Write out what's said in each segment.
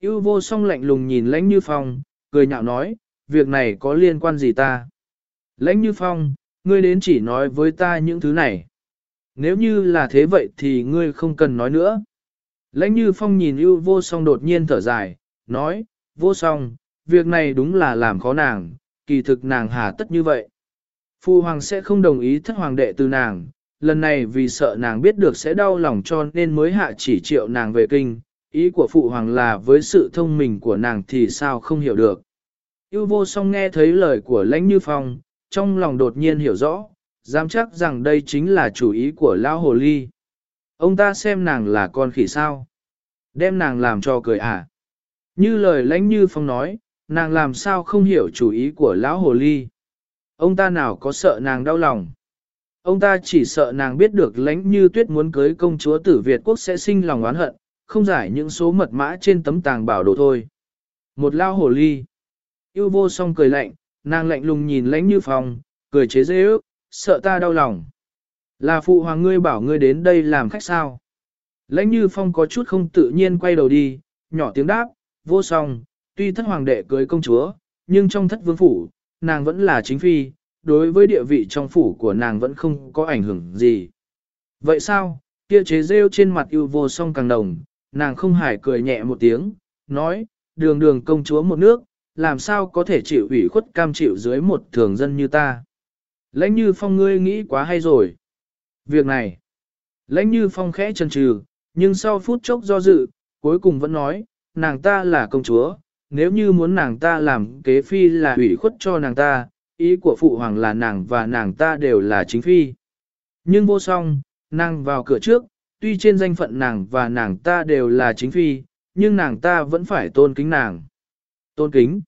ưu vô song lạnh lùng nhìn lãnh như phong, cười nhạo nói, việc này có liên quan gì ta? Lãnh như phong, ngươi đến chỉ nói với ta những thứ này. Nếu như là thế vậy thì ngươi không cần nói nữa. Lãnh như phong nhìn ưu vô song đột nhiên thở dài, nói, vô song, việc này đúng là làm khó nàng, kỳ thực nàng hà tất như vậy. Phu hoàng sẽ không đồng ý thất hoàng đệ từ nàng, lần này vì sợ nàng biết được sẽ đau lòng cho nên mới hạ chỉ triệu nàng về kinh, ý của phụ hoàng là với sự thông minh của nàng thì sao không hiểu được. Yêu vô song nghe thấy lời của lãnh như phong, trong lòng đột nhiên hiểu rõ, dám chắc rằng đây chính là chủ ý của lão hồ ly. Ông ta xem nàng là con khỉ sao. Đem nàng làm cho cười à. Như lời lãnh như phong nói, nàng làm sao không hiểu chủ ý của lão hồ ly. Ông ta nào có sợ nàng đau lòng. Ông ta chỉ sợ nàng biết được lãnh như tuyết muốn cưới công chúa tử Việt quốc sẽ sinh lòng oán hận, không giải những số mật mã trên tấm tàng bảo đồ thôi. Một lao hồ ly. Yêu vô song cười lạnh, nàng lạnh lùng nhìn lãnh như phong, cười chế dễ ước, sợ ta đau lòng. Là phụ hoàng ngươi bảo ngươi đến đây làm khách sao. Lãnh như phong có chút không tự nhiên quay đầu đi, nhỏ tiếng đáp, vô song, tuy thất hoàng đệ cưới công chúa, nhưng trong thất vương phủ, nàng vẫn là chính phi, đối với địa vị trong phủ của nàng vẫn không có ảnh hưởng gì. Vậy sao, kia chế rêu trên mặt yêu vô song càng đồng, nàng không hài cười nhẹ một tiếng, nói, đường đường công chúa một nước, làm sao có thể chịu ủy khuất cam chịu dưới một thường dân như ta. Lãnh như phong ngươi nghĩ quá hay rồi. Việc này, lãnh như phong khẽ chần chừ, nhưng sau phút chốc do dự, cuối cùng vẫn nói, nàng ta là công chúa, nếu như muốn nàng ta làm kế phi là ủy khuất cho nàng ta, ý của phụ hoàng là nàng và nàng ta đều là chính phi. Nhưng vô song, nàng vào cửa trước, tuy trên danh phận nàng và nàng ta đều là chính phi, nhưng nàng ta vẫn phải tôn kính nàng. Tôn kính.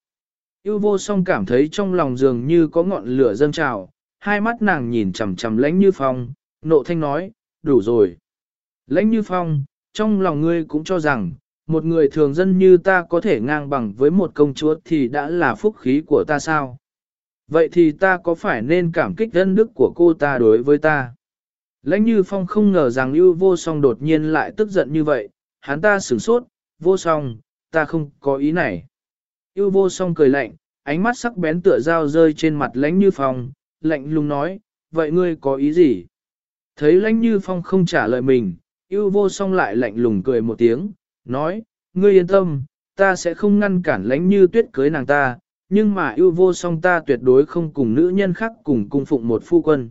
Yêu vô song cảm thấy trong lòng dường như có ngọn lửa dâng trào, hai mắt nàng nhìn chằm chằm lãnh như phong, nộ thanh nói, đủ rồi. Lãnh như phong, trong lòng ngươi cũng cho rằng, một người thường dân như ta có thể ngang bằng với một công chúa thì đã là phúc khí của ta sao? Vậy thì ta có phải nên cảm kích ân đức của cô ta đối với ta? Lãnh Như Phong không ngờ rằng ưu Vô Song đột nhiên lại tức giận như vậy, hắn ta sửng sốt, Vô Song, ta không có ý này. Ưu Vô Song cười lạnh, ánh mắt sắc bén tựa dao rơi trên mặt Lãnh Như Phong, lạnh lùng nói, vậy ngươi có ý gì? Thấy Lãnh Như Phong không trả lời mình, ưu Vô Song lại lạnh lùng cười một tiếng, nói, ngươi yên tâm, ta sẽ không ngăn cản Lãnh Như Tuyết cưới nàng ta, nhưng mà ưu vô song ta tuyệt đối không cùng nữ nhân khác cùng cung phụng một phu quân.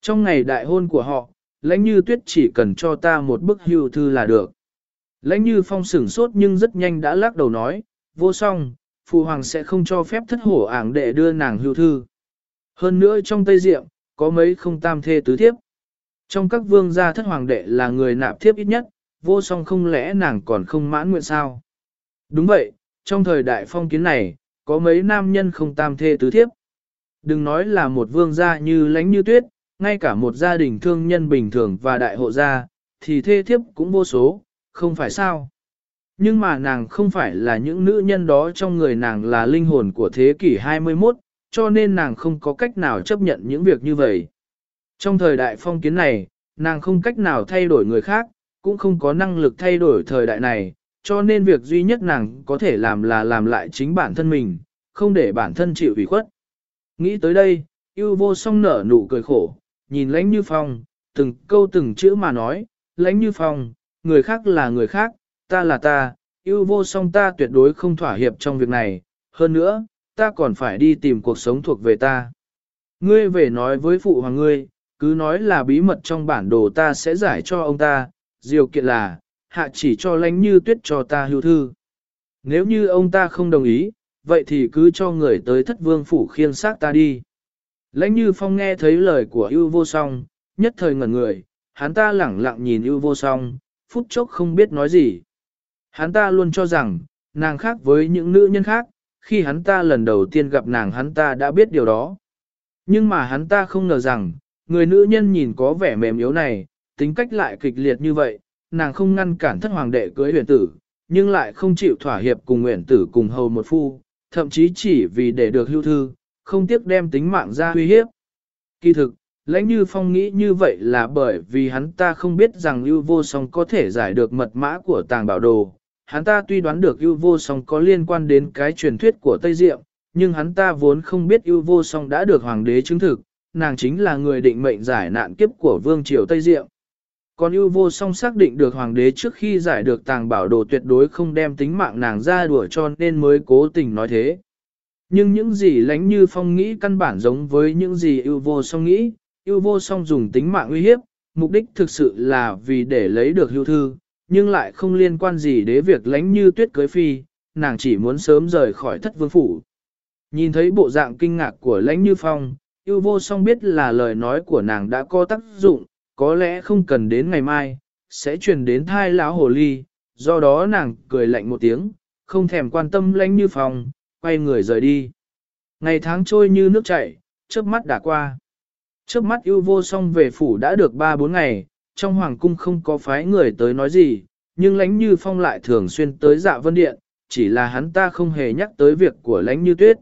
Trong ngày đại hôn của họ, lãnh như tuyết chỉ cần cho ta một bức hưu thư là được. Lãnh như phong sửng sốt nhưng rất nhanh đã lắc đầu nói, vô song, phụ hoàng sẽ không cho phép thất hổ ảng đệ đưa nàng hưu thư. Hơn nữa trong Tây Diệm, có mấy không tam thê tứ thiếp. Trong các vương gia thất hoàng đệ là người nạp thiếp ít nhất, vô song không lẽ nàng còn không mãn nguyện sao? Đúng vậy, trong thời đại phong kiến này, có mấy nam nhân không tam thê tứ thiếp. Đừng nói là một vương gia như lánh như tuyết, ngay cả một gia đình thương nhân bình thường và đại hộ gia, thì thê thiếp cũng vô số, không phải sao. Nhưng mà nàng không phải là những nữ nhân đó trong người nàng là linh hồn của thế kỷ 21, cho nên nàng không có cách nào chấp nhận những việc như vậy. Trong thời đại phong kiến này, nàng không cách nào thay đổi người khác, cũng không có năng lực thay đổi thời đại này, cho nên việc duy nhất nàng có thể làm là làm lại chính bản thân mình, không để bản thân chịu ủy khuất. Nghĩ tới đây, yêu vô song nở nụ cười khổ, nhìn lãnh như phong, từng câu từng chữ mà nói, lãnh như phong, người khác là người khác, ta là ta, yêu vô song ta tuyệt đối không thỏa hiệp trong việc này, hơn nữa, ta còn phải đi tìm cuộc sống thuộc về ta. Ngươi về nói với phụ hoàng ngươi, cứ nói là bí mật trong bản đồ ta sẽ giải cho ông ta, điều kiện là, hạ chỉ cho lãnh như tuyết cho ta hưu thư. Nếu như ông ta không đồng ý, vậy thì cứ cho người tới thất vương phủ khiêng xác ta đi. Lãnh như phong nghe thấy lời của ưu vô song, nhất thời ngẩn người, hắn ta lẳng lặng nhìn ưu vô song, phút chốc không biết nói gì. Hắn ta luôn cho rằng, nàng khác với những nữ nhân khác, khi hắn ta lần đầu tiên gặp nàng hắn ta đã biết điều đó. Nhưng mà hắn ta không ngờ rằng, người nữ nhân nhìn có vẻ mềm yếu này, tính cách lại kịch liệt như vậy, nàng không ngăn cản thất hoàng đệ cưới huyền tử, nhưng lại không chịu thỏa hiệp cùng nguyện tử cùng hầu một phu, thậm chí chỉ vì để được hưu thư, không tiếc đem tính mạng ra uy hiếp. Kỳ thực, lãnh như phong nghĩ như vậy là bởi vì hắn ta không biết rằng lưu vô song có thể giải được mật mã của tàng bảo đồ, hắn ta tuy đoán được ưu vô song có liên quan đến cái truyền thuyết của Tây Diệm, nhưng hắn ta vốn không biết ưu vô song đã được hoàng đế chứng thực, nàng chính là người định mệnh giải nạn kiếp của vương triều Tây Diệm. Còn ưu vô song xác định được hoàng đế trước khi giải được tàng bảo đồ tuyệt đối không đem tính mạng nàng ra đùa cho nên mới cố tình nói thế. Nhưng những gì lánh như phong nghĩ căn bản giống với những gì yêu vô song nghĩ, yêu vô song dùng tính mạng uy hiếp, mục đích thực sự là vì để lấy được hưu thư, nhưng lại không liên quan gì đến việc lánh như tuyết cưới phi, nàng chỉ muốn sớm rời khỏi thất vương phủ. Nhìn thấy bộ dạng kinh ngạc của lãnh như phong, yêu vô song biết là lời nói của nàng đã có tác dụng, có lẽ không cần đến ngày mai, sẽ truyền đến thai lão hồ ly, do đó nàng cười lạnh một tiếng, không thèm quan tâm lãnh như phong, quay người rời đi. Ngày tháng trôi như nước chảy, chớp mắt đã qua. Chớp mắt yêu vô song về phủ đã được 3-4 ngày, trong hoàng cung không có phái người tới nói gì, nhưng lãnh như phong lại thường xuyên tới dạ vân điện, chỉ là hắn ta không hề nhắc tới việc của lãnh như tuyết.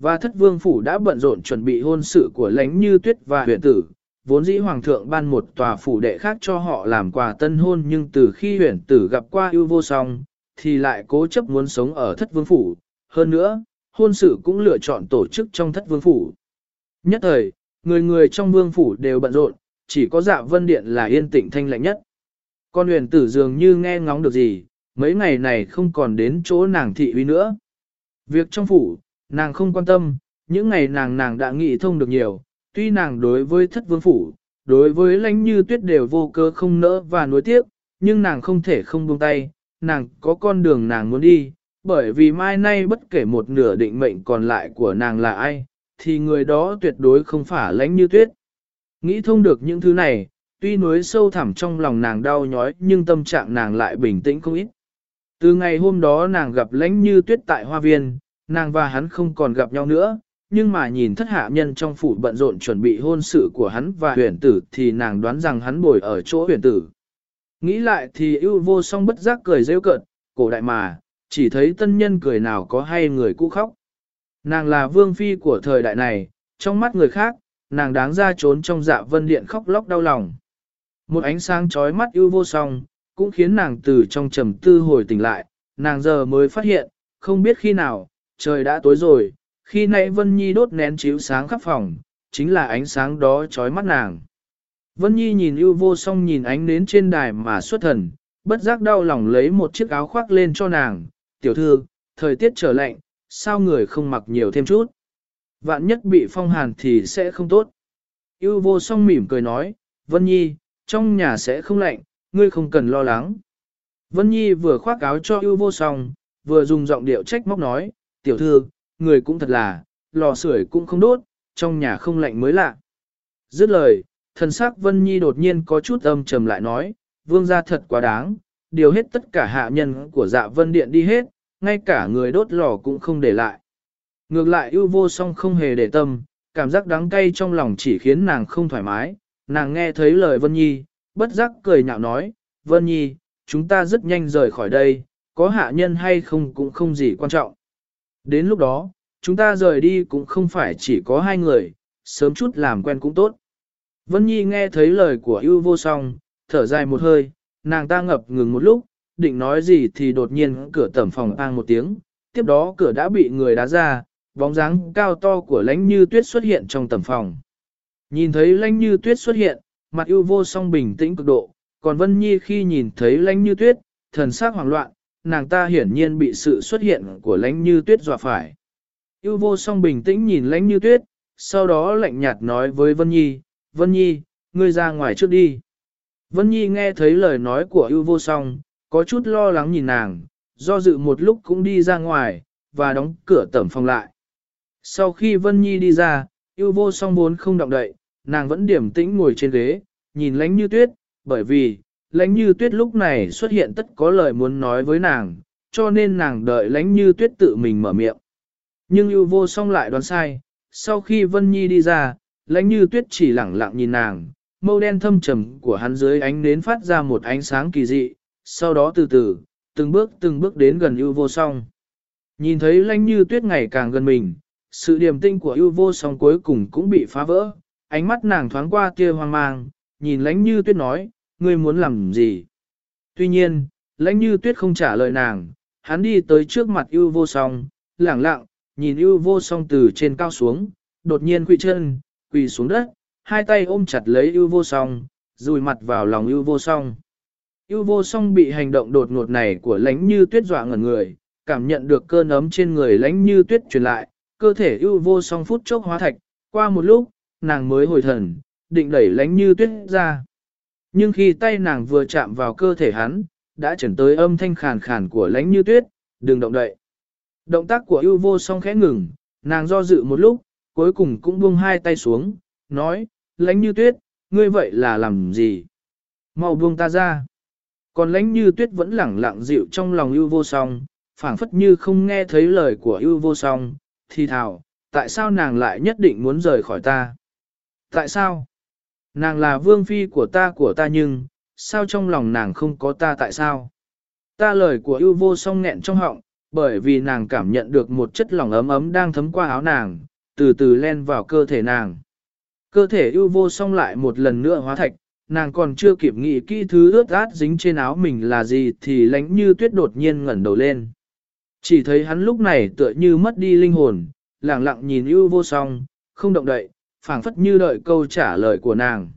Và thất vương phủ đã bận rộn chuẩn bị hôn sự của lãnh như tuyết và huyện tử, vốn dĩ hoàng thượng ban một tòa phủ đệ khác cho họ làm quà tân hôn nhưng từ khi huyện tử gặp qua yêu vô song, thì lại cố chấp muốn sống ở thất vương phủ. Hơn nữa, hôn sự cũng lựa chọn tổ chức trong thất vương phủ. Nhất thời, người người trong vương phủ đều bận rộn, chỉ có dạ vân điện là yên tĩnh thanh lạnh nhất. Con huyền tử dường như nghe ngóng được gì, mấy ngày này không còn đến chỗ nàng thị uy nữa. Việc trong phủ, nàng không quan tâm, những ngày nàng nàng đã nghĩ thông được nhiều, tuy nàng đối với thất vương phủ, đối với lãnh như tuyết đều vô cơ không nỡ và nuối tiếc, nhưng nàng không thể không buông tay, nàng có con đường nàng muốn đi, bởi vì mai nay bất kể một nửa định mệnh còn lại của nàng là ai, thì người đó tuyệt đối không phải lãnh như tuyết. Nghĩ thông được những thứ này, tuy núi sâu thẳm trong lòng nàng đau nhói nhưng tâm trạng nàng lại bình tĩnh không ít. Từ ngày hôm đó nàng gặp lãnh như tuyết tại hoa viên, nàng và hắn không còn gặp nhau nữa, nhưng mà nhìn thất hạ nhân trong phủ bận rộn chuẩn bị hôn sự của hắn và huyền tử thì nàng đoán rằng hắn bồi ở chỗ huyền tử. Nghĩ lại thì ưu vô song bất giác cười rêu cợt, cổ đại mà, chỉ thấy tân nhân cười nào có hay người cũ khóc. Nàng là vương phi của thời đại này, trong mắt người khác, nàng đáng ra trốn trong dạ vân điện khóc lóc đau lòng. Một ánh sáng chói mắt ưu vô song, cũng khiến nàng từ trong trầm tư hồi tỉnh lại, nàng giờ mới phát hiện, không biết khi nào, trời đã tối rồi, khi nãy Vân Nhi đốt nén chiếu sáng khắp phòng, chính là ánh sáng đó chói mắt nàng. Vân Nhi nhìn ưu vô song nhìn ánh nến trên đài mà xuất thần, bất giác đau lòng lấy một chiếc áo khoác lên cho nàng, tiểu thư, thời tiết trở lạnh, sao người không mặc nhiều thêm chút. Vạn nhất bị phong hàn thì sẽ không tốt. Yêu vô song mỉm cười nói, Vân Nhi, trong nhà sẽ không lạnh, ngươi không cần lo lắng. Vân Nhi vừa khoác áo cho yêu vô song, vừa dùng giọng điệu trách móc nói, tiểu thư, người cũng thật là, lò sưởi cũng không đốt, trong nhà không lạnh mới lạ. Dứt lời, thần sắc Vân Nhi đột nhiên có chút âm trầm lại nói, vương gia thật quá đáng, điều hết tất cả hạ nhân của dạ vân điện đi hết, ngay cả người đốt lò cũng không để lại. Ngược lại ưu vô song không hề để tâm, cảm giác đắng cay trong lòng chỉ khiến nàng không thoải mái, nàng nghe thấy lời Vân Nhi, bất giác cười nhạo nói, Vân Nhi, chúng ta rất nhanh rời khỏi đây, có hạ nhân hay không cũng không gì quan trọng. Đến lúc đó, chúng ta rời đi cũng không phải chỉ có hai người, sớm chút làm quen cũng tốt. Vân Nhi nghe thấy lời của ưu vô song, thở dài một hơi, nàng ta ngập ngừng một lúc, định nói gì thì đột nhiên cửa tẩm phòng vang một tiếng, tiếp đó cửa đã bị người đá ra, bóng dáng cao to của lãnh như tuyết xuất hiện trong tầm phòng. Nhìn thấy lãnh như tuyết xuất hiện, mặt ưu vô song bình tĩnh cực độ, còn Vân Nhi khi nhìn thấy lãnh như tuyết, thần sắc hoảng loạn, nàng ta hiển nhiên bị sự xuất hiện của lãnh như tuyết dọa phải. Ưu vô song bình tĩnh nhìn lãnh như tuyết, sau đó lạnh nhạt nói với Vân Nhi, Vân Nhi, ngươi ra ngoài trước đi. Vân Nhi nghe thấy lời nói của ưu vô song, có chút lo lắng nhìn nàng, do dự một lúc cũng đi ra ngoài, và đóng cửa tẩm phòng lại. Sau khi Vân Nhi đi ra, yêu vô song vốn không động đậy, nàng vẫn điểm tĩnh ngồi trên ghế, nhìn lánh như tuyết, bởi vì, lánh như tuyết lúc này xuất hiện tất có lời muốn nói với nàng, cho nên nàng đợi lánh như tuyết tự mình mở miệng. Nhưng yêu vô song lại đoán sai, sau khi Vân Nhi đi ra, lánh như tuyết chỉ lẳng lặng nhìn nàng, mâu đen thâm trầm của hắn dưới ánh nến phát ra một ánh sáng kỳ dị, sau đó từ từ, từng bước từng bước đến gần ưu vô song. Nhìn thấy lanh như tuyết ngày càng gần mình, sự điềm tinh của ưu vô song cuối cùng cũng bị phá vỡ, ánh mắt nàng thoáng qua kia hoang mang, nhìn lánh như tuyết nói, ngươi muốn làm gì? Tuy nhiên, lãnh như tuyết không trả lời nàng, hắn đi tới trước mặt ưu vô song, lẳng lặng, nhìn ưu vô song từ trên cao xuống, đột nhiên quỳ chân, quỳ xuống đất, hai tay ôm chặt lấy ưu vô song, rùi mặt vào lòng ưu vô song. Yêu vô song bị hành động đột ngột này của lãnh như tuyết dọa ngẩn người, cảm nhận được cơn ấm trên người lãnh như tuyết truyền lại, cơ thể yêu vô song phút chốc hóa thạch, qua một lúc, nàng mới hồi thần, định đẩy lãnh như tuyết ra. Nhưng khi tay nàng vừa chạm vào cơ thể hắn, đã chuyển tới âm thanh khàn khàn của lãnh như tuyết, đừng động đậy. Động tác của yêu vô song khẽ ngừng, nàng do dự một lúc, cuối cùng cũng buông hai tay xuống, nói, lãnh như tuyết, ngươi vậy là làm gì? Mau buông ta ra. Còn lãnh như tuyết vẫn lẳng lặng dịu trong lòng ưu vô song, phảng phất như không nghe thấy lời của ưu vô song, thì thảo, tại sao nàng lại nhất định muốn rời khỏi ta? Tại sao? Nàng là vương phi của ta của ta nhưng, sao trong lòng nàng không có ta tại sao? Ta lời của ưu vô song nghẹn trong họng, bởi vì nàng cảm nhận được một chất lỏng ấm ấm đang thấm qua áo nàng, từ từ len vào cơ thể nàng. Cơ thể ưu vô song lại một lần nữa hóa thạch, nàng còn chưa kịp nghĩ kỹ thứ ướt át dính trên áo mình là gì thì lánh như tuyết đột nhiên ngẩn đầu lên. Chỉ thấy hắn lúc này tựa như mất đi linh hồn, lặng lặng nhìn ưu vô song, không động đậy, phảng phất như đợi câu trả lời của nàng.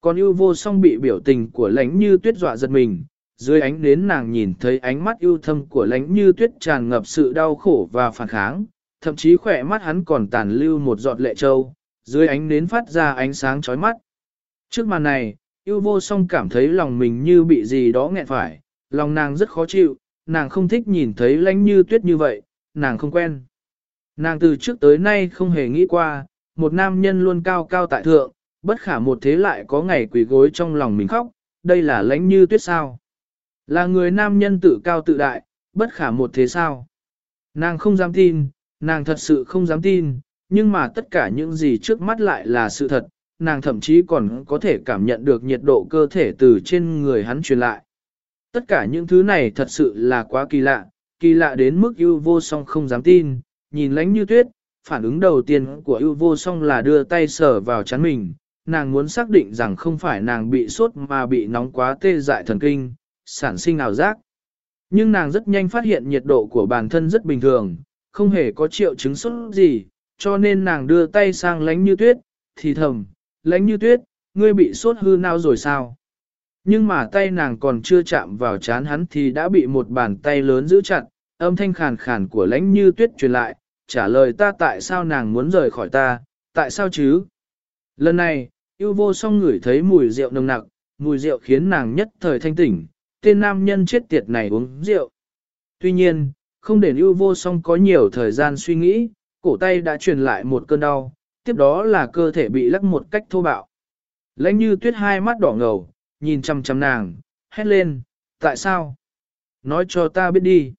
Còn ưu vô song bị biểu tình của lánh như tuyết dọa giật mình, dưới ánh nến nàng nhìn thấy ánh mắt ưu thâm của lánh như tuyết tràn ngập sự đau khổ và phản kháng, thậm chí khỏe mắt hắn còn tàn lưu một giọt lệ trâu, dưới ánh nến phát ra ánh sáng chói mắt. Trước màn này, yêu vô song cảm thấy lòng mình như bị gì đó nghẹn phải, lòng nàng rất khó chịu, nàng không thích nhìn thấy lánh như tuyết như vậy, nàng không quen. Nàng từ trước tới nay không hề nghĩ qua, một nam nhân luôn cao cao tại thượng, bất khả một thế lại có ngày quỳ gối trong lòng mình khóc, đây là lãnh như tuyết sao. Là người nam nhân tự cao tự đại, bất khả một thế sao. Nàng không dám tin, nàng thật sự không dám tin, nhưng mà tất cả những gì trước mắt lại là sự thật, nàng thậm chí còn có thể cảm nhận được nhiệt độ cơ thể từ trên người hắn truyền lại. Tất cả những thứ này thật sự là quá kỳ lạ, kỳ lạ đến mức ưu vô song không dám tin, nhìn lánh như tuyết, phản ứng đầu tiên của ưu vô song là đưa tay sờ vào chắn mình, nàng muốn xác định rằng không phải nàng bị sốt mà bị nóng quá tê dại thần kinh, sản sinh ảo giác. Nhưng nàng rất nhanh phát hiện nhiệt độ của bản thân rất bình thường, không hề có triệu chứng sốt gì, cho nên nàng đưa tay sang lánh như tuyết, thì thầm, lánh như tuyết, ngươi bị sốt hư nào rồi sao? Nhưng mà tay nàng còn chưa chạm vào chán hắn thì đã bị một bàn tay lớn giữ chặt, âm thanh khàn khàn của lãnh như tuyết truyền lại, trả lời ta tại sao nàng muốn rời khỏi ta, tại sao chứ? Lần này, yêu vô song ngửi thấy mùi rượu nồng nặc, mùi rượu khiến nàng nhất thời thanh tỉnh, tên nam nhân chết tiệt này uống rượu. Tuy nhiên, không để yêu vô song có nhiều thời gian suy nghĩ, cổ tay đã truyền lại một cơn đau, tiếp đó là cơ thể bị lắc một cách thô bạo. Lãnh như tuyết hai mắt đỏ ngầu, nhìn chăm chăm nàng, hét lên, tại sao? Nói cho ta biết đi.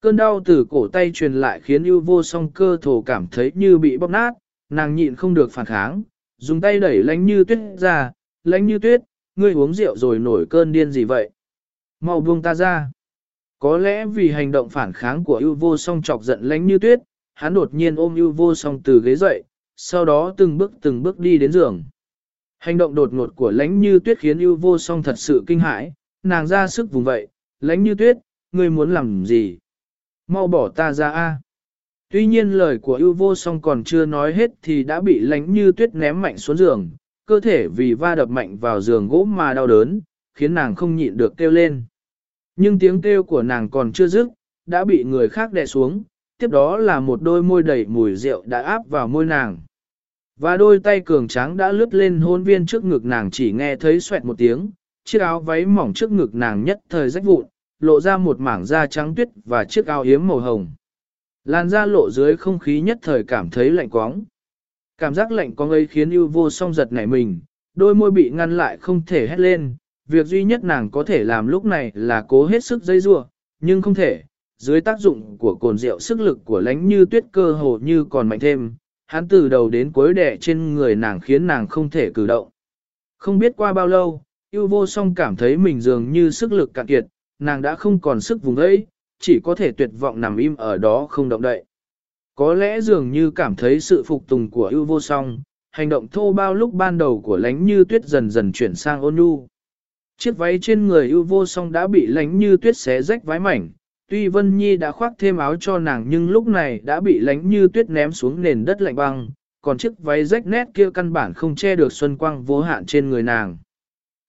Cơn đau từ cổ tay truyền lại khiến ưu vô song cơ thổ cảm thấy như bị bóp nát, nàng nhịn không được phản kháng, dùng tay đẩy lánh như tuyết ra, lánh như tuyết, ngươi uống rượu rồi nổi cơn điên gì vậy? Mau buông ta ra. Có lẽ vì hành động phản kháng của ưu vô song chọc giận lánh như tuyết, hắn đột nhiên ôm ưu vô song từ ghế dậy, sau đó từng bước từng bước đi đến giường. Hành động đột ngột của lãnh như tuyết khiến ưu vô song thật sự kinh hãi, nàng ra sức vùng vậy, lãnh như tuyết, ngươi muốn làm gì? Mau bỏ ta ra a. Tuy nhiên lời của ưu vô song còn chưa nói hết thì đã bị lãnh như tuyết ném mạnh xuống giường, cơ thể vì va đập mạnh vào giường gỗ mà đau đớn, khiến nàng không nhịn được kêu lên. Nhưng tiếng kêu của nàng còn chưa dứt, đã bị người khác đè xuống, tiếp đó là một đôi môi đầy mùi rượu đã áp vào môi nàng. Và đôi tay cường tráng đã lướt lên hôn viên trước ngực nàng chỉ nghe thấy xoẹt một tiếng, chiếc áo váy mỏng trước ngực nàng nhất thời rách vụn, lộ ra một mảng da trắng tuyết và chiếc áo yếm màu hồng. Làn da lộ dưới không khí nhất thời cảm thấy lạnh quóng. Cảm giác lạnh quóng ấy khiến ưu vô song giật nảy mình, đôi môi bị ngăn lại không thể hét lên. Việc duy nhất nàng có thể làm lúc này là cố hết sức dây rua, nhưng không thể. Dưới tác dụng của cồn rượu sức lực của lánh như tuyết cơ hồ như còn mạnh thêm, hắn từ đầu đến cuối đẻ trên người nàng khiến nàng không thể cử động. Không biết qua bao lâu, yêu vô song cảm thấy mình dường như sức lực cạn kiệt, nàng đã không còn sức vùng ấy, chỉ có thể tuyệt vọng nằm im ở đó không động đậy. Có lẽ dường như cảm thấy sự phục tùng của yêu vô song, hành động thô bao lúc ban đầu của lánh như tuyết dần dần chuyển sang ôn nhu. Chiếc váy trên người yêu vô song đã bị lánh như tuyết xé rách vái mảnh, tuy Vân Nhi đã khoác thêm áo cho nàng nhưng lúc này đã bị lánh như tuyết ném xuống nền đất lạnh băng, còn chiếc váy rách nét kia căn bản không che được xuân quang vô hạn trên người nàng.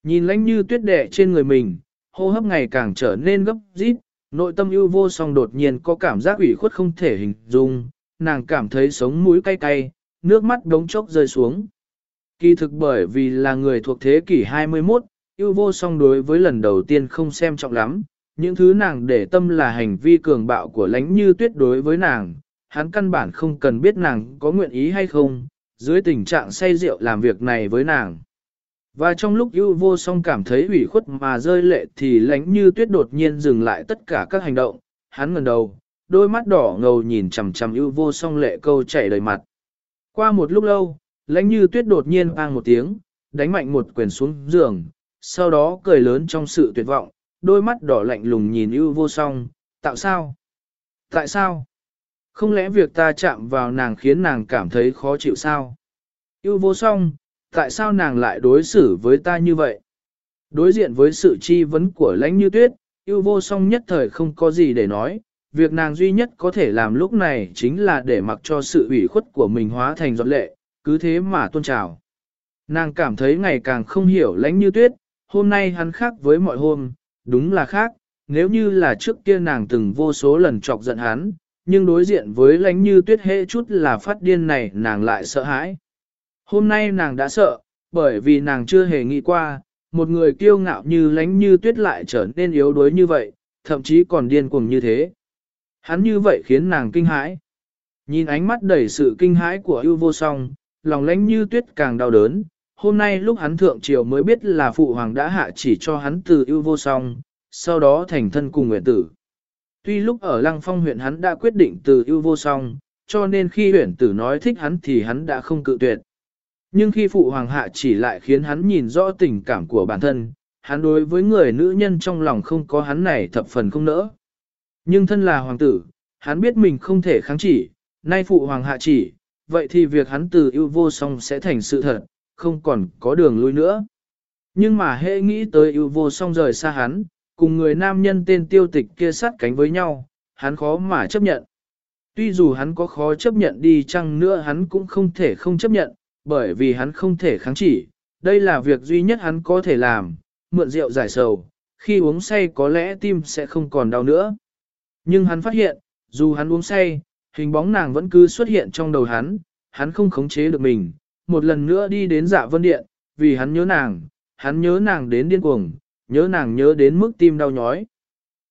Nhìn lánh như tuyết đệ trên người mình, hô hấp ngày càng trở nên gấp rít, nội tâm ưu vô song đột nhiên có cảm giác ủy khuất không thể hình dung, nàng cảm thấy sống mũi cay cay, nước mắt đống chốc rơi xuống. Kỳ thực bởi vì là người thuộc thế kỷ 21, ưu vô song đối với lần đầu tiên không xem trọng lắm, những thứ nàng để tâm là hành vi cường bạo của lánh như tuyết đối với nàng, hắn căn bản không cần biết nàng có nguyện ý hay không, dưới tình trạng say rượu làm việc này với nàng. Và trong lúc ưu vô song cảm thấy ủy khuất mà rơi lệ thì lánh như tuyết đột nhiên dừng lại tất cả các hành động, hắn ngần đầu, đôi mắt đỏ ngầu nhìn chằm chằm ưu vô song lệ câu chảy đầy mặt. Qua một lúc lâu, lánh như tuyết đột nhiên vang một tiếng, đánh mạnh một quyền xuống giường, sau đó cười lớn trong sự tuyệt vọng, đôi mắt đỏ lạnh lùng nhìn ưu vô song, tạo sao? Tại sao? Không lẽ việc ta chạm vào nàng khiến nàng cảm thấy khó chịu sao? Ưu vô song, tại sao nàng lại đối xử với ta như vậy? Đối diện với sự chi vấn của lãnh như tuyết, ưu vô song nhất thời không có gì để nói, việc nàng duy nhất có thể làm lúc này chính là để mặc cho sự ủy khuất của mình hóa thành giọt lệ, cứ thế mà tôn trào. Nàng cảm thấy ngày càng không hiểu lãnh như tuyết, hôm nay hắn khác với mọi hôm, đúng là khác, nếu như là trước kia nàng từng vô số lần chọc giận hắn, nhưng đối diện với lãnh như tuyết hệ chút là phát điên này nàng lại sợ hãi. Hôm nay nàng đã sợ, bởi vì nàng chưa hề nghĩ qua, một người kiêu ngạo như lãnh như tuyết lại trở nên yếu đuối như vậy, thậm chí còn điên cuồng như thế. Hắn như vậy khiến nàng kinh hãi. Nhìn ánh mắt đầy sự kinh hãi của ưu vô song, lòng lãnh như tuyết càng đau đớn. Hôm nay lúc hắn thượng triều mới biết là phụ hoàng đã hạ chỉ cho hắn từ ưu vô song, sau đó thành thân cùng nguyện tử. Tuy lúc ở Lăng Phong huyện hắn đã quyết định từ ưu vô song, cho nên khi huyện tử nói thích hắn thì hắn đã không cự tuyệt. Nhưng khi phụ hoàng hạ chỉ lại khiến hắn nhìn rõ tình cảm của bản thân, hắn đối với người nữ nhân trong lòng không có hắn này thập phần không nỡ. Nhưng thân là hoàng tử, hắn biết mình không thể kháng chỉ, nay phụ hoàng hạ chỉ, vậy thì việc hắn từ ưu vô song sẽ thành sự thật, không còn có đường lui nữa. Nhưng mà hệ nghĩ tới ưu vô song rời xa hắn, cùng người nam nhân tên tiêu tịch kia sát cánh với nhau, hắn khó mà chấp nhận. Tuy dù hắn có khó chấp nhận đi chăng nữa hắn cũng không thể không chấp nhận, bởi vì hắn không thể kháng chỉ, đây là việc duy nhất hắn có thể làm, mượn rượu giải sầu, khi uống say có lẽ tim sẽ không còn đau nữa. Nhưng hắn phát hiện, dù hắn uống say, hình bóng nàng vẫn cứ xuất hiện trong đầu hắn, hắn không khống chế được mình, một lần nữa đi đến dạ vân điện, vì hắn nhớ nàng, hắn nhớ nàng đến điên cuồng, nhớ nàng nhớ đến mức tim đau nhói.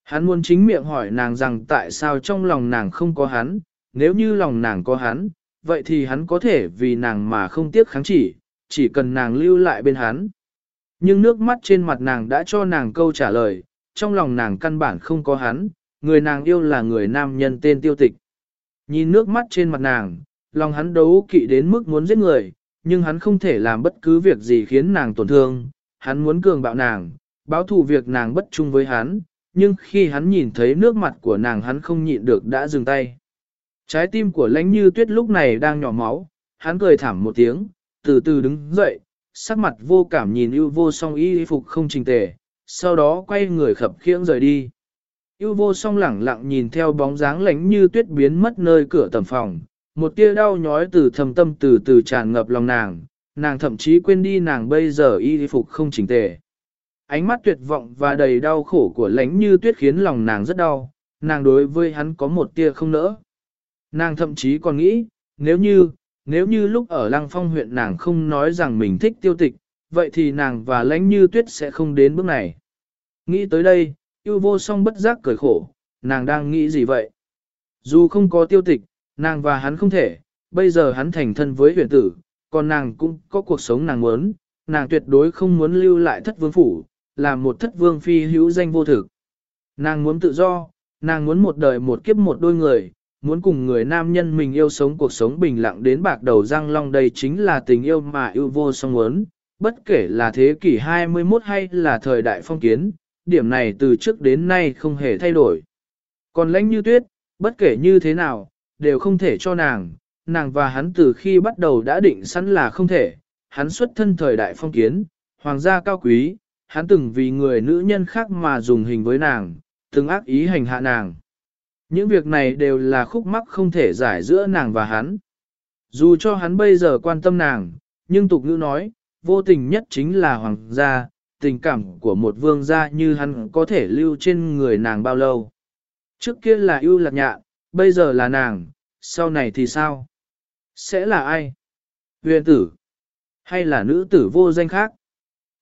Hắn muốn chính miệng hỏi nàng rằng tại sao trong lòng nàng không có hắn, nếu như lòng nàng có hắn, vậy thì hắn có thể vì nàng mà không tiếc kháng chỉ, chỉ cần nàng lưu lại bên hắn. Nhưng nước mắt trên mặt nàng đã cho nàng câu trả lời, trong lòng nàng căn bản không có hắn, người nàng yêu là người nam nhân tên tiêu tịch. Nhìn nước mắt trên mặt nàng, lòng hắn đấu kỵ đến mức muốn giết người, nhưng hắn không thể làm bất cứ việc gì khiến nàng tổn thương, hắn muốn cường bạo nàng, báo thù việc nàng bất chung với hắn, nhưng khi hắn nhìn thấy nước mặt của nàng hắn không nhịn được đã dừng tay. Trái tim của lãnh như tuyết lúc này đang nhỏ máu, hắn cười thảm một tiếng, từ từ đứng dậy, sắc mặt vô cảm nhìn ưu vô song y phục không trình tề, sau đó quay người khập khiễng rời đi. Ưu vô song lẳng lặng nhìn theo bóng dáng lãnh như tuyết biến mất nơi cửa tầm phòng, một tia đau nhói từ thầm tâm từ từ tràn ngập lòng nàng, nàng thậm chí quên đi nàng bây giờ y phục không chỉnh tề. Ánh mắt tuyệt vọng và đầy đau khổ của lãnh như tuyết khiến lòng nàng rất đau, nàng đối với hắn có một tia không nỡ. Nàng thậm chí còn nghĩ, nếu như, nếu như lúc ở Lăng Phong huyện nàng không nói rằng mình thích tiêu tịch, vậy thì nàng và lãnh như tuyết sẽ không đến bước này. Nghĩ tới đây, yêu vô song bất giác cười khổ, nàng đang nghĩ gì vậy? Dù không có tiêu tịch, nàng và hắn không thể, bây giờ hắn thành thân với huyền tử, còn nàng cũng có cuộc sống nàng muốn, nàng tuyệt đối không muốn lưu lại thất vương phủ, làm một thất vương phi hữu danh vô thực. Nàng muốn tự do, nàng muốn một đời một kiếp một đôi người, muốn cùng người nam nhân mình yêu sống cuộc sống bình lặng đến bạc đầu răng long đây chính là tình yêu mà yêu vô song muốn, bất kể là thế kỷ 21 hay là thời đại phong kiến, điểm này từ trước đến nay không hề thay đổi. Còn lãnh như tuyết, bất kể như thế nào, đều không thể cho nàng, nàng và hắn từ khi bắt đầu đã định sẵn là không thể, hắn xuất thân thời đại phong kiến, hoàng gia cao quý, hắn từng vì người nữ nhân khác mà dùng hình với nàng, từng ác ý hành hạ nàng. Những việc này đều là khúc mắc không thể giải giữa nàng và hắn. Dù cho hắn bây giờ quan tâm nàng, nhưng tục ngữ nói, vô tình nhất chính là hoàng gia, tình cảm của một vương gia như hắn có thể lưu trên người nàng bao lâu. Trước kia là ưu lạc nhạ, bây giờ là nàng, sau này thì sao? Sẽ là ai? Huyền tử? Hay là nữ tử vô danh khác?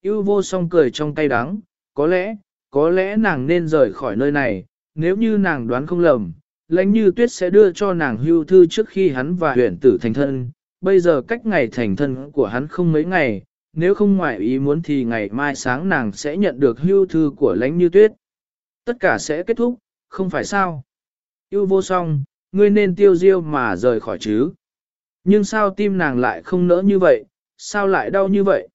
Yêu vô song cười trong tay đắng, có lẽ, có lẽ nàng nên rời khỏi nơi này, nếu như nàng đoán không lầm, lãnh như tuyết sẽ đưa cho nàng hưu thư trước khi hắn và huyền tử thành thân, bây giờ cách ngày thành thân của hắn không mấy ngày, nếu không ngoại ý muốn thì ngày mai sáng nàng sẽ nhận được hưu thư của lãnh như tuyết. Tất cả sẽ kết thúc, không phải sao? Yêu vô song, ngươi nên tiêu diêu mà rời khỏi chứ. Nhưng sao tim nàng lại không nỡ như vậy, sao lại đau như vậy?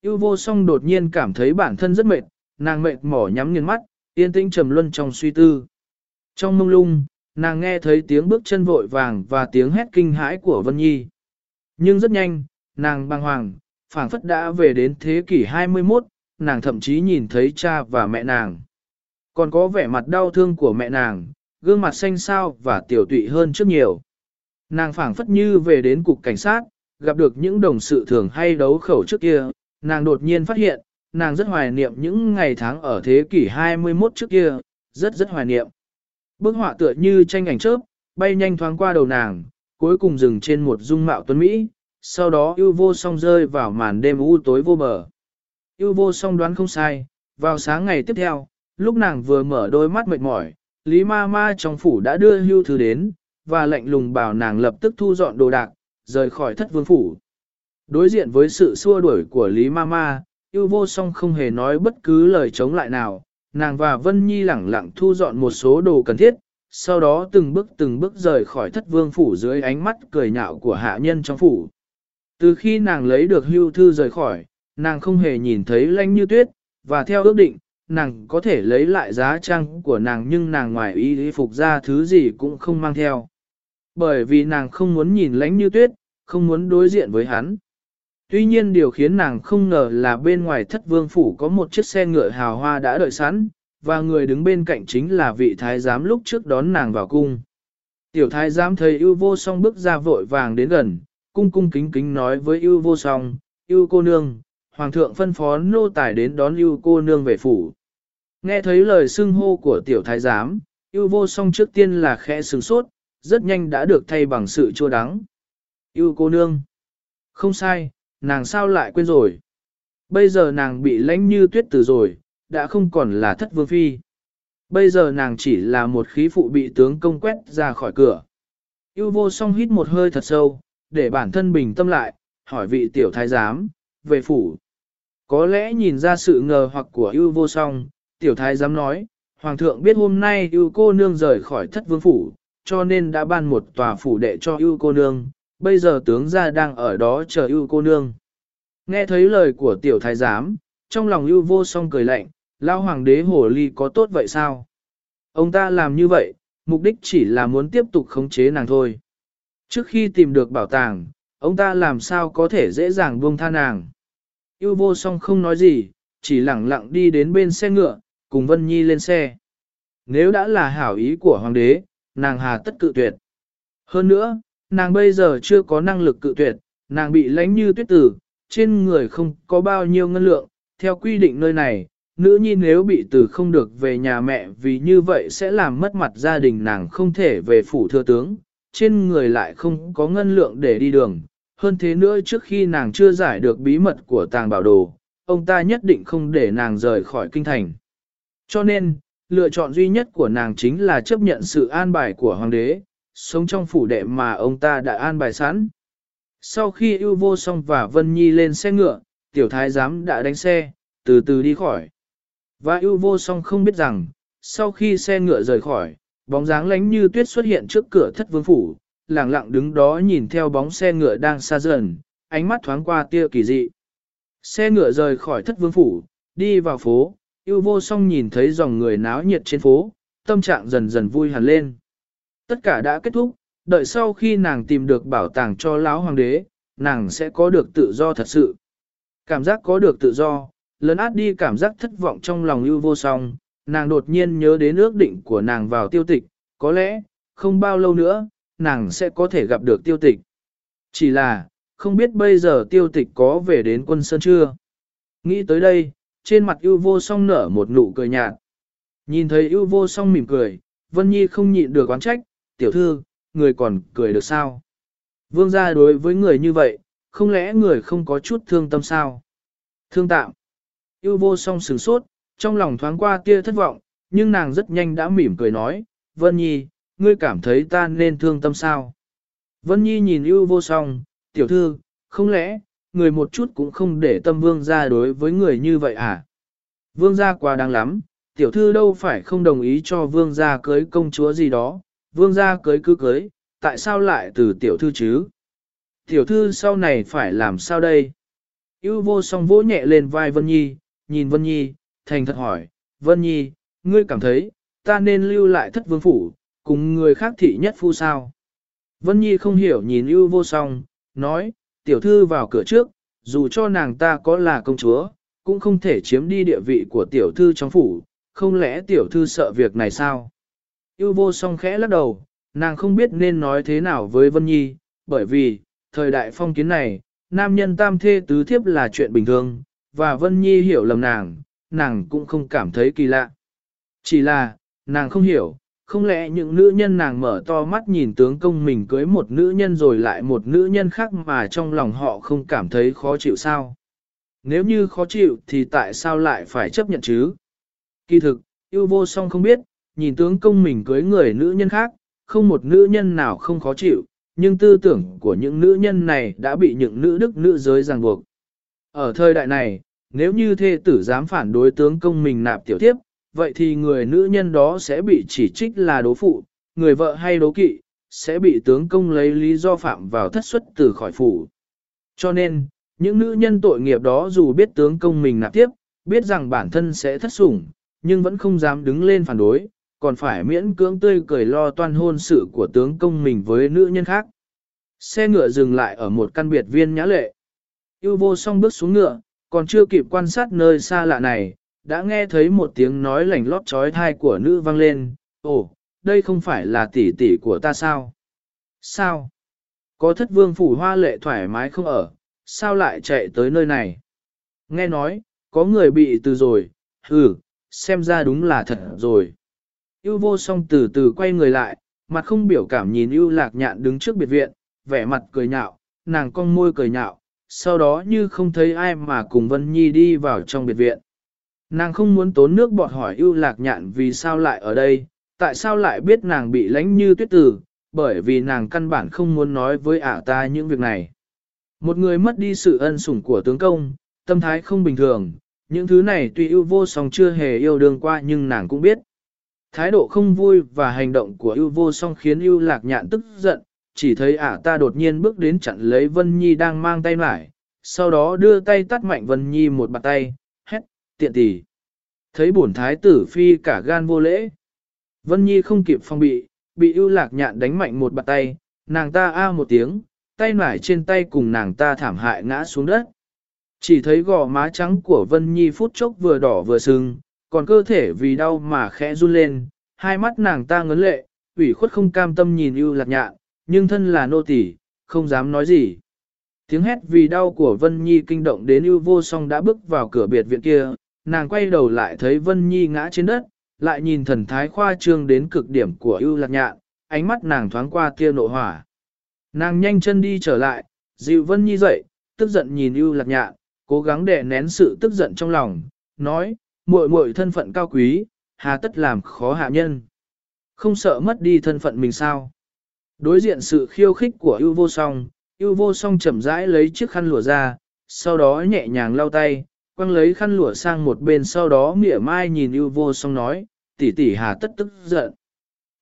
Yêu vô song đột nhiên cảm thấy bản thân rất mệt, nàng mệt mỏi nhắm nghiền mắt, yên tĩnh trầm luân trong suy tư. Trong mông lung, nàng nghe thấy tiếng bước chân vội vàng và tiếng hét kinh hãi của Vân Nhi. Nhưng rất nhanh, nàng băng hoàng, phảng phất đã về đến thế kỷ 21, nàng thậm chí nhìn thấy cha và mẹ nàng. Còn có vẻ mặt đau thương của mẹ nàng, gương mặt xanh xao và tiểu tụy hơn trước nhiều. Nàng phảng phất như về đến cục cảnh sát, gặp được những đồng sự thường hay đấu khẩu trước kia, nàng đột nhiên phát hiện, nàng rất hoài niệm những ngày tháng ở thế kỷ 21 trước kia, rất rất hoài niệm. Bức họa tựa như tranh ảnh chớp, bay nhanh thoáng qua đầu nàng, cuối cùng dừng trên một dung mạo tuấn Mỹ, sau đó yêu vô song rơi vào màn đêm u tối vô bờ. Yêu vô song đoán không sai, vào sáng ngày tiếp theo, lúc nàng vừa mở đôi mắt mệt mỏi, Lý ma ma trong phủ đã đưa hưu thư đến, và lệnh lùng bảo nàng lập tức thu dọn đồ đạc, rời khỏi thất vương phủ. Đối diện với sự xua đuổi của Lý ma ma, yêu vô song không hề nói bất cứ lời chống lại nào, nàng và Vân Nhi lẳng lặng thu dọn một số đồ cần thiết, sau đó từng bước từng bước rời khỏi thất vương phủ dưới ánh mắt cười nhạo của hạ nhân trong phủ. Từ khi nàng lấy được hưu thư rời khỏi, nàng không hề nhìn thấy lanh như tuyết, và theo ước định, nàng có thể lấy lại giá trang của nàng nhưng nàng ngoài ý phục ra thứ gì cũng không mang theo. Bởi vì nàng không muốn nhìn lánh như tuyết, không muốn đối diện với hắn. Tuy nhiên điều khiến nàng không ngờ là bên ngoài thất vương phủ có một chiếc xe ngựa hào hoa đã đợi sẵn, và người đứng bên cạnh chính là vị thái giám lúc trước đón nàng vào cung. Tiểu thái giám thấy ưu vô song bước ra vội vàng đến gần, cung cung kính kính nói với ưu vô song, ưu cô nương, hoàng thượng phân phó nô tài đến đón ưu cô nương về phủ. Nghe thấy lời xưng hô của tiểu thái giám, yêu vô song trước tiên là khẽ sừng sốt, rất nhanh đã được thay bằng sự chua đắng. yêu cô nương. Không sai, nàng sao lại quên rồi. Bây giờ nàng bị lãnh như tuyết tử rồi, đã không còn là thất vương phi. Bây giờ nàng chỉ là một khí phụ bị tướng công quét ra khỏi cửa. Yêu vô song hít một hơi thật sâu, để bản thân bình tâm lại, hỏi vị tiểu thái giám, về phủ. Có lẽ nhìn ra sự ngờ hoặc của yêu vô song, tiểu thái giám nói, Hoàng thượng biết hôm nay ưu cô nương rời khỏi thất vương phủ, cho nên đã ban một tòa phủ đệ cho ưu cô nương, bây giờ tướng gia đang ở đó chờ ưu cô nương. Nghe thấy lời của tiểu thái giám, trong lòng ưu vô song cười lạnh, lao hoàng đế hồ ly có tốt vậy sao? Ông ta làm như vậy, mục đích chỉ là muốn tiếp tục khống chế nàng thôi. Trước khi tìm được bảo tàng, ông ta làm sao có thể dễ dàng buông tha nàng. Yêu vô song không nói gì, chỉ lặng lặng đi đến bên xe ngựa, cùng Vân Nhi lên xe. Nếu đã là hảo ý của hoàng đế, nàng hà tất cự tuyệt. Hơn nữa, nàng bây giờ chưa có năng lực cự tuyệt, nàng bị lánh như tuyết tử, trên người không có bao nhiêu ngân lượng, theo quy định nơi này, nữ nhi nếu bị tử không được về nhà mẹ vì như vậy sẽ làm mất mặt gia đình nàng không thể về phủ thừa tướng, trên người lại không có ngân lượng để đi đường. Hơn thế nữa trước khi nàng chưa giải được bí mật của tàng bảo đồ, ông ta nhất định không để nàng rời khỏi kinh thành. Cho nên, lựa chọn duy nhất của nàng chính là chấp nhận sự an bài của hoàng đế, sống trong phủ đệ mà ông ta đã an bài sẵn. Sau khi ưu vô song và Vân Nhi lên xe ngựa, tiểu thái giám đã đánh xe, từ từ đi khỏi. Và ưu vô song không biết rằng, sau khi xe ngựa rời khỏi, bóng dáng lánh như tuyết xuất hiện trước cửa thất vương phủ, lặng lặng đứng đó nhìn theo bóng xe ngựa đang xa dần, ánh mắt thoáng qua tia kỳ dị. Xe ngựa rời khỏi thất vương phủ, đi vào phố, yêu vô song nhìn thấy dòng người náo nhiệt trên phố, tâm trạng dần dần vui hẳn lên. Tất cả đã kết thúc, đợi sau khi nàng tìm được bảo tàng cho lão hoàng đế, nàng sẽ có được tự do thật sự. Cảm giác có được tự do, lớn át đi cảm giác thất vọng trong lòng yêu vô song, nàng đột nhiên nhớ đến ước định của nàng vào tiêu tịch, có lẽ, không bao lâu nữa, nàng sẽ có thể gặp được tiêu tịch. Chỉ là, không biết bây giờ tiêu tịch có về đến quân sơn chưa. Nghĩ tới đây, trên mặt ưu vô song nở một nụ cười nhạt. Nhìn thấy ưu vô song mỉm cười, Vân Nhi không nhịn được oán trách, tiểu thư, người còn cười được sao? Vương gia đối với người như vậy, không lẽ người không có chút thương tâm sao? Thương tạm. Yêu vô song sửng sốt, trong lòng thoáng qua tia thất vọng, nhưng nàng rất nhanh đã mỉm cười nói, Vân Nhi, ngươi cảm thấy ta nên thương tâm sao? Vân Nhi nhìn yêu vô song, tiểu thư, không lẽ, người một chút cũng không để tâm vương gia đối với người như vậy à? Vương gia quá đáng lắm, tiểu thư đâu phải không đồng ý cho vương gia cưới công chúa gì đó, vương gia cưới cứ cưới, tại sao lại từ tiểu thư chứ? Tiểu thư sau này phải làm sao đây? Yêu vô song vỗ nhẹ lên vai Vân Nhi, nhìn Vân Nhi, thành thật hỏi, Vân Nhi, ngươi cảm thấy, ta nên lưu lại thất vương phủ, cùng người khác thị nhất phu sao? Vân Nhi không hiểu nhìn yêu vô song, nói, tiểu thư vào cửa trước, dù cho nàng ta có là công chúa, cũng không thể chiếm đi địa vị của tiểu thư trong phủ, không lẽ tiểu thư sợ việc này sao? Yêu vô song khẽ lắc đầu, nàng không biết nên nói thế nào với Vân Nhi, bởi vì, thời đại phong kiến này, nam nhân tam thê tứ thiếp là chuyện bình thường, và Vân Nhi hiểu lầm nàng, nàng cũng không cảm thấy kỳ lạ. Chỉ là, nàng không hiểu, không lẽ những nữ nhân nàng mở to mắt nhìn tướng công mình cưới một nữ nhân rồi lại một nữ nhân khác mà trong lòng họ không cảm thấy khó chịu sao? Nếu như khó chịu thì tại sao lại phải chấp nhận chứ? Kỳ thực, yêu vô song không biết, nhìn tướng công mình cưới người nữ nhân khác, không một nữ nhân nào không khó chịu, nhưng tư tưởng của những nữ nhân này đã bị những nữ đức nữ giới ràng buộc. Ở thời đại này, nếu như thê tử dám phản đối tướng công mình nạp tiểu tiếp, vậy thì người nữ nhân đó sẽ bị chỉ trích là đố phụ, người vợ hay đố kỵ, sẽ bị tướng công lấy lý do phạm vào thất xuất từ khỏi phủ. Cho nên, những nữ nhân tội nghiệp đó dù biết tướng công mình nạp tiếp, biết rằng bản thân sẽ thất sủng, nhưng vẫn không dám đứng lên phản đối, còn phải miễn cưỡng tươi cười lo toan hôn sự của tướng công mình với nữ nhân khác. Xe ngựa dừng lại ở một căn biệt viên nhã lệ. Yêu vô song bước xuống ngựa, còn chưa kịp quan sát nơi xa lạ này, đã nghe thấy một tiếng nói lảnh lót trói thai của nữ vang lên, ồ, đây không phải là tỷ tỷ của ta sao? Sao? Có thất vương phủ hoa lệ thoải mái không ở, sao lại chạy tới nơi này? Nghe nói, có người bị từ rồi, ừ, xem ra đúng là thật rồi. Yêu vô song từ từ quay người lại, mặt không biểu cảm nhìn yêu lạc nhạn đứng trước biệt viện, vẻ mặt cười nhạo, nàng cong môi cười nhạo, sau đó như không thấy ai mà cùng Vân Nhi đi vào trong biệt viện. Nàng không muốn tốn nước bọt hỏi ưu lạc nhạn vì sao lại ở đây, tại sao lại biết nàng bị lánh như tuyết tử, bởi vì nàng căn bản không muốn nói với ả ta những việc này. Một người mất đi sự ân sủng của tướng công, tâm thái không bình thường, những thứ này tuy ưu vô song chưa hề yêu đương qua nhưng nàng cũng biết. Thái độ không vui và hành động của ưu vô song khiến ưu lạc nhạn tức giận, chỉ thấy ả ta đột nhiên bước đến chặn lấy Vân Nhi đang mang tay lại, sau đó đưa tay tắt mạnh Vân Nhi một bàn tay, tiện tỷ. Thấy bổn thái tử phi cả gan vô lễ. Vân Nhi không kịp phong bị, bị ưu lạc nhạn đánh mạnh một bàn tay, nàng ta a một tiếng, tay nải trên tay cùng nàng ta thảm hại ngã xuống đất. Chỉ thấy gò má trắng của Vân Nhi phút chốc vừa đỏ vừa sưng, còn cơ thể vì đau mà khẽ run lên, hai mắt nàng ta ngấn lệ, ủy khuất không cam tâm nhìn ưu lạc nhạn, nhưng thân là nô tỳ, không dám nói gì. Tiếng hét vì đau của Vân Nhi kinh động đến ưu vô song đã bước vào cửa biệt viện kia, nàng quay đầu lại thấy Vân Nhi ngã trên đất, lại nhìn thần thái khoa trương đến cực điểm của ưu lạc nhạn, ánh mắt nàng thoáng qua tia nộ hỏa. Nàng nhanh chân đi trở lại, dịu Vân Nhi dậy, tức giận nhìn ưu lạc nhạn, cố gắng để nén sự tức giận trong lòng, nói, muội muội thân phận cao quý, hà tất làm khó hạ nhân. Không sợ mất đi thân phận mình sao? Đối diện sự khiêu khích của ưu vô song, ưu vô song chậm rãi lấy chiếc khăn lụa ra, sau đó nhẹ nhàng lau tay, quăng lấy khăn lụa sang một bên sau đó mỉa mai nhìn ưu vô song nói, tỷ tỷ hà tất tức giận.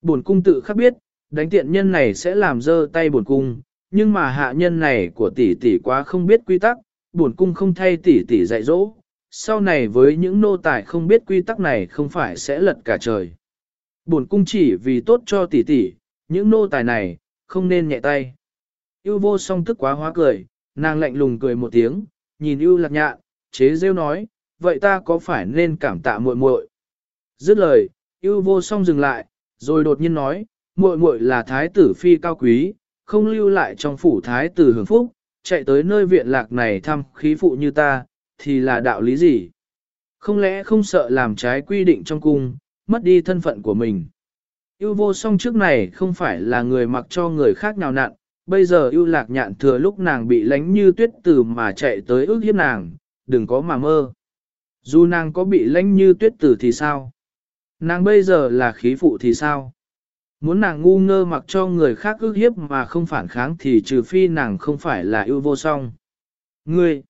Bổn cung tự khắc biết, đánh tiện nhân này sẽ làm dơ tay bổn cung, nhưng mà hạ nhân này của tỷ tỷ quá không biết quy tắc, bổn cung không thay tỷ tỷ dạy dỗ. Sau này với những nô tài không biết quy tắc này không phải sẽ lật cả trời. Bổn cung chỉ vì tốt cho tỷ tỷ, những nô tài này, không nên nhẹ tay. Yêu vô song tức quá hóa cười, nàng lạnh lùng cười một tiếng, nhìn yêu lạc nhạn, chế rêu nói, vậy ta có phải nên cảm tạ muội muội? Dứt lời, yêu vô song dừng lại, rồi đột nhiên nói, muội muội là thái tử phi cao quý, không lưu lại trong phủ thái tử hưởng phúc, chạy tới nơi viện lạc này thăm khí phụ như ta, thì là đạo lý gì? Không lẽ không sợ làm trái quy định trong cung, mất đi thân phận của mình? Yêu vô song trước này không phải là người mặc cho người khác nào nặn, bây giờ yêu lạc nhạn thừa lúc nàng bị lánh như tuyết tử mà chạy tới ước hiếp nàng, đừng có mà mơ. Dù nàng có bị lãnh như tuyết tử thì sao? Nàng bây giờ là khí phụ thì sao? Muốn nàng ngu ngơ mặc cho người khác ước hiếp mà không phản kháng thì trừ phi nàng không phải là yêu vô song. Ngươi!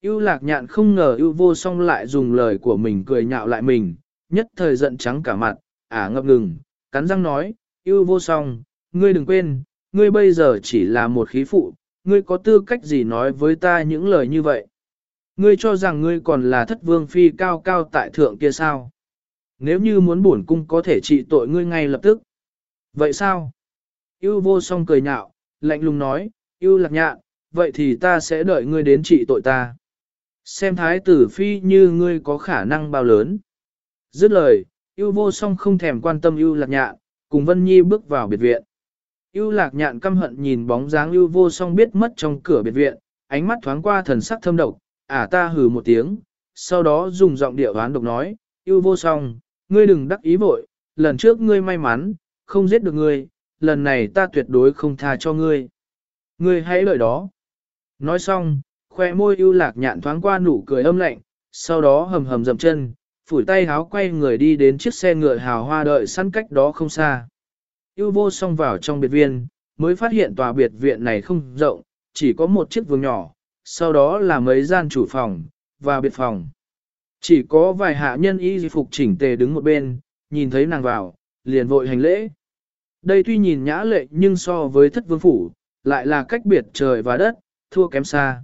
Yêu lạc nhạn không ngờ yêu vô song lại dùng lời của mình cười nhạo lại mình, nhất thời giận trắng cả mặt, ả ngập ngừng, cắn răng nói, yêu vô song, ngươi đừng quên, ngươi bây giờ chỉ là một khí phụ, ngươi có tư cách gì nói với ta những lời như vậy? Ngươi cho rằng ngươi còn là thất vương phi cao cao tại thượng kia sao? Nếu như muốn bổn cung có thể trị tội ngươi ngay lập tức. Vậy sao? Yêu vô song cười nhạo, lạnh lùng nói, yêu lạc nhạn, vậy thì ta sẽ đợi ngươi đến trị tội ta. Xem thái tử phi như ngươi có khả năng bao lớn. Dứt lời, yêu vô song không thèm quan tâm yêu lạc nhạn, cùng Vân Nhi bước vào biệt viện. Yêu lạc nhạn căm hận nhìn bóng dáng yêu vô song biết mất trong cửa biệt viện, ánh mắt thoáng qua thần sắc thâm độc, à ta hừ một tiếng, sau đó dùng giọng điệu hoán độc nói, yêu vô song, ngươi đừng đắc ý vội, lần trước ngươi may mắn, không giết được ngươi, lần này ta tuyệt đối không tha cho ngươi. Ngươi hãy lợi đó. Nói xong, khoe môi ưu lạc nhạn thoáng qua nụ cười âm lạnh, sau đó hầm hầm dầm chân, phủi tay háo quay người đi đến chiếc xe ngựa hào hoa đợi săn cách đó không xa. yêu vô song vào trong biệt viên, mới phát hiện tòa biệt viện này không rộng, chỉ có một chiếc vườn nhỏ, sau đó là mấy gian chủ phòng, và biệt phòng. Chỉ có vài hạ nhân y phục chỉnh tề đứng một bên, nhìn thấy nàng vào, liền vội hành lễ. Đây tuy nhìn nhã lệ nhưng so với thất vương phủ, lại là cách biệt trời và đất, thua kém xa.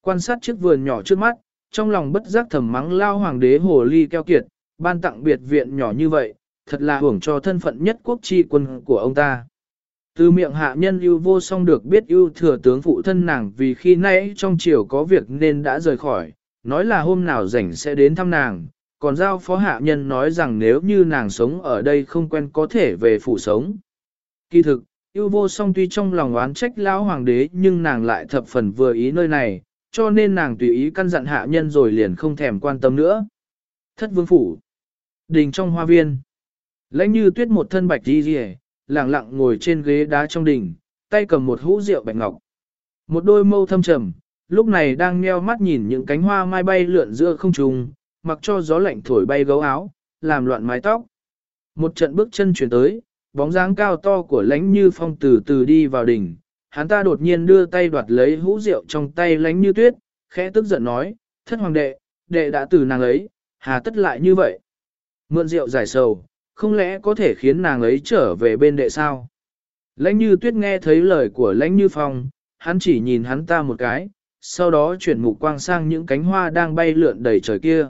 Quan sát chiếc vườn nhỏ trước mắt, trong lòng bất giác thầm mắng lao hoàng đế hồ ly keo kiệt, ban tặng biệt viện nhỏ như vậy, thật là hưởng cho thân phận nhất quốc tri quân của ông ta. Từ miệng hạ nhân yêu vô song được biết yêu thừa tướng phụ thân nàng vì khi nãy trong chiều có việc nên đã rời khỏi, nói là hôm nào rảnh sẽ đến thăm nàng, còn giao phó hạ nhân nói rằng nếu như nàng sống ở đây không quen có thể về phủ sống. Kỳ thực, yêu vô song tuy trong lòng oán trách lão hoàng đế nhưng nàng lại thập phần vừa ý nơi này, cho nên nàng tùy ý căn dặn hạ nhân rồi liền không thèm quan tâm nữa. Thất vương phủ. Đình trong hoa viên. Lãnh như tuyết một thân bạch đi rìa, lặng lặng ngồi trên ghế đá trong đình, tay cầm một hũ rượu bạch ngọc. Một đôi mâu thâm trầm, lúc này đang nheo mắt nhìn những cánh hoa mai bay lượn giữa không trung, mặc cho gió lạnh thổi bay gấu áo, làm loạn mái tóc. Một trận bước chân chuyển tới, bóng dáng cao to của lãnh như phong từ từ đi vào đỉnh, hắn ta đột nhiên đưa tay đoạt lấy hũ rượu trong tay lãnh như tuyết, khẽ tức giận nói, thất hoàng đệ, đệ đã từ nàng ấy, hà tất lại như vậy. Mượn rượu giải sầu, không lẽ có thể khiến nàng ấy trở về bên đệ sao? Lãnh như tuyết nghe thấy lời của lãnh như phong, hắn chỉ nhìn hắn ta một cái, sau đó chuyển mục quang sang những cánh hoa đang bay lượn đầy trời kia.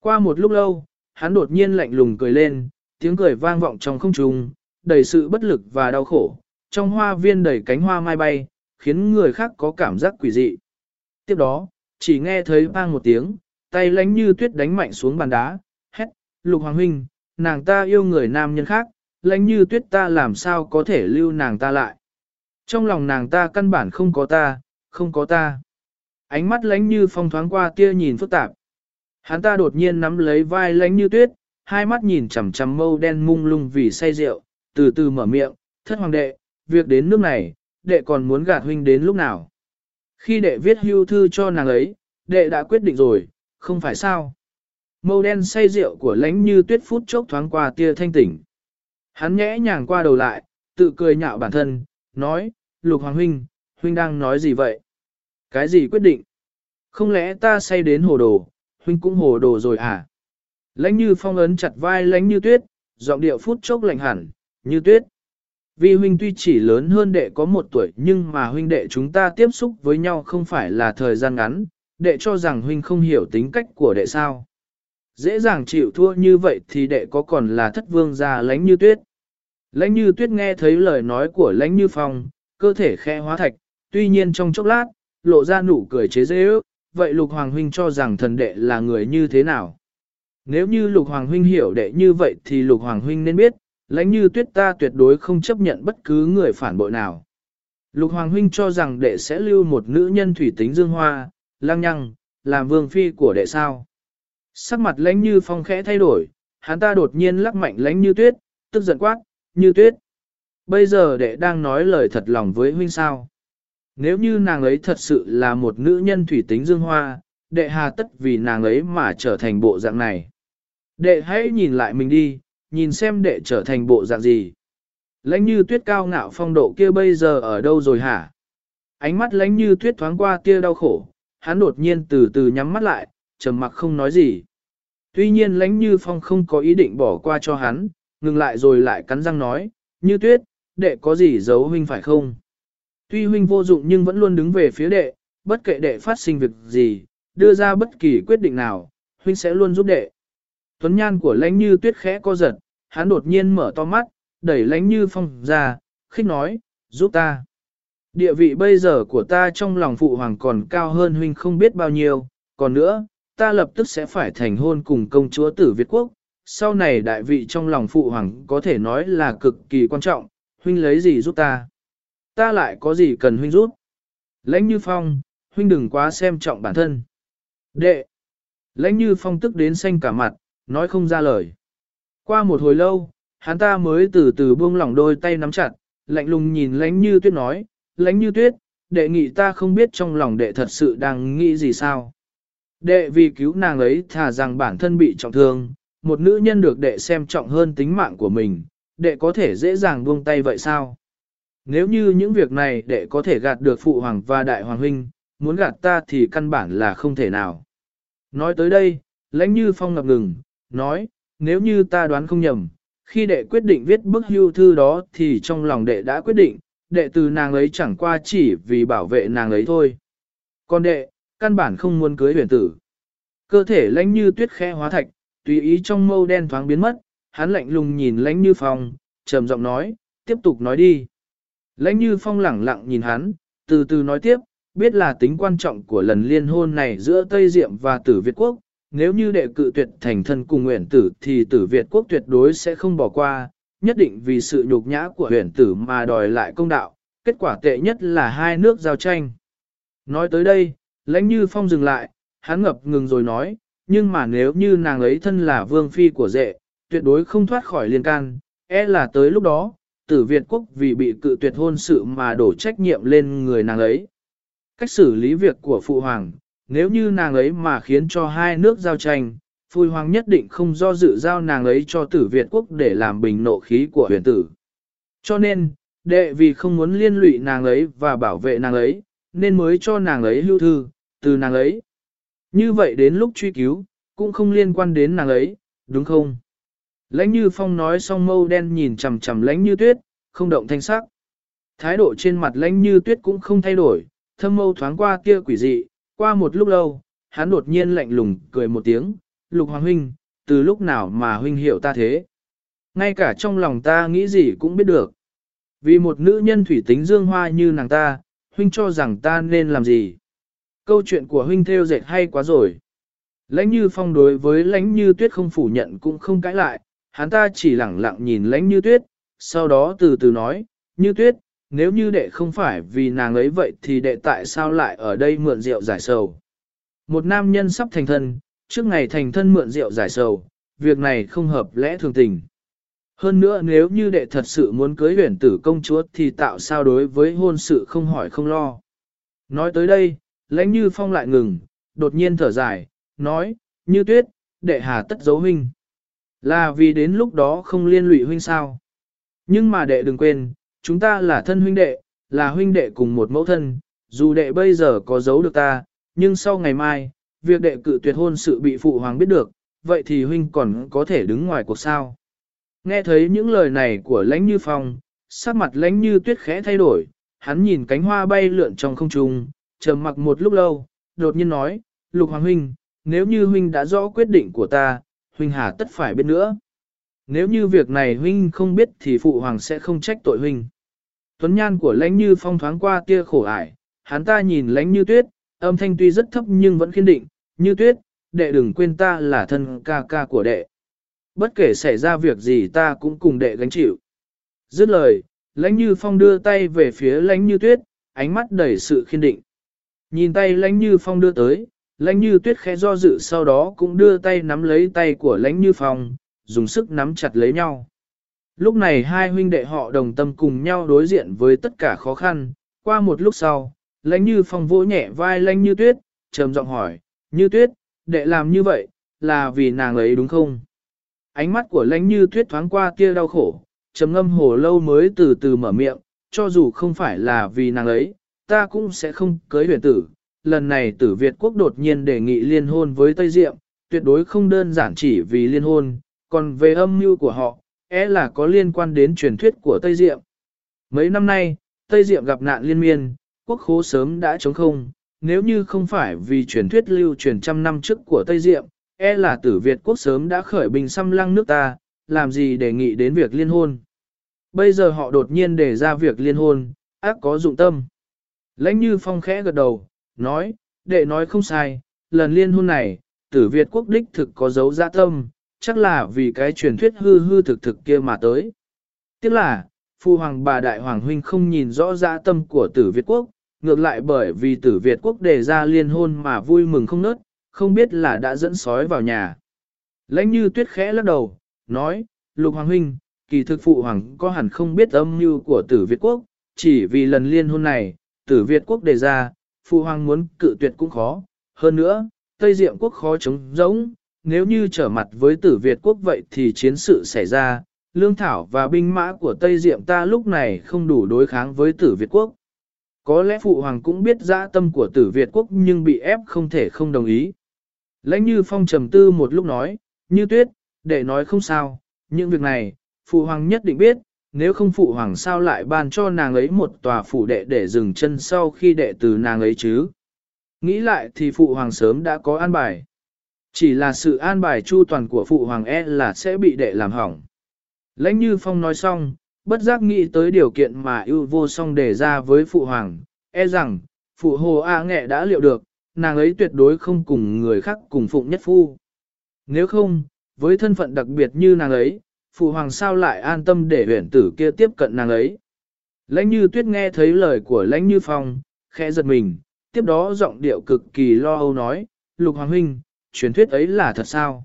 Qua một lúc lâu, hắn đột nhiên lạnh lùng cười lên, tiếng cười vang vọng trong không trung, đầy sự bất lực và đau khổ, trong hoa viên đầy cánh hoa mai bay, khiến người khác có cảm giác quỷ dị. Tiếp đó, chỉ nghe thấy vang một tiếng, tay lánh như tuyết đánh mạnh xuống bàn đá, hét, lục hoàng huynh, nàng ta yêu người nam nhân khác, lãnh như tuyết ta làm sao có thể lưu nàng ta lại. Trong lòng nàng ta căn bản không có ta, không có ta. Ánh mắt lãnh như phong thoáng qua tia nhìn phức tạp. Hắn ta đột nhiên nắm lấy vai lãnh như tuyết, hai mắt nhìn chằm chằm mâu đen mung lung vì say rượu, từ từ mở miệng, thất hoàng đệ, việc đến nước này, đệ còn muốn gạt huynh đến lúc nào. Khi đệ viết hưu thư cho nàng ấy, đệ đã quyết định rồi, không phải sao. Mâu đen say rượu của lánh như tuyết phút chốc thoáng qua tia thanh tỉnh. Hắn nhẽ nhàng qua đầu lại, tự cười nhạo bản thân, nói, lục hoàng huynh, huynh đang nói gì vậy? Cái gì quyết định? Không lẽ ta say đến hồ đồ, huynh cũng hồ đồ rồi à? Lãnh như phong ấn chặt vai lãnh như tuyết, giọng điệu phút chốc lạnh hẳn, như tuyết. Vì huynh tuy chỉ lớn hơn đệ có một tuổi nhưng mà huynh đệ chúng ta tiếp xúc với nhau không phải là thời gian ngắn, đệ cho rằng huynh không hiểu tính cách của đệ sao. Dễ dàng chịu thua như vậy thì đệ có còn là thất vương gia lãnh như tuyết. Lãnh như tuyết nghe thấy lời nói của lãnh như phong, cơ thể khe hóa thạch, tuy nhiên trong chốc lát, lộ ra nụ cười chế dễ ước, vậy Lục Hoàng Huynh cho rằng thần đệ là người như thế nào? Nếu như Lục Hoàng Huynh hiểu đệ như vậy thì Lục Hoàng Huynh nên biết, lãnh như tuyết ta tuyệt đối không chấp nhận bất cứ người phản bội nào. Lục Hoàng Huynh cho rằng đệ sẽ lưu một nữ nhân thủy tính dương hoa, lang nhăng, làm vương phi của đệ sao. Sắc mặt lãnh như phong khẽ thay đổi, hắn ta đột nhiên lắc mạnh lãnh như tuyết, tức giận quát, như tuyết. Bây giờ đệ đang nói lời thật lòng với huynh sao. Nếu như nàng ấy thật sự là một nữ nhân thủy tính dương hoa, đệ hà tất vì nàng ấy mà trở thành bộ dạng này. Đệ hãy nhìn lại mình đi, nhìn xem đệ trở thành bộ dạng gì. Lãnh như tuyết cao ngạo phong độ kia bây giờ ở đâu rồi hả? Ánh mắt lãnh như tuyết thoáng qua kia đau khổ, hắn đột nhiên từ từ nhắm mắt lại, trầm mặc không nói gì. Tuy nhiên lãnh như phong không có ý định bỏ qua cho hắn, ngừng lại rồi lại cắn răng nói, như tuyết, đệ có gì giấu huynh phải không? Tuy huynh vô dụng nhưng vẫn luôn đứng về phía đệ, bất kệ đệ phát sinh việc gì, đưa ra bất kỳ quyết định nào, huynh sẽ luôn giúp đệ. Tuấn nhan của lãnh như tuyết khẽ co giật, hắn đột nhiên mở to mắt, đẩy lãnh như phong ra, khích nói, giúp ta. Địa vị bây giờ của ta trong lòng phụ hoàng còn cao hơn huynh không biết bao nhiêu, còn nữa, ta lập tức sẽ phải thành hôn cùng công chúa tử Việt Quốc. Sau này đại vị trong lòng phụ hoàng có thể nói là cực kỳ quan trọng, huynh lấy gì giúp ta? Ta lại có gì cần huynh giúp? Lãnh như phong, huynh đừng quá xem trọng bản thân. Đệ! Lãnh như phong tức đến xanh cả mặt, nói không ra lời. Qua một hồi lâu, hắn ta mới từ từ buông lỏng đôi tay nắm chặt, lạnh lùng nhìn lãnh như tuyết nói, lãnh như tuyết, đệ nghị ta không biết trong lòng đệ thật sự đang nghĩ gì sao. Đệ vì cứu nàng ấy thà rằng bản thân bị trọng thương, một nữ nhân được đệ xem trọng hơn tính mạng của mình, đệ có thể dễ dàng buông tay vậy sao? Nếu như những việc này đệ có thể gạt được phụ hoàng và đại hoàng huynh, muốn gạt ta thì căn bản là không thể nào. Nói tới đây, lãnh như phong ngập ngừng, nói, nếu như ta đoán không nhầm, khi đệ quyết định viết bức hưu thư đó thì trong lòng đệ đã quyết định, đệ từ nàng ấy chẳng qua chỉ vì bảo vệ nàng ấy thôi. Còn đệ, căn bản không muốn cưới huyền tử. Cơ thể lãnh như tuyết khe hóa thạch, tùy ý trong mâu đen thoáng biến mất, hắn lạnh lùng nhìn lãnh như phong, trầm giọng nói, tiếp tục nói đi. Lãnh như phong lẳng lặng nhìn hắn, từ từ nói tiếp, biết là tính quan trọng của lần liên hôn này giữa Tây Diệm và tử Việt Quốc, nếu như đệ cự tuyệt thành thân cùng nguyện tử thì tử Việt quốc tuyệt đối sẽ không bỏ qua, nhất định vì sự nhục nhã của huyền tử mà đòi lại công đạo, kết quả tệ nhất là hai nước giao tranh. Nói tới đây, lãnh như phong dừng lại, hắn ngập ngừng rồi nói, nhưng mà nếu như nàng ấy thân là vương phi của dệ, tuyệt đối không thoát khỏi liên can, e là tới lúc đó, tử Việt quốc vì bị cự tuyệt hôn sự mà đổ trách nhiệm lên người nàng ấy. Cách xử lý việc của phụ hoàng, nếu như nàng ấy mà khiến cho hai nước giao tranh, Phu Hoàng nhất định không do dự giao nàng ấy cho tử Việt quốc để làm bình nộ khí của huyền tử. Cho nên, đệ vì không muốn liên lụy nàng ấy và bảo vệ nàng ấy, nên mới cho nàng ấy lưu thư, từ nàng ấy. Như vậy đến lúc truy cứu, cũng không liên quan đến nàng ấy, đúng không? Lãnh như phong nói xong mâu đen nhìn chằm chằm lãnh như tuyết, không động thanh sắc. Thái độ trên mặt lãnh như tuyết cũng không thay đổi, thâm mâu thoáng qua kia quỷ dị, qua một lúc lâu, hắn đột nhiên lạnh lùng cười một tiếng, lục hoàng huynh, từ lúc nào mà huynh hiểu ta thế? Ngay cả trong lòng ta nghĩ gì cũng biết được. Vì một nữ nhân thủy tính dương hoa như nàng ta, huynh cho rằng ta nên làm gì? Câu chuyện của huynh theo dệt hay quá rồi. Lãnh như phong đối với lãnh như tuyết không phủ nhận cũng không cãi lại, hắn ta chỉ lẳng lặng nhìn lãnh như tuyết, sau đó từ từ nói, như tuyết, nếu như đệ không phải vì nàng ấy vậy thì đệ tại sao lại ở đây mượn rượu giải sầu. Một nam nhân sắp thành thân, trước ngày thành thân mượn rượu giải sầu, việc này không hợp lẽ thường tình. Hơn nữa nếu như đệ thật sự muốn cưới huyền tử công chúa thì tạo sao đối với hôn sự không hỏi không lo. Nói tới đây, lãnh như phong lại ngừng, đột nhiên thở dài, nói, như tuyết, đệ hà tất giấu huynh. Là vì đến lúc đó không liên lụy huynh sao. Nhưng mà đệ đừng quên, chúng ta là thân huynh đệ, là huynh đệ cùng một mẫu thân, dù đệ bây giờ có giấu được ta, nhưng sau ngày mai, việc đệ cự tuyệt hôn sự bị phụ hoàng biết được, vậy thì huynh còn có thể đứng ngoài cuộc sao. Nghe thấy những lời này của lãnh như phong, sắc mặt lãnh như tuyết khẽ thay đổi, hắn nhìn cánh hoa bay lượn trong không trung, trầm mặc một lúc lâu, đột nhiên nói, lục hoàng huynh, nếu như huynh đã rõ quyết định của ta, huynh hà tất phải biết nữa. Nếu như việc này huynh không biết thì phụ hoàng sẽ không trách tội huynh. Tuấn nhan của lãnh như phong thoáng qua tia khổ ải, hắn ta nhìn lãnh như tuyết, Âm thanh tuy rất thấp nhưng vẫn kiên định, như tuyết, đệ đừng quên ta là thân ca ca của đệ. Bất kể xảy ra việc gì ta cũng cùng đệ gánh chịu. Dứt lời, lãnh như phong đưa tay về phía lãnh như tuyết, ánh mắt đầy sự kiên định. Nhìn tay lãnh như phong đưa tới, lãnh như tuyết khẽ do dự sau đó cũng đưa tay nắm lấy tay của lãnh như phong, dùng sức nắm chặt lấy nhau. Lúc này hai huynh đệ họ đồng tâm cùng nhau đối diện với tất cả khó khăn, qua một lúc sau, lãnh như phong vỗ nhẹ vai lãnh như tuyết, trầm giọng hỏi, như tuyết, đệ làm như vậy, là vì nàng ấy đúng không? Ánh mắt của lãnh như tuyết thoáng qua kia đau khổ, trầm ngâm hồ lâu mới từ từ mở miệng, cho dù không phải là vì nàng ấy, ta cũng sẽ không cưới huyền tử. Lần này tử Việt quốc đột nhiên đề nghị liên hôn với Tây Diệm, tuyệt đối không đơn giản chỉ vì liên hôn, còn về âm mưu của họ, é là có liên quan đến truyền thuyết của Tây Diệm. Mấy năm nay, Tây Diệm gặp nạn liên miên, quốc khố sớm đã trống không, nếu như không phải vì truyền thuyết lưu truyền trăm năm trước của Tây Diệm, e là tử Việt quốc sớm đã khởi bình xăm lăng nước ta, làm gì đề nghị đến việc liên hôn. Bây giờ họ đột nhiên đề ra việc liên hôn, ác có dụng tâm. Lãnh như phong khẽ gật đầu, nói, đệ nói không sai, lần liên hôn này, tử Việt quốc đích thực có dấu dạ tâm, chắc là vì cái truyền thuyết hư hư thực thực kia mà tới. Tiếc là, phu hoàng bà đại hoàng huynh không nhìn rõ dạ tâm của tử Việt quốc, ngược lại bởi vì tử Việt quốc đề ra liên hôn mà vui mừng không nớt, không biết là đã dẫn sói vào nhà. Lãnh như tuyết khẽ lắc đầu, nói, lục hoàng huynh, kỳ thực phụ hoàng có hẳn không biết âm mưu của tử Việt quốc, chỉ vì lần liên hôn này, tử Việt quốc đề ra, phụ hoàng muốn cự tuyệt cũng khó. Hơn nữa, Tây Diệm quốc khó chống giống, nếu như trở mặt với tử Việt quốc vậy thì chiến sự xảy ra, lương thảo và binh mã của Tây Diệm ta lúc này không đủ đối kháng với tử Việt quốc. Có lẽ phụ hoàng cũng biết dã tâm của tử Việt quốc nhưng bị ép không thể không đồng ý. Lãnh như phong trầm tư một lúc nói, như tuyết, để nói không sao, những việc này, phụ hoàng nhất định biết, nếu không phụ hoàng sao lại ban cho nàng ấy một tòa phủ đệ để dừng chân sau khi đệ từ nàng ấy chứ. Nghĩ lại thì phụ hoàng sớm đã có an bài. Chỉ là sự an bài chu toàn của phụ hoàng e là sẽ bị đệ làm hỏng. Lãnh như phong nói xong, bất giác nghĩ tới điều kiện mà ưu vô song đề ra với phụ hoàng, e rằng, phụ hồ A nghệ đã liệu được, nàng ấy tuyệt đối không cùng người khác cùng phụng nhất phu. Nếu không, với thân phận đặc biệt như nàng ấy, phụ hoàng sao lại an tâm để huyển tử kia tiếp cận nàng ấy. Lãnh như tuyết nghe thấy lời của lãnh như phong, khẽ giật mình, tiếp đó giọng điệu cực kỳ lo âu nói, lục hoàng huynh, truyền thuyết ấy là thật sao?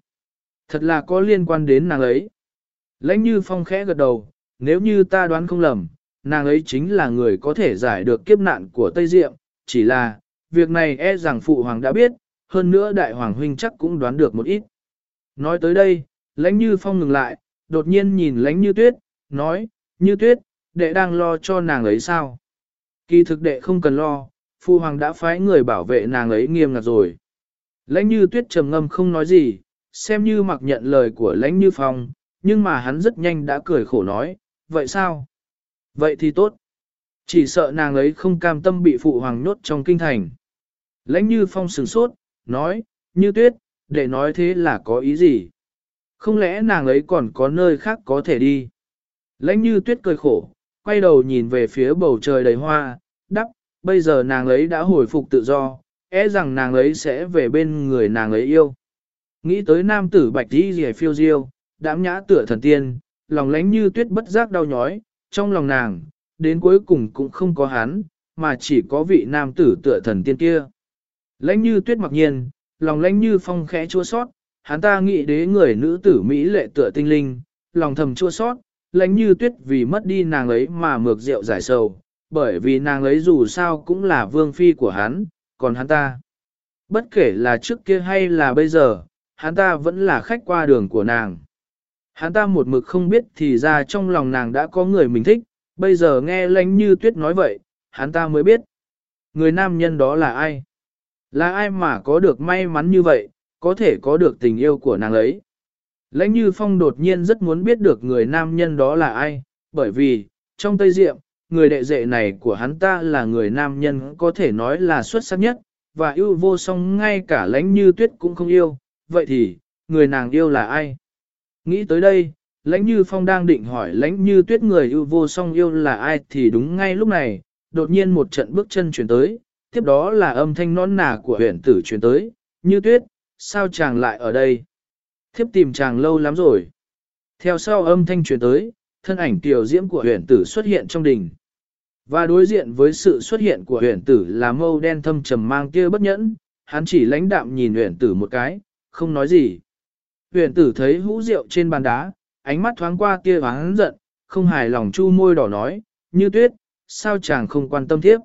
Thật là có liên quan đến nàng ấy. Lãnh như phong khẽ gật đầu, nếu như ta đoán không lầm, nàng ấy chính là người có thể giải được kiếp nạn của Tây Diệm, chỉ là, việc này e rằng phụ hoàng đã biết, hơn nữa đại hoàng huynh chắc cũng đoán được một ít. Nói tới đây, lãnh như phong ngừng lại, đột nhiên nhìn lãnh như tuyết, nói, như tuyết, đệ đang lo cho nàng ấy sao? Kỳ thực đệ không cần lo, phụ hoàng đã phái người bảo vệ nàng ấy nghiêm ngặt rồi. Lãnh như tuyết trầm ngâm không nói gì, xem như mặc nhận lời của lãnh như phong, nhưng mà hắn rất nhanh đã cười khổ nói, vậy sao? Vậy thì tốt. Chỉ sợ nàng ấy không cam tâm bị phụ hoàng nhốt trong kinh thành. Lãnh như phong sừng sốt, nói, như tuyết, để nói thế là có ý gì? Không lẽ nàng ấy còn có nơi khác có thể đi? Lãnh như tuyết cười khổ, quay đầu nhìn về phía bầu trời đầy hoa, đắp, bây giờ nàng ấy đã hồi phục tự do, e rằng nàng ấy sẽ về bên người nàng ấy yêu. Nghĩ tới nam tử bạch đi rìa phiêu diêu, đám nhã tựa thần tiên, lòng lánh như tuyết bất giác đau nhói, trong lòng nàng, đến cuối cùng cũng không có hắn, mà chỉ có vị nam tử tựa thần tiên kia. Lãnh như tuyết mặc nhiên, lòng lãnh như phong khẽ chua sót, hắn ta nghĩ đế người nữ tử Mỹ lệ tựa tinh linh, lòng thầm chua sót, lãnh như tuyết vì mất đi nàng ấy mà mược rượu giải sầu, bởi vì nàng ấy dù sao cũng là vương phi của hắn, còn hắn ta. Bất kể là trước kia hay là bây giờ, hắn ta vẫn là khách qua đường của nàng. Hắn ta một mực không biết thì ra trong lòng nàng đã có người mình thích, bây giờ nghe lãnh như tuyết nói vậy, hắn ta mới biết. Người nam nhân đó là ai? Là ai mà có được may mắn như vậy, có thể có được tình yêu của nàng ấy? Lãnh như phong đột nhiên rất muốn biết được người nam nhân đó là ai, bởi vì, trong Tây Diệm, người đệ dệ này của hắn ta là người nam nhân có thể nói là xuất sắc nhất, và yêu vô song ngay cả lãnh như tuyết cũng không yêu, vậy thì, người nàng yêu là ai? Nghĩ tới đây, lãnh như phong đang định hỏi lãnh như tuyết người yêu vô song yêu là ai thì đúng ngay lúc này, đột nhiên một trận bước chân chuyển tới, tiếp đó là âm thanh non nà của huyện tử truyền tới, như tuyết, sao chàng lại ở đây? Thiếp tìm chàng lâu lắm rồi. Theo sau âm thanh truyền tới, thân ảnh tiểu diễm của huyện tử xuất hiện trong đình. Và đối diện với sự xuất hiện của huyện tử là mâu đen thâm trầm mang kia bất nhẫn, hắn chỉ lãnh đạm nhìn huyện tử một cái, không nói gì. Huyện tử thấy hũ rượu trên bàn đá, ánh mắt thoáng qua kia hắn giận, không hài lòng chu môi đỏ nói, như tuyết, sao chàng không quan tâm thiếp?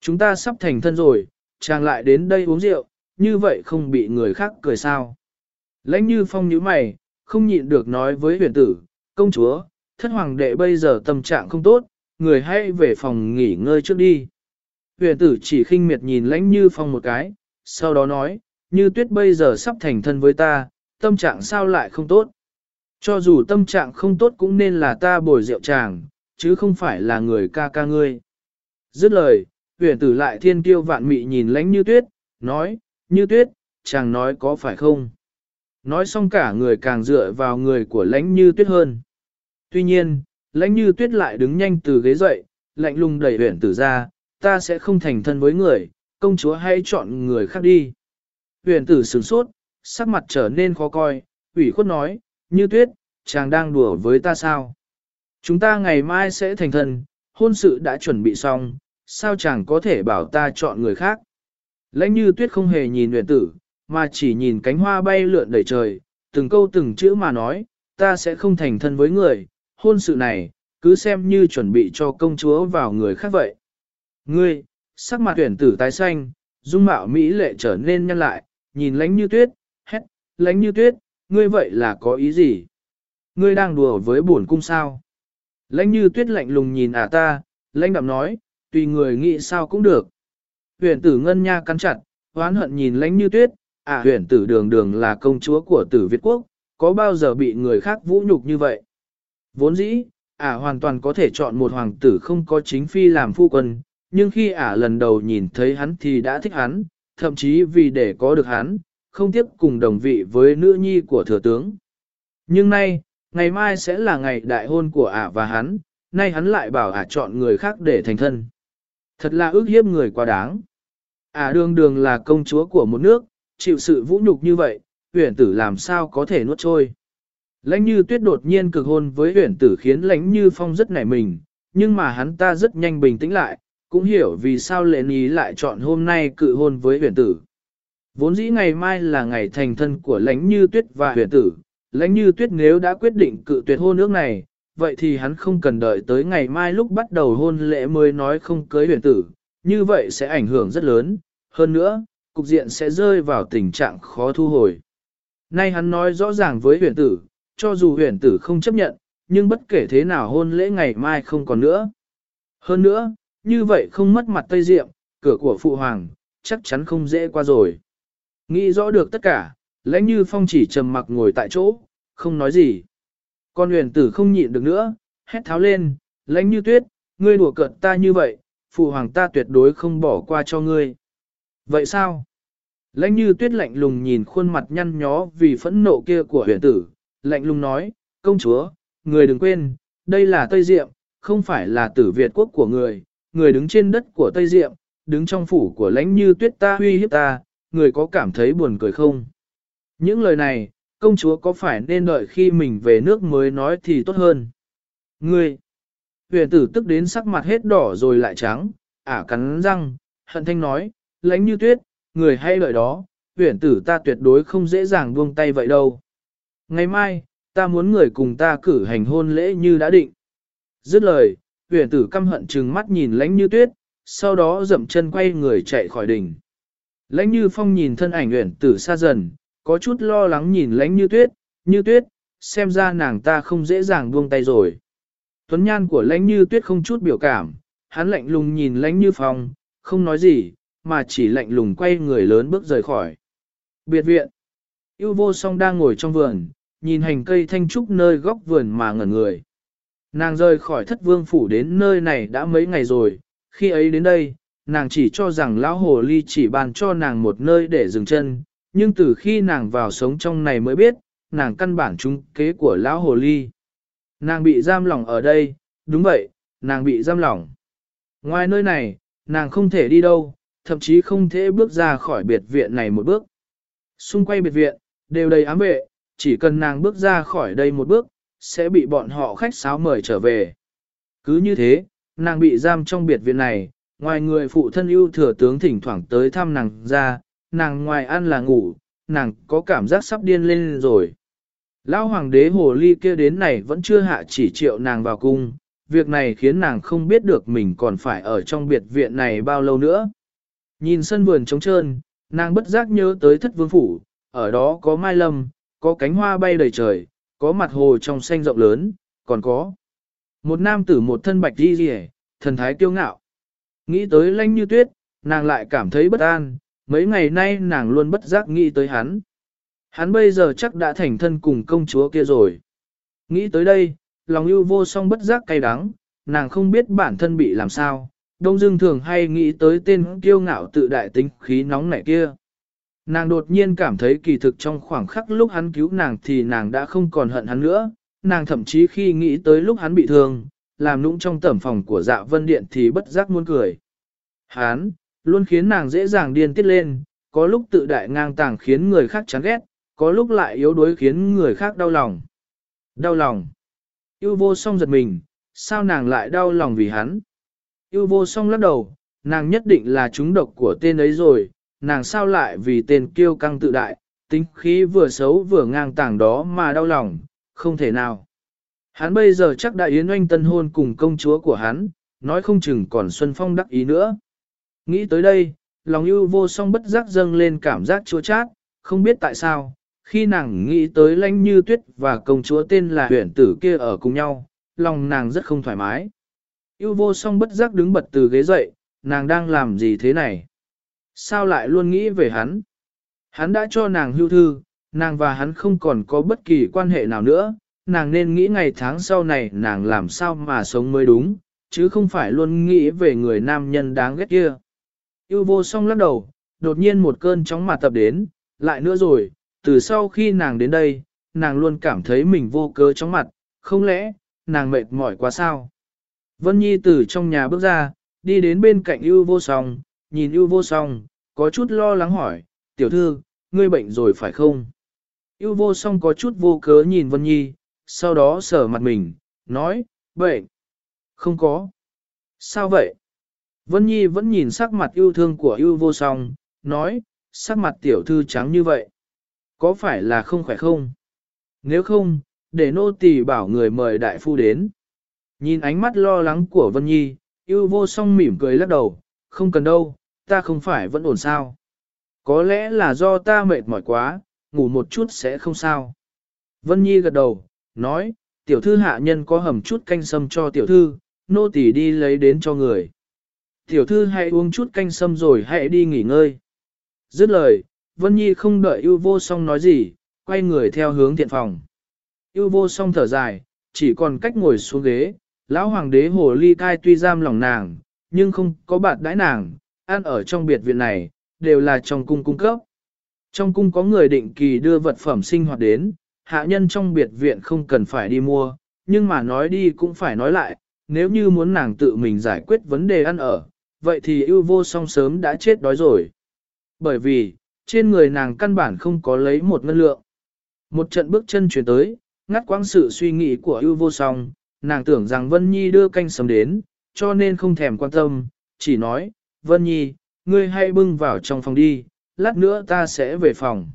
Chúng ta sắp thành thân rồi, chàng lại đến đây uống rượu, như vậy không bị người khác cười sao? Lãnh như phong nhíu mày, không nhịn được nói với huyền tử, công chúa, thất hoàng đệ bây giờ tâm trạng không tốt, người hãy về phòng nghỉ ngơi trước đi. Huyền tử chỉ khinh miệt nhìn lãnh như phong một cái, sau đó nói, như tuyết bây giờ sắp thành thân với ta, tâm trạng sao lại không tốt. Cho dù tâm trạng không tốt cũng nên là ta bồi rượu chàng, chứ không phải là người ca ca ngươi. Dứt lời, huyền tử lại thiên tiêu vạn mị nhìn lãnh như tuyết, nói, như tuyết, chàng nói có phải không? Nói xong cả người càng dựa vào người của lãnh như tuyết hơn. Tuy nhiên, lãnh như tuyết lại đứng nhanh từ ghế dậy, lạnh lùng đẩy huyền tử ra, ta sẽ không thành thân với người, công chúa hãy chọn người khác đi. Huyền tử sửng sốt, sắc mặt trở nên khó coi, ủy khuất nói, như tuyết, chàng đang đùa với ta sao? Chúng ta ngày mai sẽ thành thân, hôn sự đã chuẩn bị xong, sao chàng có thể bảo ta chọn người khác? Lãnh như tuyết không hề nhìn nguyện tử, mà chỉ nhìn cánh hoa bay lượn đầy trời, từng câu từng chữ mà nói, ta sẽ không thành thân với người, hôn sự này, cứ xem như chuẩn bị cho công chúa vào người khác vậy. Ngươi, sắc mặt tuyển tử tái xanh, dung mạo Mỹ lệ trở nên nhăn lại, nhìn lánh như tuyết, hét, lánh như tuyết, ngươi vậy là có ý gì? Ngươi đang đùa với bổn cung sao? Lánh như tuyết lạnh lùng nhìn à ta, lãnh đạm nói, tùy người nghĩ sao cũng được. Huyền tử ngân nha cắn chặt, hoán hận nhìn lánh như tuyết, à huyền tử đường đường là công chúa của tử Việt Quốc, có bao giờ bị người khác vũ nhục như vậy? Vốn dĩ, ả hoàn toàn có thể chọn một hoàng tử không có chính phi làm phu quân, nhưng khi ả lần đầu nhìn thấy hắn thì đã thích hắn, thậm chí vì để có được hắn, không tiếp cùng đồng vị với nữ nhi của thừa tướng. Nhưng nay, ngày mai sẽ là ngày đại hôn của ả và hắn, nay hắn lại bảo ả chọn người khác để thành thân. Thật là ước hiếp người quá đáng. À, đường đường là công chúa của một nước, chịu sự vũ nhục như vậy, huyền tử làm sao có thể nuốt trôi. Lãnh như tuyết đột nhiên cực hôn với huyền tử khiến lãnh như phong rất nảy mình, nhưng mà hắn ta rất nhanh bình tĩnh lại, cũng hiểu vì sao lệ ý lại chọn hôm nay cự hôn với huyền tử. Vốn dĩ ngày mai là ngày thành thân của lãnh như tuyết và huyền tử, lãnh như tuyết nếu đã quyết định cự tuyệt hôn nước này, vậy thì hắn không cần đợi tới ngày mai lúc bắt đầu hôn lễ mới nói không cưới huyền tử, như vậy sẽ ảnh hưởng rất lớn, hơn nữa, cục diện sẽ rơi vào tình trạng khó thu hồi. Nay hắn nói rõ ràng với huyền tử, cho dù huyền tử không chấp nhận, nhưng bất kể thế nào hôn lễ ngày mai không còn nữa. Hơn nữa, như vậy không mất mặt Tây Diệm, cửa của Phụ Hoàng, chắc chắn không dễ qua rồi. Nghĩ rõ được tất cả, lãnh như phong chỉ trầm mặc ngồi tại chỗ, không nói gì. Con huyền tử không nhịn được nữa, hét tháo lên, lãnh như tuyết, ngươi đùa cợt ta như vậy, Phụ Hoàng ta tuyệt đối không bỏ qua cho ngươi. Vậy sao? Lãnh như tuyết lạnh lùng nhìn khuôn mặt nhăn nhó vì phẫn nộ kia của huyền tử, lạnh lùng nói, công chúa, người đừng quên, đây là Tây Diệm, không phải là tử Việt quốc của người, người đứng trên đất của Tây Diệm, đứng trong phủ của lãnh như tuyết ta huy hiếp ta, người có cảm thấy buồn cười không? Những lời này, công chúa có phải nên đợi khi mình về nước mới nói thì tốt hơn? Ngươi! Huyền tử tức đến sắc mặt hết đỏ rồi lại trắng, ả cắn răng, hận thanh nói, lãnh như tuyết, người hay lợi đó, huyền tử ta tuyệt đối không dễ dàng buông tay vậy đâu. Ngày mai, ta muốn người cùng ta cử hành hôn lễ như đã định. Dứt lời, huyền tử căm hận trừng mắt nhìn lãnh như tuyết, sau đó dậm chân quay người chạy khỏi đỉnh. Lãnh như phong nhìn thân ảnh huyền tử xa dần, có chút lo lắng nhìn lãnh như tuyết, như tuyết, xem ra nàng ta không dễ dàng buông tay rồi. Tuấn nhan của lãnh như tuyết không chút biểu cảm, hắn lạnh lùng nhìn lãnh như phong, không nói gì, mà chỉ lạnh lùng quay người lớn bước rời khỏi. Biệt viện. Yêu vô song đang ngồi trong vườn, nhìn hành cây thanh trúc nơi góc vườn mà ngẩn người. Nàng rời khỏi thất vương phủ đến nơi này đã mấy ngày rồi, khi ấy đến đây, nàng chỉ cho rằng lão hồ ly chỉ bàn cho nàng một nơi để dừng chân, nhưng từ khi nàng vào sống trong này mới biết, nàng căn bản trúng kế của lão hồ ly. Nàng bị giam lỏng ở đây, đúng vậy, nàng bị giam lỏng. Ngoài nơi này, nàng không thể đi đâu, thậm chí không thể bước ra khỏi biệt viện này một bước. Xung quanh biệt viện, đều đầy ám vệ, chỉ cần nàng bước ra khỏi đây một bước, sẽ bị bọn họ khách sáo mời trở về. Cứ như thế, nàng bị giam trong biệt viện này, ngoài người phụ thân yêu thừa tướng thỉnh thoảng tới thăm nàng ra, nàng ngoài ăn là ngủ, nàng có cảm giác sắp điên lên rồi. Lão hoàng đế hồ ly kia đến này vẫn chưa hạ chỉ triệu nàng vào cung, việc này khiến nàng không biết được mình còn phải ở trong biệt viện này bao lâu nữa. Nhìn sân vườn trống trơn, nàng bất giác nhớ tới thất vương phủ, ở đó có mai lâm, có cánh hoa bay đầy trời, có mặt hồ trong xanh rộng lớn, còn có một nam tử một thân bạch đi rìa, thần thái kiêu ngạo. Nghĩ tới lanh như tuyết, nàng lại cảm thấy bất an, mấy ngày nay nàng luôn bất giác nghĩ tới hắn. Hắn bây giờ chắc đã thành thân cùng công chúa kia rồi. Nghĩ tới đây, lòng yêu vô song bất giác cay đắng, nàng không biết bản thân bị làm sao, đông dương thường hay nghĩ tới tên kiêu ngạo tự đại tính khí nóng nảy kia. Nàng đột nhiên cảm thấy kỳ thực trong khoảng khắc lúc hắn cứu nàng thì nàng đã không còn hận hắn nữa, nàng thậm chí khi nghĩ tới lúc hắn bị thương, làm nũng trong tẩm phòng của dạ vân điện thì bất giác muốn cười. Hắn, luôn khiến nàng dễ dàng điên tiết lên, có lúc tự đại ngang tàng khiến người khác chán ghét, có lúc lại yếu đuối khiến người khác đau lòng. Đau lòng. Yêu vô song giật mình, sao nàng lại đau lòng vì hắn? Yêu vô song lắc đầu, nàng nhất định là chúng độc của tên ấy rồi, nàng sao lại vì tên kiêu căng tự đại, tính khí vừa xấu vừa ngang tàng đó mà đau lòng, không thể nào. Hắn bây giờ chắc đã yến oanh tân hôn cùng công chúa của hắn, nói không chừng còn Xuân Phong đắc ý nữa. Nghĩ tới đây, lòng yêu vô song bất giác dâng lên cảm giác chua chát, không biết tại sao, khi nàng nghĩ tới lãnh như tuyết và công chúa tên là huyện tử kia ở cùng nhau, lòng nàng rất không thoải mái. Yêu vô song bất giác đứng bật từ ghế dậy, nàng đang làm gì thế này? Sao lại luôn nghĩ về hắn? Hắn đã cho nàng hưu thư, nàng và hắn không còn có bất kỳ quan hệ nào nữa, nàng nên nghĩ ngày tháng sau này nàng làm sao mà sống mới đúng, chứ không phải luôn nghĩ về người nam nhân đáng ghét kia. Yêu vô song lắc đầu, đột nhiên một cơn chóng mặt tập đến, lại nữa rồi, từ sau khi nàng đến đây, nàng luôn cảm thấy mình vô cớ chóng mặt, không lẽ, nàng mệt mỏi quá sao? Vân Nhi từ trong nhà bước ra, đi đến bên cạnh yêu vô song, nhìn yêu vô song, có chút lo lắng hỏi, tiểu thư, ngươi bệnh rồi phải không? Yêu vô song có chút vô cớ nhìn Vân Nhi, sau đó sờ mặt mình, nói, bệnh. Không có. Sao vậy? Vân Nhi vẫn nhìn sắc mặt yêu thương của yêu vô song, nói, sắc mặt tiểu thư trắng như vậy. Có phải là không khỏe không? Nếu không, để nô tỳ bảo người mời đại phu đến. Nhìn ánh mắt lo lắng của Vân Nhi, yêu vô song mỉm cười lắc đầu, không cần đâu, ta không phải vẫn ổn sao. Có lẽ là do ta mệt mỏi quá, ngủ một chút sẽ không sao. Vân Nhi gật đầu, nói, tiểu thư hạ nhân có hầm chút canh sâm cho tiểu thư, nô tỳ đi lấy đến cho người. Tiểu thư hãy uống chút canh sâm rồi hãy đi nghỉ ngơi. Dứt lời, Vân Nhi không đợi yêu vô song nói gì, quay người theo hướng thiện phòng. Yêu vô song thở dài, chỉ còn cách ngồi xuống ghế, lão hoàng đế hồ ly cai tuy giam lòng nàng, nhưng không có bạt đãi nàng, ăn ở trong biệt viện này, đều là trong cung cung cấp. Trong cung có người định kỳ đưa vật phẩm sinh hoạt đến, hạ nhân trong biệt viện không cần phải đi mua, nhưng mà nói đi cũng phải nói lại, nếu như muốn nàng tự mình giải quyết vấn đề ăn ở, vậy thì ưu vô song sớm đã chết đói rồi. Bởi vì, trên người nàng căn bản không có lấy một ngân lượng. Một trận bước chân chuyển tới, ngắt quãng sự suy nghĩ của ưu vô song, nàng tưởng rằng Vân Nhi đưa canh sớm đến, cho nên không thèm quan tâm, chỉ nói, Vân Nhi, ngươi hãy bưng vào trong phòng đi, lát nữa ta sẽ về phòng.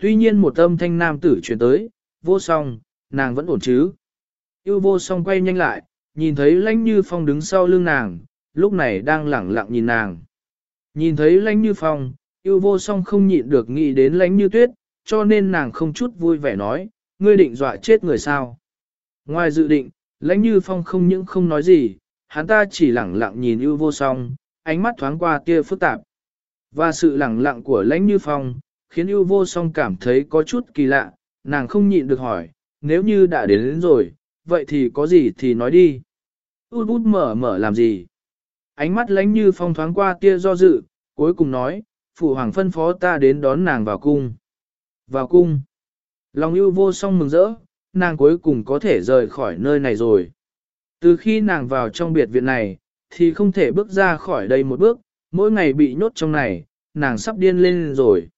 Tuy nhiên một âm thanh nam tử chuyển tới, vô song, nàng vẫn ổn chứ. Yêu vô song quay nhanh lại, nhìn thấy lãnh như phong đứng sau lưng nàng, lúc này đang lẳng lặng nhìn nàng. Nhìn thấy lãnh như phong, yêu vô song không nhịn được nghĩ đến lãnh như tuyết, cho nên nàng không chút vui vẻ nói, ngươi định dọa chết người sao. Ngoài dự định, lãnh như phong không những không nói gì, hắn ta chỉ lẳng lặng nhìn yêu vô song, ánh mắt thoáng qua tia phức tạp. Và sự lẳng lặng của lãnh như phong, khiến yêu vô song cảm thấy có chút kỳ lạ, nàng không nhịn được hỏi, nếu như đã đến, đến rồi, vậy thì có gì thì nói đi. Út út mở mở làm gì? Ánh mắt lãnh như phong thoáng qua tia do dự, cuối cùng nói, phụ hoàng phân phó ta đến đón nàng vào cung. Vào cung. Lòng yêu vô song mừng rỡ, nàng cuối cùng có thể rời khỏi nơi này rồi. Từ khi nàng vào trong biệt viện này, thì không thể bước ra khỏi đây một bước, mỗi ngày bị nhốt trong này, nàng sắp điên lên rồi.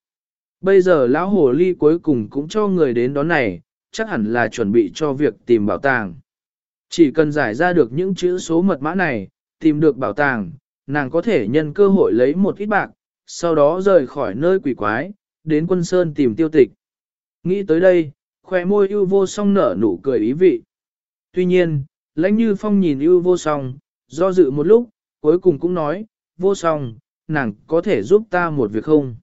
Bây giờ lão hồ ly cuối cùng cũng cho người đến đón này, chắc hẳn là chuẩn bị cho việc tìm bảo tàng. Chỉ cần giải ra được những chữ số mật mã này, tìm được bảo tàng, nàng có thể nhân cơ hội lấy một ít bạc, sau đó rời khỏi nơi quỷ quái, đến quân sơn tìm tiêu tịch. Nghĩ tới đây, khoe môi ưu vô song nở nụ cười ý vị. Tuy nhiên, lãnh như phong nhìn ưu vô song, do dự một lúc, cuối cùng cũng nói, vô song, nàng có thể giúp ta một việc không?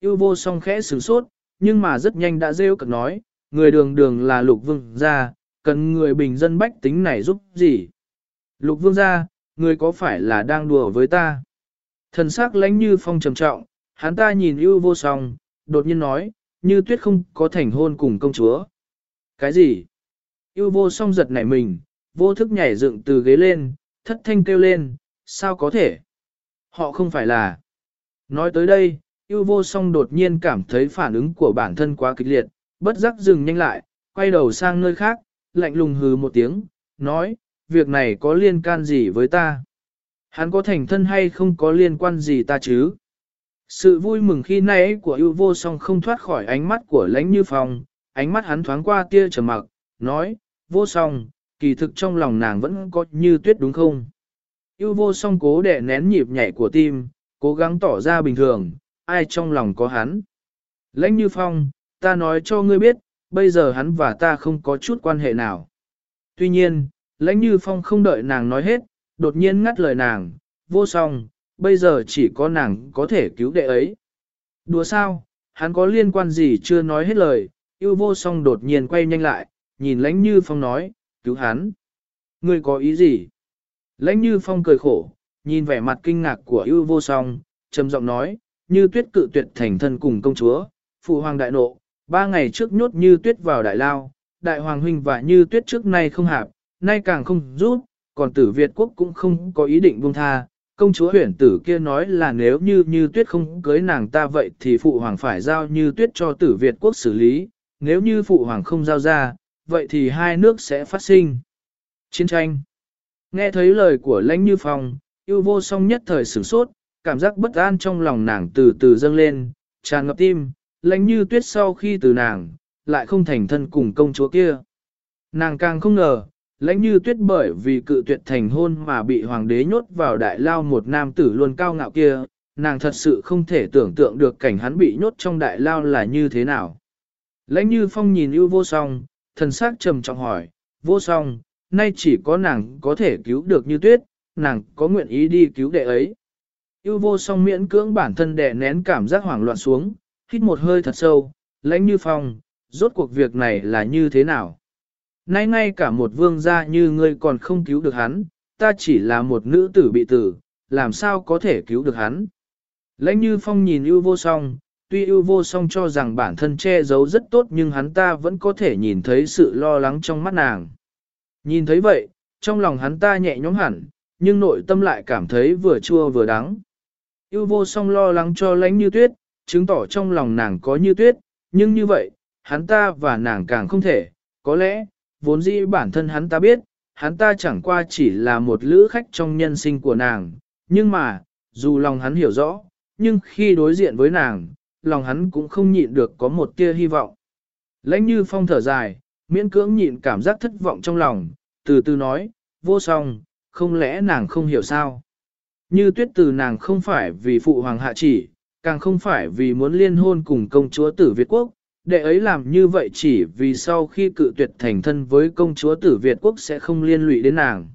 Ưu vô song khẽ sửng sốt, nhưng mà rất nhanh đã rêu cực nói, người đường đường là lục vương gia, cần người bình dân bách tính này giúp gì? Lục vương gia, người có phải là đang đùa với ta? Thần sắc lãnh như phong trầm trọng, hắn ta nhìn ưu vô song, đột nhiên nói, như tuyết không có thành hôn cùng công chúa. Cái gì? Yêu vô song giật nảy mình, vô thức nhảy dựng từ ghế lên, thất thanh kêu lên, sao có thể? Họ không phải là. Nói tới đây, yêu vô song đột nhiên cảm thấy phản ứng của bản thân quá kịch liệt, bất giác dừng nhanh lại, quay đầu sang nơi khác, lạnh lùng hừ một tiếng, nói, việc này có liên can gì với ta? Hắn có thành thân hay không có liên quan gì ta chứ? Sự vui mừng khi nãy của ưu vô song không thoát khỏi ánh mắt của lãnh như phong, ánh mắt hắn thoáng qua tia trầm mặc, nói, vô song, kỳ thực trong lòng nàng vẫn có như tuyết đúng không? Ưu vô song cố để nén nhịp nhảy của tim, cố gắng tỏ ra bình thường, ai trong lòng có hắn. Lãnh như phong, ta nói cho ngươi biết, bây giờ hắn và ta không có chút quan hệ nào. Tuy nhiên, lãnh như phong không đợi nàng nói hết, đột nhiên ngắt lời nàng, vô song, bây giờ chỉ có nàng có thể cứu đệ ấy. Đùa sao, hắn có liên quan gì chưa nói hết lời, yêu vô song đột nhiên quay nhanh lại, nhìn lãnh như phong nói, cứu hắn. Ngươi có ý gì? Lãnh như phong cười khổ, nhìn vẻ mặt kinh ngạc của yêu vô song, trầm giọng nói, như tuyết cự tuyệt thành thân cùng công chúa, phụ hoàng đại nộ, ba ngày trước nhốt như tuyết vào đại lao, đại hoàng huynh và như tuyết trước nay không hạp, nay càng không rút, còn tử Việt quốc cũng không có ý định buông tha, công chúa huyền tử kia nói là nếu như như tuyết không cưới nàng ta vậy thì phụ hoàng phải giao như tuyết cho tử Việt quốc xử lý, nếu như phụ hoàng không giao ra, vậy thì hai nước sẽ phát sinh. Chiến tranh Nghe thấy lời của lãnh như phong, yêu vô song nhất thời sửng sốt, cảm giác bất an trong lòng nàng từ từ dâng lên, tràn ngập tim, lãnh như tuyết sau khi từ nàng, lại không thành thân cùng công chúa kia. Nàng càng không ngờ, lãnh như tuyết bởi vì cự tuyệt thành hôn mà bị hoàng đế nhốt vào đại lao một nam tử luôn cao ngạo kia, nàng thật sự không thể tưởng tượng được cảnh hắn bị nhốt trong đại lao là như thế nào. Lãnh như phong nhìn ưu vô song, thần sắc trầm trọng hỏi, vô song, nay chỉ có nàng có thể cứu được như tuyết, nàng có nguyện ý đi cứu đệ ấy. Ưu vô song miễn cưỡng bản thân đè nén cảm giác hoảng loạn xuống, hít một hơi thật sâu, lãnh như phong, rốt cuộc việc này là như thế nào? Nay ngay cả một vương gia như ngươi còn không cứu được hắn, ta chỉ là một nữ tử bị tử, làm sao có thể cứu được hắn. Lãnh như phong nhìn ưu vô song, tuy ưu vô song cho rằng bản thân che giấu rất tốt nhưng hắn ta vẫn có thể nhìn thấy sự lo lắng trong mắt nàng. Nhìn thấy vậy, trong lòng hắn ta nhẹ nhõm hẳn, nhưng nội tâm lại cảm thấy vừa chua vừa đắng. Ưu vô song lo lắng cho lãnh như tuyết, chứng tỏ trong lòng nàng có như tuyết, nhưng như vậy, hắn ta và nàng càng không thể, có lẽ, vốn dĩ bản thân hắn ta biết, hắn ta chẳng qua chỉ là một lữ khách trong nhân sinh của nàng, nhưng mà, dù lòng hắn hiểu rõ, nhưng khi đối diện với nàng, lòng hắn cũng không nhịn được có một tia hy vọng. Lãnh như phong thở dài, miễn cưỡng nhịn cảm giác thất vọng trong lòng, từ từ nói, vô song, không lẽ nàng không hiểu sao? Như tuyết từ nàng không phải vì phụ hoàng hạ chỉ, càng không phải vì muốn liên hôn cùng công chúa tử Việt Quốc, đệ ấy làm như vậy chỉ vì sau khi cự tuyệt thành thân với công chúa tử Việt quốc sẽ không liên lụy đến nàng.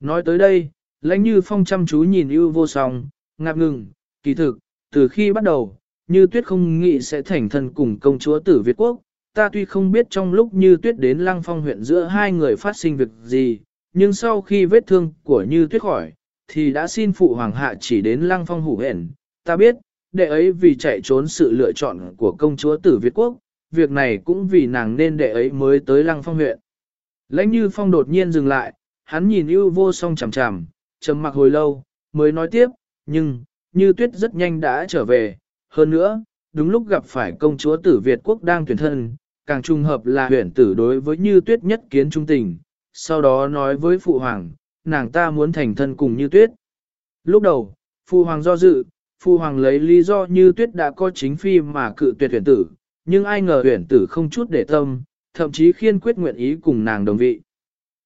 Nói tới đây, lãnh như phong chăm chú nhìn ưu vô song, ngạc ngừng, kỳ thực, từ khi bắt đầu, như tuyết không nghĩ sẽ thành thân cùng công chúa tử Việt quốc, ta tuy không biết trong lúc như tuyết đến lăng phong huyện giữa hai người phát sinh việc gì, nhưng sau khi vết thương của như tuyết khỏi, thì đã xin phụ hoàng hạ chỉ đến lăng phong hủ hển, ta biết, đệ ấy vì chạy trốn sự lựa chọn của công chúa tử Việt Quốc, việc này cũng vì nàng nên đệ ấy mới tới lăng phong huyện. Lãnh như phong đột nhiên dừng lại, hắn nhìn ưu vô song chằm chằm, trầm mặc hồi lâu, mới nói tiếp, nhưng, như tuyết rất nhanh đã trở về, hơn nữa, đúng lúc gặp phải công chúa tử Việt Quốc đang tuyển thân, càng trùng hợp là huyện tử đối với như tuyết nhất kiến trung tình, sau đó nói với phụ hoàng, nàng ta muốn thành thân cùng như tuyết. Lúc đầu, phụ hoàng do dự, phu hoàng lấy lý do như tuyết đã có chính phi mà cự tuyệt tuyển tử, nhưng ai ngờ tuyển tử không chút để tâm, thậm chí khiên quyết nguyện ý cùng nàng đồng vị.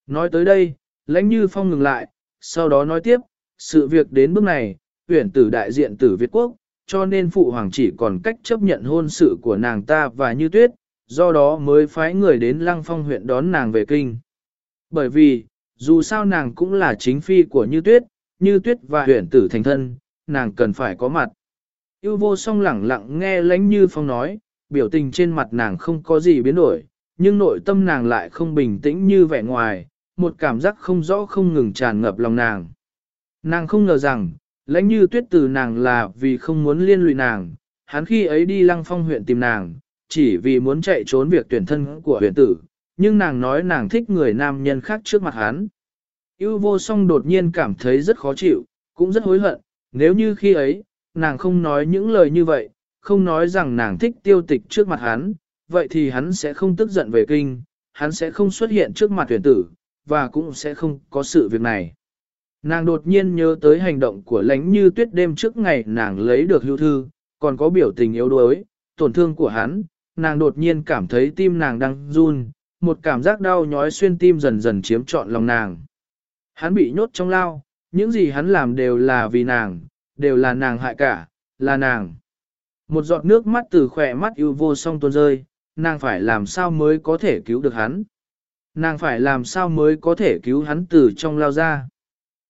Nói tới đây, lãnh như phong ngừng lại, sau đó nói tiếp, sự việc đến bước này, tuyển tử đại diện tử Việt Quốc, cho nên phụ hoàng chỉ còn cách chấp nhận hôn sự của nàng ta và như tuyết, do đó mới phái người đến lăng phong huyện đón nàng về kinh. Bởi vì, dù sao nàng cũng là chính phi của như tuyết, như tuyết và huyện tử thành thân, nàng cần phải có mặt. Yêu vô song lẳng lặng nghe lánh như phong nói, biểu tình trên mặt nàng không có gì biến đổi, nhưng nội tâm nàng lại không bình tĩnh như vẻ ngoài, một cảm giác không rõ không ngừng tràn ngập lòng nàng. Nàng không ngờ rằng, lãnh như tuyết từ nàng là vì không muốn liên lụy nàng, hắn khi ấy đi lăng phong huyện tìm nàng, chỉ vì muốn chạy trốn việc tuyển thân của huyện tử, nhưng nàng nói nàng thích người nam nhân khác trước mặt hắn. Yêu vô song đột nhiên cảm thấy rất khó chịu, cũng rất hối hận, nếu như khi ấy, nàng không nói những lời như vậy, không nói rằng nàng thích tiêu tịch trước mặt hắn, vậy thì hắn sẽ không tức giận về kinh, hắn sẽ không xuất hiện trước mặt tuyển tử, và cũng sẽ không có sự việc này. Nàng đột nhiên nhớ tới hành động của lánh như tuyết đêm trước ngày nàng lấy được hưu thư, còn có biểu tình yếu đuối, tổn thương của hắn, nàng đột nhiên cảm thấy tim nàng đang run, một cảm giác đau nhói xuyên tim dần dần chiếm trọn lòng nàng. Hắn bị nhốt trong lao, những gì hắn làm đều là vì nàng, đều là nàng hại cả, là nàng. Một giọt nước mắt từ khỏe mắt yêu vô song tuôn rơi, nàng phải làm sao mới có thể cứu được hắn. Nàng phải làm sao mới có thể cứu hắn từ trong lao ra.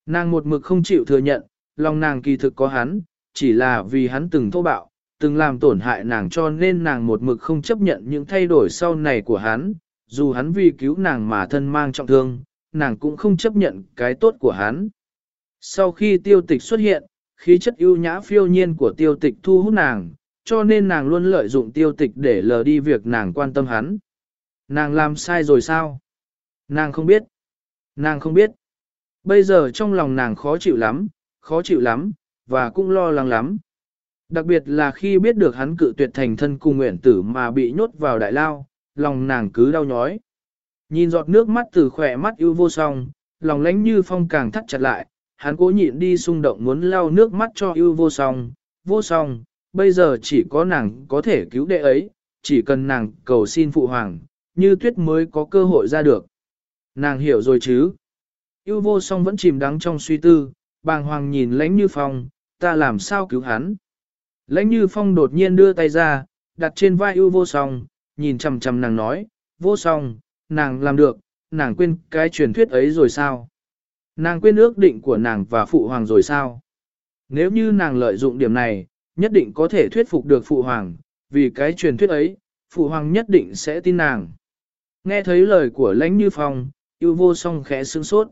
Nàng một mực không chịu thừa nhận, lòng nàng kỳ thực có hắn, chỉ là vì hắn từng thô bạo, từng làm tổn hại nàng cho nên nàng một mực không chấp nhận những thay đổi sau này của hắn, dù hắn vì cứu nàng mà thân mang trọng thương, nàng cũng không chấp nhận cái tốt của hắn. Sau khi tiêu tịch xuất hiện, khí chất ưu nhã phiêu nhiên của tiêu tịch thu hút nàng, cho nên nàng luôn lợi dụng tiêu tịch để lờ đi việc nàng quan tâm hắn. Nàng làm sai rồi sao? Nàng không biết. Nàng không biết. Bây giờ trong lòng nàng khó chịu lắm, khó chịu lắm, và cũng lo lắng lắm. Đặc biệt là khi biết được hắn cự tuyệt thành thân cùng nguyện tử mà bị nhốt vào đại lao, lòng nàng cứ đau nhói. Nhìn giọt nước mắt từ khỏe mắt ưu vô song, lòng lánh như phong càng thắt chặt lại, hắn cố nhịn đi xung động muốn lau nước mắt cho ưu vô song, vô song, bây giờ chỉ có nàng có thể cứu đệ ấy, chỉ cần nàng cầu xin phụ hoàng, như tuyết mới có cơ hội ra được. Nàng hiểu rồi chứ. Yêu vô song vẫn chìm đắng trong suy tư, bàng hoàng nhìn lãnh như phong, ta làm sao cứu hắn. Lãnh như phong đột nhiên đưa tay ra, đặt trên vai yêu vô song, nhìn chầm chầm nàng nói, vô song, nàng làm được, nàng quên cái truyền thuyết ấy rồi sao? Nàng quên ước định của nàng và phụ hoàng rồi sao? Nếu như nàng lợi dụng điểm này, nhất định có thể thuyết phục được phụ hoàng, vì cái truyền thuyết ấy, phụ hoàng nhất định sẽ tin nàng. Nghe thấy lời của lãnh như phong, yêu vô song khẽ sướng sốt.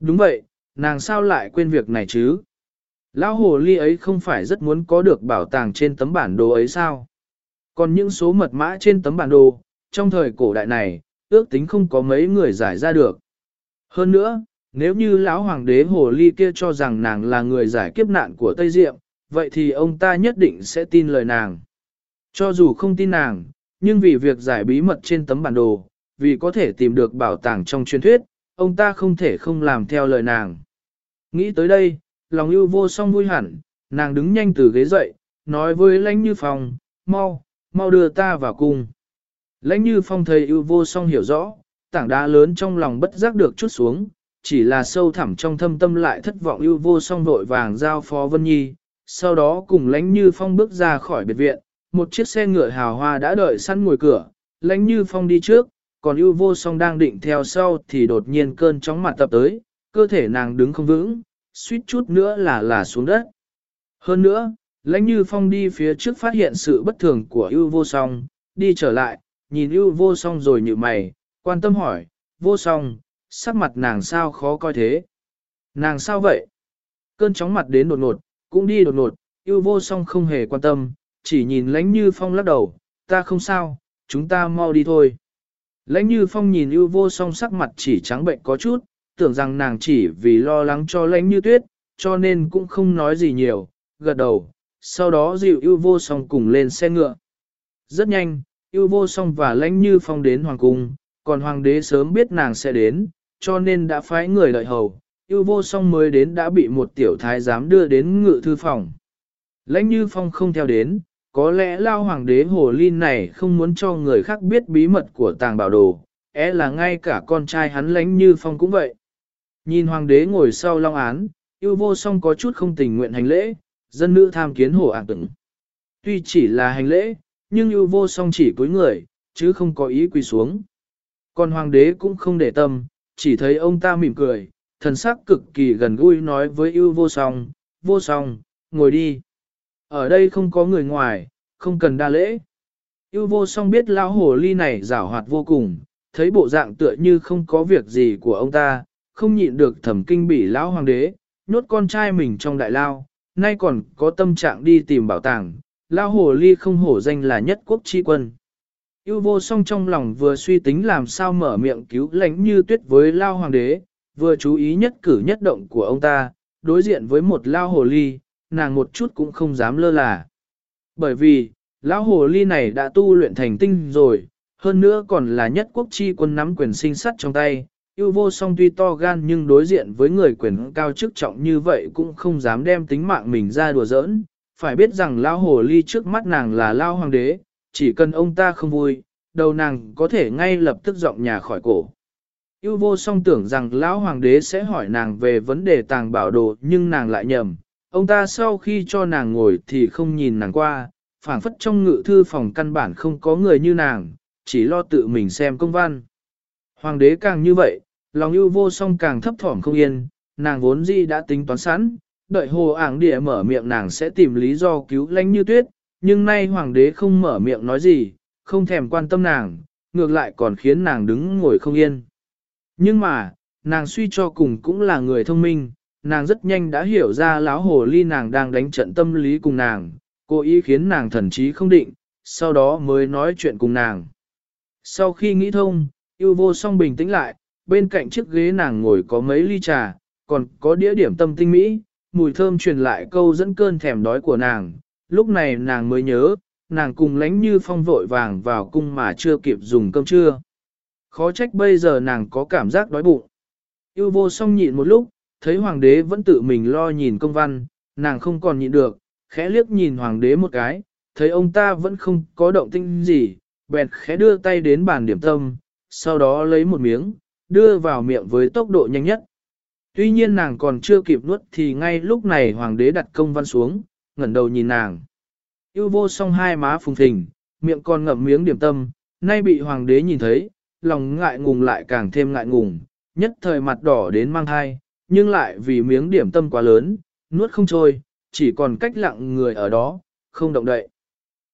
Đúng vậy, nàng sao lại quên việc này chứ? Lão hồ ly ấy không phải rất muốn có được bảo tàng trên tấm bản đồ ấy sao? Còn những số mật mã trên tấm bản đồ, trong thời cổ đại này, ước tính không có mấy người giải ra được. Hơn nữa, nếu như lão hoàng đế hồ ly kia cho rằng nàng là người giải kiếp nạn của Tây Diệm, vậy thì ông ta nhất định sẽ tin lời nàng. Cho dù không tin nàng, nhưng vì việc giải bí mật trên tấm bản đồ, vì có thể tìm được bảo tàng trong truyền thuyết, ông ta không thể không làm theo lời nàng. Nghĩ tới đây, lòng ưu vô song vui hẳn, nàng đứng nhanh từ ghế dậy, nói với lãnh như phong, mau, mau đưa ta vào cung. Lãnh như phong thầy ưu vô song hiểu rõ, tảng đá lớn trong lòng bất giác được chút xuống, chỉ là sâu thẳm trong thâm tâm lại thất vọng ưu vô song vội vàng giao phó Vân Nhi, sau đó cùng lãnh như phong bước ra khỏi biệt viện, một chiếc xe ngựa hào hoa đã đợi sẵn ngồi cửa, lãnh như phong đi trước, còn ưu vô song đang định theo sau thì đột nhiên cơn chóng mặt tập tới, cơ thể nàng đứng không vững, suýt chút nữa là là xuống đất. Hơn nữa, lãnh như phong đi phía trước phát hiện sự bất thường của ưu vô song, đi trở lại, nhìn ưu vô song rồi như mày, quan tâm hỏi, vô song, sắc mặt nàng sao khó coi thế? Nàng sao vậy? Cơn chóng mặt đến đột ngột, cũng đi đột ngột, Yêu vô song không hề quan tâm, chỉ nhìn lãnh như phong lắc đầu, ta không sao, chúng ta mau đi thôi. Lãnh như phong nhìn ưu vô song sắc mặt chỉ trắng bệnh có chút, tưởng rằng nàng chỉ vì lo lắng cho lãnh như tuyết, cho nên cũng không nói gì nhiều, gật đầu, sau đó dịu ưu vô song cùng lên xe ngựa. Rất nhanh, ưu vô song và lãnh như phong đến hoàng cung, còn hoàng đế sớm biết nàng sẽ đến, cho nên đã phái người lợi hầu, yêu vô song mới đến đã bị một tiểu thái giám đưa đến ngự thư phòng. Lãnh như phong không theo đến, có lẽ lao hoàng đế hồ lin này không muốn cho người khác biết bí mật của tàng bảo đồ, é là ngay cả con trai hắn lãnh như phong cũng vậy. Nhìn hoàng đế ngồi sau long án, yêu vô song có chút không tình nguyện hành lễ, dân nữ tham kiến hồ ạc tửng. Tuy chỉ là hành lễ, nhưng yêu vô song chỉ cúi người, chứ không có ý quỳ xuống. Còn hoàng đế cũng không để tâm, chỉ thấy ông ta mỉm cười, thần sắc cực kỳ gần gũi nói với yêu vô song, vô song, ngồi đi. Ở đây không có người ngoài, không cần đa lễ. Yêu vô song biết lão hồ ly này rảo hoạt vô cùng, thấy bộ dạng tựa như không có việc gì của ông ta, không nhịn được thẩm kinh bỉ lão hoàng đế, nhốt con trai mình trong đại lao, nay còn có tâm trạng đi tìm bảo tàng, lão hồ ly không hổ danh là nhất quốc chi quân. Yêu vô song trong lòng vừa suy tính làm sao mở miệng cứu lãnh như tuyết với lao hoàng đế, vừa chú ý nhất cử nhất động của ông ta, đối diện với một lao hồ ly, nàng một chút cũng không dám lơ là. Bởi vì, lão hồ ly này đã tu luyện thành tinh rồi, hơn nữa còn là nhất quốc chi quân nắm quyền sinh sắt trong tay. Yêu vô song tuy to gan nhưng đối diện với người quyền cao chức trọng như vậy cũng không dám đem tính mạng mình ra đùa giỡn. Phải biết rằng lão hồ ly trước mắt nàng là lao hoàng đế, chỉ cần ông ta không vui, đầu nàng có thể ngay lập tức dọn nhà khỏi cổ. Yêu vô song tưởng rằng lão hoàng đế sẽ hỏi nàng về vấn đề tàng bảo đồ nhưng nàng lại nhầm. Ông ta sau khi cho nàng ngồi thì không nhìn nàng qua, phảng phất trong ngự thư phòng căn bản không có người như nàng, chỉ lo tự mình xem công văn. Hoàng đế càng như vậy, lòng yêu vô song càng thấp thỏm không yên, nàng vốn gì đã tính toán sẵn, đợi hồ ảng địa mở miệng nàng sẽ tìm lý do cứu lánh như tuyết, nhưng nay hoàng đế không mở miệng nói gì, không thèm quan tâm nàng, ngược lại còn khiến nàng đứng ngồi không yên. Nhưng mà, nàng suy cho cùng cũng là người thông minh, nàng rất nhanh đã hiểu ra láo hồ ly nàng đang đánh trận tâm lý cùng nàng, cố ý khiến nàng thần trí không định, sau đó mới nói chuyện cùng nàng. Sau khi nghĩ thông, yêu vô song bình tĩnh lại, bên cạnh chiếc ghế nàng ngồi có mấy ly trà, còn có đĩa điểm tâm tinh mỹ, mùi thơm truyền lại câu dẫn cơn thèm đói của nàng. Lúc này nàng mới nhớ, nàng cùng lánh như phong vội vàng vào cung mà chưa kịp dùng cơm trưa. Khó trách bây giờ nàng có cảm giác đói bụng. Yêu vô song nhịn một lúc, thấy hoàng đế vẫn tự mình lo nhìn công văn, nàng không còn nhịn được, khẽ liếc nhìn hoàng đế một cái, thấy ông ta vẫn không có động tinh gì, bèn khẽ đưa tay đến bàn điểm tâm, sau đó lấy một miếng, đưa vào miệng với tốc độ nhanh nhất. Tuy nhiên nàng còn chưa kịp nuốt thì ngay lúc này hoàng đế đặt công văn xuống, ngẩng đầu nhìn nàng. Yêu vô song hai má phùng thình, miệng còn ngậm miếng điểm tâm, nay bị hoàng đế nhìn thấy, lòng ngại ngùng lại càng thêm ngại ngùng, nhất thời mặt đỏ đến mang thai, nhưng lại vì miếng điểm tâm quá lớn, nuốt không trôi, chỉ còn cách lặng người ở đó, không động đậy.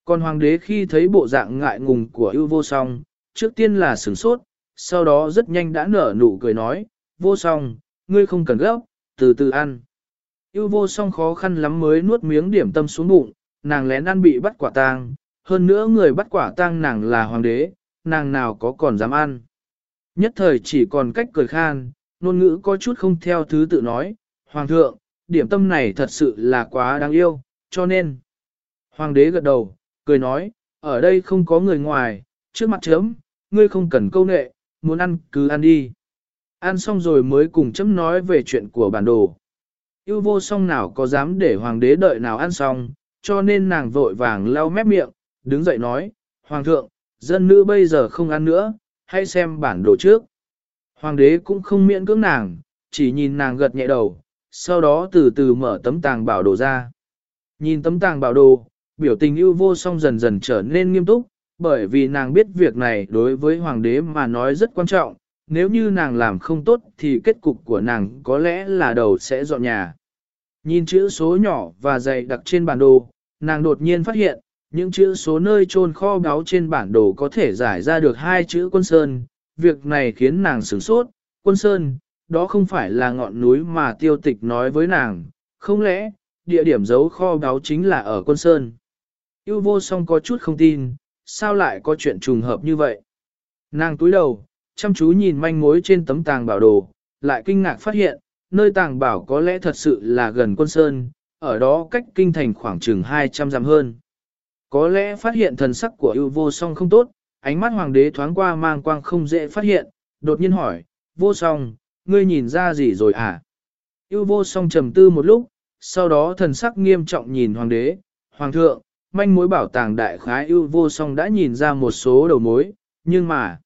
Còn hoàng đế khi thấy bộ dạng ngại ngùng của ưu vô song, trước tiên là sửng sốt, sau đó rất nhanh đã nở nụ cười nói, vô song, ngươi không cần gấp, từ từ ăn. Ưu vô song khó khăn lắm mới nuốt miếng điểm tâm xuống bụng, nàng lén ăn bị bắt quả tang, hơn nữa người bắt quả tang nàng là hoàng đế, nàng nào có còn dám ăn. Nhất thời chỉ còn cách cười khan, ngôn ngữ có chút không theo thứ tự nói, Hoàng thượng, điểm tâm này thật sự là quá đáng yêu, cho nên. Hoàng đế gật đầu, cười nói, ở đây không có người ngoài, trước mặt chấm, ngươi không cần câu nệ, muốn ăn cứ ăn đi. Ăn xong rồi mới cùng chấm nói về chuyện của bản đồ. Yêu vô song nào có dám để hoàng đế đợi nào ăn xong, cho nên nàng vội vàng lau mép miệng, đứng dậy nói, Hoàng thượng, dân nữ bây giờ không ăn nữa, hãy xem bản đồ trước. Hoàng đế cũng không miễn cưỡng nàng, chỉ nhìn nàng gật nhẹ đầu, sau đó từ từ mở tấm tàng bảo đồ ra. Nhìn tấm tàng bảo đồ, biểu tình ưu vô song dần dần trở nên nghiêm túc, bởi vì nàng biết việc này đối với hoàng đế mà nói rất quan trọng, nếu như nàng làm không tốt thì kết cục của nàng có lẽ là đầu sẽ dọn nhà. Nhìn chữ số nhỏ và dày đặc trên bản đồ, nàng đột nhiên phát hiện, những chữ số nơi trôn kho báu trên bản đồ có thể giải ra được hai chữ quân sơn. Việc này khiến nàng sửng sốt, quân sơn, đó không phải là ngọn núi mà tiêu tịch nói với nàng, không lẽ, địa điểm giấu kho báu chính là ở quân sơn. Yêu vô song có chút không tin, sao lại có chuyện trùng hợp như vậy? Nàng túi đầu, chăm chú nhìn manh mối trên tấm tàng bảo đồ, lại kinh ngạc phát hiện, nơi tàng bảo có lẽ thật sự là gần quân sơn, ở đó cách kinh thành khoảng chừng 200 dặm hơn. Có lẽ phát hiện thần sắc của ưu vô song không tốt, ánh mắt hoàng đế thoáng qua mang quang không dễ phát hiện, đột nhiên hỏi, vô song, ngươi nhìn ra gì rồi à? Ưu vô song trầm tư một lúc, sau đó thần sắc nghiêm trọng nhìn hoàng đế, hoàng thượng, manh mối bảo tàng đại khái ưu vô song đã nhìn ra một số đầu mối, nhưng mà,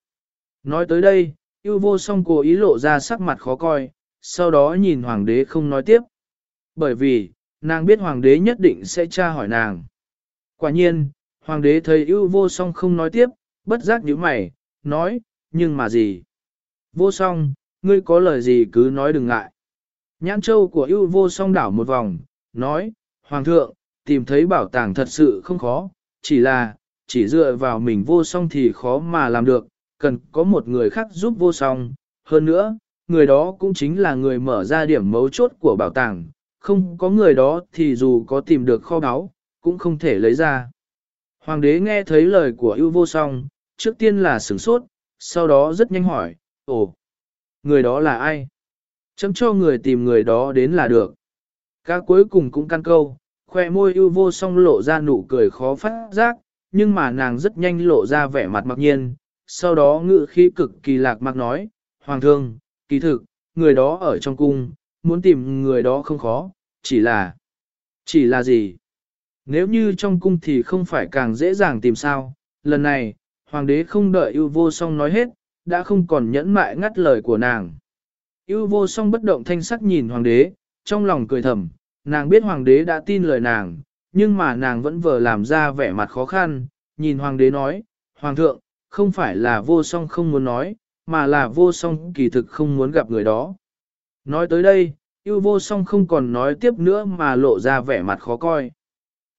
nói tới đây, yêu vô song cố ý lộ ra sắc mặt khó coi, sau đó nhìn hoàng đế không nói tiếp. Bởi vì, nàng biết hoàng đế nhất định sẽ tra hỏi nàng. Quả nhiên, hoàng đế thấy yêu vô song không nói tiếp, bất giác nhíu mày, nói, nhưng mà gì? Vô song, ngươi có lời gì cứ nói đừng ngại. Nhãn châu của yêu vô song đảo một vòng, nói, Hoàng thượng, tìm thấy bảo tàng thật sự không khó, chỉ là, chỉ dựa vào mình vô song thì khó mà làm được, cần có một người khác giúp vô song. Hơn nữa, người đó cũng chính là người mở ra điểm mấu chốt của bảo tàng, không có người đó thì dù có tìm được kho báu, cũng không thể lấy ra. Hoàng đế nghe thấy lời của ưu vô song, trước tiên là sửng sốt, sau đó rất nhanh hỏi, ồ, người đó là ai? Chấm cho người tìm người đó đến là được. Các cuối cùng cũng căn câu, khoe môi ưu vô song lộ ra nụ cười khó phát giác, nhưng mà nàng rất nhanh lộ ra vẻ mặt mặc nhiên, sau đó ngự khí cực kỳ lạc mạc nói, Hoàng thương, kỳ thực, người đó ở trong cung, muốn tìm người đó không khó, chỉ là... Chỉ là gì? Nếu như trong cung thì không phải càng dễ dàng tìm sao, lần này, hoàng đế không đợi yêu vô song nói hết, đã không còn nhẫn mại ngắt lời của nàng. Yêu vô song bất động thanh sắc nhìn hoàng đế, trong lòng cười thầm, nàng biết hoàng đế đã tin lời nàng, nhưng mà nàng vẫn vờ làm ra vẻ mặt khó khăn, nhìn hoàng đế nói, hoàng thượng, không phải là vô song không muốn nói, mà là vô song kỳ thực không muốn gặp người đó. Nói tới đây, yêu vô song không còn nói tiếp nữa mà lộ ra vẻ mặt khó coi.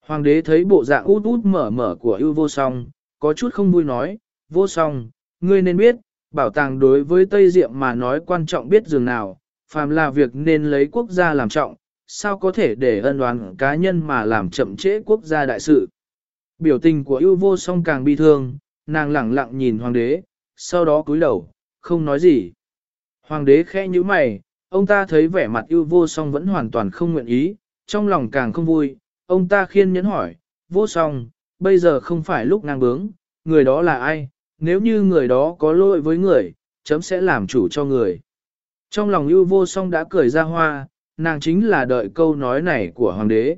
Hoàng đế thấy bộ dạng út út mở mở của yêu vô song, có chút không vui nói, vô song, ngươi nên biết, bảo tàng đối với Tây Diệm mà nói quan trọng biết dường nào, phàm là việc nên lấy quốc gia làm trọng, sao có thể để ân đoán cá nhân mà làm chậm trễ quốc gia đại sự. Biểu tình của yêu vô song càng bi thương, nàng lẳng lặng nhìn hoàng đế, sau đó cúi đầu, không nói gì. Hoàng đế khẽ như mày, ông ta thấy vẻ mặt yêu vô song vẫn hoàn toàn không nguyện ý, trong lòng càng không vui, ông ta khiên nhẫn hỏi, vô song, bây giờ không phải lúc ngang bướng, người đó là ai, nếu như người đó có lỗi với người, chấm sẽ làm chủ cho người. Trong lòng yêu vô song đã cười ra hoa, nàng chính là đợi câu nói này của hoàng đế.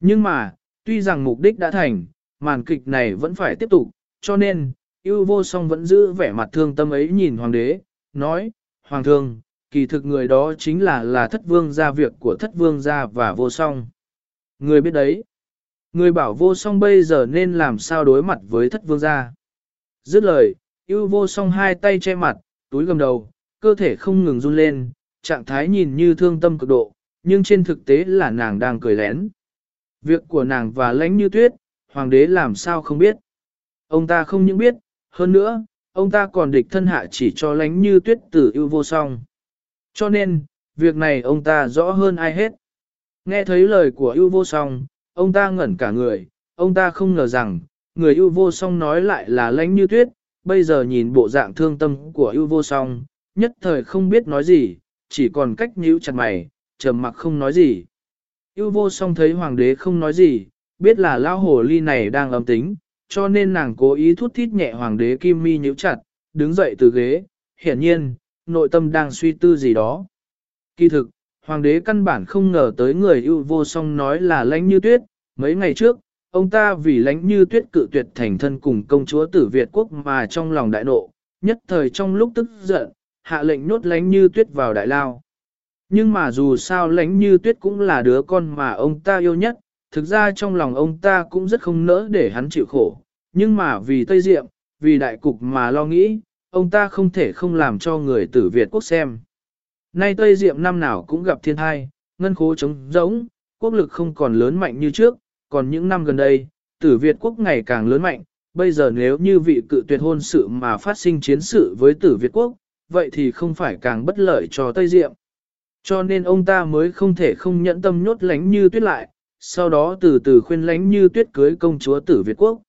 Nhưng mà, tuy rằng mục đích đã thành, màn kịch này vẫn phải tiếp tục, cho nên, ưu vô song vẫn giữ vẻ mặt thương tâm ấy nhìn hoàng đế, nói, hoàng thương, kỳ thực người đó chính là là thất vương gia việc của thất vương gia và vô song. Người biết đấy, người bảo vô song bây giờ nên làm sao đối mặt với thất vương gia. Dứt lời, ưu vô song hai tay che mặt, túi gầm đầu, cơ thể không ngừng run lên, trạng thái nhìn như thương tâm cực độ, nhưng trên thực tế là nàng đang cười lén. Việc của nàng và lãnh như tuyết, hoàng đế làm sao không biết. Ông ta không những biết, hơn nữa, ông ta còn địch thân hạ chỉ cho lãnh như tuyết tử ưu vô song. Cho nên, việc này ông ta rõ hơn ai hết. Nghe thấy lời của ưu vô song, ông ta ngẩn cả người, ông ta không ngờ rằng, người ưu vô song nói lại là lãnh như tuyết, bây giờ nhìn bộ dạng thương tâm của ưu vô song, nhất thời không biết nói gì, chỉ còn cách nhíu chặt mày, trầm mặc không nói gì. Ưu vô song thấy hoàng đế không nói gì, biết là lao hồ ly này đang âm tính, cho nên nàng cố ý thút thít nhẹ hoàng đế kim mi nhíu chặt, đứng dậy từ ghế, hiển nhiên, nội tâm đang suy tư gì đó. Kỳ thực, hoàng đế căn bản không ngờ tới người ưu vô song nói là lãnh như tuyết, mấy ngày trước, ông ta vì lãnh như tuyết cự tuyệt thành thân cùng công chúa tử Việt quốc mà trong lòng đại nộ, nhất thời trong lúc tức giận, hạ lệnh nhốt lãnh như tuyết vào đại lao. Nhưng mà dù sao lãnh như tuyết cũng là đứa con mà ông ta yêu nhất, thực ra trong lòng ông ta cũng rất không nỡ để hắn chịu khổ, nhưng mà vì Tây Diệm, vì đại cục mà lo nghĩ, ông ta không thể không làm cho người tử Việt quốc xem. Nay Tây Diệm năm nào cũng gặp thiên thai, ngân khố trống rỗng, quốc lực không còn lớn mạnh như trước, còn những năm gần đây, tử Việt quốc ngày càng lớn mạnh, bây giờ nếu như vị cự tuyệt hôn sự mà phát sinh chiến sự với tử Việt quốc, vậy thì không phải càng bất lợi cho Tây Diệm. Cho nên ông ta mới không thể không nhẫn tâm nhốt lánh như tuyết lại, sau đó từ từ khuyên lánh như tuyết cưới công chúa tử Việt quốc.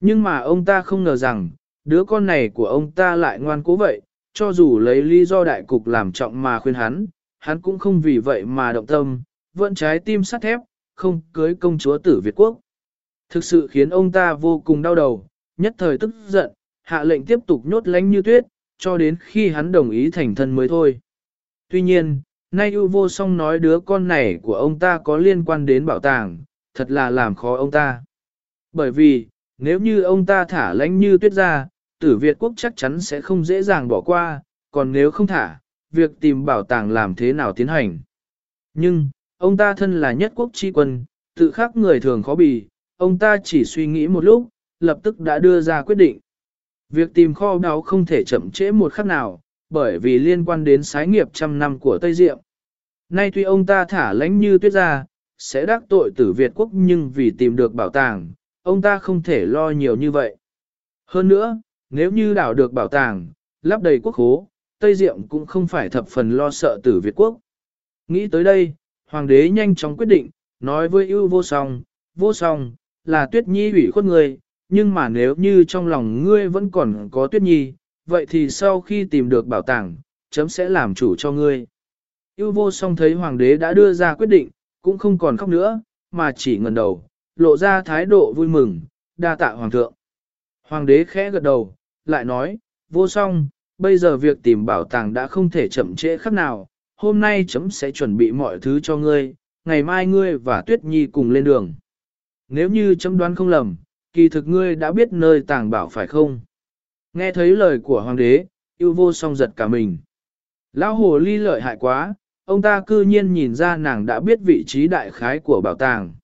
Nhưng mà ông ta không ngờ rằng, đứa con này của ông ta lại ngoan cố vậy, cho dù lấy lý do đại cục làm trọng mà khuyên hắn, hắn cũng không vì vậy mà động tâm, vẫn trái tim sắt thép, không cưới công chúa tử Việt Quốc. Thực sự khiến ông ta vô cùng đau đầu, nhất thời tức giận, hạ lệnh tiếp tục nhốt lánh như tuyết, cho đến khi hắn đồng ý thành thân mới thôi. Tuy nhiên, nay ưu vô song nói đứa con này của ông ta có liên quan đến bảo tàng, thật là làm khó ông ta. Bởi vì, nếu như ông ta thả lãnh như tuyết ra, tử Việt quốc chắc chắn sẽ không dễ dàng bỏ qua, còn nếu không thả, việc tìm bảo tàng làm thế nào tiến hành. Nhưng, ông ta thân là nhất quốc tri quân, tự khắc người thường khó bì, ông ta chỉ suy nghĩ một lúc, lập tức đã đưa ra quyết định. Việc tìm kho báu không thể chậm trễ một khắc nào, bởi vì liên quan đến sái nghiệp trăm năm của Tây Diệm. Nay tuy ông ta thả lãnh như tuyết ra, sẽ đắc tội tử Việt quốc nhưng vì tìm được bảo tàng, ông ta không thể lo nhiều như vậy. Hơn nữa, nếu như đảo được bảo tàng, lắp đầy quốc hố, Tây Diệm cũng không phải thập phần lo sợ tử Việt quốc. Nghĩ tới đây, Hoàng đế nhanh chóng quyết định, nói với ưu vô song, vô song, là tuyết nhi ủy khuất người, nhưng mà nếu như trong lòng ngươi vẫn còn có tuyết nhi, vậy thì sau khi tìm được bảo tàng, chấm sẽ làm chủ cho ngươi. Yêu vô song thấy hoàng đế đã đưa ra quyết định, cũng không còn khóc nữa, mà chỉ ngần đầu, lộ ra thái độ vui mừng, đa tạ hoàng thượng. Hoàng đế khẽ gật đầu, lại nói, vô song, bây giờ việc tìm bảo tàng đã không thể chậm trễ khắc nào, hôm nay chấm sẽ chuẩn bị mọi thứ cho ngươi, ngày mai ngươi và Tuyết Nhi cùng lên đường. Nếu như chấm đoán không lầm, kỳ thực ngươi đã biết nơi tàng bảo phải không? Nghe thấy lời của hoàng đế, yêu vô song giật cả mình. Lão hồ ly lợi hại quá, ông ta cư nhiên nhìn ra nàng đã biết vị trí đại khái của bảo tàng.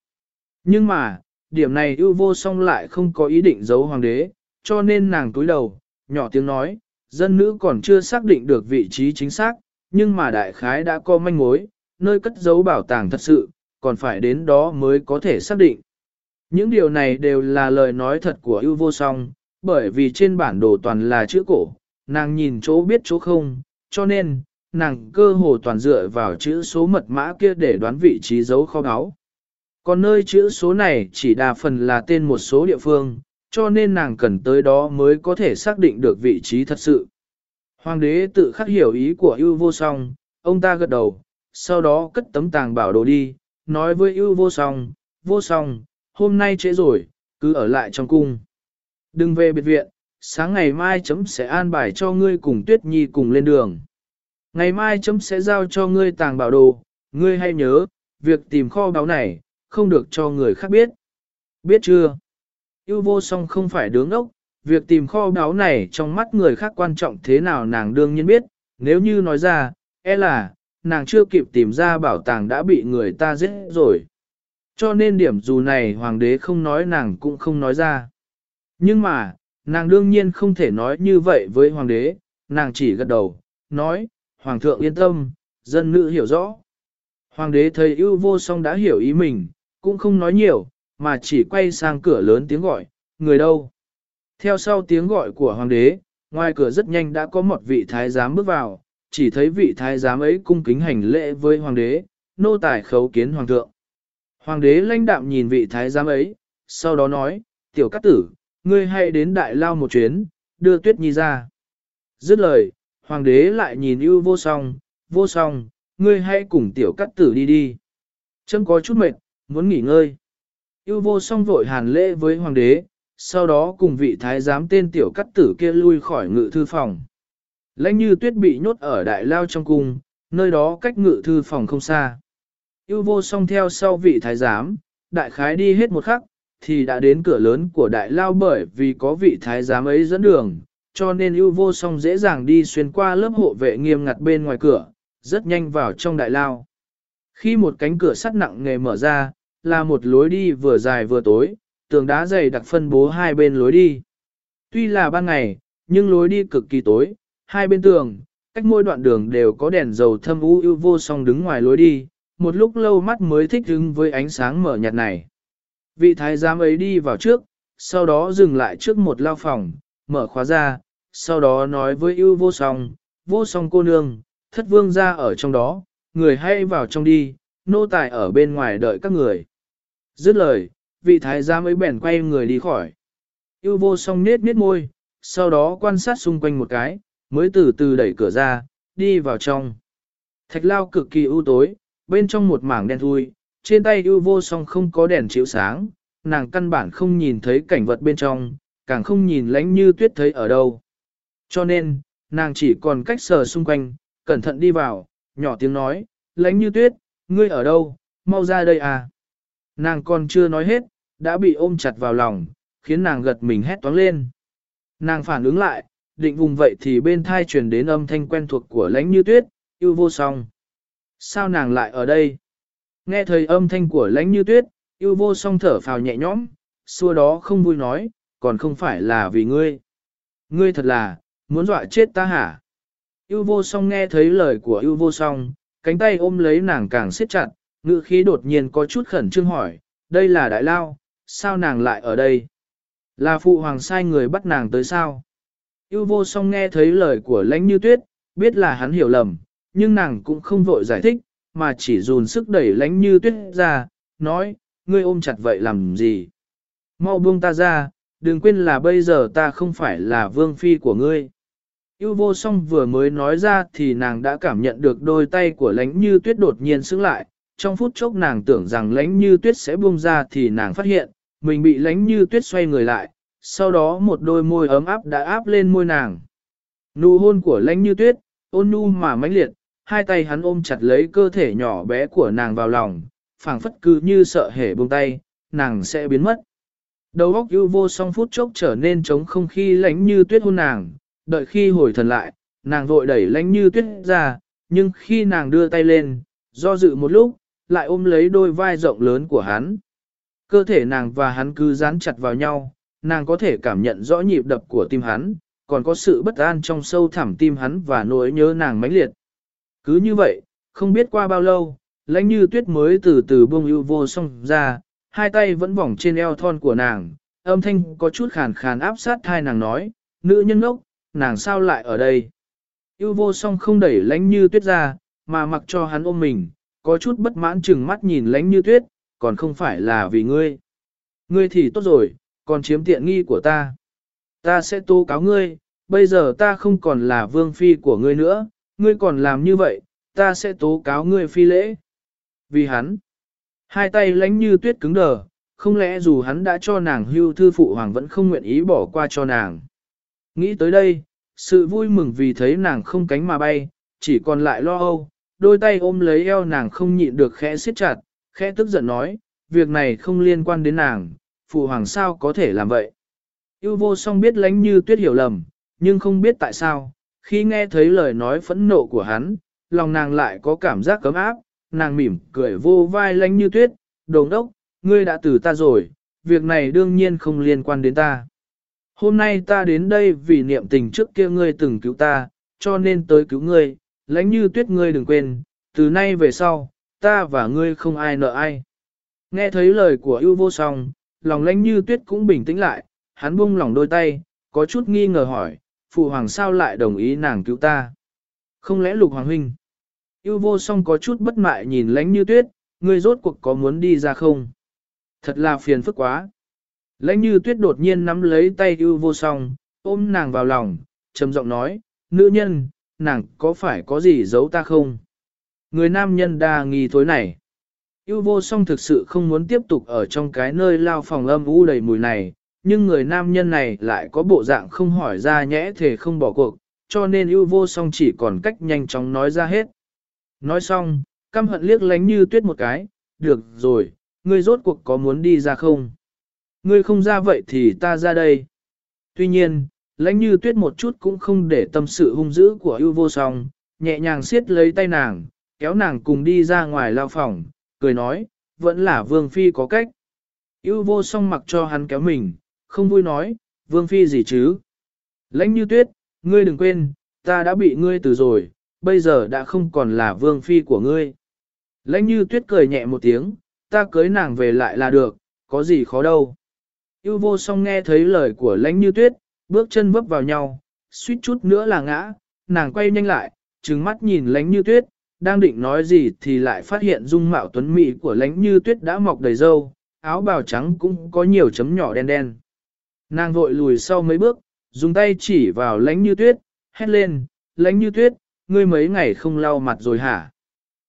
Nhưng mà, điểm này yêu vô song lại không có ý định giấu hoàng đế, cho nên nàng túi đầu, nhỏ tiếng nói, dân nữ còn chưa xác định được vị trí chính xác, nhưng mà đại khái đã có manh mối, nơi cất giấu bảo tàng thật sự, còn phải đến đó mới có thể xác định. Những điều này đều là lời nói thật của ưu vô song, bởi vì trên bản đồ toàn là chữ cổ, nàng nhìn chỗ biết chỗ không, cho nên, nàng cơ hồ toàn dựa vào chữ số mật mã kia để đoán vị trí giấu kho báu. Còn nơi chữ số này chỉ đa phần là tên một số địa phương, cho nên nàng cần tới đó mới có thể xác định được vị trí thật sự. Hoàng đế tự khắc hiểu ý của ưu vô song, ông ta gật đầu, sau đó cất tấm tàng bảo đồ đi, nói với ưu vô song, vô song, hôm nay trễ rồi, cứ ở lại trong cung. Đừng về biệt viện, sáng ngày mai chấm sẽ an bài cho ngươi cùng Tuyết Nhi cùng lên đường. Ngày mai chấm sẽ giao cho ngươi tàng bảo đồ, ngươi hay nhớ, việc tìm kho báu này, không được cho người khác biết. Biết chưa? Yêu vô song không phải đứng ốc, việc tìm kho báu này trong mắt người khác quan trọng thế nào nàng đương nhiên biết, nếu như nói ra, e là, nàng chưa kịp tìm ra bảo tàng đã bị người ta giết rồi. Cho nên điểm dù này hoàng đế không nói nàng cũng không nói ra. Nhưng mà, nàng đương nhiên không thể nói như vậy với hoàng đế, nàng chỉ gật đầu, nói, hoàng thượng yên tâm, dân nữ hiểu rõ. Hoàng đế thấy ưu vô song đã hiểu ý mình, cũng không nói nhiều, mà chỉ quay sang cửa lớn tiếng gọi, người đâu. Theo sau tiếng gọi của hoàng đế, ngoài cửa rất nhanh đã có một vị thái giám bước vào, chỉ thấy vị thái giám ấy cung kính hành lễ với hoàng đế, nô tài khấu kiến hoàng thượng. Hoàng đế lãnh đạm nhìn vị thái giám ấy, sau đó nói, tiểu cát tử, ngươi hãy đến đại lao một chuyến, đưa tuyết nhi ra. Dứt lời, hoàng đế lại nhìn ưu vô song, vô song, ngươi hãy cùng tiểu cát tử đi đi. Chấm có chút mệt, muốn nghỉ ngơi. Ưu vô song vội hàn lễ với hoàng đế, sau đó cùng vị thái giám tên tiểu cát tử kia lui khỏi ngự thư phòng. Lãnh như tuyết bị nhốt ở đại lao trong cung, nơi đó cách ngự thư phòng không xa. Yêu vô song theo sau vị thái giám, đại khái đi hết một khắc, thì đã đến cửa lớn của đại lao bởi vì có vị thái giám ấy dẫn đường, cho nên ưu vô song dễ dàng đi xuyên qua lớp hộ vệ nghiêm ngặt bên ngoài cửa, rất nhanh vào trong đại lao. Khi một cánh cửa sắt nặng nghề mở ra, là một lối đi vừa dài vừa tối, tường đá dày đặc phân bố hai bên lối đi. Tuy là ban ngày, nhưng lối đi cực kỳ tối, hai bên tường, cách mỗi đoạn đường đều có đèn dầu thâm u ưu vô song đứng ngoài lối đi, một lúc lâu mắt mới thích ứng với ánh sáng mở nhạt này. Vị thái giám ấy đi vào trước, sau đó dừng lại trước một lao phòng, mở khóa ra, sau đó nói với ưu vô song, vô song cô nương, thất vương ra ở trong đó, người hay vào trong đi, nô tài ở bên ngoài đợi các người. Dứt lời, vị thái giám ấy bèn quay người đi khỏi. Yêu vô song nết nết môi, sau đó quan sát xung quanh một cái, mới từ từ đẩy cửa ra, đi vào trong. Thạch lao cực kỳ ưu tối, bên trong một mảng đen thui, trên tay ưu vô song không có đèn chiếu sáng, nàng căn bản không nhìn thấy cảnh vật bên trong, càng không nhìn lánh như tuyết thấy ở đâu. Cho nên, nàng chỉ còn cách sờ xung quanh, cẩn thận đi vào, nhỏ tiếng nói, lánh như tuyết, ngươi ở đâu, mau ra đây à. Nàng còn chưa nói hết, đã bị ôm chặt vào lòng, khiến nàng gật mình hét toáng lên. Nàng phản ứng lại, định vùng vậy thì bên thai truyền đến âm thanh quen thuộc của lánh như tuyết, yêu vô song. Sao nàng lại ở đây? Nghe thấy âm thanh của lãnh như tuyết, yêu vô song thở phào nhẹ nhõm, xua đó không vui nói, còn không phải là vì ngươi. Ngươi thật là, muốn dọa chết ta hả? Yêu vô song nghe thấy lời của yêu vô song, cánh tay ôm lấy nàng càng siết chặt, ngữ khí đột nhiên có chút khẩn trương hỏi, đây là đại lao, sao nàng lại ở đây? Là phụ hoàng sai người bắt nàng tới sao? Yêu vô song nghe thấy lời của lãnh như tuyết, biết là hắn hiểu lầm, nhưng nàng cũng không vội giải thích, mà chỉ dùn sức đẩy lãnh như tuyết ra, nói, ngươi ôm chặt vậy làm gì? Mau buông ta ra, đừng quên là bây giờ ta không phải là vương phi của ngươi. Yêu vô song vừa mới nói ra thì nàng đã cảm nhận được đôi tay của lãnh như tuyết đột nhiên sững lại, trong phút chốc nàng tưởng rằng lãnh như tuyết sẽ buông ra thì nàng phát hiện, mình bị lãnh như tuyết xoay người lại, sau đó một đôi môi ấm áp đã áp lên môi nàng. Nụ hôn của lãnh như tuyết, ôn nhu mà mãnh liệt, hai tay hắn ôm chặt lấy cơ thể nhỏ bé của nàng vào lòng, phảng phất cứ như sợ hể buông tay, nàng sẽ biến mất. Đầu óc ưu vô song phút chốc trở nên trống không khi lãnh như tuyết hôn nàng, đợi khi hồi thần lại, nàng vội đẩy lãnh như tuyết ra, nhưng khi nàng đưa tay lên, do dự một lúc, lại ôm lấy đôi vai rộng lớn của hắn. Cơ thể nàng và hắn cứ dán chặt vào nhau, nàng có thể cảm nhận rõ nhịp đập của tim hắn, còn có sự bất an trong sâu thẳm tim hắn và nỗi nhớ nàng mãnh liệt. Cứ như vậy, không biết qua bao lâu, lãnh như tuyết mới từ từ buông ưu vô song ra, hai tay vẫn vòng trên eo thon của nàng, âm thanh có chút khàn khàn áp sát thai nàng nói, nữ nhân ngốc, nàng sao lại ở đây? Yêu vô song không đẩy lãnh như tuyết ra, mà mặc cho hắn ôm mình, có chút bất mãn chừng mắt nhìn lãnh như tuyết, còn không phải là vì ngươi. Ngươi thì tốt rồi, còn chiếm tiện nghi của ta. Ta sẽ tố cáo ngươi, bây giờ ta không còn là vương phi của ngươi nữa, ngươi còn làm như vậy, ta sẽ tố cáo ngươi phi lễ. Vì hắn, hai tay lãnh như tuyết cứng đờ, không lẽ dù hắn đã cho nàng hưu thư phụ hoàng vẫn không nguyện ý bỏ qua cho nàng. Nghĩ tới đây, sự vui mừng vì thấy nàng không cánh mà bay, chỉ còn lại lo âu, đôi tay ôm lấy eo nàng không nhịn được khẽ siết chặt, khẽ tức giận nói, việc này không liên quan đến nàng, phụ hoàng sao có thể làm vậy. Yêu vô song biết lánh như tuyết hiểu lầm, nhưng không biết tại sao, khi nghe thấy lời nói phẫn nộ của hắn, lòng nàng lại có cảm giác cấm áp, nàng mỉm cười vô vai lánh như tuyết, đồng đốc, ngươi đã từ ta rồi, việc này đương nhiên không liên quan đến ta. Hôm nay ta đến đây vì niệm tình trước kia ngươi từng cứu ta, cho nên tới cứu ngươi, lánh như tuyết ngươi đừng quên, từ nay về sau, ta và ngươi không ai nợ ai. Nghe thấy lời của ưu vô song, lòng lánh như tuyết cũng bình tĩnh lại, hắn buông lòng đôi tay, có chút nghi ngờ hỏi, phụ hoàng sao lại đồng ý nàng cứu ta? Không lẽ lục hoàng huynh? Yêu vô song có chút bất mại nhìn lãnh như tuyết, ngươi rốt cuộc có muốn đi ra không? Thật là phiền phức quá. Lãnh như tuyết đột nhiên nắm lấy tay yêu vô song, ôm nàng vào lòng, trầm giọng nói, nữ nhân, nàng có phải có gì giấu ta không? Người nam nhân đa nghi thối này. Yêu vô song thực sự không muốn tiếp tục ở trong cái nơi lao phòng âm u đầy mùi này, nhưng người nam nhân này lại có bộ dạng không hỏi ra nhẽ thể không bỏ cuộc, cho nên yêu vô song chỉ còn cách nhanh chóng nói ra hết. Nói xong, căm hận liếc lánh như tuyết một cái, được rồi, ngươi rốt cuộc có muốn đi ra không? Ngươi không ra vậy thì ta ra đây. Tuy nhiên, lãnh như tuyết một chút cũng không để tâm sự hung dữ của ưu vô song, nhẹ nhàng siết lấy tay nàng, kéo nàng cùng đi ra ngoài lao phòng, cười nói, vẫn là vương phi có cách. ưu vô song mặc cho hắn kéo mình, không vui nói, vương phi gì chứ. Lãnh như tuyết, ngươi đừng quên, ta đã bị ngươi từ rồi, bây giờ đã không còn là vương phi của ngươi. Lãnh như tuyết cười nhẹ một tiếng, ta cưới nàng về lại là được, có gì khó đâu. Yêu vô song nghe thấy lời của lãnh như tuyết, bước chân vấp vào nhau, suýt chút nữa là ngã, nàng quay nhanh lại, trừng mắt nhìn lãnh như tuyết, đang định nói gì thì lại phát hiện dung mạo tuấn mỹ của lãnh như tuyết đã mọc đầy râu, áo bào trắng cũng có nhiều chấm nhỏ đen đen. Nàng vội lùi sau mấy bước, dùng tay chỉ vào lãnh như tuyết, hét lên, lãnh như tuyết, ngươi mấy ngày không lau mặt rồi hả?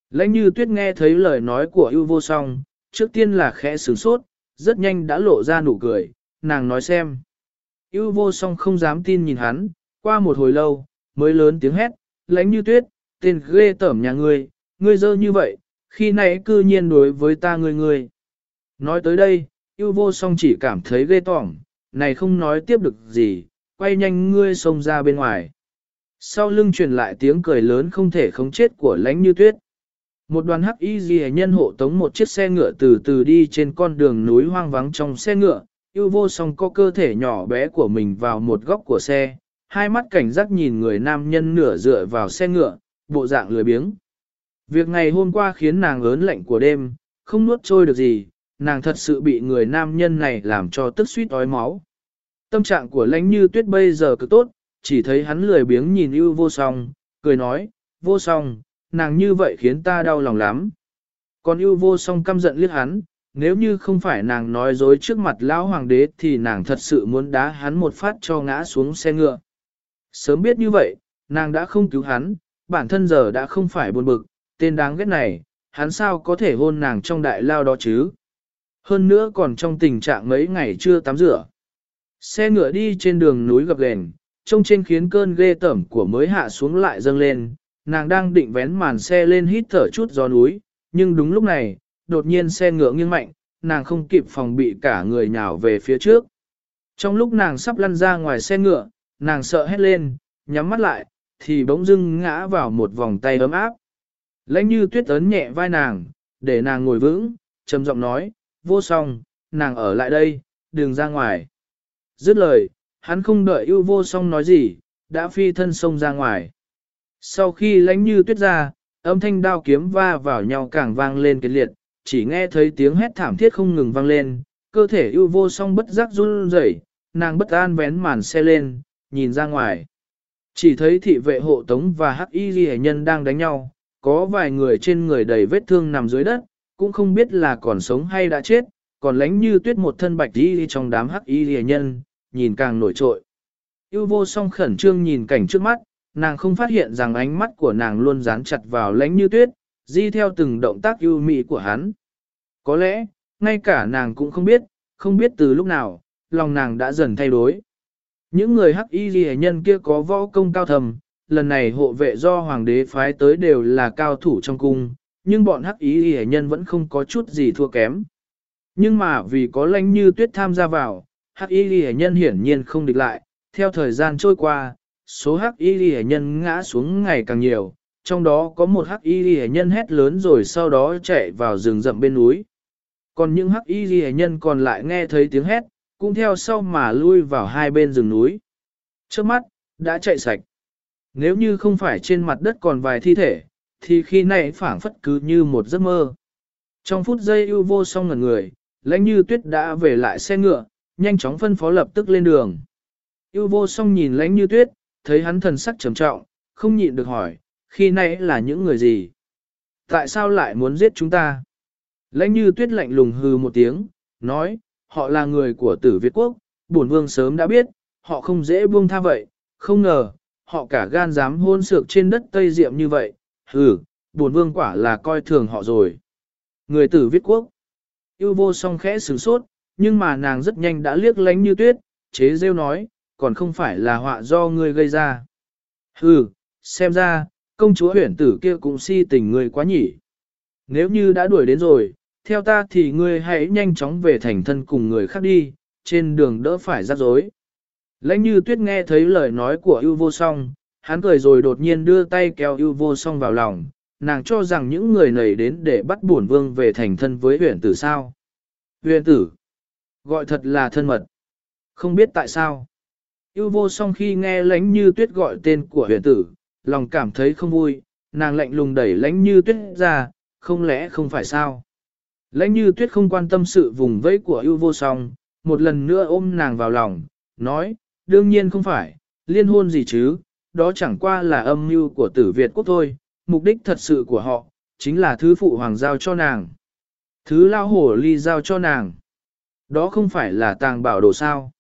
Lãnh như tuyết nghe thấy lời nói của ưu vô song, trước tiên là khẽ sửng sốt, rất nhanh đã lộ ra nụ cười, nàng nói xem. ưu vô song không dám tin nhìn hắn, qua một hồi lâu, mới lớn tiếng hét, lãnh như tuyết, tên ghê tởm nhà ngươi, ngươi dơ như vậy, khi nãy cư nhiên đối với ta ngươi ngươi. Nói tới đây, ưu vô song chỉ cảm thấy ghê tởm, này không nói tiếp được gì, quay nhanh ngươi xông ra bên ngoài. Sau lưng truyền lại tiếng cười lớn không thể khống chết của lánh như tuyết. Một đoàn hắc y ghi nhân hộ tống một chiếc xe ngựa từ từ đi trên con đường núi hoang vắng trong xe ngựa, yêu vô song có cơ thể nhỏ bé của mình vào một góc của xe, hai mắt cảnh giác nhìn người nam nhân nửa dựa vào xe ngựa, bộ dạng lười biếng. Việc ngày hôm qua khiến nàng ớn lạnh của đêm, không nuốt trôi được gì, nàng thật sự bị người nam nhân này làm cho tức suýt ói máu. Tâm trạng của lãnh như tuyết bây giờ cực tốt, chỉ thấy hắn lười biếng nhìn ưu vô song, cười nói, vô song, nàng như vậy khiến ta đau lòng lắm. Còn ưu vô song căm giận liếc hắn, nếu như không phải nàng nói dối trước mặt lão hoàng đế thì nàng thật sự muốn đá hắn một phát cho ngã xuống xe ngựa. Sớm biết như vậy, nàng đã không cứu hắn, bản thân giờ đã không phải buồn bực, tên đáng ghét này, hắn sao có thể hôn nàng trong đại lao đó chứ? Hơn nữa còn trong tình trạng mấy ngày chưa tắm rửa. Xe ngựa đi trên đường núi gập ghềnh, trông trên khiến cơn ghê tởm của mới hạ xuống lại dâng lên, nàng đang định vén màn xe lên hít thở chút gió núi, nhưng đúng lúc này, đột nhiên xe ngựa nghiêng mạnh, nàng không kịp phòng bị cả người nhào về phía trước. Trong lúc nàng sắp lăn ra ngoài xe ngựa, nàng sợ hét lên, nhắm mắt lại, thì bỗng dưng ngã vào một vòng tay ấm áp. Lãnh như tuyết ấn nhẹ vai nàng, để nàng ngồi vững, trầm giọng nói, vô song, nàng ở lại đây, đừng ra ngoài. Dứt lời, hắn không đợi ưu vô song nói gì, đã phi thân sông ra ngoài. Sau khi lãnh như tuyết ra, âm thanh đao kiếm va vào nhau càng vang lên kịch liệt, chỉ nghe thấy tiếng hét thảm thiết không ngừng vang lên, cơ thể ưu vô song bất giác run rẩy, nàng bất an vén màn xe lên, nhìn ra ngoài. Chỉ thấy thị vệ hộ tống và hắc y ghi nhân đang đánh nhau, có vài người trên người đầy vết thương nằm dưới đất, cũng không biết là còn sống hay đã chết, còn lánh như tuyết một thân bạch y trong đám hắc y lìa nhân, nhìn càng nổi trội. Yêu vô song khẩn trương nhìn cảnh trước mắt, nàng không phát hiện rằng ánh mắt của nàng luôn dán chặt vào lánh như tuyết, di theo từng động tác yêu mị của hắn. Có lẽ, ngay cả nàng cũng không biết, không biết từ lúc nào, lòng nàng đã dần thay đổi. Những người hắc y ghi nhân kia có võ công cao thầm, lần này hộ vệ do hoàng đế phái tới đều là cao thủ trong cung, nhưng bọn hắc y hệ nhân vẫn không có chút gì thua kém. Nhưng mà vì có lãnh như tuyết tham gia vào, hắc y hệ nhân hiển nhiên không địch lại, theo thời gian trôi qua, số hắc y hệ nhân ngã xuống ngày càng nhiều, trong đó có một hắc y ghi nhân hét lớn rồi sau đó chạy vào rừng rậm bên núi. Còn những hắc y ghi nhân còn lại nghe thấy tiếng hét, cũng theo sau mà lui vào hai bên rừng núi. Trước mắt, đã chạy sạch. Nếu như không phải trên mặt đất còn vài thi thể, thì khi này phảng phất cứ như một giấc mơ. Trong phút giây ưu vô song ngần người, lãnh như tuyết đã về lại xe ngựa, nhanh chóng phân phó lập tức lên đường. Ưu vô song nhìn lãnh như tuyết, thấy hắn thần sắc trầm trọng, không nhịn được hỏi, khi nãy là những người gì? Tại sao lại muốn giết chúng ta? Lãnh như tuyết lạnh lùng hừ một tiếng, nói, họ là người của tử Việt Quốc, bổn vương sớm đã biết, họ không dễ buông tha vậy, không ngờ, họ cả gan dám hôn sược trên đất Tây Diệm như vậy, hừ, buồn vương quả là coi thường họ rồi. Người tử viết Quốc, yêu vô song khẽ sửng sốt, nhưng mà nàng rất nhanh đã liếc lánh như tuyết, chế rêu nói, còn không phải là họa do ngươi gây ra. Hừ, xem ra, công chúa huyển tử kia cũng si tình ngươi quá nhỉ. Nếu như đã đuổi đến rồi, theo ta thì ngươi hãy nhanh chóng về thành thân cùng người khác đi, trên đường đỡ phải rắc rối. Lãnh như tuyết nghe thấy lời nói của ưu vô song, hắn cười rồi đột nhiên đưa tay kéo ưu vô song vào lòng, nàng cho rằng những người này đến để bắt bổn vương về thành thân với huyện tử sao. Huyện tử, gọi thật là thân mật. Không biết tại sao. Yêu vô song khi nghe lãnh như tuyết gọi tên của huyện tử, lòng cảm thấy không vui, nàng lạnh lùng đẩy lãnh như tuyết ra, không lẽ không phải sao. Lãnh như tuyết không quan tâm sự vùng vẫy của yêu vô song, một lần nữa ôm nàng vào lòng, nói, đương nhiên không phải, liên hôn gì chứ, đó chẳng qua là âm mưu của tử Việt quốc thôi, mục đích thật sự của họ, chính là thứ phụ hoàng giao cho nàng. Thứ lao hổ ly giao cho nàng. Đó không phải là tàng bảo đồ sao.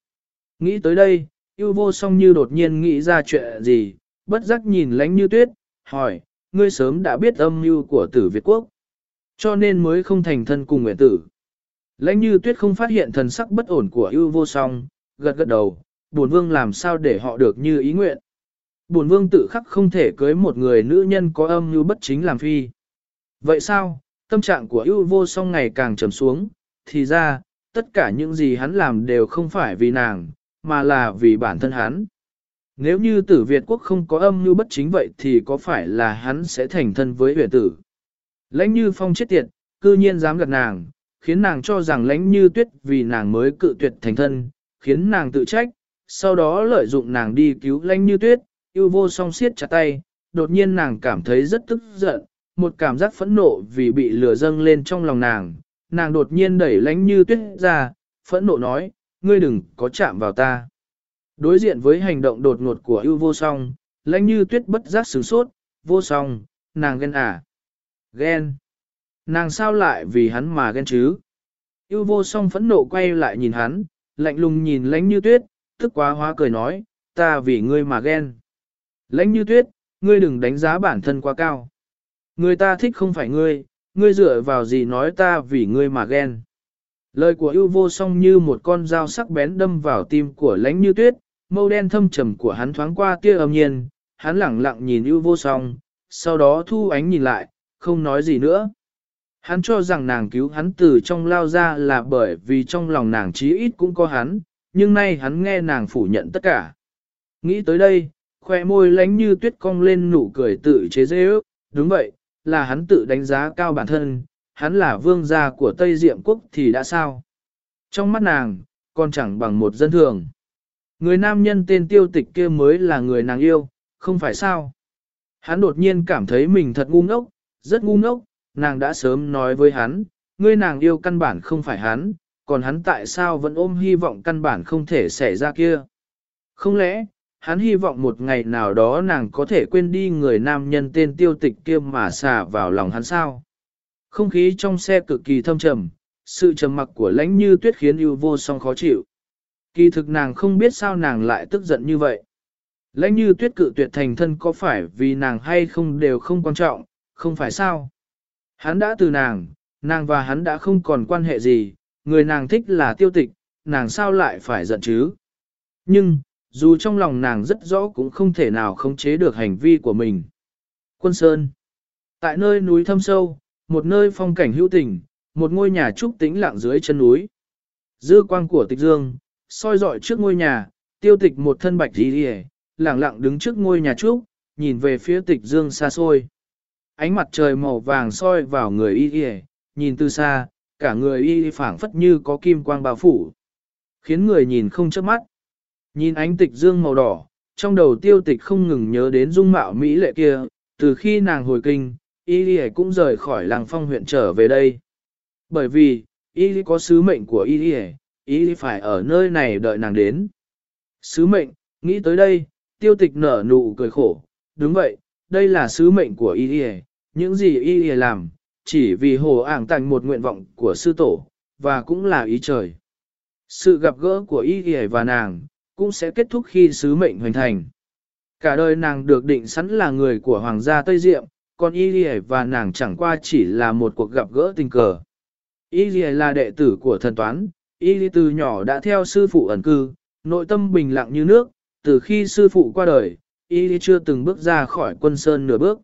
Nghĩ tới đây, yêu vô song như đột nhiên nghĩ ra chuyện gì, bất giác nhìn lánh như tuyết, hỏi, ngươi sớm đã biết âm mưu của tử Việt quốc. Cho nên mới không thành thân cùng nguyện tử. Lãnh như tuyết không phát hiện thần sắc bất ổn của yêu vô song, gật gật đầu, buồn vương làm sao để họ được như ý nguyện bổn vương tự khắc không thể cưới một người nữ nhân có âm như bất chính làm phi. Vậy sao, tâm trạng của ưu vô song ngày càng trầm xuống, thì ra, tất cả những gì hắn làm đều không phải vì nàng, mà là vì bản thân hắn. Nếu như tử Việt quốc không có âm như bất chính vậy thì có phải là hắn sẽ thành thân với huyền tử? Lãnh như phong chết tiệt, cư nhiên dám gật nàng, khiến nàng cho rằng lãnh như tuyết vì nàng mới cự tuyệt thành thân, khiến nàng tự trách, sau đó lợi dụng nàng đi cứu lãnh như tuyết, yêu vô song siết chặt tay, đột nhiên nàng cảm thấy rất tức giận, một cảm giác phẫn nộ vì bị lửa dâng lên trong lòng nàng, nàng đột nhiên đẩy lãnh như tuyết ra, phẫn nộ nói, ngươi đừng có chạm vào ta. Đối diện với hành động đột ngột của yêu vô song, lãnh như tuyết bất giác sửng sốt, vô song, nàng ghen à? Ghen. Nàng sao lại vì hắn mà ghen chứ? Yêu vô song phẫn nộ quay lại nhìn hắn, lạnh lùng nhìn lãnh như tuyết, tức quá hóa cười nói, ta vì ngươi mà ghen. Lãnh như tuyết, ngươi đừng đánh giá bản thân quá cao. Người ta thích không phải ngươi, ngươi dựa vào gì nói ta vì ngươi mà ghen. Lời của ưu vô song như một con dao sắc bén đâm vào tim của lãnh như tuyết, mâu đen thâm trầm của hắn thoáng qua tia âm nhiên, hắn lẳng lặng nhìn ưu vô song, sau đó thu ánh nhìn lại, không nói gì nữa. Hắn cho rằng nàng cứu hắn từ trong lao ra là bởi vì trong lòng nàng chí ít cũng có hắn, nhưng nay hắn nghe nàng phủ nhận tất cả. Nghĩ tới đây, khoe môi lánh như tuyết cong lên nụ cười tự chế dễ ước, đúng vậy, là hắn tự đánh giá cao bản thân, hắn là vương gia của Tây Diệm Quốc thì đã sao? Trong mắt nàng, còn chẳng bằng một dân thường. Người nam nhân tên tiêu tịch kia mới là người nàng yêu, không phải sao? Hắn đột nhiên cảm thấy mình thật ngu ngốc, rất ngu ngốc, nàng đã sớm nói với hắn, ngươi nàng yêu căn bản không phải hắn, còn hắn tại sao vẫn ôm hy vọng căn bản không thể xảy ra kia. Không lẽ, hắn hy vọng một ngày nào đó nàng có thể quên đi người nam nhân tên tiêu tịch kia mà xả vào lòng hắn sao. Không khí trong xe cực kỳ thâm trầm, sự trầm mặc của lãnh như tuyết khiến ưu vô song khó chịu. Kỳ thực nàng không biết sao nàng lại tức giận như vậy. Lãnh như tuyết cự tuyệt thành thân có phải vì nàng hay không đều không quan trọng, không phải sao. Hắn đã từ nàng, nàng và hắn đã không còn quan hệ gì, người nàng thích là tiêu tịch, nàng sao lại phải giận chứ. Nhưng, dù trong lòng nàng rất rõ cũng không thể nào khống chế được hành vi của mình. Quân Sơn Tại nơi núi thâm sâu, một nơi phong cảnh hữu tình, một ngôi nhà trúc tĩnh lặng dưới chân núi. Dư quang của tịch dương, soi dọi trước ngôi nhà, tiêu tịch một thân bạch đi đi lặng lặng đứng trước ngôi nhà trúc, nhìn về phía tịch dương xa xôi. Ánh mặt trời màu vàng soi vào người y y, nhìn từ xa, cả người y phảng phất như có kim quang bao phủ. Khiến người nhìn không chớp mắt. Nhìn ánh tịch dương màu đỏ, trong đầu tiêu tịch không ngừng nhớ đến dung mạo Mỹ lệ kia, từ khi nàng hồi kinh, y y cũng rời khỏi làng phong huyện trở về đây. Bởi vì, y y có sứ mệnh của y y, y y phải ở nơi này đợi nàng đến. Sứ mệnh, nghĩ tới đây, tiêu tịch nở nụ cười khổ, đúng vậy, đây là sứ mệnh của y y, những gì y y làm, chỉ vì hồ ảng tành một nguyện vọng của sư tổ, và cũng là ý trời. Sự gặp gỡ của y y và nàng, cũng sẽ kết thúc khi sứ mệnh hoàn thành. Cả đời nàng được định sẵn là người của Hoàng gia Tây Diệm, còn Y Lì và nàng chẳng qua chỉ là một cuộc gặp gỡ tình cờ. Y Lì là đệ tử của thần toán, Y Lì từ nhỏ đã theo sư phụ ẩn cư, nội tâm bình lặng như nước, từ khi sư phụ qua đời, Y Lì chưa từng bước ra khỏi quân sơn nửa bước.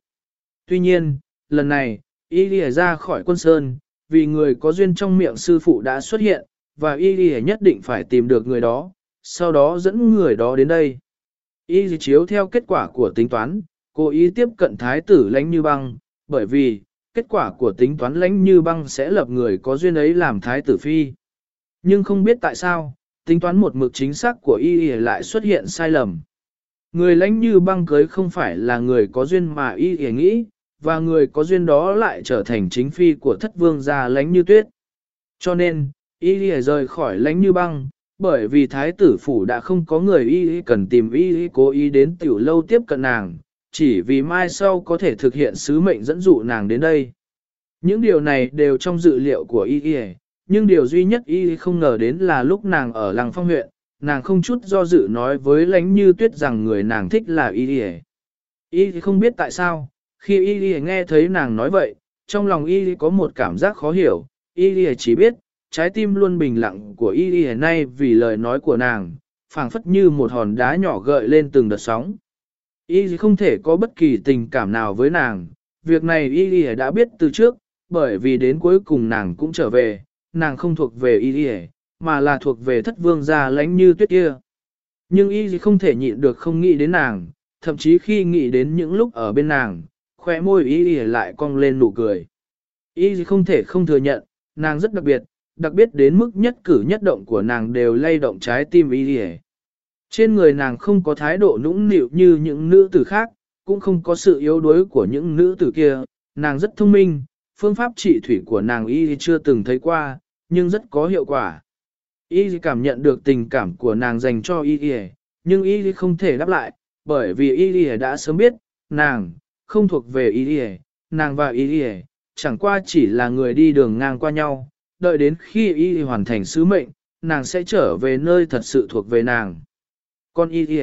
Tuy nhiên, lần này, Y Lì ra khỏi quân sơn, vì người có duyên trong miệng sư phụ đã xuất hiện, và Y Lì nhất định phải tìm được người đó, sau đó dẫn người đó đến đây. Y chiếu theo kết quả của tính toán, cố ý tiếp cận thái tử lãnh như băng, bởi vì, kết quả của tính toán lãnh như băng sẽ lập người có duyên ấy làm thái tử phi. Nhưng không biết tại sao, tính toán một mực chính xác của y lại xuất hiện sai lầm. Người lãnh như băng cưới không phải là người có duyên mà y nghĩ, và người có duyên đó lại trở thành chính phi của thất vương gia lãnh như tuyết. Cho nên, y rời khỏi lãnh như băng, bởi vì thái tử phủ đã không có người y cần tìm y cố ý đến tiểu lâu tiếp cận nàng, chỉ vì mai sau có thể thực hiện sứ mệnh dẫn dụ nàng đến đây. Những điều này đều trong dự liệu của y nhưng điều duy nhất y không ngờ đến là lúc nàng ở làng phong huyện, nàng không chút do dự nói với lánh như tuyết rằng người nàng thích là y y. Không biết tại sao, khi y nghe thấy nàng nói vậy, trong lòng y có một cảm giác khó hiểu, y chỉ biết, trái tim luôn bình lặng của y y nay vì lời nói của nàng, phảng phất như một hòn đá nhỏ gợi lên từng đợt sóng. Y không thể có bất kỳ tình cảm nào với nàng, việc này y y đã biết từ trước, bởi vì đến cuối cùng nàng cũng trở về, nàng không thuộc về y y, mà là thuộc về thất vương gia lãnh như tuyết kia. Nhưng y không thể nhịn được không nghĩ đến nàng, thậm chí khi nghĩ đến những lúc ở bên nàng, khóe môi y y lại cong lên nụ cười. Y không thể không thừa nhận, nàng rất đặc biệt, đặc biệt đến mức nhất cử nhất động của nàng đều lay động trái tim y y. Trên người nàng không có thái độ nũng nịu như những nữ tử khác, cũng không có sự yếu đuối của những nữ tử kia, nàng rất thông minh, phương pháp trị thủy của nàng y chưa từng thấy qua, nhưng rất có hiệu quả. Y cảm nhận được tình cảm của nàng dành cho y nhưng y không thể đáp lại, bởi vì y đã sớm biết, nàng, không thuộc về y nàng và y chẳng qua chỉ là người đi đường ngang qua nhau, đợi đến khi y hoàn thành sứ mệnh, nàng sẽ trở về nơi thật sự thuộc về nàng. Còn y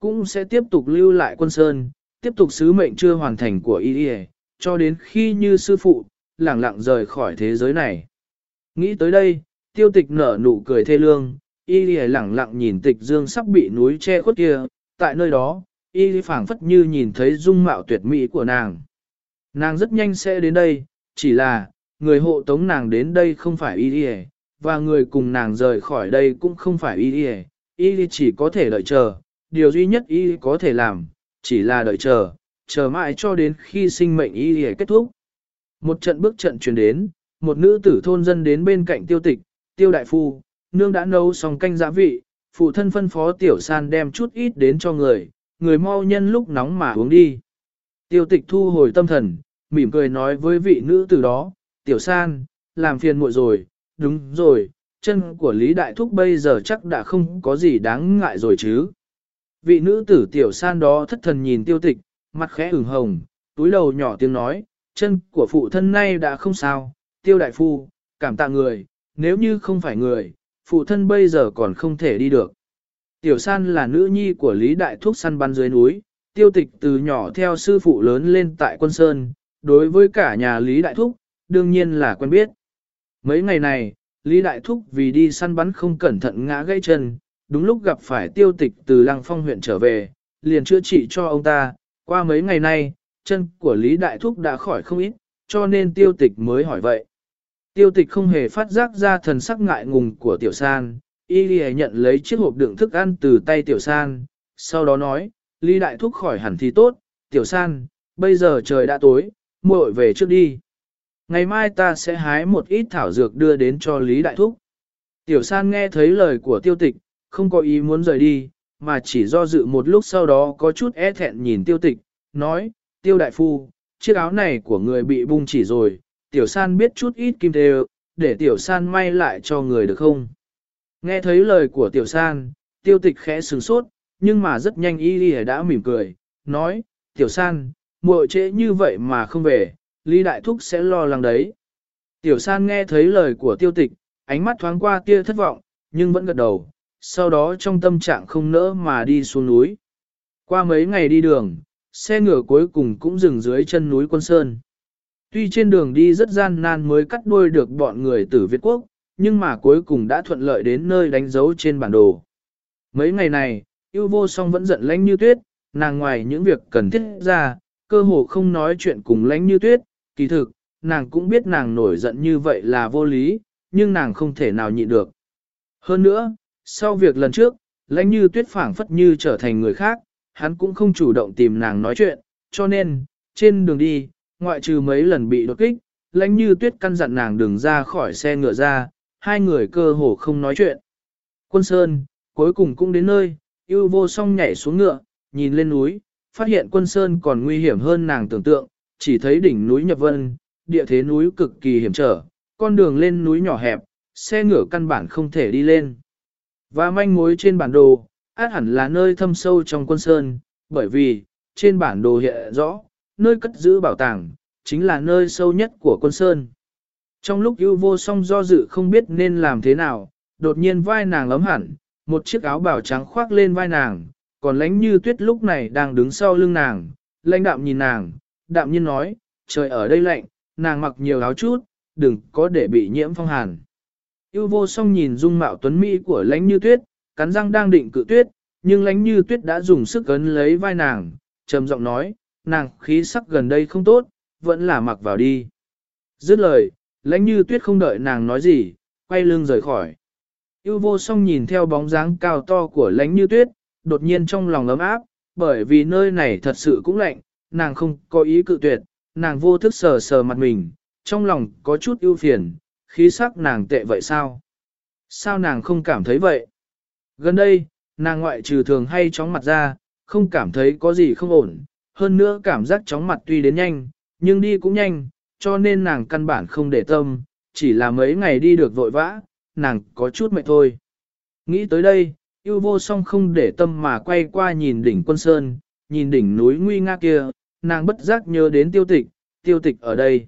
cũng sẽ tiếp tục lưu lại quân sơn, tiếp tục sứ mệnh chưa hoàn thành của y cho đến khi như sư phụ, lẳng lặng rời khỏi thế giới này. Nghĩ tới đây, tiêu tịch nở nụ cười thê lương, y lẳng lặng nhìn tịch dương sắp bị núi che khuất kia, tại nơi đó, y phảng phất như nhìn thấy dung mạo tuyệt mỹ của nàng. Nàng rất nhanh sẽ đến đây, chỉ là, người hộ tống nàng đến đây không phải y đi và người cùng nàng rời khỏi đây cũng không phải y đi y chỉ có thể đợi chờ, điều duy nhất y có thể làm, chỉ là đợi chờ, chờ mãi cho đến khi sinh mệnh y kết thúc. Một trận bước trận truyền đến, một nữ tử thôn dân đến bên cạnh tiêu tịch, tiêu đại phu, nương đã nấu xong canh giã vị, phụ thân phân phó tiểu san đem chút ít đến cho người, người mau nhân lúc nóng mà uống đi. Tiêu tịch thu hồi tâm thần, mỉm cười nói với vị nữ tử đó, tiểu san, làm phiền muội rồi, đúng rồi, chân của Lý Đại Thúc bây giờ chắc đã không có gì đáng ngại rồi chứ. Vị nữ tử tiểu san đó thất thần nhìn tiêu tịch, mặt khẽ ửng hồng, túi đầu nhỏ tiếng nói, chân của phụ thân nay đã không sao, tiêu đại phu, cảm tạ người, nếu như không phải người, phụ thân bây giờ còn không thể đi được. Tiểu san là nữ nhi của Lý Đại Thúc săn bắn dưới núi, tiêu tịch từ nhỏ theo sư phụ lớn lên tại quân sơn, đối với cả nhà Lý Đại Thúc, đương nhiên là quen biết. Mấy ngày này, Lý Đại Thúc vì đi săn bắn không cẩn thận ngã gãy chân, đúng lúc gặp phải tiêu tịch từ Lăng Phong huyện trở về, liền chữa trị cho ông ta, qua mấy ngày nay, chân của Lý Đại Thúc đã khỏi không ít, cho nên tiêu tịch mới hỏi vậy. Tiêu tịch không hề phát giác ra thần sắc ngại ngùng của tiểu san, y ghi nhận lấy chiếc hộp đựng thức ăn từ tay tiểu san, sau đó nói, Lý Đại Thúc khỏi hẳn thì tốt, tiểu san, bây giờ trời đã tối, muội về trước đi. Ngày mai ta sẽ hái một ít thảo dược đưa đến cho Lý Đại Thúc. Tiểu san nghe thấy lời của tiêu tịch, không có ý muốn rời đi, mà chỉ do dự một lúc sau đó có chút e thẹn nhìn tiêu tịch, nói, tiêu đại phu, chiếc áo này của người bị bung chỉ rồi, tiểu san biết chút ít kim thề, để tiểu san may lại cho người được không? Nghe thấy lời của tiểu san, tiêu tịch khẽ sừng sốt, nhưng mà rất nhanh y y đã mỉm cười, nói, tiểu san, muội trễ như vậy mà không về, Lý Đại Thúc sẽ lo lắng đấy. Tiểu san nghe thấy lời của tiêu tịch, ánh mắt thoáng qua tia thất vọng, nhưng vẫn gật đầu, sau đó trong tâm trạng không nỡ mà đi xuống núi. Qua mấy ngày đi đường, xe ngựa cuối cùng cũng dừng dưới chân núi Quân Sơn. Tuy trên đường đi rất gian nan mới cắt đuôi được bọn người tử Việt Quốc, nhưng mà cuối cùng đã thuận lợi đến nơi đánh dấu trên bản đồ. Mấy ngày này, yêu vô song vẫn giận lãnh như tuyết, nàng ngoài những việc cần thiết ra, cơ hồ không nói chuyện cùng lãnh như tuyết, kỳ thực, nàng cũng biết nàng nổi giận như vậy là vô lý, nhưng nàng không thể nào nhịn được. Hơn nữa, sau việc lần trước, lãnh như tuyết phảng phất như trở thành người khác, hắn cũng không chủ động tìm nàng nói chuyện, cho nên, trên đường đi, ngoại trừ mấy lần bị đột kích, lãnh như tuyết căn dặn nàng đừng ra khỏi xe ngựa ra, hai người cơ hồ không nói chuyện. Quân Sơn, cuối cùng cũng đến nơi, yêu vô song nhảy xuống ngựa, nhìn lên núi, phát hiện quân Sơn còn nguy hiểm hơn nàng tưởng tượng, chỉ thấy đỉnh núi nhập vân, địa thế núi cực kỳ hiểm trở, con đường lên núi nhỏ hẹp, xe ngựa căn bản không thể đi lên. Và manh mối trên bản đồ, át hẳn là nơi thâm sâu trong quân sơn, bởi vì, trên bản đồ hiện rõ, nơi cất giữ bảo tàng, chính là nơi sâu nhất của quân sơn. Trong lúc ưu vô song do dự không biết nên làm thế nào, đột nhiên vai nàng ấm hẳn, một chiếc áo bảo trắng khoác lên vai nàng, còn lánh như tuyết lúc này đang đứng sau lưng nàng, lãnh đạm nhìn nàng, đạm nhiên nói, trời ở đây lạnh, nàng mặc nhiều áo chút, đừng có để bị nhiễm phong hàn. Yêu vô song nhìn dung mạo tuấn mỹ của lãnh như tuyết, cắn răng đang định cự tuyết, nhưng lãnh như tuyết đã dùng sức ấn lấy vai nàng, trầm giọng nói, nàng khí sắc gần đây không tốt, vẫn là mặc vào đi. Dứt lời, lãnh như tuyết không đợi nàng nói gì, quay lưng rời khỏi. Yêu vô song nhìn theo bóng dáng cao to của lãnh như tuyết, đột nhiên trong lòng ấm áp, bởi vì nơi này thật sự cũng lạnh, nàng không có ý cự tuyệt, nàng vô thức sờ sờ mặt mình, trong lòng có chút ưu phiền, khí sắc nàng tệ vậy sao? Sao nàng không cảm thấy vậy? Gần đây, nàng ngoại trừ thường hay chóng mặt ra, không cảm thấy có gì không ổn, hơn nữa cảm giác chóng mặt tuy đến nhanh, nhưng đi cũng nhanh, cho nên nàng căn bản không để tâm, chỉ là mấy ngày đi được vội vã, nàng có chút mệt thôi. Nghĩ tới đây, yêu vô song không để tâm mà quay qua nhìn đỉnh quân sơn, nhìn đỉnh núi nguy nga kia, nàng bất giác nhớ đến tiêu tịch, tiêu tịch ở đây.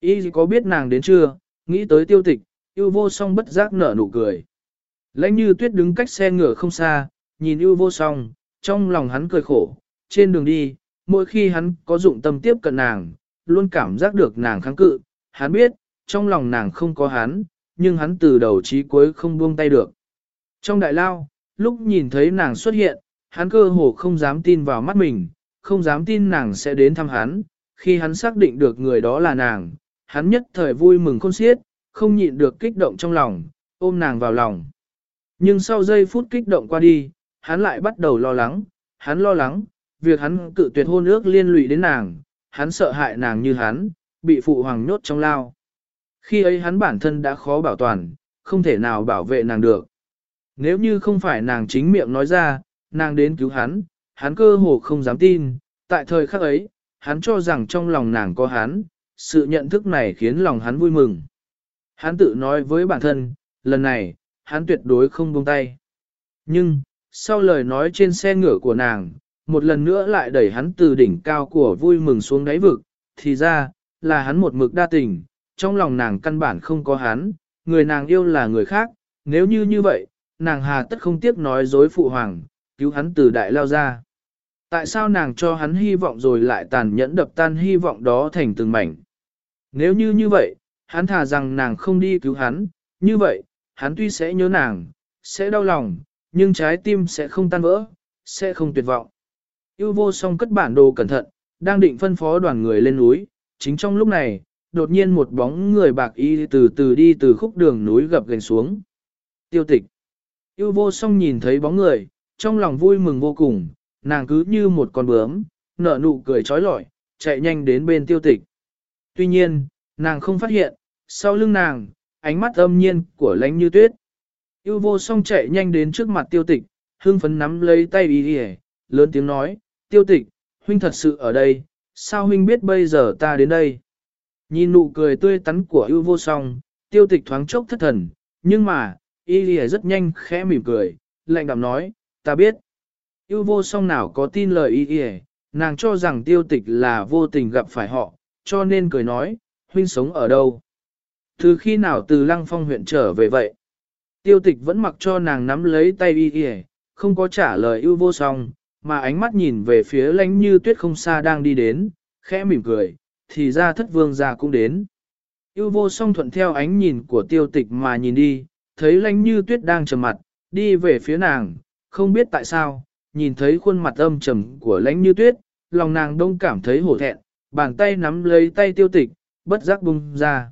Y có biết nàng đến chưa, nghĩ tới tiêu tịch, yêu vô song bất giác nở nụ cười. Lãnh như tuyết đứng cách xe ngựa không xa, nhìn yêu vô song, trong lòng hắn cười khổ, trên đường đi, mỗi khi hắn có dụng tâm tiếp cận nàng, luôn cảm giác được nàng kháng cự, hắn biết, trong lòng nàng không có hắn, nhưng hắn từ đầu chí cuối không buông tay được. Trong đại lao, lúc nhìn thấy nàng xuất hiện, hắn cơ hồ không dám tin vào mắt mình, không dám tin nàng sẽ đến thăm hắn, khi hắn xác định được người đó là nàng, hắn nhất thời vui mừng khôn xiết, không nhịn được kích động trong lòng, ôm nàng vào lòng. Nhưng sau giây phút kích động qua đi, hắn lại bắt đầu lo lắng, hắn lo lắng, việc hắn cự tuyệt hôn ước liên lụy đến nàng, hắn sợ hại nàng như hắn, bị phụ hoàng nhốt trong lao. Khi ấy hắn bản thân đã khó bảo toàn, không thể nào bảo vệ nàng được. Nếu như không phải nàng chính miệng nói ra, nàng đến cứu hắn, hắn cơ hồ không dám tin, tại thời khắc ấy, hắn cho rằng trong lòng nàng có hắn, sự nhận thức này khiến lòng hắn vui mừng. Hắn tự nói với bản thân, lần này, hắn tuyệt đối không buông tay. Nhưng, sau lời nói trên xe ngựa của nàng, một lần nữa lại đẩy hắn từ đỉnh cao của vui mừng xuống đáy vực, thì ra, là hắn một mực đa tình, trong lòng nàng căn bản không có hắn, người nàng yêu là người khác, nếu như như vậy, nàng hà tất không tiếc nói dối phụ hoàng, cứu hắn từ đại lao ra. Tại sao nàng cho hắn hy vọng rồi lại tàn nhẫn đập tan hy vọng đó thành từng mảnh? Nếu như như vậy, hắn thà rằng nàng không đi cứu hắn, như vậy, hắn tuy sẽ nhớ nàng, sẽ đau lòng, nhưng trái tim sẽ không tan vỡ, sẽ không tuyệt vọng. Yêu vô song cất bản đồ cẩn thận, đang định phân phó đoàn người lên núi, chính trong lúc này, đột nhiên một bóng người bạc y từ từ đi từ khúc đường núi gập gành xuống. Tiêu tịch. Yêu vô song nhìn thấy bóng người, trong lòng vui mừng vô cùng, nàng cứ như một con bướm, nở nụ cười trói lọi, chạy nhanh đến bên tiêu tịch. Tuy nhiên, nàng không phát hiện, sau lưng nàng, ánh mắt âm nhiên của lánh như tuyết. Yêu vô song chạy nhanh đến trước mặt tiêu tịch, hương phấn nắm lấy tay y hề, lớn tiếng nói, tiêu tịch, huynh thật sự ở đây, sao huynh biết bây giờ ta đến đây? Nhìn nụ cười tươi tắn của yêu vô song, tiêu tịch thoáng chốc thất thần, nhưng mà, y lìa rất nhanh khẽ mỉm cười, lạnh đạm nói, ta biết. Yêu vô song nào có tin lời y Y, nàng cho rằng tiêu tịch là vô tình gặp phải họ, cho nên cười nói, huynh sống ở đâu? Từ khi nào từ lăng phong huyện trở về vậy? Tiêu tịch vẫn mặc cho nàng nắm lấy tay y Y, không có trả lời yêu vô song, mà ánh mắt nhìn về phía lánh như tuyết không xa đang đi đến, khẽ mỉm cười, thì ra thất vương gia cũng đến. Yêu vô song thuận theo ánh nhìn của tiêu tịch mà nhìn đi, thấy lánh như tuyết đang trầm mặt, đi về phía nàng, không biết tại sao, nhìn thấy khuôn mặt âm trầm của lãnh như tuyết, lòng nàng đông cảm thấy hổ thẹn, bàn tay nắm lấy tay tiêu tịch, bất giác bung ra.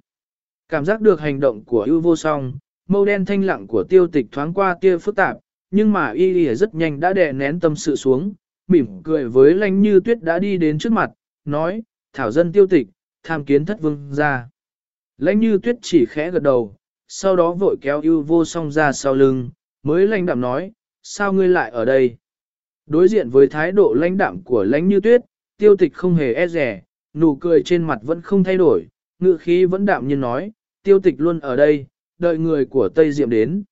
Cảm giác được hành động của yêu vô song, mâu đen thanh lặng của tiêu tịch thoáng qua tia phức tạp, nhưng mà y lìa rất nhanh đã đè nén tâm sự xuống, mỉm cười với lãnh như tuyết đã đi đến trước mặt, nói, thảo dân tiêu tịch, tham kiến thất vương ra. Lãnh như tuyết chỉ khẽ gật đầu, sau đó vội kéo ưu vô song ra sau lưng, mới lãnh đạm nói, sao ngươi lại ở đây? Đối diện với thái độ lãnh đạm của lãnh như tuyết, tiêu tịch không hề e rẻ, nụ cười trên mặt vẫn không thay đổi, ngự khí vẫn đạm nhiên nói, tiêu tịch luôn ở đây, đợi người của Tây Diệm đến.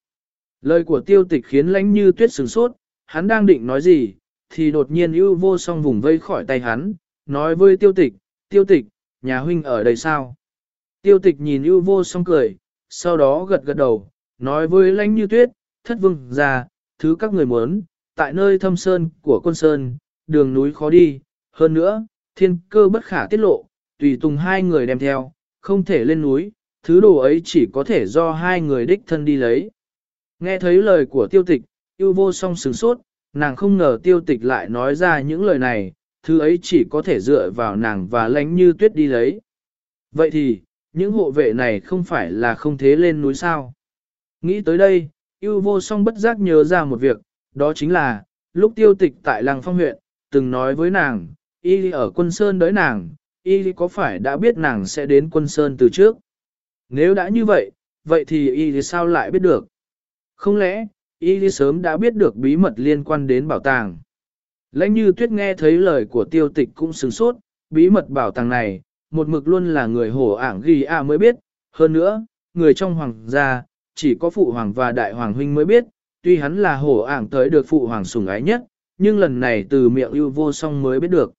Lời của tiêu tịch khiến lãnh như tuyết sửng sốt, hắn đang định nói gì, thì đột nhiên ưu vô song vùng vây khỏi tay hắn, nói với tiêu tịch, tiêu tịch, nhà huynh ở đây sao? Tiêu tịch nhìn ưu vô song cười, sau đó gật gật đầu, nói với lãnh như tuyết, thất vương ra, thứ các người muốn, tại nơi thâm sơn của quân sơn, đường núi khó đi, hơn nữa, thiên cơ bất khả tiết lộ, tùy tùng hai người đem theo, không thể lên núi, thứ đồ ấy chỉ có thể do hai người đích thân đi lấy. Nghe thấy lời của tiêu tịch, yêu vô song sửng sốt, nàng không ngờ tiêu tịch lại nói ra những lời này, thứ ấy chỉ có thể dựa vào nàng và lánh như tuyết đi lấy. Vậy thì, những hộ vệ này không phải là không thế lên núi sao? Nghĩ tới đây, yêu vô song bất giác nhớ ra một việc, đó chính là, lúc tiêu tịch tại làng phong huyện, từng nói với nàng, y ở quân sơn đới nàng, y có phải đã biết nàng sẽ đến quân sơn từ trước? Nếu đã như vậy, vậy thì y sao lại biết được? Không lẽ, y sớm đã biết được bí mật liên quan đến bảo tàng? Lãnh như tuyết nghe thấy lời của tiêu tịch cũng sừng sốt, bí mật bảo tàng này, một mực luôn là người hổ ảng ghi a mới biết, hơn nữa, người trong hoàng gia, chỉ có phụ hoàng và đại hoàng huynh mới biết, tuy hắn là hổ ảng tới được phụ hoàng sủng ái nhất, nhưng lần này từ miệng ưu vô song mới biết được.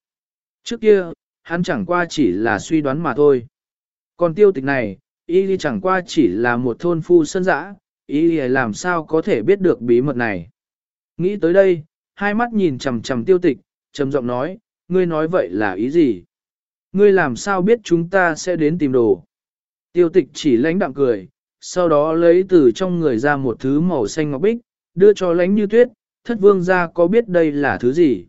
Trước kia, hắn chẳng qua chỉ là suy đoán mà thôi. Còn tiêu tịch này, y đi chẳng qua chỉ là một thôn phu sân dã, y làm sao có thể biết được bí mật này. Nghĩ tới đây, hai mắt nhìn chầm chầm tiêu tịch, trầm giọng nói, ngươi nói vậy là ý gì? Ngươi làm sao biết chúng ta sẽ đến tìm đồ? Tiêu tịch chỉ lãnh đạm cười, sau đó lấy từ trong người ra một thứ màu xanh ngọc bích, đưa cho lãnh như tuyết, thất vương ra có biết đây là thứ gì?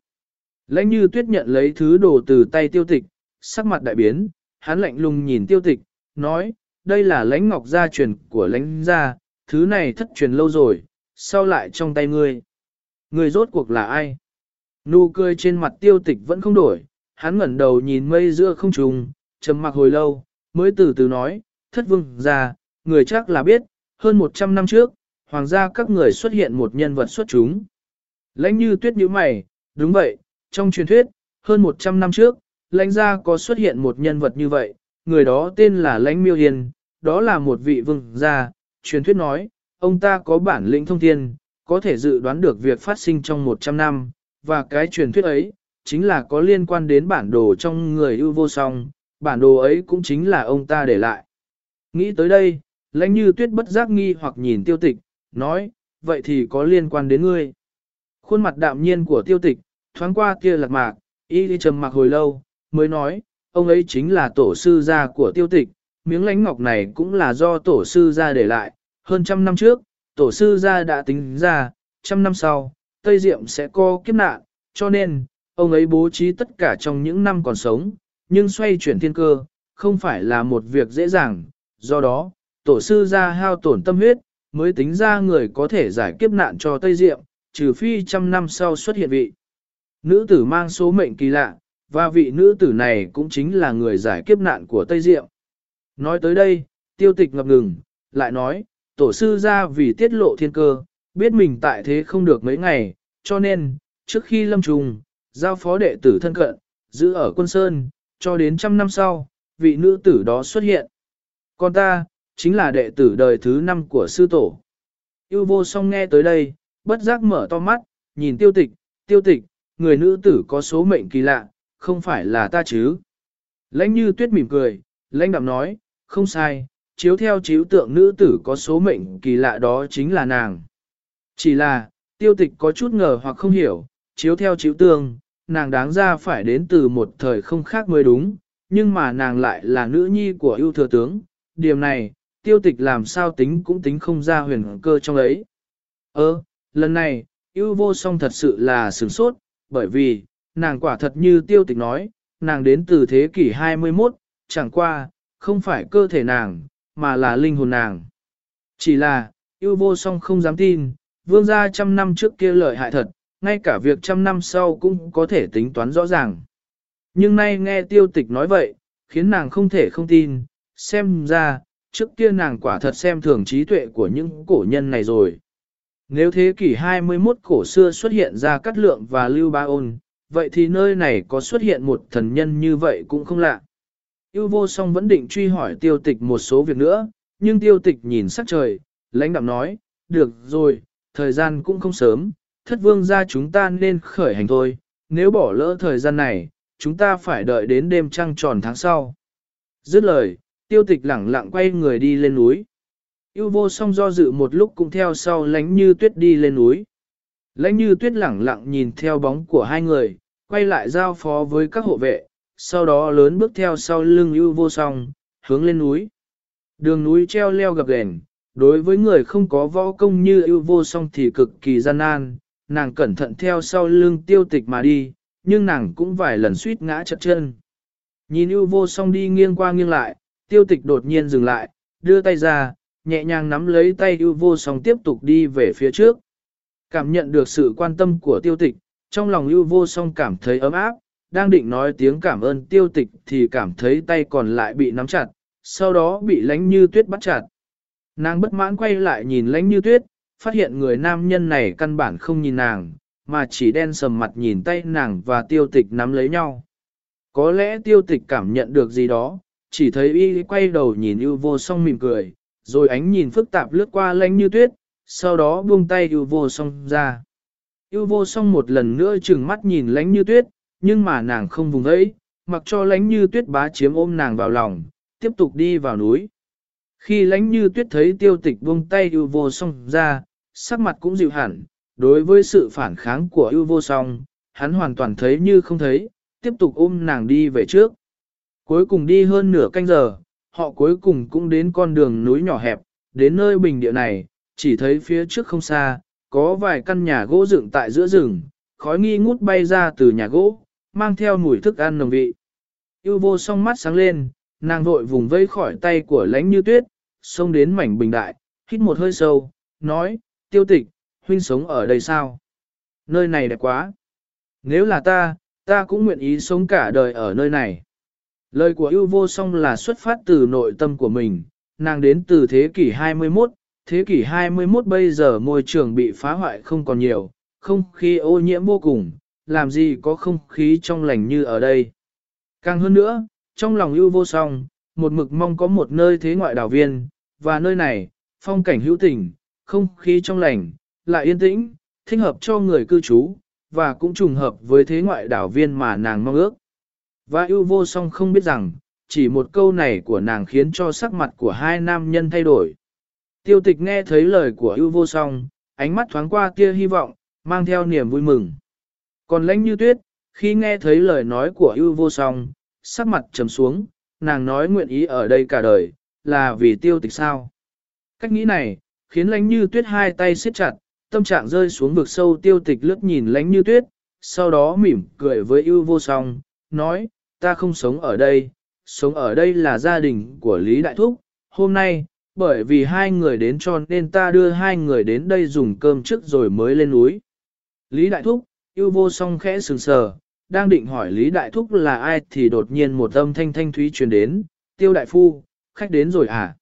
Lãnh như tuyết nhận lấy thứ đồ từ tay tiêu tịch, sắc mặt đại biến, hắn lạnh lùng nhìn tiêu tịch, nói, đây là lãnh ngọc gia truyền của lãnh gia, thứ này thất truyền lâu rồi, sao lại trong tay ngươi? Ngươi rốt cuộc là ai? Nụ cười trên mặt tiêu tịch vẫn không đổi, hắn ngẩn đầu nhìn mây giữa không trùng, trầm mặc hồi lâu, mới từ từ nói, thất vương gia, người chắc là biết, hơn 100 năm trước, hoàng gia các người xuất hiện một nhân vật xuất chúng. Lãnh như tuyết nhíu mày, đúng vậy, trong truyền thuyết, hơn 100 năm trước, lãnh gia có xuất hiện một nhân vật như vậy, người đó tên là lãnh miêu hiền, đó là một vị vương gia, truyền thuyết nói, ông ta có bản lĩnh thông thiên, có thể dự đoán được việc phát sinh trong 100 năm, và cái truyền thuyết ấy, chính là có liên quan đến bản đồ trong người ưu vô song, bản đồ ấy cũng chính là ông ta để lại. Nghĩ tới đây, lãnh như tuyết bất giác nghi hoặc nhìn tiêu tịch, nói, vậy thì có liên quan đến ngươi. Khuôn mặt đạm nhiên của tiêu tịch, thoáng qua kia lạc mạc, y đi trầm mặc hồi lâu, mới nói, ông ấy chính là tổ sư gia của tiêu tịch, miếng lánh ngọc này cũng là do tổ sư gia để lại, hơn trăm năm trước, tổ sư gia đã tính ra, trăm năm sau, Tây Diệm sẽ có kiếp nạn, cho nên, ông ấy bố trí tất cả trong những năm còn sống, nhưng xoay chuyển thiên cơ, không phải là một việc dễ dàng, do đó, tổ sư gia hao tổn tâm huyết, mới tính ra người có thể giải kiếp nạn cho Tây Diệm, trừ phi trăm năm sau xuất hiện vị. Nữ tử mang số mệnh kỳ lạ, và vị nữ tử này cũng chính là người giải kiếp nạn của Tây Diệm. Nói tới đây, tiêu tịch ngập ngừng, lại nói, tổ sư ra vì tiết lộ thiên cơ, biết mình tại thế không được mấy ngày, cho nên, trước khi lâm trùng, giao phó đệ tử thân cận, giữ ở quân sơn, cho đến trăm năm sau, vị nữ tử đó xuất hiện. Còn ta, chính là đệ tử đời thứ năm của sư tổ. Yêu vô song nghe tới đây, bất giác mở to mắt, nhìn tiêu tịch, tiêu tịch, người nữ tử có số mệnh kỳ lạ, không phải là ta chứ. Lãnh như tuyết mỉm cười, lãnh đạm nói, không sai, chiếu theo chiếu tượng nữ tử có số mệnh kỳ lạ đó chính là nàng. Chỉ là, tiêu tịch có chút ngờ hoặc không hiểu, chiếu theo chiếu tương, nàng đáng ra phải đến từ một thời không khác mới đúng, nhưng mà nàng lại là nữ nhi của ưu thừa tướng. Điểm này, tiêu tịch làm sao tính cũng tính không ra huyền cơ trong ấy. Ơ, lần này, ưu vô song thật sự là sửng sốt, bởi vì, nàng quả thật như tiêu tịch nói, nàng đến từ thế kỷ 21, chẳng qua, không phải cơ thể nàng, mà là linh hồn nàng. Chỉ là, yêu vô song không dám tin, vương gia trăm năm trước kia lợi hại thật, ngay cả việc trăm năm sau cũng có thể tính toán rõ ràng. Nhưng nay nghe tiêu tịch nói vậy, khiến nàng không thể không tin, xem ra, trước kia nàng quả thật xem thường trí tuệ của những cổ nhân này rồi. Nếu thế kỷ 21 cổ xưa xuất hiện ra cắt lượng và lưu ba ôn, vậy thì nơi này có xuất hiện một thần nhân như vậy cũng không lạ. Yêu vô song vẫn định truy hỏi tiêu tịch một số việc nữa, nhưng tiêu tịch nhìn sắc trời, lãnh đạm nói, được rồi, thời gian cũng không sớm, thất vương ra chúng ta nên khởi hành thôi, nếu bỏ lỡ thời gian này, chúng ta phải đợi đến đêm trăng tròn tháng sau. Dứt lời, tiêu tịch lẳng lặng quay người đi lên núi. Yêu vô song do dự một lúc cũng theo sau lánh như tuyết đi lên núi. Lánh như tuyết lẳng lặng nhìn theo bóng của hai người, quay lại giao phó với các hộ vệ, sau đó lớn bước theo sau lưng yêu vô song, hướng lên núi. Đường núi treo leo gập ghềnh, đối với người không có võ công như yêu vô song thì cực kỳ gian nan, nàng cẩn thận theo sau lưng tiêu tịch mà đi, nhưng nàng cũng vài lần suýt ngã chật chân. Nhìn yêu vô song đi nghiêng qua nghiêng lại, tiêu tịch đột nhiên dừng lại, đưa tay ra, nhẹ nhàng nắm lấy tay ưu vô song tiếp tục đi về phía trước. Cảm nhận được sự quan tâm của tiêu tịch, trong lòng ưu vô song cảm thấy ấm áp, đang định nói tiếng cảm ơn tiêu tịch thì cảm thấy tay còn lại bị nắm chặt, sau đó bị lánh như tuyết bắt chặt. Nàng bất mãn quay lại nhìn lánh như tuyết, phát hiện người nam nhân này căn bản không nhìn nàng, mà chỉ đen sầm mặt nhìn tay nàng và tiêu tịch nắm lấy nhau. Có lẽ tiêu tịch cảm nhận được gì đó, chỉ thấy y quay đầu nhìn ưu vô song mỉm cười, rồi ánh nhìn phức tạp lướt qua lánh như tuyết, sau đó buông tay ưu vô song ra. Ưu vô song một lần nữa trừng mắt nhìn lánh như tuyết, nhưng mà nàng không vùng ấy, mặc cho lánh như tuyết bá chiếm ôm nàng vào lòng, tiếp tục đi vào núi. Khi lánh như tuyết thấy tiêu tịch buông tay ưu vô song ra, sắc mặt cũng dịu hẳn, đối với sự phản kháng của ưu vô song, hắn hoàn toàn thấy như không thấy, tiếp tục ôm nàng đi về trước. Cuối cùng đi hơn nửa canh giờ, họ cuối cùng cũng đến con đường núi nhỏ hẹp, đến nơi bình địa này, chỉ thấy phía trước không xa, có vài căn nhà gỗ dựng tại giữa rừng, khói nghi ngút bay ra từ nhà gỗ, mang theo mùi thức ăn nồng vị. Yêu vô song mắt sáng lên, nàng vội vùng vây khỏi tay của lánh như tuyết, xông đến mảnh bình đại, hít một hơi sâu, nói, tiêu tịch, huynh sống ở đây sao? Nơi này đẹp quá. Nếu là ta, ta cũng nguyện ý sống cả đời ở nơi này. Lời của yêu vô song là xuất phát từ nội tâm của mình, nàng đến từ thế kỷ 21, thế kỷ 21 bây giờ môi trường bị phá hoại không còn nhiều, không khí ô nhiễm vô cùng, làm gì có không khí trong lành như ở đây. Càng hơn nữa, trong lòng yêu vô song, một mực mong có một nơi thế ngoại đảo viên, và nơi này, phong cảnh hữu tình, không khí trong lành, lại yên tĩnh, thích hợp cho người cư trú, và cũng trùng hợp với thế ngoại đảo viên mà nàng mong ước. Và yêu vô song không biết rằng, chỉ một câu này của nàng khiến cho sắc mặt của hai nam nhân thay đổi. Tiêu tịch nghe thấy lời của ưu vô song, ánh mắt thoáng qua tia hy vọng, mang theo niềm vui mừng. Còn lãnh như tuyết, khi nghe thấy lời nói của ưu vô song, sắc mặt trầm xuống, nàng nói nguyện ý ở đây cả đời, là vì tiêu tịch sao. Cách nghĩ này, khiến lãnh như tuyết hai tay siết chặt, tâm trạng rơi xuống vực sâu tiêu tịch lướt nhìn lãnh như tuyết, sau đó mỉm cười với ưu vô song, nói, ta không sống ở đây, sống ở đây là gia đình của Lý Đại Thúc, hôm nay, bởi vì hai người đến cho nên ta đưa hai người đến đây dùng cơm trước rồi mới lên núi. Lý Đại Thúc, yêu vô song khẽ sừng sờ, đang định hỏi Lý Đại Thúc là ai thì đột nhiên một âm thanh thanh thúy truyền đến, tiêu đại phu, khách đến rồi à?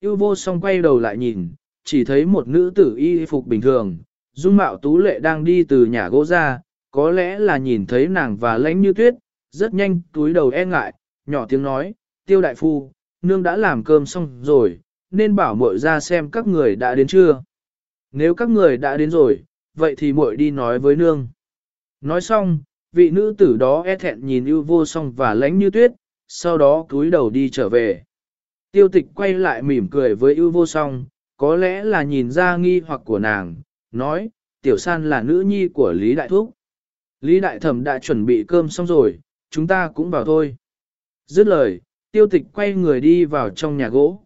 Yêu vô song quay đầu lại nhìn, chỉ thấy một nữ tử y phục bình thường, dung mạo tú lệ đang đi từ nhà gỗ ra, có lẽ là nhìn thấy nàng và lãnh như tuyết, rất nhanh túi đầu e ngại, nhỏ tiếng nói, tiêu đại phu, nương đã làm cơm xong rồi, nên bảo muội ra xem các người đã đến chưa. Nếu các người đã đến rồi, vậy thì muội đi nói với nương. Nói xong, vị nữ tử đó e thẹn nhìn ưu vô song và lánh như tuyết, sau đó cúi đầu đi trở về. Tiêu tịch quay lại mỉm cười với ưu vô song, có lẽ là nhìn ra nghi hoặc của nàng, nói, tiểu san là nữ nhi của Lý Đại Thúc. Lý Đại Thẩm đã chuẩn bị cơm xong rồi, chúng ta cũng vào thôi. Dứt lời, tiêu tịch quay người đi vào trong nhà gỗ.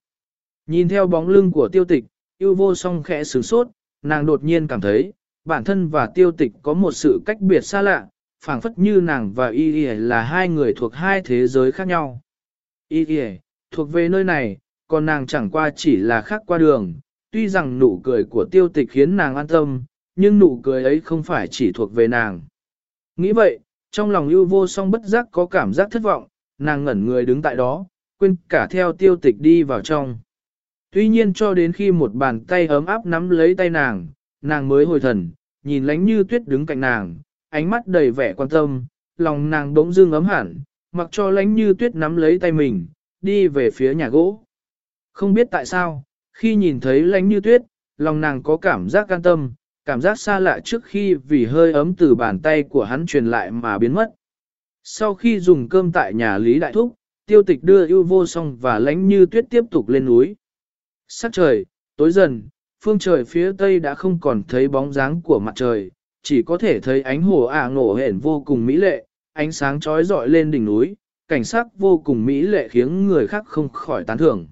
Nhìn theo bóng lưng của tiêu tịch, yêu vô song khẽ sửng sốt, nàng đột nhiên cảm thấy, bản thân và tiêu tịch có một sự cách biệt xa lạ, phảng phất như nàng và y y là hai người thuộc hai thế giới khác nhau. Y y thuộc về nơi này, còn nàng chẳng qua chỉ là khác qua đường, tuy rằng nụ cười của tiêu tịch khiến nàng an tâm, nhưng nụ cười ấy không phải chỉ thuộc về nàng. Nghĩ vậy, trong lòng ưu vô song bất giác có cảm giác thất vọng, nàng ngẩn người đứng tại đó, quên cả theo tiêu tịch đi vào trong. Tuy nhiên cho đến khi một bàn tay ấm áp nắm lấy tay nàng, nàng mới hồi thần, nhìn lánh như tuyết đứng cạnh nàng, ánh mắt đầy vẻ quan tâm, lòng nàng bỗng dưng ấm hẳn, mặc cho lánh như tuyết nắm lấy tay mình, đi về phía nhà gỗ. Không biết tại sao, khi nhìn thấy lánh như tuyết, lòng nàng có cảm giác can tâm, cảm giác xa lạ trước khi vì hơi ấm từ bàn tay của hắn truyền lại mà biến mất. Sau khi dùng cơm tại nhà Lý Đại Thúc, tiêu tịch đưa yêu vô song và lánh như tuyết tiếp tục lên núi. Sắc trời, tối dần, phương trời phía tây đã không còn thấy bóng dáng của mặt trời, chỉ có thể thấy ánh hồ ả ngộ hển vô cùng mỹ lệ, ánh sáng trói rọi lên đỉnh núi, cảnh sắc vô cùng mỹ lệ khiến người khác không khỏi tán thưởng.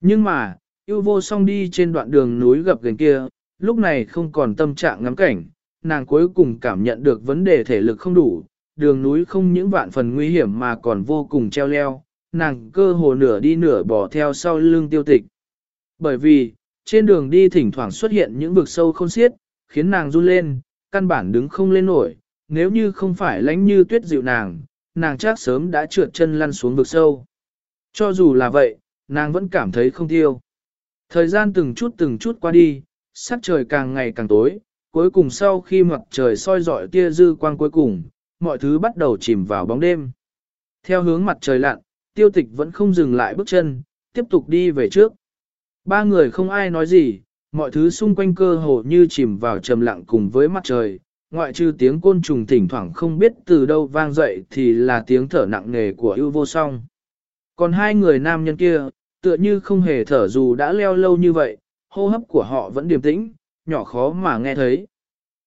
Nhưng mà, yêu vô song đi trên đoạn đường núi gập gần kia, lúc này không còn tâm trạng ngắm cảnh, nàng cuối cùng cảm nhận được vấn đề thể lực không đủ, đường núi không những vạn phần nguy hiểm mà còn vô cùng treo leo, nàng cơ hồ nửa đi nửa bỏ theo sau lưng tiêu tịch. Bởi vì, trên đường đi thỉnh thoảng xuất hiện những vực sâu không xiết, khiến nàng run lên, căn bản đứng không lên nổi, nếu như không phải lánh như tuyết dịu nàng, nàng chắc sớm đã trượt chân lăn xuống vực sâu. Cho dù là vậy, nàng vẫn cảm thấy không tiêu. Thời gian từng chút từng chút qua đi, sắc trời càng ngày càng tối, cuối cùng sau khi mặt trời soi dọi tia dư quang cuối cùng, mọi thứ bắt đầu chìm vào bóng đêm. Theo hướng mặt trời lặn, tiêu tịch vẫn không dừng lại bước chân, tiếp tục đi về trước. Ba người không ai nói gì, mọi thứ xung quanh cơ hồ như chìm vào trầm lặng cùng với mặt trời, ngoại trừ tiếng côn trùng thỉnh thoảng không biết từ đâu vang dậy thì là tiếng thở nặng nề của ưu vô song. Còn hai người nam nhân kia, tựa như không hề thở dù đã leo lâu như vậy, hô hấp của họ vẫn điềm tĩnh, nhỏ khó mà nghe thấy.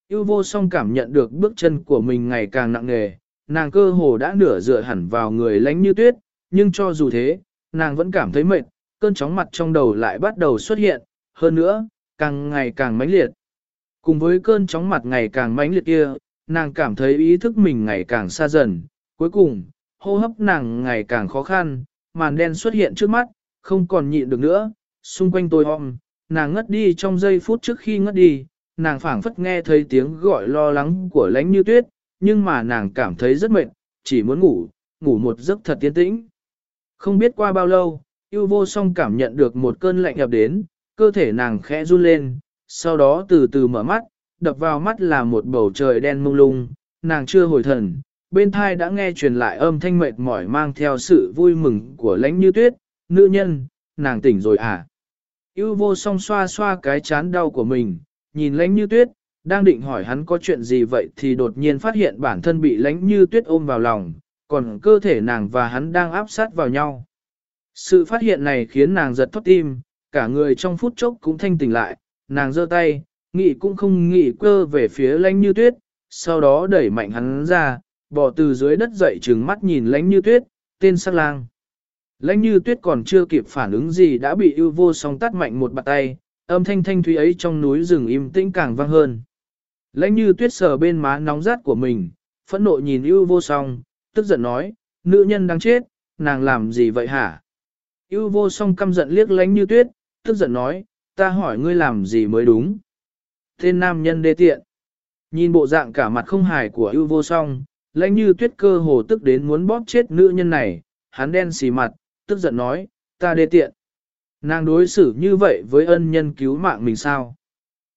Yêu vô song cảm nhận được bước chân của mình ngày càng nặng nề, nàng cơ hồ đã nửa dựa hẳn vào người lánh như tuyết, nhưng cho dù thế, nàng vẫn cảm thấy mệt, cơn chóng mặt trong đầu lại bắt đầu xuất hiện, hơn nữa, càng ngày càng mãnh liệt. Cùng với cơn chóng mặt ngày càng mãnh liệt kia, nàng cảm thấy ý thức mình ngày càng xa dần, cuối cùng, hô hấp nàng ngày càng khó khăn, màn đen xuất hiện trước mắt, không còn nhịn được nữa, xung quanh tôi om, nàng ngất đi trong giây phút trước khi ngất đi, nàng phảng phất nghe thấy tiếng gọi lo lắng của lánh như tuyết, nhưng mà nàng cảm thấy rất mệt, chỉ muốn ngủ, ngủ một giấc thật tiến tĩnh. Không biết qua bao lâu, yêu vô song cảm nhận được một cơn lạnh ập đến, cơ thể nàng khẽ run lên, sau đó từ từ mở mắt, đập vào mắt là một bầu trời đen mông lung, nàng chưa hồi thần, bên thai đã nghe truyền lại âm thanh mệt mỏi mang theo sự vui mừng của lãnh như tuyết, nữ nhân, nàng tỉnh rồi à. Yêu vô song xoa xoa cái chán đau của mình, nhìn lãnh như tuyết, đang định hỏi hắn có chuyện gì vậy thì đột nhiên phát hiện bản thân bị lãnh như tuyết ôm vào lòng, còn cơ thể nàng và hắn đang áp sát vào nhau. Sự phát hiện này khiến nàng giật thoát tim, cả người trong phút chốc cũng thanh tỉnh lại, nàng giơ tay, nghĩ cũng không nghĩ cơ về phía lãnh như tuyết, sau đó đẩy mạnh hắn ra, bỏ từ dưới đất dậy trừng mắt nhìn lãnh như tuyết, tên sắc lang. Lãnh như tuyết còn chưa kịp phản ứng gì đã bị ưu vô song tắt mạnh một bạt tay, âm thanh thanh thúy ấy trong núi rừng im tĩnh càng vang hơn. Lãnh như tuyết sờ bên má nóng rát của mình, phẫn nộ nhìn ưu vô song, tức giận nói, nữ nhân đang chết, nàng làm gì vậy hả? ưu vô song căm giận liếc lãnh như tuyết, tức giận nói, ta hỏi ngươi làm gì mới đúng. Tên nam nhân đê tiện. Nhìn bộ dạng cả mặt không hài của ưu vô song, lãnh như tuyết cơ hồ tức đến muốn bóp chết nữ nhân này, hắn đen xì mặt, tức giận nói, ta đê tiện. Nàng đối xử như vậy với ân nhân cứu mạng mình sao?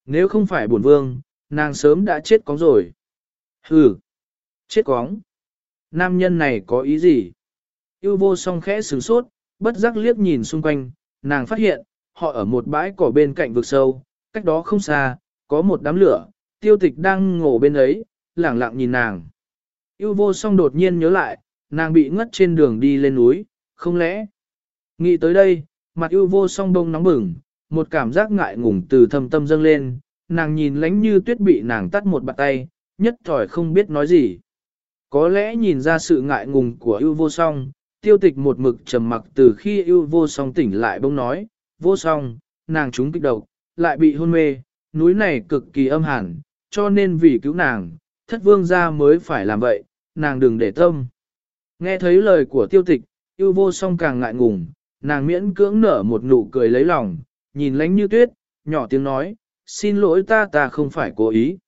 Nếu không phải bổn vương, nàng sớm đã chết cóng rồi. Hừ, chết cóng. Nam nhân này có ý gì? Yêu vô song khẽ sửng sốt, bất giác liếc nhìn xung quanh, nàng phát hiện, họ ở một bãi cỏ bên cạnh vực sâu, cách đó không xa, có một đám lửa, tiêu tịch đang ngủ bên ấy, lẳng lặng nhìn nàng. Yêu vô song đột nhiên nhớ lại, nàng bị ngất trên đường đi lên núi, không lẽ? Nghĩ tới đây, mặt yêu vô song đông nóng bừng, một cảm giác ngại ngùng từ thâm tâm dâng lên, nàng nhìn lánh như tuyết bị nàng tắt một bạt tay, nhất thời không biết nói gì. Có lẽ nhìn ra sự ngại ngùng của yêu vô song, tiêu tịch một mực trầm mặc từ khi yêu vô song tỉnh lại bông nói, vô song, nàng trúng kích độc, lại bị hôn mê, núi này cực kỳ âm hẳn, cho nên vì cứu nàng, thất vương gia mới phải làm vậy, nàng đừng để tâm. Nghe thấy lời của tiêu tịch, yêu vô song càng ngại ngùng, nàng miễn cưỡng nở một nụ cười lấy lòng, nhìn lánh như tuyết, nhỏ tiếng nói, xin lỗi ta ta không phải cố ý.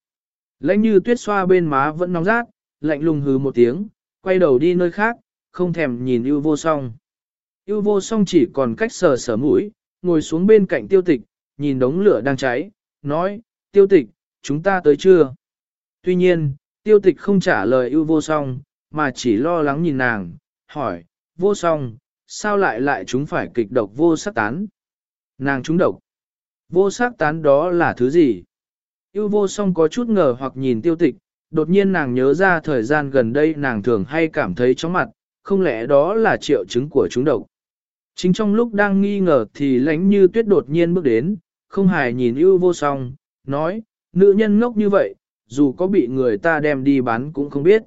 Lánh như tuyết xoa bên má vẫn nóng rát, lạnh lùng hứ một tiếng, quay đầu đi nơi khác, không thèm nhìn yêu vô song. Yêu vô song chỉ còn cách sờ sờ mũi, ngồi xuống bên cạnh tiêu tịch, nhìn đống lửa đang cháy, nói, tiêu tịch, chúng ta tới chưa? Tuy nhiên, tiêu tịch không trả lời yêu vô song, mà chỉ lo lắng nhìn nàng, hỏi, vô song, sao lại lại chúng phải kịch độc vô sắc tán? Nàng chúng độc. Vô sắc tán đó là thứ gì? Yêu vô song có chút ngờ hoặc nhìn tiêu tịch, đột nhiên nàng nhớ ra thời gian gần đây nàng thường hay cảm thấy chóng mặt, không lẽ đó là triệu chứng của chúng độc. Chính trong lúc đang nghi ngờ thì lánh như tuyết đột nhiên bước đến, không hài nhìn ưu vô song, nói, nữ nhân ngốc như vậy, dù có bị người ta đem đi bán cũng không biết.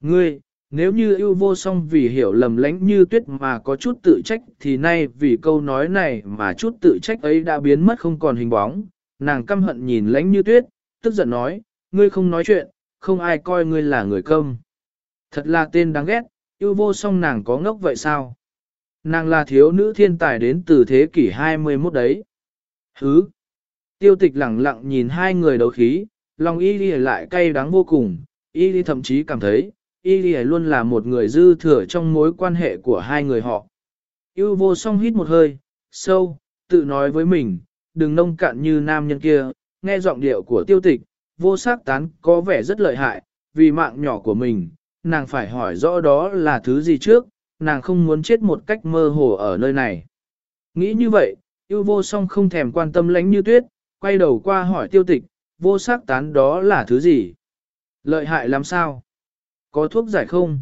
Ngươi, nếu như yêu vô song vì hiểu lầm lánh như tuyết mà có chút tự trách thì nay vì câu nói này mà chút tự trách ấy đã biến mất không còn hình bóng, nàng căm hận nhìn lánh như tuyết, tức giận nói, ngươi không nói chuyện, không ai coi ngươi là người công. Thật là tên đáng ghét, yêu vô song nàng có ngốc vậy sao? Nàng là thiếu nữ thiên tài đến từ thế kỷ 21 đấy. Hứ! Tiêu tịch lặng lặng nhìn hai người đấu khí, lòng y đi lại cay đắng vô cùng, y đi thậm chí cảm thấy, y đi luôn là một người dư thừa trong mối quan hệ của hai người họ. Yêu vô song hít một hơi, sâu, tự nói với mình, đừng nông cạn như nam nhân kia, nghe giọng điệu của tiêu tịch, vô sắc tán có vẻ rất lợi hại, vì mạng nhỏ của mình, nàng phải hỏi rõ đó là thứ gì trước, nàng không muốn chết một cách mơ hồ ở nơi này. Nghĩ như vậy, yêu vô song không thèm quan tâm lánh như tuyết, quay đầu qua hỏi tiêu tịch, vô sắc tán đó là thứ gì? Lợi hại làm sao? Có thuốc giải không?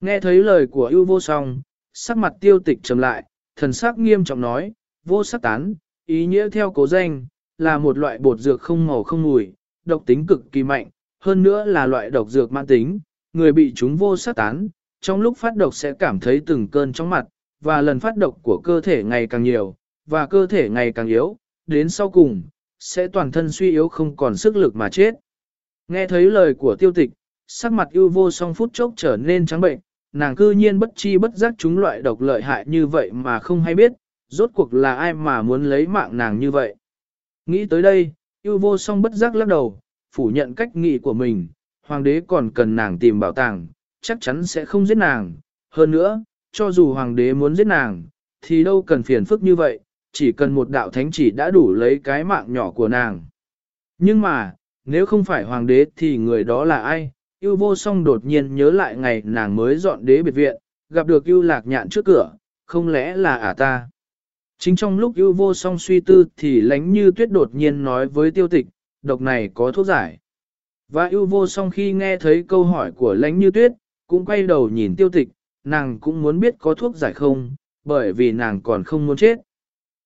Nghe thấy lời của ưu vô song, sắc mặt tiêu tịch trầm lại, thần sắc nghiêm trọng nói, vô sắc tán, ý nghĩa theo cố danh, là một loại bột dược không màu không mùi, độc tính cực kỳ mạnh, hơn nữa là loại độc dược mãn tính, người bị chúng vô sắc tán, trong lúc phát độc sẽ cảm thấy từng cơn trong mặt, và lần phát độc của cơ thể ngày càng nhiều, và cơ thể ngày càng yếu, đến sau cùng, sẽ toàn thân suy yếu không còn sức lực mà chết. Nghe thấy lời của tiêu tịch, sắc mặt ưu vô song phút chốc trở nên trắng bệnh, nàng cư nhiên bất chi bất giác chúng loại độc lợi hại như vậy mà không hay biết, rốt cuộc là ai mà muốn lấy mạng nàng như vậy. Nghĩ tới đây, ưu vô song bất giác lắc đầu, phủ nhận cách nghĩ của mình, hoàng đế còn cần nàng tìm bảo tàng, chắc chắn sẽ không giết nàng. Hơn nữa, cho dù hoàng đế muốn giết nàng, thì đâu cần phiền phức như vậy, chỉ cần một đạo thánh chỉ đã đủ lấy cái mạng nhỏ của nàng. Nhưng mà, nếu không phải hoàng đế thì người đó là ai? Yêu vô song đột nhiên nhớ lại ngày nàng mới dọn đế biệt viện, gặp được yêu lạc nhạn trước cửa, không lẽ là ả ta? Chính trong lúc yêu vô song suy tư thì lánh như tuyết đột nhiên nói với tiêu tịch, độc này có thuốc giải. Và yêu vô song khi nghe thấy câu hỏi của lánh như tuyết, cũng quay đầu nhìn tiêu tịch, nàng cũng muốn biết có thuốc giải không, bởi vì nàng còn không muốn chết.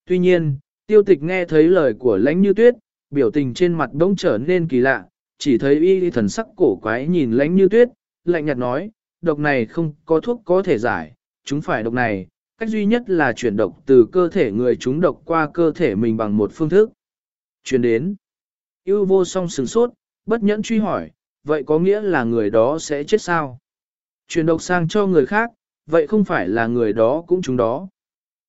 Tuy nhiên, tiêu tịch nghe thấy lời của lánh như tuyết, biểu tình trên mặt bỗng trở nên kỳ lạ, chỉ thấy y thần sắc cổ quái nhìn lãnh như tuyết, lạnh nhạt nói, độc này không có thuốc có thể giải, chúng phải độc này, cách duy nhất là chuyển độc từ cơ thể người chúng độc qua cơ thể mình bằng một phương thức. Chuyển đến, yêu vô song sừng sốt, bất nhẫn truy hỏi, vậy có nghĩa là người đó sẽ chết sao? Chuyển độc sang cho người khác, vậy không phải là người đó cũng chúng đó.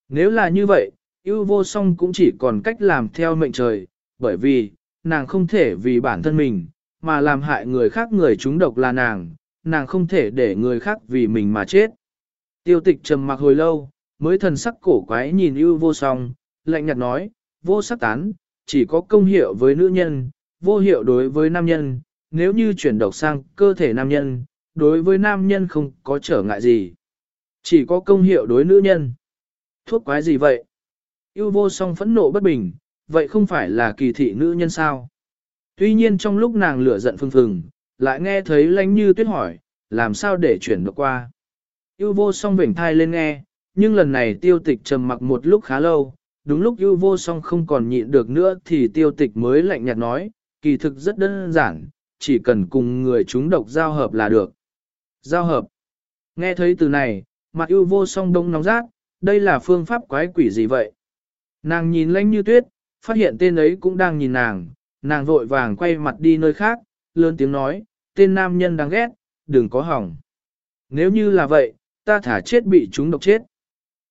Nếu là như vậy, yêu vô song cũng chỉ còn cách làm theo mệnh trời, bởi vì, nàng không thể vì bản thân mình, mà làm hại người khác người chúng độc là nàng, nàng không thể để người khác vì mình mà chết. Tiêu tịch trầm mặc hồi lâu, mới thần sắc cổ quái nhìn ưu vô song, lạnh nhạt nói, vô sắc tán, chỉ có công hiệu với nữ nhân, vô hiệu đối với nam nhân, nếu như chuyển độc sang cơ thể nam nhân, đối với nam nhân không có trở ngại gì. Chỉ có công hiệu đối nữ nhân. Thuốc quái gì vậy? Yêu vô song phẫn nộ bất bình, vậy không phải là kỳ thị nữ nhân sao? Tuy nhiên trong lúc nàng lửa giận phừng phừng, lại nghe thấy lánh như tuyết hỏi, làm sao để chuyển được qua? Yêu vô song vểnh thai lên nghe, nhưng lần này tiêu tịch trầm mặc một lúc khá lâu, đúng lúc yêu vô song không còn nhịn được nữa thì tiêu tịch mới lạnh nhạt nói, kỳ thực rất đơn giản, chỉ cần cùng người chúng độc giao hợp là được. Giao hợp. Nghe thấy từ này, mặt yêu vô song đông nóng rát, đây là phương pháp quái quỷ gì vậy? Nàng nhìn lãnh như tuyết, phát hiện tên ấy cũng đang nhìn nàng, nàng vội vàng quay mặt đi nơi khác, lớn tiếng nói, tên nam nhân đáng ghét, đừng có hỏng. Nếu như là vậy, ta thả chết bị chúng độc chết.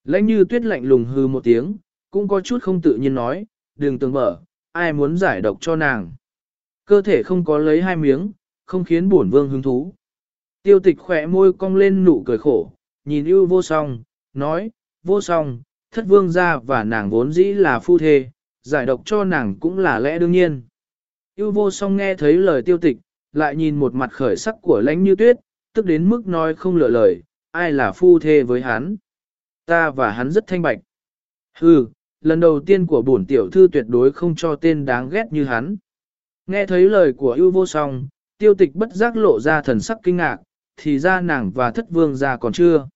Lãnh như tuyết lạnh lùng hư một tiếng, cũng có chút không tự nhiên nói, đừng tưởng mở, ai muốn giải độc cho nàng. Cơ thể không có lấy hai miếng, không khiến bổn vương hứng thú. Tiêu tịch khỏe môi cong lên nụ cười khổ, nhìn ưu vô song, nói, vô song, thất vương gia và nàng vốn dĩ là phu thê, giải độc cho nàng cũng là lẽ đương nhiên. Yêu vô song nghe thấy lời tiêu tịch, lại nhìn một mặt khởi sắc của lãnh như tuyết, tức đến mức nói không lựa lời, ai là phu thê với hắn. Ta và hắn rất thanh bạch. Hừ, lần đầu tiên của bổn tiểu thư tuyệt đối không cho tên đáng ghét như hắn. Nghe thấy lời của ưu vô song, tiêu tịch bất giác lộ ra thần sắc kinh ngạc, thì ra nàng và thất vương ra còn chưa.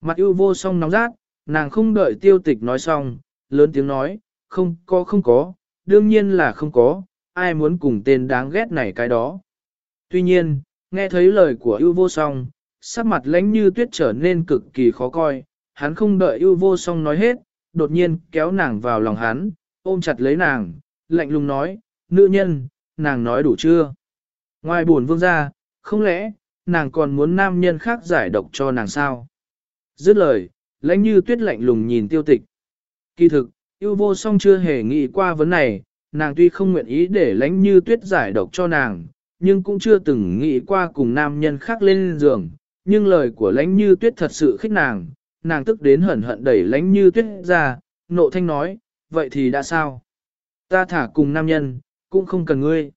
Mặt ưu vô song nóng rát, nàng không đợi tiêu tịch nói xong, lớn tiếng nói, không có không có, đương nhiên là không có, ai muốn cùng tên đáng ghét này cái đó. Tuy nhiên, nghe thấy lời của ưu vô song, sắc mặt lãnh như tuyết trở nên cực kỳ khó coi, hắn không đợi ưu vô song nói hết, đột nhiên kéo nàng vào lòng hắn, ôm chặt lấy nàng, lạnh lùng nói, nữ nhân, nàng nói đủ chưa? Ngoài buồn vương ra, không lẽ, nàng còn muốn nam nhân khác giải độc cho nàng sao. Dứt lời, lãnh như tuyết lạnh lùng nhìn tiêu tịch. Kỳ thực, yêu vô song chưa hề nghĩ qua vấn này, nàng tuy không nguyện ý để lãnh như tuyết giải độc cho nàng, nhưng cũng chưa từng nghĩ qua cùng nam nhân khác lên giường. Nhưng lời của lãnh như tuyết thật sự khích nàng, nàng tức đến hận hận đẩy lãnh như tuyết ra, nộ thanh nói, vậy thì đã sao? Ta thả cùng nam nhân, cũng không cần ngươi.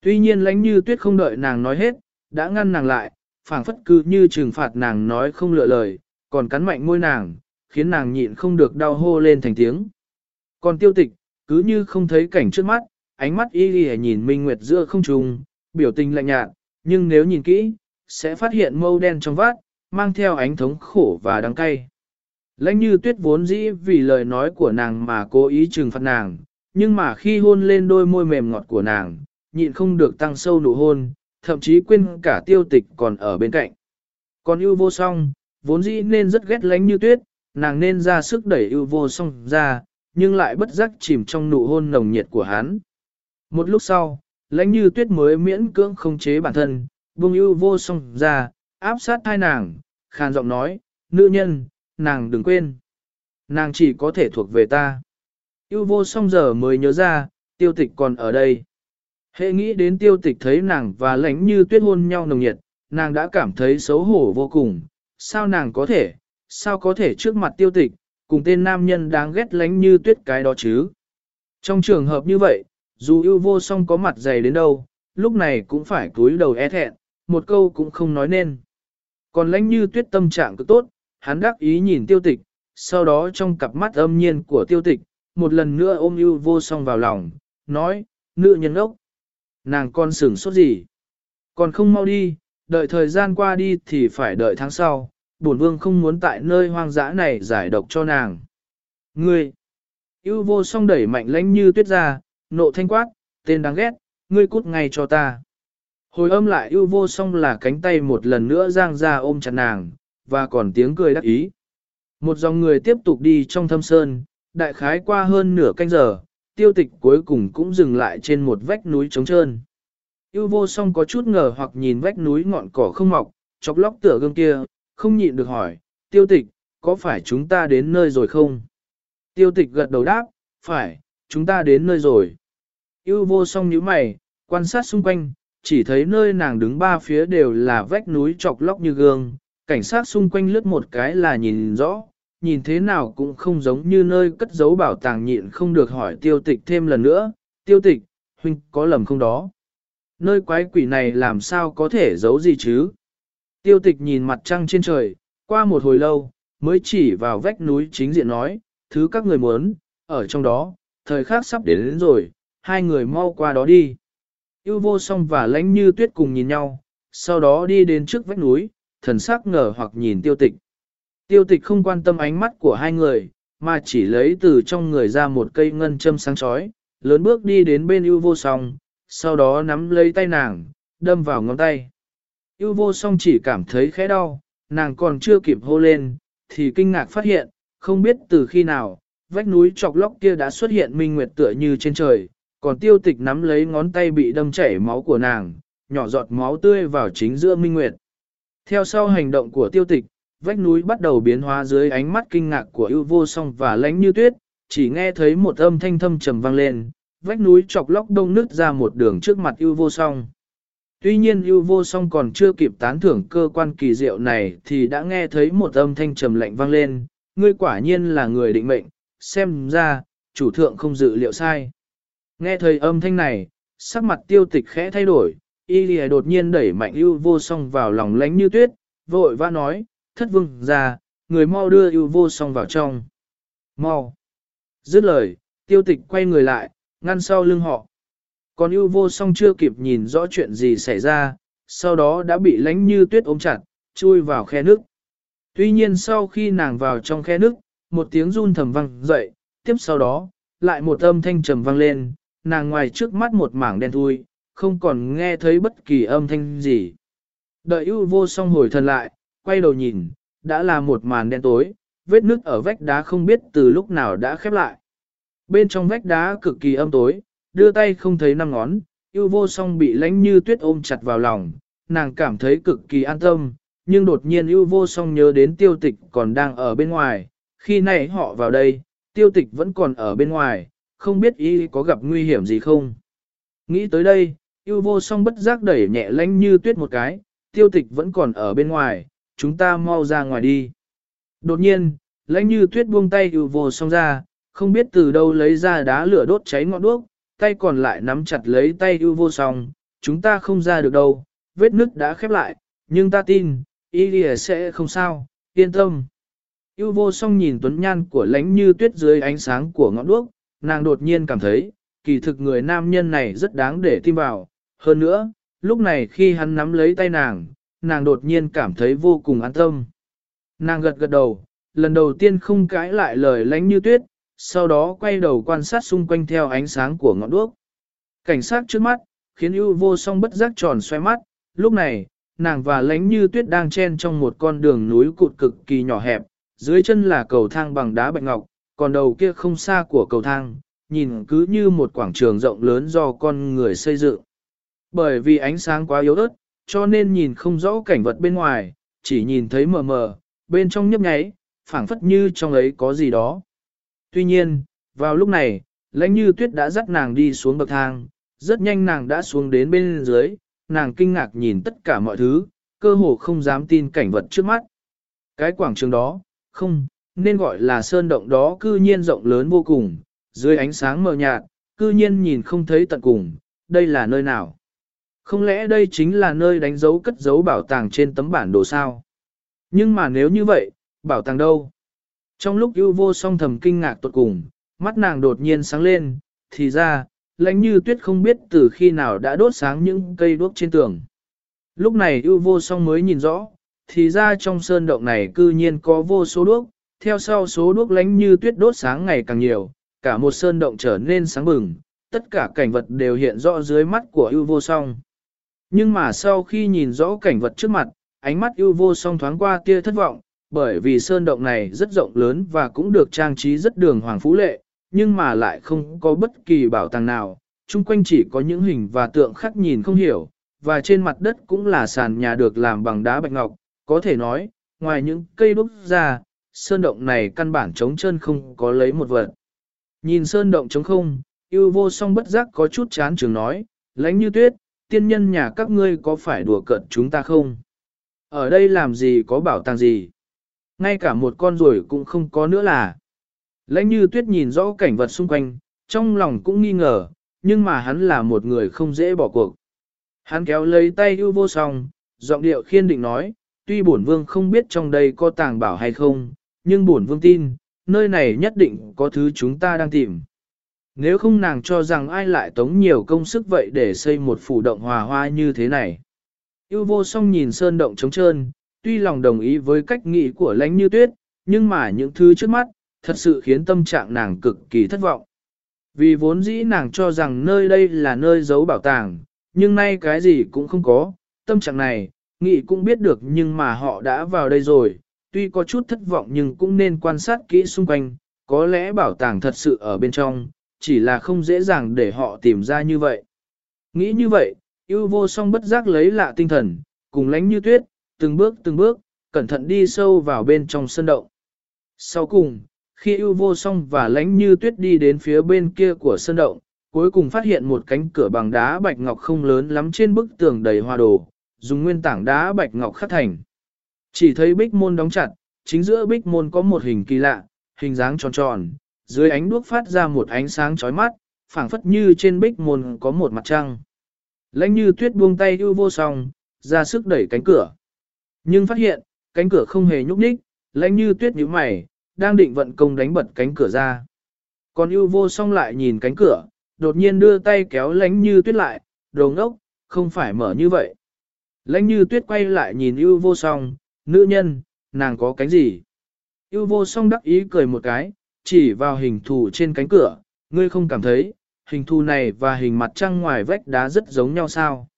Tuy nhiên lãnh như tuyết không đợi nàng nói hết, đã ngăn nàng lại, phảng phất cứ như trừng phạt nàng nói không lựa lời, còn cắn mạnh môi nàng, khiến nàng nhịn không được đau hô lên thành tiếng. Còn tiêu tịch, cứ như không thấy cảnh trước mắt, ánh mắt y Y nhìn minh nguyệt giữa không trùng, biểu tình lạnh nhạt, nhưng nếu nhìn kỹ, sẽ phát hiện mâu đen trong vát, mang theo ánh thống khổ và đắng cay. Lãnh như tuyết vốn dĩ vì lời nói của nàng mà cố ý trừng phạt nàng, nhưng mà khi hôn lên đôi môi mềm ngọt của nàng, nhịn không được tăng sâu nụ hôn, thậm chí quên cả tiêu tịch còn ở bên cạnh. Còn ưu vô song, vốn dĩ nên rất ghét lánh như tuyết, nàng nên ra sức đẩy ưu vô song ra, nhưng lại bất giác chìm trong nụ hôn nồng nhiệt của hắn. Một lúc sau, lãnh như tuyết mới miễn cưỡng không chế bản thân, buông ưu vô song ra, áp sát hai nàng, khàn giọng nói, nữ nhân, nàng đừng quên. Nàng chỉ có thể thuộc về ta. Ưu vô song giờ mới nhớ ra, tiêu tịch còn ở đây. Hệ nghĩ đến tiêu tịch thấy nàng và lãnh như tuyết hôn nhau nồng nhiệt, nàng đã cảm thấy xấu hổ vô cùng. Sao nàng có thể, sao có thể trước mặt tiêu tịch, cùng tên nam nhân đáng ghét lánh như tuyết cái đó chứ. Trong trường hợp như vậy, dù yêu vô song có mặt dày đến đâu, lúc này cũng phải cúi đầu e thẹn, một câu cũng không nói nên. Còn lánh như tuyết tâm trạng cứ tốt, hắn đắc ý nhìn tiêu tịch, sau đó trong cặp mắt âm nhiên của tiêu tịch, một lần nữa ôm yêu vô song vào lòng, nói, nữ nhân ốc. Nàng con sửng sốt gì? Còn không mau đi, đợi thời gian qua đi thì phải đợi tháng sau, bổn vương không muốn tại nơi hoang dã này giải độc cho nàng. Ngươi! Yêu vô song đẩy mạnh lãnh như tuyết ra, nộ thanh quát, tên đáng ghét, ngươi cút ngay cho ta. Hồi âm lại yêu vô song là cánh tay một lần nữa giang ra ôm chặt nàng, và còn tiếng cười đắc ý. Một dòng người tiếp tục đi trong thâm sơn, đại khái qua hơn nửa canh giờ, tiêu tịch cuối cùng cũng dừng lại trên một vách núi trống trơn. Yêu vô song có chút ngờ hoặc nhìn vách núi ngọn cỏ không mọc, chọc lóc tựa gương kia, không nhịn được hỏi, tiêu tịch, có phải chúng ta đến nơi rồi không? Tiêu tịch gật đầu đáp, phải, chúng ta đến nơi rồi. Yêu vô song nhíu mày, quan sát xung quanh, chỉ thấy nơi nàng đứng ba phía đều là vách núi chọc lóc như gương, cảnh sát xung quanh lướt một cái là nhìn rõ, nhìn thế nào cũng không giống như nơi cất giấu bảo tàng nhịn không được hỏi tiêu tịch thêm lần nữa, tiêu tịch, huynh có lầm không đó? Nơi quái quỷ này làm sao có thể giấu gì chứ? Tiêu tịch nhìn mặt trăng trên trời, qua một hồi lâu, mới chỉ vào vách núi chính diện nói, thứ các người muốn, ở trong đó, thời khắc sắp đến, đến rồi, hai người mau qua đó đi. Yêu vô song và lãnh như tuyết cùng nhìn nhau, sau đó đi đến trước vách núi, thần sắc ngờ hoặc nhìn tiêu tịch. Tiêu tịch không quan tâm ánh mắt của hai người, mà chỉ lấy từ trong người ra một cây ngân châm sáng chói, lớn bước đi đến bên yêu vô song, sau đó nắm lấy tay nàng, đâm vào ngón tay. Yêu vô song chỉ cảm thấy khẽ đau, nàng còn chưa kịp hô lên, thì kinh ngạc phát hiện, không biết từ khi nào, vách núi chọc lóc kia đã xuất hiện minh nguyệt tựa như trên trời, còn tiêu tịch nắm lấy ngón tay bị đâm chảy máu của nàng, nhỏ giọt máu tươi vào chính giữa minh nguyệt. Theo sau hành động của tiêu tịch, vách núi bắt đầu biến hóa dưới ánh mắt kinh ngạc của ưu vô song và lánh như tuyết, chỉ nghe thấy một âm thanh thâm trầm vang lên, vách núi chọc lóc đông nứt ra một đường trước mặt ưu vô song. Tuy nhiên ưu vô song còn chưa kịp tán thưởng cơ quan kỳ diệu này thì đã nghe thấy một âm thanh trầm lạnh vang lên, ngươi quả nhiên là người định mệnh, xem ra, chủ thượng không dự liệu sai. Nghe thấy âm thanh này, sắc mặt tiêu tịch khẽ thay đổi, y lìa đột nhiên đẩy mạnh ưu vô song vào lòng lánh như tuyết, vội vã nói, thất vương ra, người mau đưa ưu vô song vào trong. Mau! Dứt lời, tiêu tịch quay người lại, ngăn sau lưng họ. Còn ưu vô song chưa kịp nhìn rõ chuyện gì xảy ra, sau đó đã bị lánh như tuyết ôm chặt, chui vào khe nước. Tuy nhiên sau khi nàng vào trong khe nước, một tiếng run thầm vang dậy, tiếp sau đó, lại một âm thanh trầm vang lên, nàng ngoài trước mắt một mảng đen thui, không còn nghe thấy bất kỳ âm thanh gì. Đợi ưu vô song hồi thần lại, quay đầu nhìn, đã là một màn đen tối, vết nước ở vách đá không biết từ lúc nào đã khép lại. Bên trong vách đá cực kỳ âm tối, đưa tay không thấy năm ngón, yêu vô song bị lánh như tuyết ôm chặt vào lòng, nàng cảm thấy cực kỳ an tâm, nhưng đột nhiên yêu vô song nhớ đến tiêu tịch còn đang ở bên ngoài, khi này họ vào đây, tiêu tịch vẫn còn ở bên ngoài, không biết y có gặp nguy hiểm gì không. Nghĩ tới đây, yêu vô song bất giác đẩy nhẹ lánh như tuyết một cái, tiêu tịch vẫn còn ở bên ngoài, chúng ta mau ra ngoài đi. Đột nhiên, lãnh như tuyết buông tay yêu vô song ra, không biết từ đâu lấy ra đá lửa đốt cháy ngọn đuốc, tay còn lại nắm chặt lấy tay ưu vô song, chúng ta không ra được đâu, vết nứt đã khép lại, nhưng ta tin, y sẽ không sao, yên tâm. Ưu vô song nhìn tuấn nhan của lãnh như tuyết dưới ánh sáng của ngọn đuốc, nàng đột nhiên cảm thấy, kỳ thực người nam nhân này rất đáng để tin vào. Hơn nữa, lúc này khi hắn nắm lấy tay nàng, nàng đột nhiên cảm thấy vô cùng an tâm. Nàng gật gật đầu, lần đầu tiên không cãi lại lời lãnh như tuyết, sau đó quay đầu quan sát xung quanh theo ánh sáng của ngọn đuốc. Cảnh sát trước mắt, khiến ưu vô song bất giác tròn xoay mắt, lúc này, nàng và lánh như tuyết đang chen trong một con đường núi cụt cực kỳ nhỏ hẹp, dưới chân là cầu thang bằng đá bạch ngọc, còn đầu kia không xa của cầu thang, nhìn cứ như một quảng trường rộng lớn do con người xây dựng. Bởi vì ánh sáng quá yếu ớt, cho nên nhìn không rõ cảnh vật bên ngoài, chỉ nhìn thấy mờ mờ, bên trong nhấp nháy, phảng phất như trong ấy có gì đó. Tuy nhiên, vào lúc này, lãnh như tuyết đã dắt nàng đi xuống bậc thang, rất nhanh nàng đã xuống đến bên dưới, nàng kinh ngạc nhìn tất cả mọi thứ, cơ hồ không dám tin cảnh vật trước mắt. Cái quảng trường đó, không, nên gọi là sơn động đó cư nhiên rộng lớn vô cùng, dưới ánh sáng mờ nhạt, cư nhiên nhìn không thấy tận cùng, đây là nơi nào? Không lẽ đây chính là nơi đánh dấu cất dấu bảo tàng trên tấm bản đồ sao? Nhưng mà nếu như vậy, bảo tàng đâu? Trong lúc ưu vô song thầm kinh ngạc tột cùng, mắt nàng đột nhiên sáng lên, thì ra, lãnh như tuyết không biết từ khi nào đã đốt sáng những cây đuốc trên tường. Lúc này ưu vô song mới nhìn rõ, thì ra trong sơn động này cư nhiên có vô số đuốc, theo sau số đuốc lánh như tuyết đốt sáng ngày càng nhiều, cả một sơn động trở nên sáng bừng, tất cả cảnh vật đều hiện rõ dưới mắt của ưu vô song. Nhưng mà sau khi nhìn rõ cảnh vật trước mặt, ánh mắt ưu vô song thoáng qua tia thất vọng, bởi vì sơn động này rất rộng lớn và cũng được trang trí rất đường hoàng phú lệ, nhưng mà lại không có bất kỳ bảo tàng nào, chung quanh chỉ có những hình và tượng khác nhìn không hiểu, và trên mặt đất cũng là sàn nhà được làm bằng đá bạch ngọc, có thể nói, ngoài những cây đúc ra, sơn động này căn bản trống chân không có lấy một vật. Nhìn sơn động trống không, yêu vô song bất giác có chút chán trường nói, lãnh như tuyết, tiên nhân nhà các ngươi có phải đùa cợt chúng ta không? Ở đây làm gì có bảo tàng gì? Ngay cả một con ruồi cũng không có nữa là. Lãnh như tuyết nhìn rõ cảnh vật xung quanh, trong lòng cũng nghi ngờ, nhưng mà hắn là một người không dễ bỏ cuộc. Hắn kéo lấy tay ưu vô song, giọng điệu khiên định nói, tuy bổn vương không biết trong đây có tàng bảo hay không, nhưng bổn vương tin, nơi này nhất định có thứ chúng ta đang tìm. Nếu không nàng cho rằng ai lại tống nhiều công sức vậy để xây một phủ động hòa hoa như thế này. Yêu vô song nhìn sơn động trống trơn, tuy lòng đồng ý với cách nghĩ của lãnh như tuyết, nhưng mà những thứ trước mắt, thật sự khiến tâm trạng nàng cực kỳ thất vọng. Vì vốn dĩ nàng cho rằng nơi đây là nơi giấu bảo tàng, nhưng nay cái gì cũng không có, tâm trạng này, nghĩ cũng biết được nhưng mà họ đã vào đây rồi, tuy có chút thất vọng nhưng cũng nên quan sát kỹ xung quanh, có lẽ bảo tàng thật sự ở bên trong, chỉ là không dễ dàng để họ tìm ra như vậy. Nghĩ như vậy, yêu vô song bất giác lấy lạ tinh thần, cùng lánh như tuyết, từng bước từng bước, cẩn thận đi sâu vào bên trong sân động. Sau cùng, khi ưu vô song và lánh như tuyết đi đến phía bên kia của sân động, cuối cùng phát hiện một cánh cửa bằng đá bạch ngọc không lớn lắm trên bức tường đầy hoa đồ, dùng nguyên tảng đá bạch ngọc khắc thành. Chỉ thấy bích môn đóng chặt, chính giữa bích môn có một hình kỳ lạ, hình dáng tròn tròn, dưới ánh đuốc phát ra một ánh sáng chói mắt, phảng phất như trên bích môn có một mặt trăng. Lãnh như tuyết buông tay ưu vô song, ra sức đẩy cánh cửa. Nhưng phát hiện, cánh cửa không hề nhúc nhích, lãnh như tuyết nhíu mày, đang định vận công đánh bật cánh cửa ra. Còn ưu vô song lại nhìn cánh cửa, đột nhiên đưa tay kéo lãnh như tuyết lại, đồ ngốc, không phải mở như vậy. Lãnh như tuyết quay lại nhìn ưu vô song, nữ nhân, nàng có cánh gì? Ưu vô song đắc ý cười một cái, chỉ vào hình thù trên cánh cửa, ngươi không cảm thấy, hình thù này và hình mặt trăng ngoài vách đá rất giống nhau sao?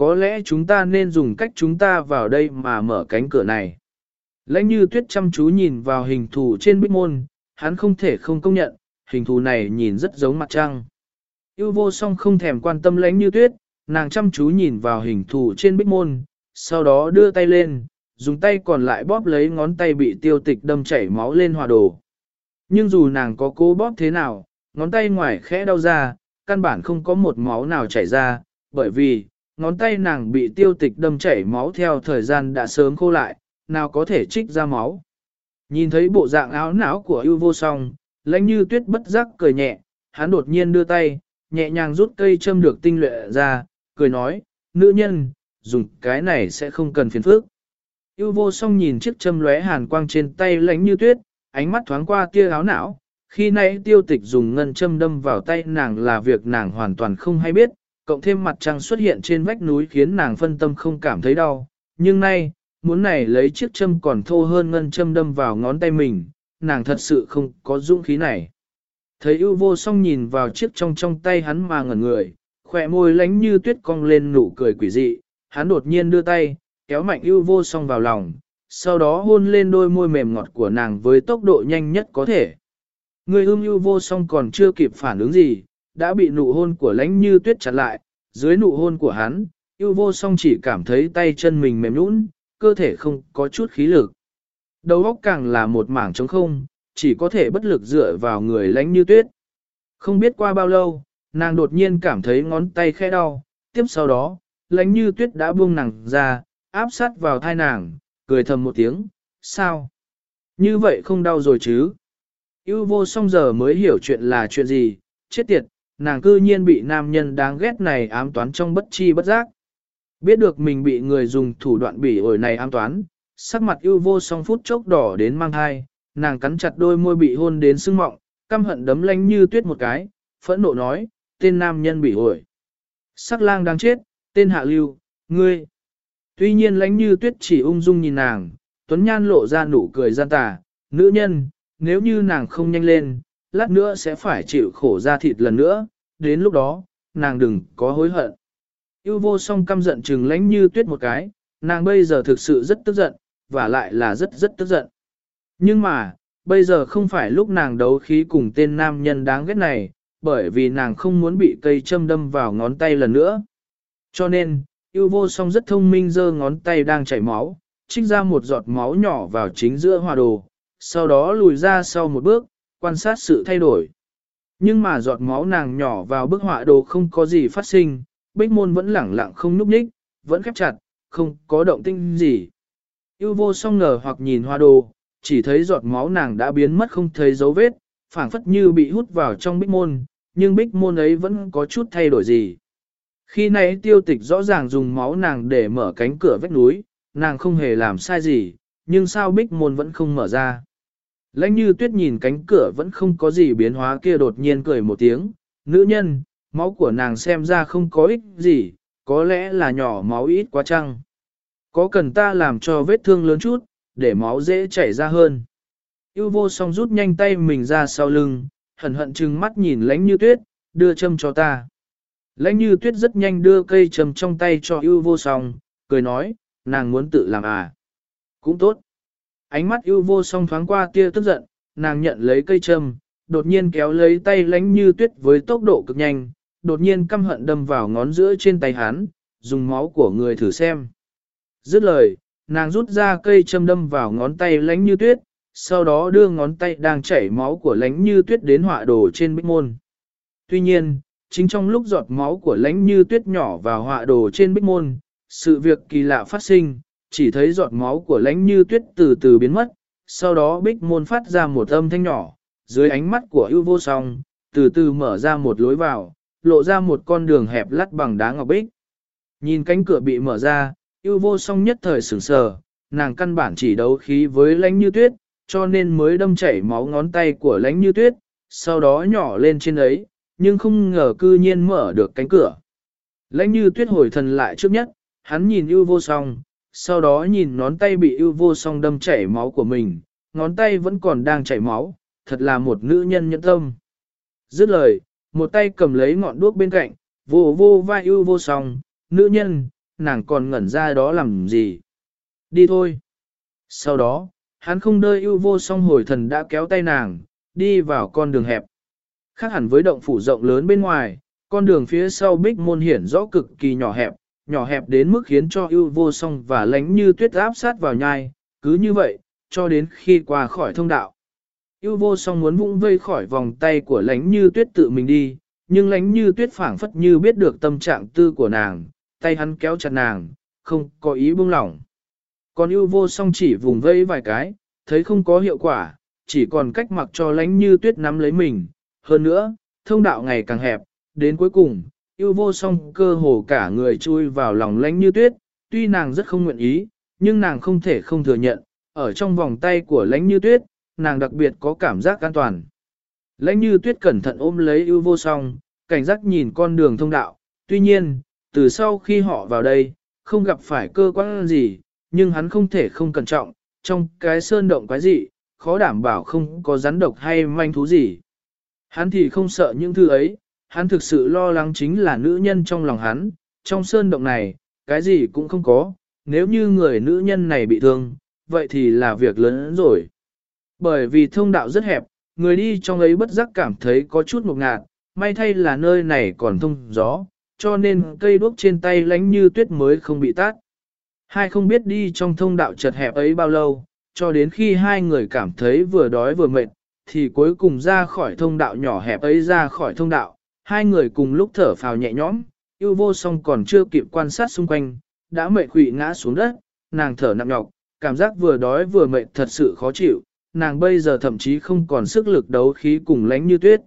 Có lẽ chúng ta nên dùng cách chúng ta vào đây mà mở cánh cửa này. Lãnh như tuyết chăm chú nhìn vào hình thù trên bích môn, hắn không thể không công nhận, hình thù này nhìn rất giống mặt trăng. Yêu vô song không thèm quan tâm lãnh như tuyết, nàng chăm chú nhìn vào hình thù trên bích môn, sau đó đưa tay lên, dùng tay còn lại bóp lấy ngón tay bị tiêu tịch đâm chảy máu lên hòa đồ. Nhưng dù nàng có cố bóp thế nào, ngón tay ngoài khẽ đau ra, căn bản không có một máu nào chảy ra, bởi vì, ngón tay nàng bị tiêu tịch đâm chảy máu theo thời gian đã sớm khô lại, nào có thể trích ra máu. Nhìn thấy bộ dạng áo não của ưu vô song, lãnh như tuyết bất giác cười nhẹ, hắn đột nhiên đưa tay, nhẹ nhàng rút cây châm được tinh luyện ra, cười nói, nữ nhân, dùng cái này sẽ không cần phiền phức. Ưu vô song nhìn chiếc châm lóe hàn quang trên tay lãnh như tuyết, ánh mắt thoáng qua tia áo não, khi nãy tiêu tịch dùng ngân châm đâm vào tay nàng là việc nàng hoàn toàn không hay biết, cộng thêm mặt trăng xuất hiện trên vách núi khiến nàng phân tâm không cảm thấy đau. Nhưng nay, muốn này lấy chiếc châm còn thô hơn ngân châm đâm vào ngón tay mình, nàng thật sự không có dũng khí này. Thấy ưu vô song nhìn vào chiếc trong trong tay hắn mà ngẩn người, khỏe môi lánh như tuyết cong lên nụ cười quỷ dị, hắn đột nhiên đưa tay, kéo mạnh ưu vô song vào lòng, sau đó hôn lên đôi môi mềm ngọt của nàng với tốc độ nhanh nhất có thể. Người ưm ưu vô song còn chưa kịp phản ứng gì, đã bị nụ hôn của lãnh như tuyết chặt lại, dưới nụ hôn của hắn, yêu vô song chỉ cảm thấy tay chân mình mềm nhũn cơ thể không có chút khí lực. Đầu óc càng là một mảng trống không, chỉ có thể bất lực dựa vào người lãnh như tuyết. Không biết qua bao lâu, nàng đột nhiên cảm thấy ngón tay khẽ đau, tiếp sau đó, lãnh như tuyết đã buông nàng ra, áp sát vào thai nàng, cười thầm một tiếng, sao? Như vậy không đau rồi chứ? Yêu vô song giờ mới hiểu chuyện là chuyện gì, chết tiệt, nàng cư nhiên bị nam nhân đáng ghét này ám toán trong bất chi bất giác. Biết được mình bị người dùng thủ đoạn bỉ ổi này ám toán, sắc mặt ưu vô song phút chốc đỏ đến mang hai, nàng cắn chặt đôi môi bị hôn đến sưng mọng, căm hận đấm lanh như tuyết một cái, phẫn nộ nói, tên nam nhân bị ổi. Sắc lang đang chết, tên hạ lưu, ngươi. Tuy nhiên lánh như tuyết chỉ ung dung nhìn nàng, Tuấn Nhan lộ ra nụ cười gian tà, nữ nhân, nếu như nàng không nhanh lên, lát nữa sẽ phải chịu khổ ra thịt lần nữa, đến lúc đó, nàng đừng có hối hận. Yêu vô song căm giận chừng lánh như tuyết một cái, nàng bây giờ thực sự rất tức giận, và lại là rất rất tức giận. Nhưng mà, bây giờ không phải lúc nàng đấu khí cùng tên nam nhân đáng ghét này, bởi vì nàng không muốn bị cây châm đâm vào ngón tay lần nữa. Cho nên, yêu vô song rất thông minh giơ ngón tay đang chảy máu, trích ra một giọt máu nhỏ vào chính giữa hòa đồ, sau đó lùi ra sau một bước, quan sát sự thay đổi. Nhưng mà giọt máu nàng nhỏ vào bức họa đồ không có gì phát sinh, bích môn vẫn lẳng lặng không núp nhích, vẫn khép chặt, không có động tinh gì. Yêu vô song ngờ hoặc nhìn hoa đồ, chỉ thấy giọt máu nàng đã biến mất không thấy dấu vết, phảng phất như bị hút vào trong bích môn, nhưng bích môn ấy vẫn có chút thay đổi gì. Khi nãy tiêu tịch rõ ràng dùng máu nàng để mở cánh cửa vách núi, nàng không hề làm sai gì, nhưng sao bích môn vẫn không mở ra. Lãnh như tuyết nhìn cánh cửa vẫn không có gì biến hóa kia đột nhiên cười một tiếng, nữ nhân, máu của nàng xem ra không có ích gì, có lẽ là nhỏ máu ít quá chăng. Có cần ta làm cho vết thương lớn chút, để máu dễ chảy ra hơn. Yêu vô song rút nhanh tay mình ra sau lưng, hận hận chừng mắt nhìn lãnh như tuyết, đưa châm cho ta. Lãnh như tuyết rất nhanh đưa cây châm trong tay cho yêu vô song, cười nói, nàng muốn tự làm à. Cũng tốt. Ánh mắt yêu vô song thoáng qua tia tức giận, nàng nhận lấy cây châm, đột nhiên kéo lấy tay Lánh như tuyết với tốc độ cực nhanh, đột nhiên căm hận đâm vào ngón giữa trên tay hắn, dùng máu của người thử xem. Dứt lời, nàng rút ra cây châm đâm vào ngón tay lánh như tuyết, sau đó đưa ngón tay đang chảy máu của lánh như tuyết đến họa đồ trên bích môn. Tuy nhiên, chính trong lúc giọt máu của lánh như tuyết nhỏ vào họa đồ trên bích môn, sự việc kỳ lạ phát sinh, chỉ thấy giọt máu của lánh như tuyết từ từ biến mất, sau đó bích môn phát ra một âm thanh nhỏ, dưới ánh mắt của ưu vô song, từ từ mở ra một lối vào, lộ ra một con đường hẹp lắt bằng đá ngọc bích. Nhìn cánh cửa bị mở ra, yêu vô song nhất thời sửng sờ, nàng căn bản chỉ đấu khí với lánh như tuyết, cho nên mới đâm chảy máu ngón tay của lánh như tuyết, sau đó nhỏ lên trên ấy, nhưng không ngờ cư nhiên mở được cánh cửa. lãnh như tuyết hồi thần lại trước nhất, hắn nhìn yêu vô song, sau đó nhìn ngón tay bị yêu vô song đâm chảy máu của mình, ngón tay vẫn còn đang chảy máu, thật là một nữ nhân nhẫn tâm. Dứt lời, một tay cầm lấy ngọn đuốc bên cạnh, vô vô vai yêu vô song, nữ nhân, nàng còn ngẩn ra đó làm gì. Đi thôi. Sau đó, hắn không đợi ưu vô song hồi thần đã kéo tay nàng, đi vào con đường hẹp. Khác hẳn với động phủ rộng lớn bên ngoài, con đường phía sau bích môn hiển rõ cực kỳ nhỏ hẹp, nhỏ hẹp đến mức khiến cho ưu vô song và lánh như tuyết áp sát vào nhai, cứ như vậy, cho đến khi qua khỏi thông đạo. Ưu vô song muốn vung vây khỏi vòng tay của lánh như tuyết tự mình đi, nhưng lánh như tuyết phảng phất như biết được tâm trạng tư của nàng, tay hắn kéo chặt nàng, không có ý buông lỏng. Còn ưu vô song chỉ vùng vây vài cái, thấy không có hiệu quả, chỉ còn cách mặc cho lánh như tuyết nắm lấy mình. Hơn nữa, thông đạo ngày càng hẹp, đến cuối cùng, yêu vô song cơ hồ cả người chui vào lòng lánh như tuyết, tuy nàng rất không nguyện ý, nhưng nàng không thể không thừa nhận, ở trong vòng tay của lánh như tuyết, nàng đặc biệt có cảm giác an toàn. Lãnh như tuyết cẩn thận ôm lấy yêu vô song, cảnh giác nhìn con đường thông đạo, tuy nhiên, từ sau khi họ vào đây, không gặp phải cơ quan gì, nhưng hắn không thể không cẩn trọng, trong cái sơn động quái dị, khó đảm bảo không có rắn độc hay manh thú gì. Hắn thì không sợ những thứ ấy, hắn thực sự lo lắng chính là nữ nhân trong lòng hắn, trong sơn động này, cái gì cũng không có, nếu như người nữ nhân này bị thương, vậy thì là việc lớn hơn rồi. Bởi vì thông đạo rất hẹp, người đi trong ấy bất giác cảm thấy có chút ngột ngạt, may thay là nơi này còn thông gió, cho nên cây đuốc trên tay lánh như tuyết mới không bị tát. Hai không biết đi trong thông đạo chật hẹp ấy bao lâu, cho đến khi hai người cảm thấy vừa đói vừa mệt, thì cuối cùng ra khỏi thông đạo nhỏ hẹp ấy ra khỏi thông đạo, hai người cùng lúc thở phào nhẹ nhõm, yêu vô song còn chưa kịp quan sát xung quanh, đã mệt quỵ ngã xuống đất, nàng thở nặng nhọc, cảm giác vừa đói vừa mệt thật sự khó chịu, nàng bây giờ thậm chí không còn sức lực đấu khí cùng lánh như tuyết.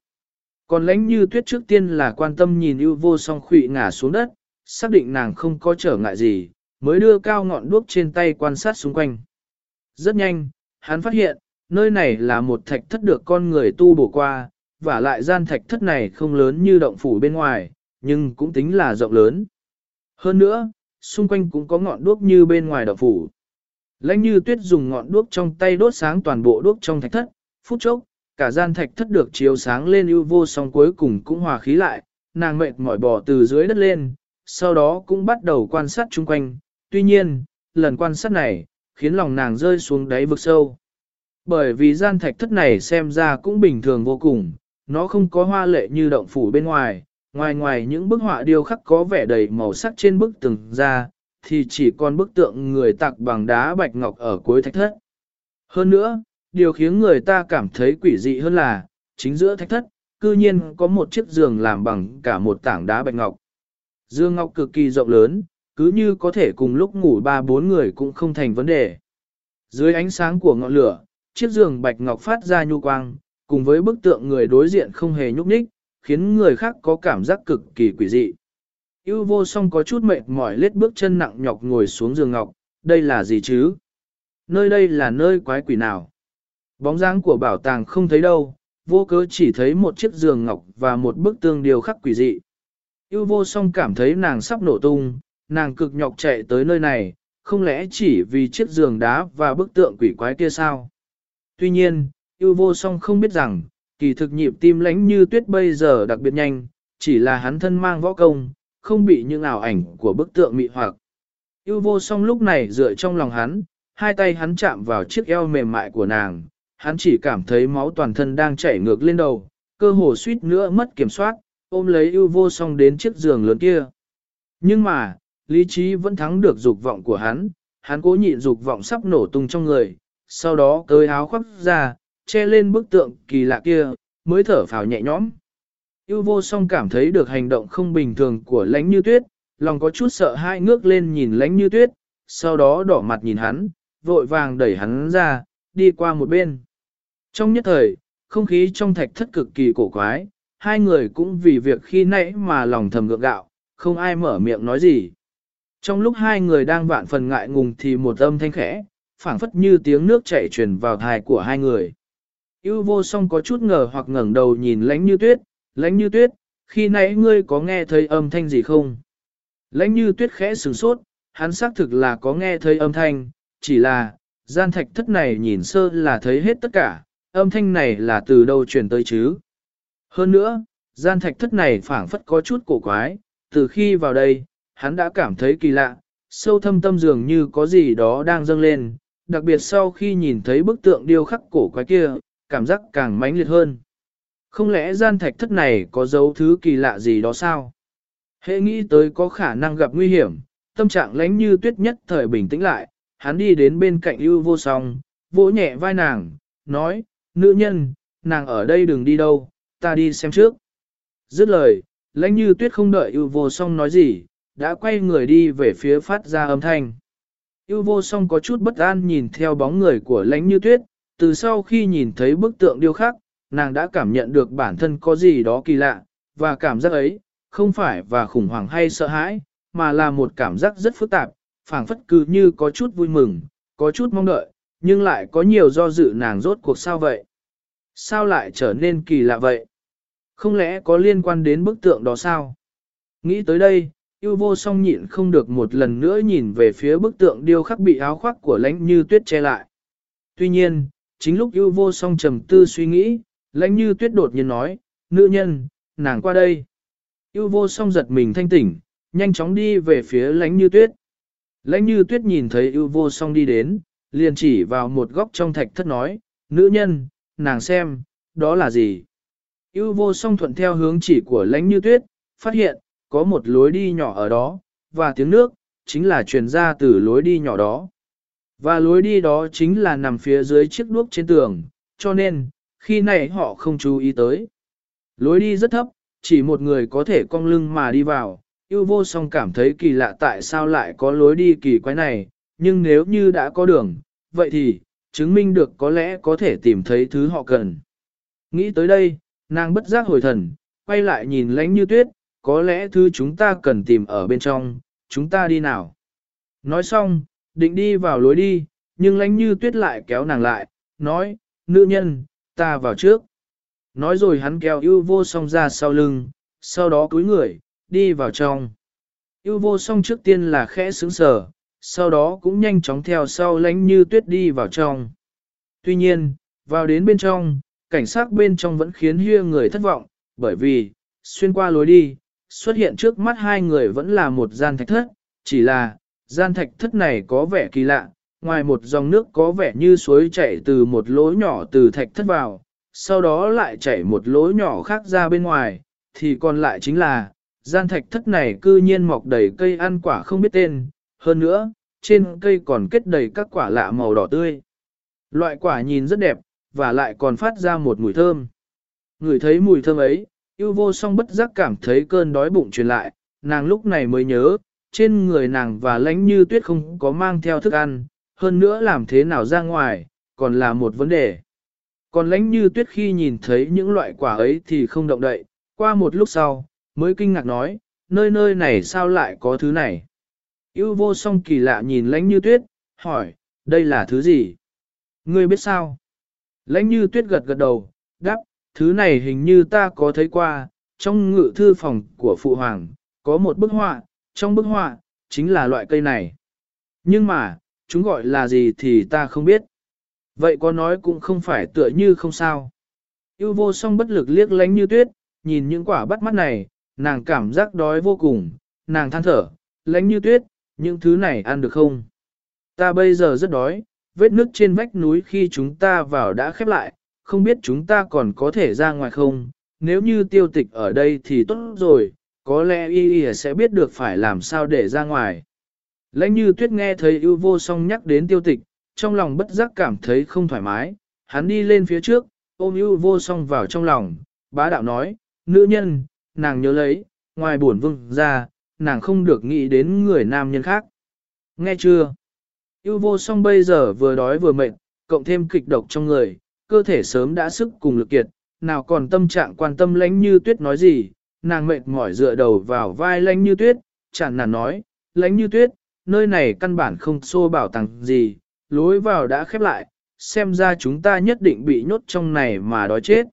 Còn lánh như tuyết trước tiên là quan tâm nhìn yêu vô song khụy ngã xuống đất, xác định nàng không có trở ngại gì, mới đưa cao ngọn đuốc trên tay quan sát xung quanh. Rất nhanh, hắn phát hiện, nơi này là một thạch thất được con người tu bổ qua, và lại gian thạch thất này không lớn như động phủ bên ngoài, nhưng cũng tính là rộng lớn. Hơn nữa, xung quanh cũng có ngọn đuốc như bên ngoài động phủ. Lãnh như tuyết dùng ngọn đuốc trong tay đốt sáng toàn bộ đuốc trong thạch thất, phút chốc, cả gian thạch thất được chiếu sáng lên ưu vô song cuối cùng cũng hòa khí lại, nàng mệt mỏi bò từ dưới đất lên, sau đó cũng bắt đầu quan sát chung quanh, tuy nhiên, lần quan sát này, khiến lòng nàng rơi xuống đáy vực sâu. Bởi vì gian thạch thất này xem ra cũng bình thường vô cùng, nó không có hoa lệ như động phủ bên ngoài, ngoài ngoài những bức họa điêu khắc có vẻ đầy màu sắc trên bức tường ra, thì chỉ còn bức tượng người tạc bằng đá bạch ngọc ở cuối thạch thất. Hơn nữa, điều khiến người ta cảm thấy quỷ dị hơn là, chính giữa thạch thất, cư nhiên có một chiếc giường làm bằng cả một tảng đá bạch ngọc. Dương ngọc cực kỳ rộng lớn, cứ như có thể cùng lúc ngủ ba bốn người cũng không thành vấn đề. Dưới ánh sáng của ngọn lửa, chiếc giường bạch ngọc phát ra nhu quang, cùng với bức tượng người đối diện không hề nhúc nhích, khiến người khác có cảm giác cực kỳ quỷ dị. Yêu vô song có chút mệt mỏi lết bước chân nặng nhọc ngồi xuống giường ngọc, đây là gì chứ? Nơi đây là nơi quái quỷ nào? Bóng dáng của bảo tàng không thấy đâu, vô cớ chỉ thấy một chiếc giường ngọc và một bức tương điều khắc quỷ dị. Yêu vô song cảm thấy nàng sắp nổ tung, nàng cực nhọc chạy tới nơi này, không lẽ chỉ vì chiếc giường đá và bức tượng quỷ quái kia sao? Tuy nhiên, yêu vô song không biết rằng, kỳ thực nhịp tim lánh như tuyết bây giờ đặc biệt nhanh, chỉ là hắn thân mang võ công, không bị những ảo ảnh của bức tượng mị hoặc. Yêu vô song lúc này dựa trong lòng hắn, hai tay hắn chạm vào chiếc eo mềm mại của nàng, hắn chỉ cảm thấy máu toàn thân đang chảy ngược lên đầu, cơ hồ suýt nữa mất kiểm soát, ôm lấy yêu vô song đến chiếc giường lớn kia. Nhưng mà, lý trí vẫn thắng được dục vọng của hắn, hắn cố nhịn dục vọng sắp nổ tung trong người, sau đó cởi áo khoác ra, che lên bức tượng kỳ lạ kia, mới thở phào nhẹ nhõm. Yêu vô song cảm thấy được hành động không bình thường của lánh như tuyết, lòng có chút sợ hãi ngước lên nhìn lánh như tuyết, sau đó đỏ mặt nhìn hắn, vội vàng đẩy hắn ra, đi qua một bên. Trong nhất thời, không khí trong thạch thất cực kỳ cổ quái, hai người cũng vì việc khi nãy mà lòng thầm gượng gạo, không ai mở miệng nói gì. Trong lúc hai người đang vạn phần ngại ngùng thì một âm thanh khẽ, phảng phất như tiếng nước chảy truyền vào thai của hai người. Yêu vô song có chút ngờ hoặc ngẩng đầu nhìn lánh như tuyết, lánh như tuyết, khi nãy ngươi có nghe thấy âm thanh gì không? Lánh như tuyết khẽ sửng sốt, hắn xác thực là có nghe thấy âm thanh, chỉ là, gian thạch thất này nhìn sơ là thấy hết tất cả, âm thanh này là từ đâu truyền tới chứ? Hơn nữa, gian thạch thất này phảng phất có chút cổ quái, từ khi vào đây, hắn đã cảm thấy kỳ lạ, sâu thâm tâm dường như có gì đó đang dâng lên, đặc biệt sau khi nhìn thấy bức tượng điêu khắc cổ quái kia, cảm giác càng mãnh liệt hơn. Không lẽ gian thạch thất này có dấu thứ kỳ lạ gì đó sao? Hệ nghĩ tới có khả năng gặp nguy hiểm, tâm trạng lánh như tuyết nhất thời bình tĩnh lại, hắn đi đến bên cạnh ưu vô song, vỗ nhẹ vai nàng, nói, nữ nhân, nàng ở đây đừng đi đâu, ta đi xem trước. Dứt lời, lãnh như tuyết không đợi ưu vô song nói gì, đã quay người đi về phía phát ra âm thanh. Ưu vô song có chút bất an nhìn theo bóng người của lãnh như tuyết, từ sau khi nhìn thấy bức tượng điêu khắc, nàng đã cảm nhận được bản thân có gì đó kỳ lạ, và cảm giác ấy, không phải và khủng hoảng hay sợ hãi, mà là một cảm giác rất phức tạp, phảng phất cứ như có chút vui mừng, có chút mong đợi, nhưng lại có nhiều do dự nàng rốt cuộc sao vậy. Sao lại trở nên kỳ lạ vậy? Không lẽ có liên quan đến bức tượng đó sao? Nghĩ tới đây, yêu vô song nhịn không được một lần nữa nhìn về phía bức tượng điêu khắc bị áo khoác của lãnh như tuyết che lại. Tuy nhiên, chính lúc yêu vô song trầm tư suy nghĩ, lãnh như tuyết đột nhiên nói, nữ nhân, nàng qua đây. Yêu vô song giật mình thanh tỉnh, nhanh chóng đi về phía lãnh như tuyết. Lãnh như tuyết nhìn thấy yêu vô song đi đến, liền chỉ vào một góc trong thạch thất nói, nữ nhân, nàng xem, đó là gì? Yêu vô song thuận theo hướng chỉ của lãnh như tuyết, phát hiện, có một lối đi nhỏ ở đó, và tiếng nước, chính là truyền ra từ lối đi nhỏ đó. Và lối đi đó chính là nằm phía dưới chiếc đuốc trên tường, cho nên, khi này họ không chú ý tới. Lối đi rất thấp, chỉ một người có thể cong lưng mà đi vào, yêu vô song cảm thấy kỳ lạ tại sao lại có lối đi kỳ quái này, nhưng nếu như đã có đường, vậy thì, chứng minh được có lẽ có thể tìm thấy thứ họ cần. Nghĩ tới đây, nàng bất giác hồi thần, quay lại nhìn lánh như tuyết, có lẽ thứ chúng ta cần tìm ở bên trong, chúng ta đi nào. Nói xong, định đi vào lối đi, nhưng lánh như tuyết lại kéo nàng lại, nói, nữ nhân, ta vào trước. Nói rồi hắn kéo yêu vô song ra sau lưng, sau đó cúi người, đi vào trong. Yêu vô song trước tiên là khẽ sướng sờ, sau đó cũng nhanh chóng theo sau lánh như tuyết đi vào trong. Tuy nhiên, vào đến bên trong, cảnh sát bên trong vẫn khiến hia người thất vọng, bởi vì, xuyên qua lối đi, xuất hiện trước mắt hai người vẫn là một gian thạch thất, chỉ là, gian thạch thất này có vẻ kỳ lạ, ngoài một dòng nước có vẻ như suối chảy từ một lỗ nhỏ từ thạch thất vào, sau đó lại chảy một lỗ nhỏ khác ra bên ngoài, thì còn lại chính là, gian thạch thất này cư nhiên mọc đầy cây ăn quả không biết tên, hơn nữa, trên cây còn kết đầy các quả lạ màu đỏ tươi. Loại quả nhìn rất đẹp, và lại còn phát ra một mùi thơm. Người thấy mùi thơm ấy, yêu vô song bất giác cảm thấy cơn đói bụng truyền lại, nàng lúc này mới nhớ, trên người nàng và lánh như tuyết không có mang theo thức ăn, hơn nữa làm thế nào ra ngoài, còn là một vấn đề. Còn lánh như tuyết khi nhìn thấy những loại quả ấy thì không động đậy, qua một lúc sau, mới kinh ngạc nói, nơi nơi này sao lại có thứ này. Yêu vô song kỳ lạ nhìn lánh như tuyết, hỏi, đây là thứ gì? Ngươi biết sao? Lãnh như tuyết gật gật đầu, đáp, thứ này hình như ta có thấy qua, trong ngự thư phòng của phụ hoàng, có một bức họa, trong bức họa, chính là loại cây này. Nhưng mà, chúng gọi là gì thì ta không biết. Vậy có nói cũng không phải tựa như không sao. Yêu vô song bất lực liếc lánh như tuyết, nhìn những quả bắt mắt này, nàng cảm giác đói vô cùng, nàng than thở, lánh như tuyết, những thứ này ăn được không? Ta bây giờ rất đói, vết nước trên vách núi khi chúng ta vào đã khép lại, không biết chúng ta còn có thể ra ngoài không? Nếu như tiêu tịch ở đây thì tốt rồi, có lẽ y y sẽ biết được phải làm sao để ra ngoài. Lãnh như tuyết nghe thấy ưu vô song nhắc đến tiêu tịch, trong lòng bất giác cảm thấy không thoải mái, hắn đi lên phía trước, ôm ưu vô song vào trong lòng, bá đạo nói, nữ nhân, nàng nhớ lấy, ngoài buồn vương ra, nàng không được nghĩ đến người nam nhân khác. Nghe chưa? Yêu vô song bây giờ vừa đói vừa mệt, cộng thêm kịch độc trong người, cơ thể sớm đã sức cùng lực kiệt, nào còn tâm trạng quan tâm Lãnh như tuyết nói gì, nàng mệt mỏi dựa đầu vào vai lánh như tuyết, chẳng nản nói, lánh như tuyết, nơi này căn bản không xô bảo tàng gì, lối vào đã khép lại, xem ra chúng ta nhất định bị nhốt trong này mà đói chết.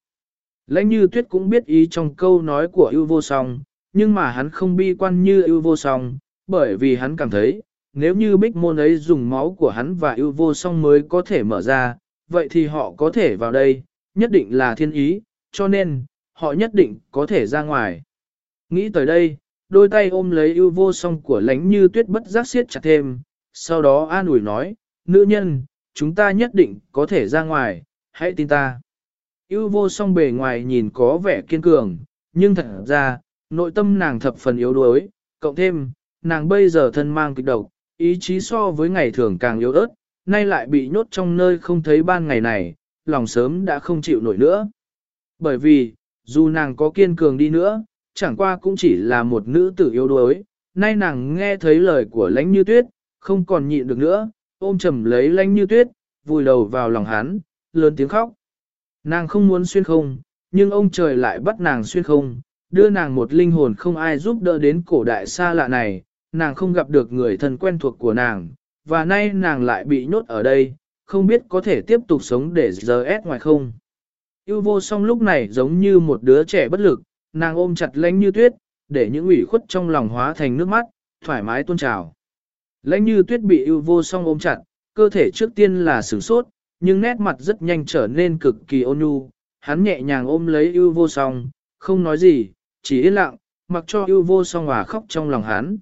Lãnh như tuyết cũng biết ý trong câu nói của ưu vô song, nhưng mà hắn không bi quan như ưu vô song, bởi vì hắn cảm thấy, nếu như bích môn ấy dùng máu của hắn và ưu vô song mới có thể mở ra, vậy thì họ có thể vào đây, nhất định là thiên ý, cho nên, họ nhất định có thể ra ngoài. Nghĩ tới đây, đôi tay ôm lấy ưu vô song của lánh như tuyết bất giác siết chặt thêm, sau đó an ủi nói, nữ nhân, chúng ta nhất định có thể ra ngoài, hãy tin ta. ưu vô song bề ngoài nhìn có vẻ kiên cường, nhưng thật ra, nội tâm nàng thập phần yếu đuối, cộng thêm, nàng bây giờ thân mang kịch độc, ý chí so với ngày thường càng yếu ớt, nay lại bị nhốt trong nơi không thấy ban ngày này, lòng sớm đã không chịu nổi nữa. Bởi vì, dù nàng có kiên cường đi nữa, chẳng qua cũng chỉ là một nữ tử yếu đuối, nay nàng nghe thấy lời của lãnh như tuyết, không còn nhịn được nữa, ôm chầm lấy lãnh như tuyết, vùi đầu vào lòng hắn, lớn tiếng khóc. Nàng không muốn xuyên không, nhưng ông trời lại bắt nàng xuyên không, đưa nàng một linh hồn không ai giúp đỡ đến cổ đại xa lạ này, nàng không gặp được người thân quen thuộc của nàng, và nay nàng lại bị nhốt ở đây, không biết có thể tiếp tục sống để giờ ép ngoài không. Yêu vô song lúc này giống như một đứa trẻ bất lực, nàng ôm chặt lãnh như tuyết, để những ủy khuất trong lòng hóa thành nước mắt, thoải mái tuôn trào. Lãnh như tuyết bị yêu vô song ôm chặt, cơ thể trước tiên là sửng sốt, nhưng nét mặt rất nhanh trở nên cực kỳ ôn nhu. Hắn nhẹ nhàng ôm lấy yêu vô song, không nói gì, chỉ yên lặng, mặc cho yêu vô song hòa khóc trong lòng hắn.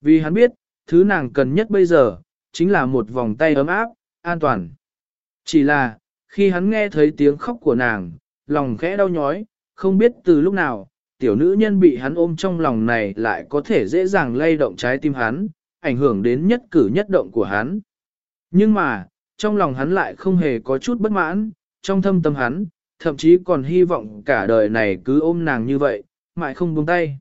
Vì hắn biết, thứ nàng cần nhất bây giờ, chính là một vòng tay ấm áp, an toàn. Chỉ là, khi hắn nghe thấy tiếng khóc của nàng, lòng khẽ đau nhói, không biết từ lúc nào, tiểu nữ nhân bị hắn ôm trong lòng này lại có thể dễ dàng lay động trái tim hắn, ảnh hưởng đến nhất cử nhất động của hắn. Nhưng mà, trong lòng hắn lại không hề có chút bất mãn, trong thâm tâm hắn, thậm chí còn hy vọng cả đời này cứ ôm nàng như vậy, mãi không buông tay.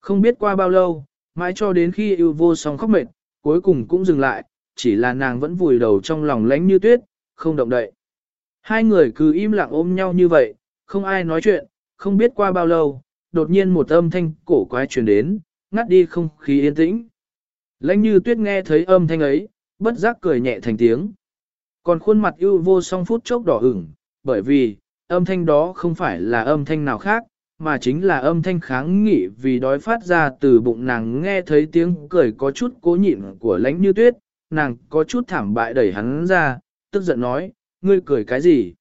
Không biết qua bao lâu, mãi cho đến khi yêu vô song khóc mệt, cuối cùng cũng dừng lại, chỉ là nàng vẫn vùi đầu trong lòng lánh như tuyết, không động đậy. Hai người cứ im lặng ôm nhau như vậy, không ai nói chuyện, không biết qua bao lâu, đột nhiên một âm thanh cổ quái truyền đến, ngắt đi không khí yên tĩnh. Lãnh như tuyết nghe thấy âm thanh ấy, bất giác cười nhẹ thành tiếng. Còn khuôn mặt ưu vô song phút chốc đỏ ửng, bởi vì, âm thanh đó không phải là âm thanh nào khác, mà chính là âm thanh kháng nghị vì đói phát ra từ bụng nàng nghe thấy tiếng cười có chút cố nhịn của lãnh như tuyết, nàng có chút thảm bại đẩy hắn ra, tức giận nói, ngươi cười cái gì?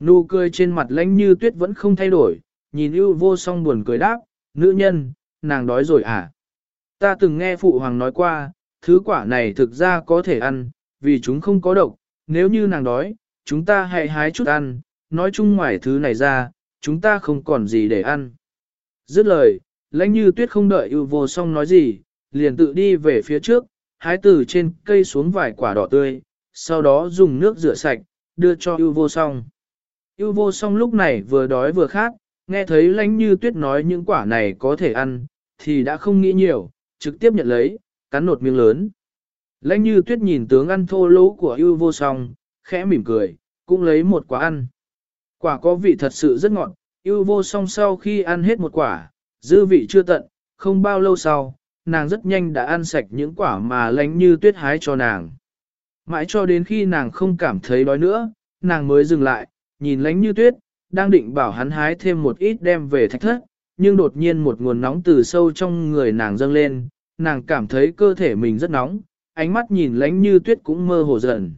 Nụ cười trên mặt lãnh như tuyết vẫn không thay đổi, nhìn ưu vô song buồn cười đáp, nữ nhân, nàng đói rồi à? Ta từng nghe phụ hoàng nói qua, thứ quả này thực ra có thể ăn, vì chúng không có độc, nếu như nàng đói, chúng ta hãy hái chút ăn, nói chung ngoài thứ này ra, chúng ta không còn gì để ăn. Dứt lời, lãnh như tuyết không đợi ưu vô song nói gì, liền tự đi về phía trước, hái từ trên cây xuống vài quả đỏ tươi, sau đó dùng nước rửa sạch, đưa cho ưu vô song. Ưu vô song lúc này vừa đói vừa khát, nghe thấy lãnh như tuyết nói những quả này có thể ăn, thì đã không nghĩ nhiều, trực tiếp nhận lấy, cắn nột miếng lớn. Lãnh như tuyết nhìn tướng ăn thô lỗ của ưu vô song, khẽ mỉm cười, cũng lấy một quả ăn. Quả có vị thật sự rất ngọt, ưu vô song sau khi ăn hết một quả, dư vị chưa tận, không bao lâu sau, nàng rất nhanh đã ăn sạch những quả mà lãnh như tuyết hái cho nàng. Mãi cho đến khi nàng không cảm thấy đói nữa, nàng mới dừng lại, nhìn lãnh như tuyết, đang định bảo hắn hái thêm một ít đem về thạch thất, nhưng đột nhiên một nguồn nóng từ sâu trong người nàng dâng lên, nàng cảm thấy cơ thể mình rất nóng, ánh mắt nhìn lãnh như tuyết cũng mơ hồ dần.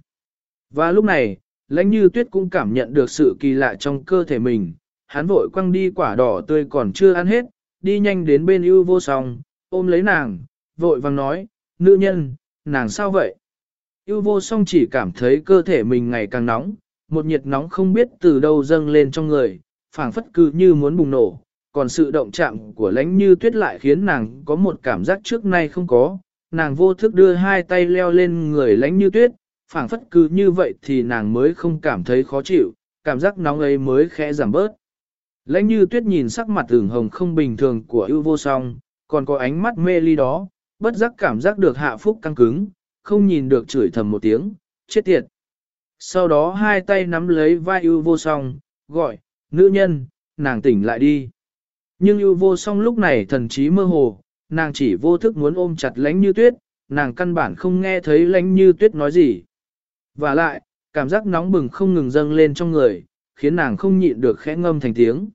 Và lúc này, lãnh như tuyết cũng cảm nhận được sự kỳ lạ trong cơ thể mình, hắn vội quăng đi quả đỏ tươi còn chưa ăn hết, đi nhanh đến bên ưu vô song, ôm lấy nàng, vội vàng nói, nữ nhân, nàng sao vậy? Ưu vô song chỉ cảm thấy cơ thể mình ngày càng nóng, một nhiệt nóng không biết từ đâu dâng lên trong người, phảng phất cứ như muốn bùng nổ, còn sự động chạm của lãnh như tuyết lại khiến nàng có một cảm giác trước nay không có, nàng vô thức đưa hai tay leo lên người lãnh như tuyết, phảng phất cứ như vậy thì nàng mới không cảm thấy khó chịu, cảm giác nóng ấy mới khẽ giảm bớt. Lãnh như tuyết nhìn sắc mặt ửng hồng không bình thường của ưu vô song, còn có ánh mắt mê ly đó, bất giác cảm giác được hạ phúc căng cứng, không nhìn được chửi thầm một tiếng, chết tiệt. Sau đó hai tay nắm lấy vai ưu vô song, gọi, nữ nhân, nàng tỉnh lại đi. Nhưng ưu vô song lúc này thần trí mơ hồ, nàng chỉ vô thức muốn ôm chặt lánh như tuyết, nàng căn bản không nghe thấy lánh như tuyết nói gì. Và lại, cảm giác nóng bừng không ngừng dâng lên trong người, khiến nàng không nhịn được khẽ ngâm thành tiếng.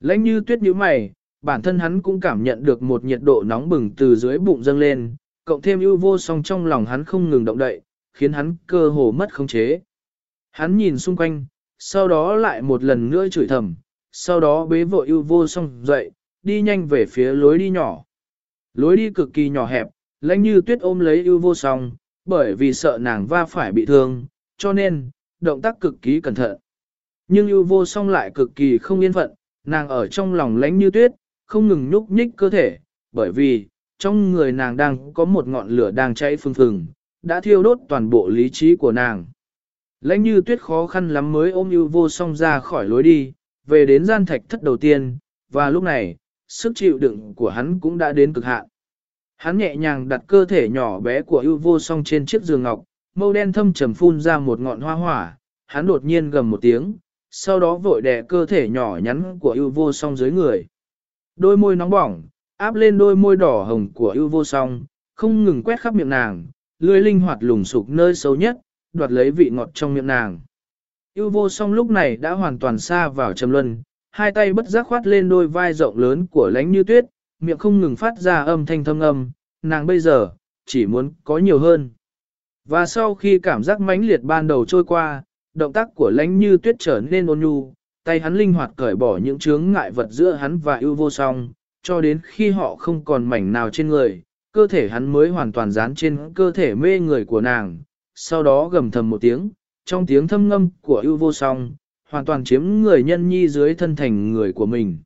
Lánh như tuyết như mày, bản thân hắn cũng cảm nhận được một nhiệt độ nóng bừng từ dưới bụng dâng lên, cộng thêm ưu vô song trong lòng hắn không ngừng động đậy, khiến hắn cơ hồ mất khống chế. Hắn nhìn xung quanh, sau đó lại một lần nữa chửi thầm, sau đó bế vội ưu vô song dậy, đi nhanh về phía lối đi nhỏ. Lối đi cực kỳ nhỏ hẹp, lãnh như tuyết ôm lấy ưu vô song, bởi vì sợ nàng va phải bị thương, cho nên, động tác cực kỳ cẩn thận. Nhưng ưu vô song lại cực kỳ không yên phận, nàng ở trong lòng lãnh như tuyết, không ngừng nhúc nhích cơ thể, bởi vì, trong người nàng đang có một ngọn lửa đang cháy phừng phừng, đã thiêu đốt toàn bộ lý trí của nàng. Lãnh như tuyết khó khăn lắm mới ôm ưu vô song ra khỏi lối đi, về đến gian thạch thất đầu tiên, và lúc này, sức chịu đựng của hắn cũng đã đến cực hạn. Hắn nhẹ nhàng đặt cơ thể nhỏ bé của ưu vô song trên chiếc giường ngọc, mâu đen thâm trầm phun ra một ngọn hoa hỏa, hắn đột nhiên gầm một tiếng, sau đó vội đè cơ thể nhỏ nhắn của ưu vô song dưới người. Đôi môi nóng bỏng, áp lên đôi môi đỏ hồng của ưu vô song, không ngừng quét khắp miệng nàng, lưỡi linh hoạt lùng sục nơi xấu nhất, đoạt lấy vị ngọt trong miệng nàng. Ưu vô song lúc này đã hoàn toàn xa vào trầm luân, hai tay bất giác khoát lên đôi vai rộng lớn của lánh như tuyết, miệng không ngừng phát ra âm thanh thâm âm, nàng bây giờ, chỉ muốn có nhiều hơn. Và sau khi cảm giác mãnh liệt ban đầu trôi qua, động tác của lánh như tuyết trở nên ôn nhu, tay hắn linh hoạt cởi bỏ những chướng ngại vật giữa hắn và ưu vô song, cho đến khi họ không còn mảnh nào trên người, cơ thể hắn mới hoàn toàn dán trên cơ thể mê người của nàng, sau đó gầm thầm một tiếng, trong tiếng thâm ngâm của ưu vô song, hoàn toàn chiếm người nhân nhi dưới thân thành người của mình.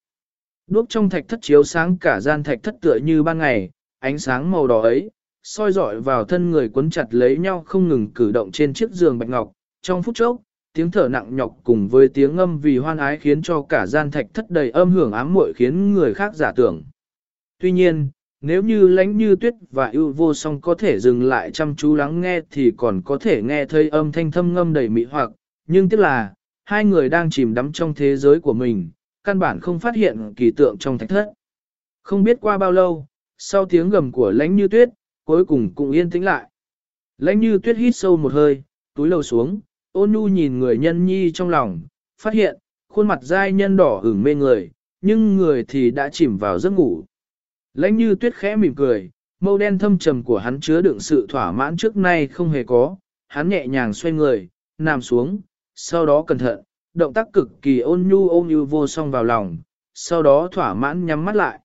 Đuốc trong thạch thất chiếu sáng cả gian thạch thất tựa như ban ngày, ánh sáng màu đỏ ấy, soi dọi vào thân người quấn chặt lấy nhau không ngừng cử động trên chiếc giường bạch ngọc. Trong phút chốc, tiếng thở nặng nhọc cùng với tiếng âm vì hoan ái khiến cho cả gian thạch thất đầy âm hưởng ám muội khiến người khác giả tưởng. Tuy nhiên, nếu như lánh như tuyết và ưu vô song có thể dừng lại chăm chú lắng nghe thì còn có thể nghe thấy âm thanh thâm ngâm đầy mị hoặc, nhưng tiếc là, hai người đang chìm đắm trong thế giới của mình, căn bản không phát hiện kỳ tượng trong thạch thất. Không biết qua bao lâu, sau tiếng gầm của lánh như tuyết, cuối cùng cũng yên tĩnh lại. Lánh như tuyết hít sâu một hơi, túi lầu xuống, ôn nhu nhìn người nhân nhi trong lòng, phát hiện, khuôn mặt dai nhân đỏ ửng mê người, nhưng người thì đã chìm vào giấc ngủ. Lãnh như tuyết khẽ mỉm cười, mâu đen thâm trầm của hắn chứa đựng sự thỏa mãn trước nay không hề có, hắn nhẹ nhàng xoay người, nằm xuống, sau đó cẩn thận, động tác cực kỳ ôn nhu ôm như vô song vào lòng, sau đó thỏa mãn nhắm mắt lại.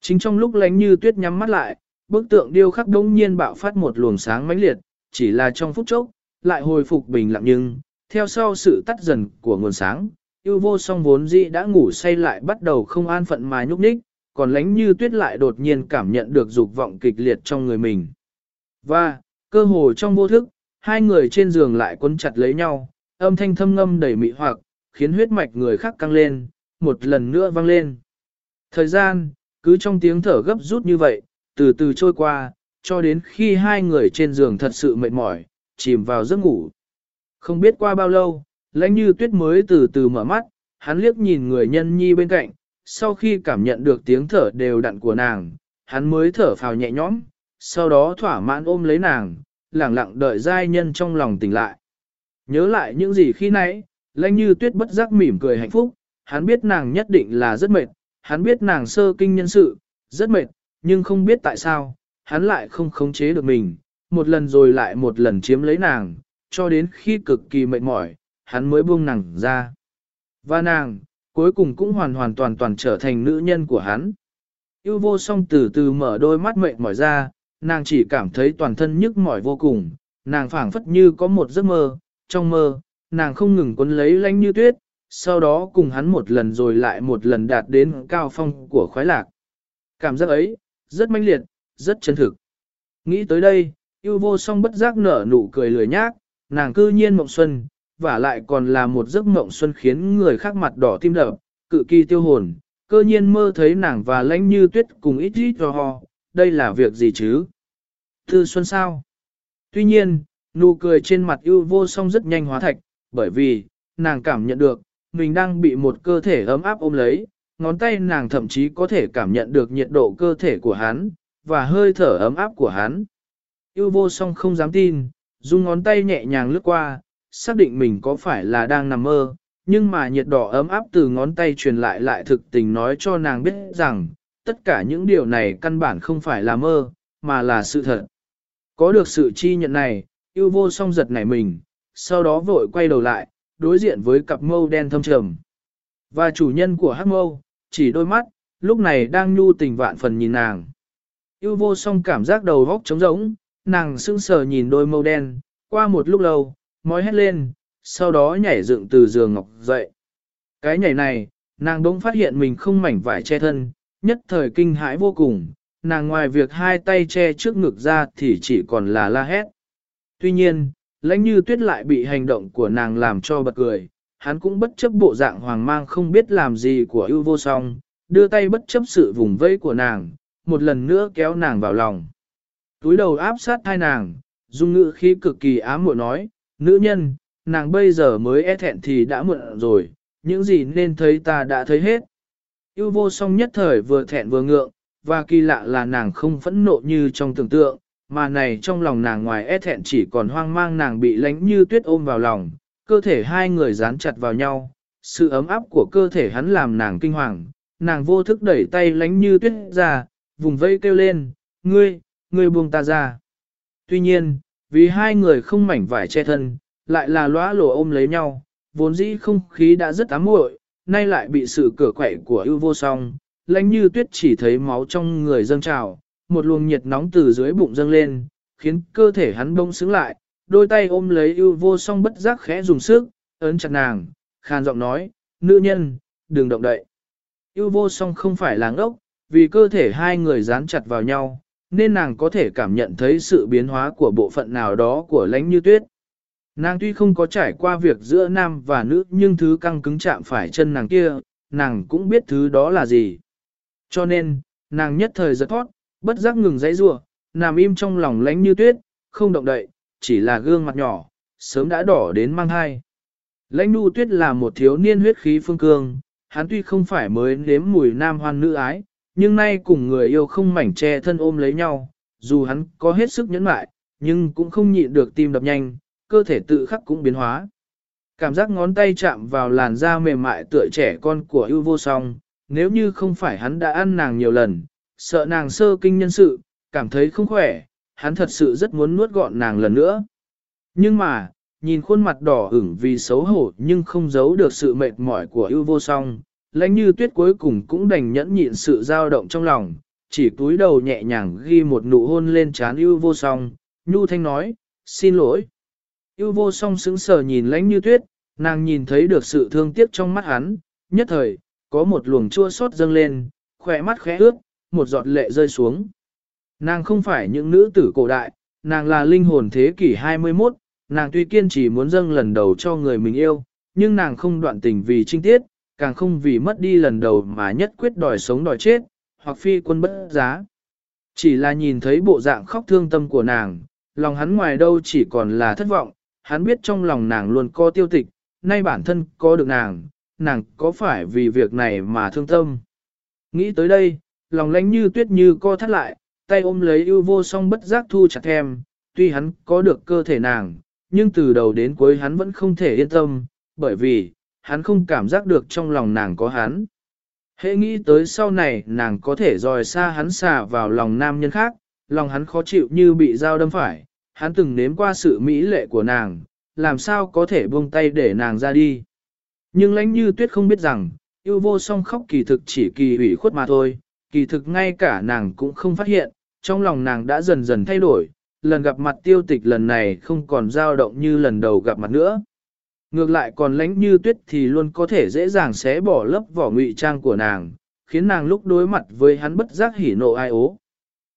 Chính trong lúc lánh như tuyết nhắm mắt lại, bức tượng điêu khắc đống nhiên bạo phát một luồng sáng mãnh liệt, chỉ là trong phút chốc, lại hồi phục bình lặng nhưng, theo sau sự tắt dần của nguồn sáng, yêu vô song vốn dĩ đã ngủ say lại bắt đầu không an phận mà nhúc nhích, còn lánh như tuyết lại đột nhiên cảm nhận được dục vọng kịch liệt trong người mình. Và, cơ hồ trong vô thức, hai người trên giường lại quấn chặt lấy nhau, âm thanh thâm ngâm đầy mị hoặc, khiến huyết mạch người khác căng lên, một lần nữa vang lên. Thời gian, cứ trong tiếng thở gấp rút như vậy, từ từ trôi qua, cho đến khi hai người trên giường thật sự mệt mỏi, chìm vào giấc ngủ. Không biết qua bao lâu, lãnh như tuyết mới từ từ mở mắt, hắn liếc nhìn người nhân nhi bên cạnh, sau khi cảm nhận được tiếng thở đều đặn của nàng, hắn mới thở phào nhẹ nhõm, sau đó thỏa mãn ôm lấy nàng, lặng lặng đợi giai nhân trong lòng tỉnh lại. Nhớ lại những gì khi nãy, lãnh như tuyết bất giác mỉm cười hạnh phúc, hắn biết nàng nhất định là rất mệt, hắn biết nàng sơ kinh nhân sự, rất mệt, nhưng không biết tại sao, hắn lại không khống chế được mình, một lần rồi lại một lần chiếm lấy nàng, cho đến khi cực kỳ mệt mỏi, hắn mới buông nàng ra. Và nàng, cuối cùng cũng hoàn hoàn toàn toàn trở thành nữ nhân của hắn. Yêu vô song từ từ mở đôi mắt mệt mỏi ra, nàng chỉ cảm thấy toàn thân nhức mỏi vô cùng, nàng phảng phất như có một giấc mơ, trong mơ, nàng không ngừng quấn lấy lánh như tuyết, sau đó cùng hắn một lần rồi lại một lần đạt đến cao phong của khoái lạc. Cảm giác ấy, rất mãnh liệt, rất chân thực. Nghĩ tới đây, yêu vô song bất giác nở nụ cười lười nhác, nàng cư nhiên mộng xuân, và lại còn là một giấc mộng xuân khiến người khác mặt đỏ tim đập, cự kỳ tiêu hồn, cơ nhiên mơ thấy nàng và lãnh như tuyết cùng ít ít cho ho, đây là việc gì chứ? Thư xuân sao? Tuy nhiên, nụ cười trên mặt yêu vô song rất nhanh hóa thạch, bởi vì, nàng cảm nhận được, mình đang bị một cơ thể ấm áp ôm lấy, ngón tay nàng thậm chí có thể cảm nhận được nhiệt độ cơ thể của hắn, và hơi thở ấm áp của hắn. Yêu vô song không dám tin, dùng ngón tay nhẹ nhàng lướt qua, xác định mình có phải là đang nằm mơ, nhưng mà nhiệt độ ấm áp từ ngón tay truyền lại lại thực tình nói cho nàng biết rằng, tất cả những điều này căn bản không phải là mơ, mà là sự thật. Có được sự chi nhận này, yêu vô song giật nảy mình, sau đó vội quay đầu lại, đối diện với cặp mâu đen thâm trầm. Và chủ nhân của hắc mâu, chỉ đôi mắt, lúc này đang nhu tình vạn phần nhìn nàng. Yêu vô song cảm giác đầu góc trống rỗng, nàng sững sờ nhìn đôi mâu đen, qua một lúc lâu, mói hét lên, sau đó nhảy dựng từ giường ngọc dậy. Cái nhảy này, nàng đống phát hiện mình không mảnh vải che thân, nhất thời kinh hãi vô cùng, nàng ngoài việc hai tay che trước ngực ra thì chỉ còn là la hét. Tuy nhiên, lãnh như tuyết lại bị hành động của nàng làm cho bật cười, hắn cũng bất chấp bộ dạng hoàng mang không biết làm gì của ưu vô song, đưa tay bất chấp sự vùng vây của nàng, một lần nữa kéo nàng vào lòng. Túi đầu áp sát hai nàng, dung ngữ khí cực kỳ ám muội nói, nữ nhân, nàng bây giờ mới e thẹn thì đã muộn rồi, những gì nên thấy ta đã thấy hết. Yêu vô song nhất thời vừa thẹn vừa ngượng, và kỳ lạ là nàng không phẫn nộ như trong tưởng tượng, mà này trong lòng nàng ngoài e thẹn chỉ còn hoang mang nàng bị lánh như tuyết ôm vào lòng, cơ thể hai người dán chặt vào nhau, sự ấm áp của cơ thể hắn làm nàng kinh hoàng, nàng vô thức đẩy tay lánh như tuyết ra, vùng vây kêu lên, ngươi, ngươi buông ta ra. Tuy nhiên, vì hai người không mảnh vải che thân, lại là lóa lổ ôm lấy nhau, vốn dĩ không khí đã rất ám muội, nay lại bị sự cửa quậy của ưu vô song, lãnh như tuyết chỉ thấy máu trong người dâng trào, một luồng nhiệt nóng từ dưới bụng dâng lên, khiến cơ thể hắn bông xứng lại, đôi tay ôm lấy ưu vô song bất giác khẽ dùng sức, ấn chặt nàng, khàn giọng nói, nữ nhân, đừng động đậy. Ưu vô song không phải làng ốc, vì cơ thể hai người dán chặt vào nhau, nên nàng có thể cảm nhận thấy sự biến hóa của bộ phận nào đó của lãnh như tuyết. Nàng tuy không có trải qua việc giữa nam và nữ nhưng thứ căng cứng chạm phải chân nàng kia, nàng cũng biết thứ đó là gì. Cho nên, nàng nhất thời giật thoát, bất giác ngừng dãy rủa, nằm im trong lòng lánh như tuyết, không động đậy, chỉ là gương mặt nhỏ, sớm đã đỏ đến mang hai. Lãnh nu tuyết là một thiếu niên huyết khí phương cương, hắn tuy không phải mới nếm mùi nam hoan nữ ái, nhưng nay cùng người yêu không mảnh che thân ôm lấy nhau, dù hắn có hết sức nhẫn mại, nhưng cũng không nhịn được tim đập nhanh, cơ thể tự khắc cũng biến hóa. Cảm giác ngón tay chạm vào làn da mềm mại tựa trẻ con của ưu vô song, nếu như không phải hắn đã ăn nàng nhiều lần, sợ nàng sơ kinh nhân sự, cảm thấy không khỏe, hắn thật sự rất muốn nuốt gọn nàng lần nữa. Nhưng mà, nhìn khuôn mặt đỏ ửng vì xấu hổ nhưng không giấu được sự mệt mỏi của ưu vô song, lãnh như tuyết cuối cùng cũng đành nhẫn nhịn sự dao động trong lòng, chỉ cúi đầu nhẹ nhàng ghi một nụ hôn lên trán ưu vô song, nhu thanh nói, xin lỗi. Ưu vô song sững sờ nhìn lãnh như tuyết, nàng nhìn thấy được sự thương tiếc trong mắt hắn, nhất thời, có một luồng chua xót dâng lên, khỏe mắt khẽ ướt, một giọt lệ rơi xuống. Nàng không phải những nữ tử cổ đại, nàng là linh hồn thế kỷ 21, nàng tuy kiên trì muốn dâng lần đầu cho người mình yêu, nhưng nàng không đoạn tình vì trinh tiết, càng không vì mất đi lần đầu mà nhất quyết đòi sống đòi chết, hoặc phi quân bất giá. Chỉ là nhìn thấy bộ dạng khóc thương tâm của nàng, lòng hắn ngoài đâu chỉ còn là thất vọng, hắn biết trong lòng nàng luôn có tiêu tịch, nay bản thân có được nàng, nàng có phải vì việc này mà thương tâm. Nghĩ tới đây, lòng lánh như tuyết như co thắt lại, tay ôm lấy ưu vô song bất giác thu chặt em. tuy hắn có được cơ thể nàng, nhưng từ đầu đến cuối hắn vẫn không thể yên tâm, bởi vì, hắn không cảm giác được trong lòng nàng có hắn. Hễ nghĩ tới sau này nàng có thể dòi xa hắn xả vào lòng nam nhân khác, lòng hắn khó chịu như bị dao đâm phải, hắn từng nếm qua sự mỹ lệ của nàng, làm sao có thể buông tay để nàng ra đi. Nhưng lãnh như tuyết không biết rằng, yêu vô song khóc kỳ thực chỉ kỳ ủy khuất mà thôi, kỳ thực ngay cả nàng cũng không phát hiện, trong lòng nàng đã dần dần thay đổi, lần gặp mặt tiêu tịch lần này không còn dao động như lần đầu gặp mặt nữa. Ngược lại còn lãnh như tuyết thì luôn có thể dễ dàng xé bỏ lớp vỏ ngụy trang của nàng, khiến nàng lúc đối mặt với hắn bất giác hỉ nộ ai ố.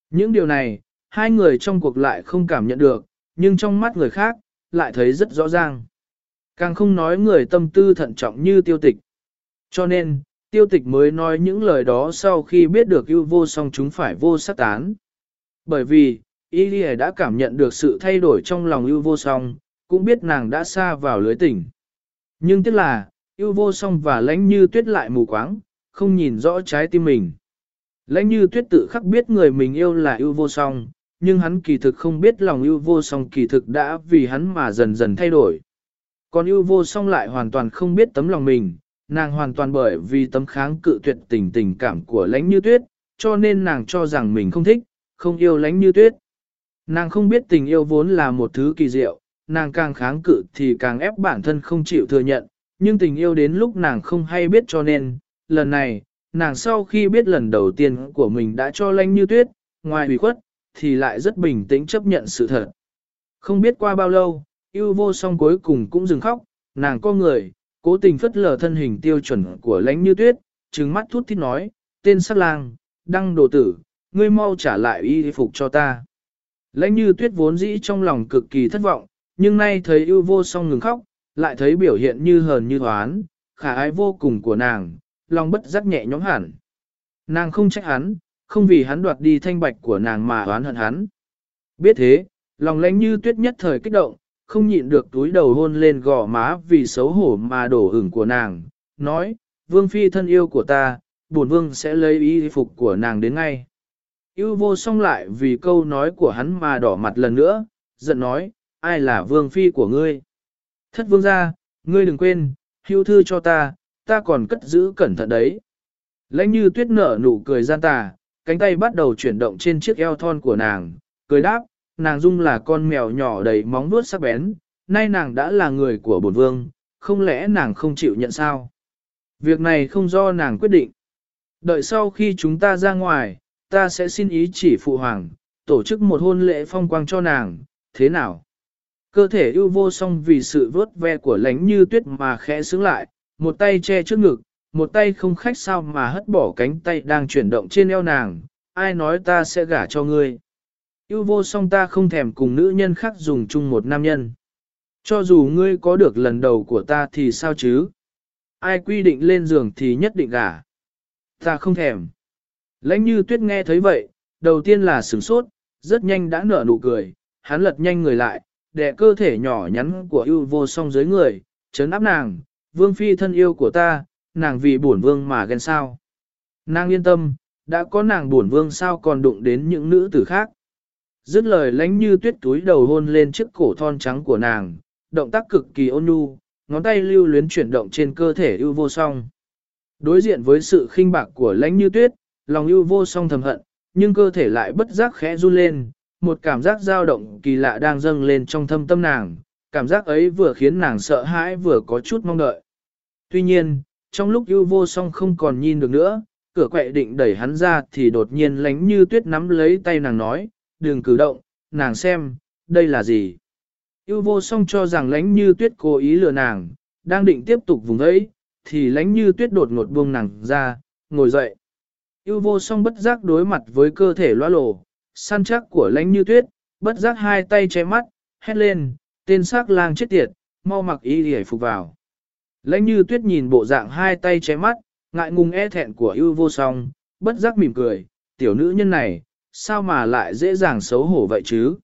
Những điều này, hai người trong cuộc lại không cảm nhận được, nhưng trong mắt người khác, lại thấy rất rõ ràng. Càng không nói người tâm tư thận trọng như tiêu tịch. Cho nên, tiêu tịch mới nói những lời đó sau khi biết được ưu vô song chúng phải vô sát tán. Bởi vì, Y đã cảm nhận được sự thay đổi trong lòng ưu vô song, cũng biết nàng đã xa vào lưới tình. Nhưng tiếc là, yêu vô song và lãnh như tuyết lại mù quáng, không nhìn rõ trái tim mình. Lãnh như tuyết tự khắc biết người mình yêu là yêu vô song, nhưng hắn kỳ thực không biết lòng yêu vô song kỳ thực đã vì hắn mà dần dần thay đổi. Còn yêu vô song lại hoàn toàn không biết tấm lòng mình, nàng hoàn toàn bởi vì tấm kháng cự tuyệt tình tình cảm của lãnh như tuyết, cho nên nàng cho rằng mình không thích, không yêu lãnh như tuyết. Nàng không biết tình yêu vốn là một thứ kỳ diệu, nàng càng kháng cự thì càng ép bản thân không chịu thừa nhận, nhưng tình yêu đến lúc nàng không hay biết cho nên, lần này, nàng sau khi biết lần đầu tiên của mình đã cho lãnh như tuyết, ngoài ủy khuất, thì lại rất bình tĩnh chấp nhận sự thật. Không biết qua bao lâu, yêu vô song cuối cùng cũng dừng khóc, nàng có người, cố tình phất lờ thân hình tiêu chuẩn của lãnh như tuyết, trừng mắt thút thít nói, tên sát lang, đăng đồ tử, ngươi mau trả lại y phục cho ta. Lãnh như tuyết vốn dĩ trong lòng cực kỳ thất vọng, nhưng nay thấy ưu vô song ngừng khóc, lại thấy biểu hiện như hờn như hoán, khả ái vô cùng của nàng, lòng bất giác nhẹ nhõm hẳn. Nàng không trách hắn, không vì hắn đoạt đi thanh bạch của nàng mà oán hận hắn. Biết thế, lòng lãnh như tuyết nhất thời kích động, không nhịn được túi đầu hôn lên gò má vì xấu hổ mà đổ hửng của nàng, nói, vương phi thân yêu của ta, bổn vương sẽ lấy y phục của nàng đến ngay. Yêu vô song lại vì câu nói của hắn mà đỏ mặt lần nữa, giận nói, ai là vương phi của ngươi? Thất vương gia, ngươi đừng quên, hưu thư cho ta, ta còn cất giữ cẩn thận đấy. Lãnh như tuyết nở nụ cười gian tà, cánh tay bắt đầu chuyển động trên chiếc eo thon của nàng, cười đáp, nàng dung là con mèo nhỏ đầy móng vuốt sắc bén, nay nàng đã là người của bổn vương, không lẽ nàng không chịu nhận sao? Việc này không do nàng quyết định. Đợi sau khi chúng ta ra ngoài, ta sẽ xin ý chỉ phụ hoàng, tổ chức một hôn lễ phong quang cho nàng, thế nào? Cơ thể ưu vô song vì sự vớt ve của lánh như tuyết mà khẽ sướng lại, một tay che trước ngực, một tay không khách sao mà hất bỏ cánh tay đang chuyển động trên eo nàng, ai nói ta sẽ gả cho ngươi. Yêu vô song ta không thèm cùng nữ nhân khác dùng chung một nam nhân. Cho dù ngươi có được lần đầu của ta thì sao chứ? Ai quy định lên giường thì nhất định gả. Ta không thèm. Lãnh như tuyết nghe thấy vậy, đầu tiên là sửng sốt, rất nhanh đã nở nụ cười, hắn lật nhanh người lại, đè cơ thể nhỏ nhắn của ưu vô song dưới người, chấn áp nàng, vương phi thân yêu của ta, nàng vì bổn vương mà ghen sao. Nàng yên tâm, đã có nàng bổn vương sao còn đụng đến những nữ tử khác. Dứt lời lánh như tuyết túi đầu hôn lên chiếc cổ thon trắng của nàng, động tác cực kỳ ôn nhu, ngón tay lưu luyến chuyển động trên cơ thể ưu vô song. Đối diện với sự khinh bạc của lãnh như tuyết, lòng ưu vô song thầm hận, nhưng cơ thể lại bất giác khẽ run lên, một cảm giác dao động kỳ lạ đang dâng lên trong thâm tâm nàng, cảm giác ấy vừa khiến nàng sợ hãi vừa có chút mong đợi. Tuy nhiên, trong lúc ưu vô song không còn nhìn được nữa, cửa quậy định đẩy hắn ra thì đột nhiên lánh như tuyết nắm lấy tay nàng nói, đừng cử động, nàng xem, đây là gì. Yêu vô song cho rằng lánh như tuyết cố ý lừa nàng, đang định tiếp tục vùng ấy, thì lánh như tuyết đột ngột buông nàng ra, ngồi dậy. Yêu vô song bất giác đối mặt với cơ thể loa lổ, săn chắc của lãnh như tuyết, bất giác hai tay che mắt, hét lên, tên xác lang chết tiệt, mau mặc y để phục vào. Lãnh như tuyết nhìn bộ dạng hai tay che mắt, ngại ngùng e thẹn của yêu vô song, bất giác mỉm cười, tiểu nữ nhân này, sao mà lại dễ dàng xấu hổ vậy chứ?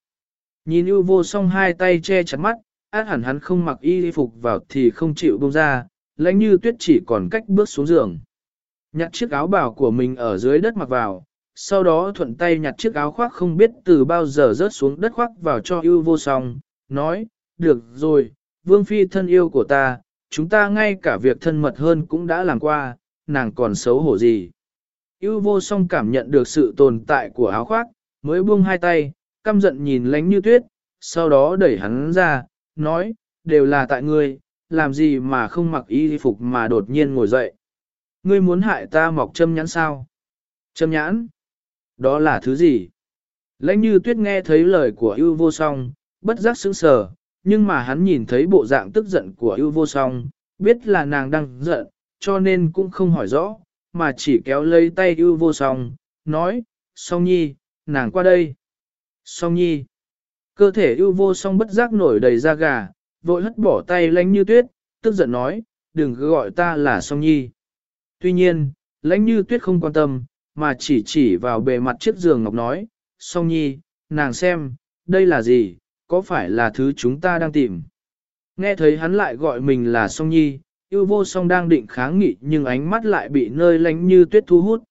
Nhìn yêu vô song hai tay che chắn mắt, át hẳn hắn không mặc y phục vào thì không chịu bông ra, lãnh như tuyết chỉ còn cách bước xuống giường. Nhặt chiếc áo bào của mình ở dưới đất mặc vào, sau đó thuận tay nhặt chiếc áo khoác không biết từ bao giờ rớt xuống đất khoác vào cho yêu vô song, nói, được rồi, vương phi thân yêu của ta, chúng ta ngay cả việc thân mật hơn cũng đã làm qua, nàng còn xấu hổ gì. Yêu vô song cảm nhận được sự tồn tại của áo khoác, mới buông hai tay, căm giận nhìn lánh như tuyết, sau đó đẩy hắn ra, nói, đều là tại ngươi, làm gì mà không mặc y phục mà đột nhiên ngồi dậy. Ngươi muốn hại ta mọc châm nhãn sao? Châm nhãn? Đó là thứ gì? Lãnh như tuyết nghe thấy lời của ưu vô song, bất giác sững sờ, nhưng mà hắn nhìn thấy bộ dạng tức giận của ưu vô song, biết là nàng đang giận, cho nên cũng không hỏi rõ, mà chỉ kéo lấy tay ưu vô song, nói, song nhi, nàng qua đây. Song nhi, cơ thể ưu vô song bất giác nổi đầy da gà, vội hất bỏ tay Lãnh như tuyết, tức giận nói, đừng cứ gọi ta là song nhi. Tuy nhiên, lãnh như tuyết không quan tâm, mà chỉ chỉ vào bề mặt chiếc giường ngọc nói, song nhi, nàng xem, đây là gì, có phải là thứ chúng ta đang tìm. Nghe thấy hắn lại gọi mình là song nhi, yêu vô song đang định kháng nghị nhưng ánh mắt lại bị nơi lánh như tuyết thu hút.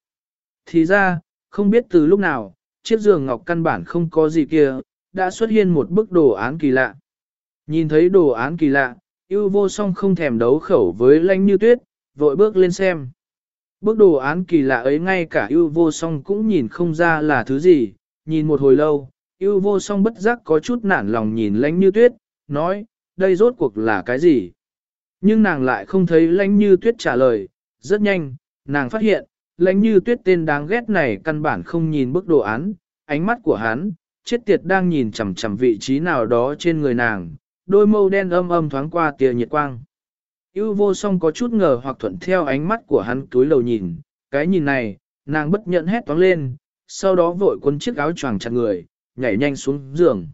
Thì ra, không biết từ lúc nào, chiếc giường ngọc căn bản không có gì kia, đã xuất hiện một bức đồ án kỳ lạ. Nhìn thấy đồ án kỳ lạ, yêu vô song không thèm đấu khẩu với lánh như tuyết, vội bước lên xem bước đồ án kỳ lạ ấy ngay cả yêu vô song cũng nhìn không ra là thứ gì, nhìn một hồi lâu, yêu vô song bất giác có chút nản lòng nhìn lánh như tuyết, nói, đây rốt cuộc là cái gì? Nhưng nàng lại không thấy lãnh như tuyết trả lời, rất nhanh, nàng phát hiện, lãnh như tuyết tên đáng ghét này căn bản không nhìn bức đồ án, ánh mắt của hắn, chết tiệt đang nhìn chằm chằm vị trí nào đó trên người nàng, đôi mâu đen âm âm thoáng qua tia nhiệt quang. Yêu vô song có chút ngờ hoặc thuận theo ánh mắt của hắn túi lầu nhìn, cái nhìn này, nàng bất nhận hét toáng lên, sau đó vội cuốn chiếc áo choàng chặt người, nhảy nhanh xuống giường.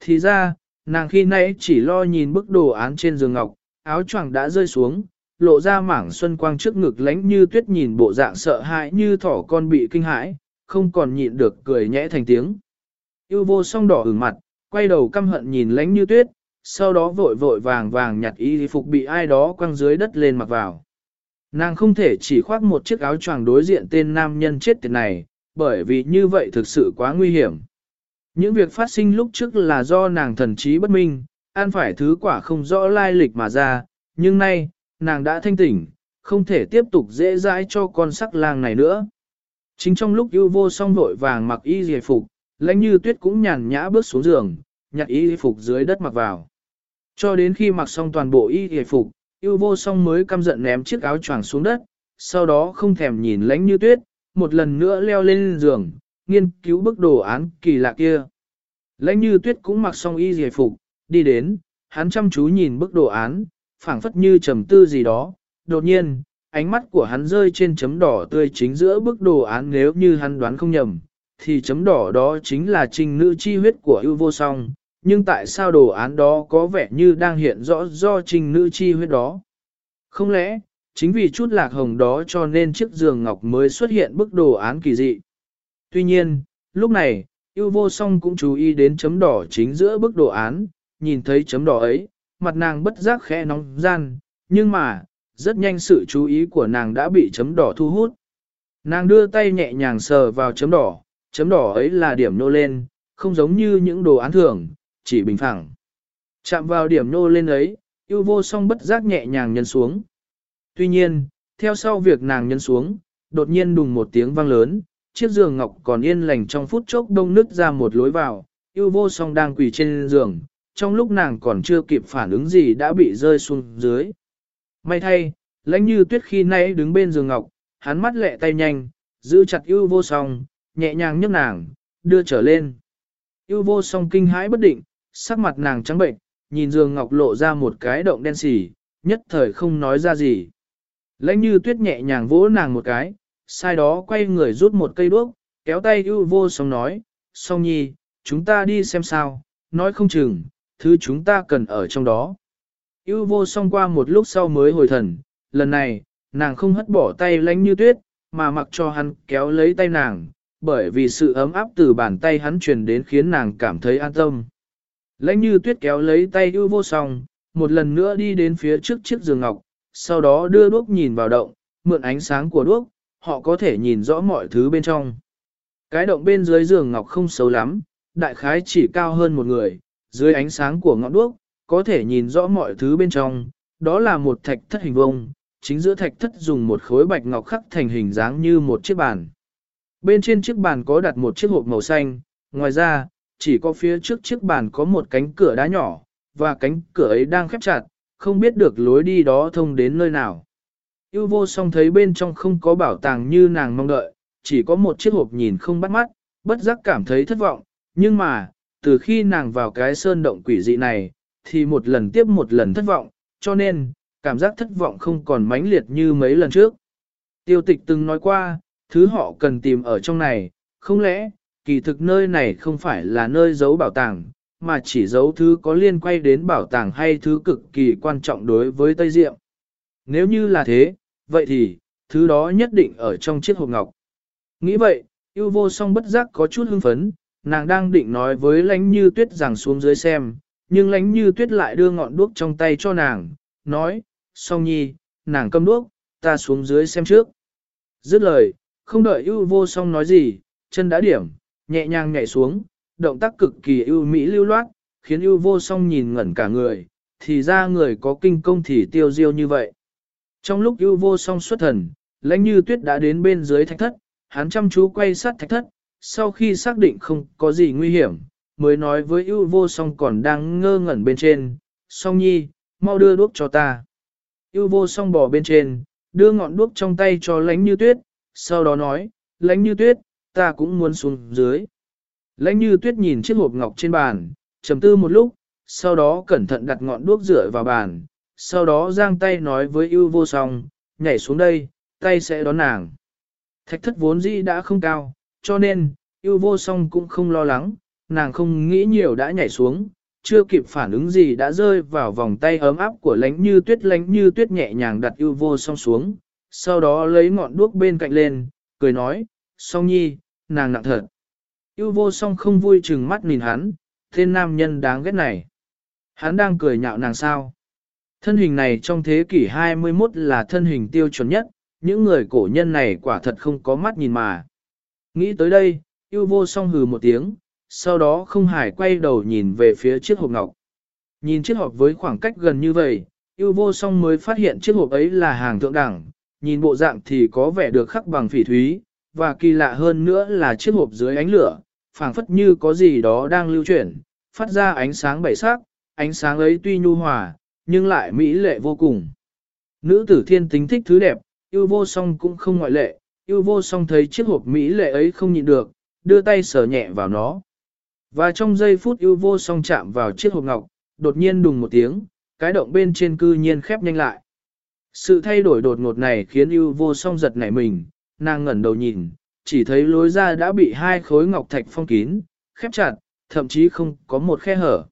Thì ra, nàng khi nãy chỉ lo nhìn bức đồ án trên giường ngọc, áo choàng đã rơi xuống, lộ ra mảng xuân quang trước ngực lánh như tuyết nhìn bộ dạng sợ hãi như thỏ con bị kinh hãi, không còn nhịn được cười nhẽ thành tiếng. Yêu vô song đỏ ửng mặt, quay đầu căm hận nhìn lánh như tuyết, sau đó vội vội vàng vàng nhặt y phục bị ai đó quăng dưới đất lên mặc vào. Nàng không thể chỉ khoác một chiếc áo choàng đối diện tên nam nhân chết tiệt này, bởi vì như vậy thực sự quá nguy hiểm. Những việc phát sinh lúc trước là do nàng thần trí bất minh, ăn phải thứ quả không rõ lai lịch mà ra, nhưng nay, nàng đã thanh tỉnh, không thể tiếp tục dễ dãi cho con sắc lang này nữa. Chính trong lúc yêu vô song vội vàng mặc y dề phục, lãnh như tuyết cũng nhàn nhã bước xuống giường, nhặt y phục dưới đất mặc vào. Cho đến khi mặc xong toàn bộ y giải phục, yêu vô song mới căm giận ném chiếc áo choàng xuống đất, sau đó không thèm nhìn lãnh như tuyết, một lần nữa leo lên giường, nghiên cứu bức đồ án kỳ lạ kia. Lãnh như tuyết cũng mặc xong y giải phục, đi đến, hắn chăm chú nhìn bức đồ án, phảng phất như trầm tư gì đó, đột nhiên, ánh mắt của hắn rơi trên chấm đỏ tươi chính giữa bức đồ án nếu như hắn đoán không nhầm, thì chấm đỏ đó chính là trình nữ chi huyết của ưu vô song, nhưng tại sao đồ án đó có vẻ như đang hiện rõ do trình nữ chi huyết đó? Không lẽ, chính vì chút lạc hồng đó cho nên chiếc giường ngọc mới xuất hiện bức đồ án kỳ dị? Tuy nhiên, lúc này, yêu vô song cũng chú ý đến chấm đỏ chính giữa bức đồ án, nhìn thấy chấm đỏ ấy, mặt nàng bất giác khẽ nóng gian, nhưng mà, rất nhanh sự chú ý của nàng đã bị chấm đỏ thu hút. Nàng đưa tay nhẹ nhàng sờ vào chấm đỏ, chấm đỏ ấy là điểm nô lên, không giống như những đồ án thường, chỉ bình phẳng. Chạm vào điểm nô lên ấy, yêu vô song bất giác nhẹ nhàng nhân xuống. Tuy nhiên, theo sau việc nàng nhân xuống, đột nhiên đùng một tiếng vang lớn, chiếc giường ngọc còn yên lành trong phút chốc đông nứt ra một lối vào, yêu vô song đang quỳ trên giường, trong lúc nàng còn chưa kịp phản ứng gì đã bị rơi xuống dưới. May thay, lãnh như tuyết khi nãy đứng bên giường ngọc, hắn mắt lẹ tay nhanh, giữ chặt yêu vô song, nhẹ nhàng nhấc nàng, đưa trở lên. Yêu vô song kinh hãi bất định, sắc mặt nàng trắng bệnh, nhìn giường ngọc lộ ra một cái động đen xỉ, nhất thời không nói ra gì. Lãnh như tuyết nhẹ nhàng vỗ nàng một cái, sai đó quay người rút một cây đuốc, kéo tay ưu vô song nói, song nhi, chúng ta đi xem sao, nói không chừng, thứ chúng ta cần ở trong đó. Yêu vô song qua một lúc sau mới hồi thần, lần này, nàng không hất bỏ tay lánh như tuyết, mà mặc cho hắn kéo lấy tay nàng, bởi vì sự ấm áp từ bàn tay hắn truyền đến khiến nàng cảm thấy an tâm. Lãnh như tuyết kéo lấy tay ưu vô song, một lần nữa đi đến phía trước chiếc giường ngọc, sau đó đưa đuốc nhìn vào động, mượn ánh sáng của đuốc, họ có thể nhìn rõ mọi thứ bên trong. Cái động bên dưới giường ngọc không xấu lắm, đại khái chỉ cao hơn một người, dưới ánh sáng của ngọn đuốc, có thể nhìn rõ mọi thứ bên trong, đó là một thạch thất hình vông, chính giữa thạch thất dùng một khối bạch ngọc khắc thành hình dáng như một chiếc bàn. Bên trên chiếc bàn có đặt một chiếc hộp màu xanh, ngoài ra, chỉ có phía trước chiếc bàn có một cánh cửa đá nhỏ, và cánh cửa ấy đang khép chặt, không biết được lối đi đó thông đến nơi nào. Yêu vô song thấy bên trong không có bảo tàng như nàng mong đợi, chỉ có một chiếc hộp nhìn không bắt mắt, bất giác cảm thấy thất vọng, nhưng mà, từ khi nàng vào cái sơn động quỷ dị này, thì một lần tiếp một lần thất vọng, cho nên, cảm giác thất vọng không còn mãnh liệt như mấy lần trước. Tiêu tịch từng nói qua, thứ họ cần tìm ở trong này, không lẽ, kỳ thực nơi này không phải là nơi giấu bảo tàng, mà chỉ giấu thứ có liên quan đến bảo tàng hay thứ cực kỳ quan trọng đối với Tây Diệm. Nếu như là thế, vậy thì, thứ đó nhất định ở trong chiếc hộp ngọc. Nghĩ vậy, yêu vô song bất giác có chút hưng phấn, nàng đang định nói với lánh như tuyết rằng xuống dưới xem, nhưng lánh như tuyết lại đưa ngọn đuốc trong tay cho nàng, nói, song nhi, nàng cầm đuốc, ta xuống dưới xem trước. Dứt lời, không đợi yêu vô song nói gì, chân đã điểm, nhẹ nhàng nhảy xuống, động tác cực kỳ ưu mỹ lưu loát, khiến ưu vô song nhìn ngẩn cả người, thì ra người có kinh công thì tiêu diêu như vậy. Trong lúc ưu vô song xuất thần, lãnh như tuyết đã đến bên dưới thạch thất, hắn chăm chú quay sát thạch thất, sau khi xác định không có gì nguy hiểm, mới nói với ưu vô song còn đang ngơ ngẩn bên trên, song nhi, mau đưa đuốc cho ta. Ưu vô song bỏ bên trên, đưa ngọn đuốc trong tay cho Lãnh như tuyết, sau đó nói, Lãnh như tuyết, ta cũng muốn xuống dưới. Lãnh như tuyết nhìn chiếc hộp ngọc trên bàn, trầm tư một lúc, sau đó cẩn thận đặt ngọn đuốc rửa vào bàn, sau đó giang tay nói với ưu vô song, nhảy xuống đây, tay sẽ đón nàng. Thạch thất vốn dĩ đã không cao, cho nên, ưu vô song cũng không lo lắng, nàng không nghĩ nhiều đã nhảy xuống, chưa kịp phản ứng gì đã rơi vào vòng tay ấm áp của lánh như tuyết lánh như tuyết nhẹ nhàng đặt ưu vô song xuống, sau đó lấy ngọn đuốc bên cạnh lên, cười nói, song nhi, nàng nặng thật. yêu vô song không vui chừng mắt nhìn hắn, tên nam nhân đáng ghét này. Hắn đang cười nhạo nàng sao. Thân hình này trong thế kỷ 21 là thân hình tiêu chuẩn nhất, những người cổ nhân này quả thật không có mắt nhìn mà. Nghĩ tới đây, yêu vô song hừ một tiếng, sau đó không hải quay đầu nhìn về phía chiếc hộp ngọc. Nhìn chiếc hộp với khoảng cách gần như vậy, yêu vô song mới phát hiện chiếc hộp ấy là hàng thượng đẳng, nhìn bộ dạng thì có vẻ được khắc bằng phỉ thúy, và kỳ lạ hơn nữa là chiếc hộp dưới ánh lửa, phảng phất như có gì đó đang lưu chuyển, phát ra ánh sáng bảy sắc, ánh sáng ấy tuy nhu hòa, nhưng lại mỹ lệ vô cùng. Nữ tử thiên tính thích thứ đẹp, yêu vô song cũng không ngoại lệ, yêu vô song thấy chiếc hộp mỹ lệ ấy không nhịn được, đưa tay sờ nhẹ vào nó. Và trong giây phút yêu vô song chạm vào chiếc hộp ngọc, đột nhiên đùng một tiếng, cái động bên trên cư nhiên khép nhanh lại. Sự thay đổi đột ngột này khiến yêu vô song giật nảy mình, nàng ngẩn đầu nhìn, chỉ thấy lối ra đã bị hai khối ngọc thạch phong kín, khép chặt, thậm chí không có một khe hở.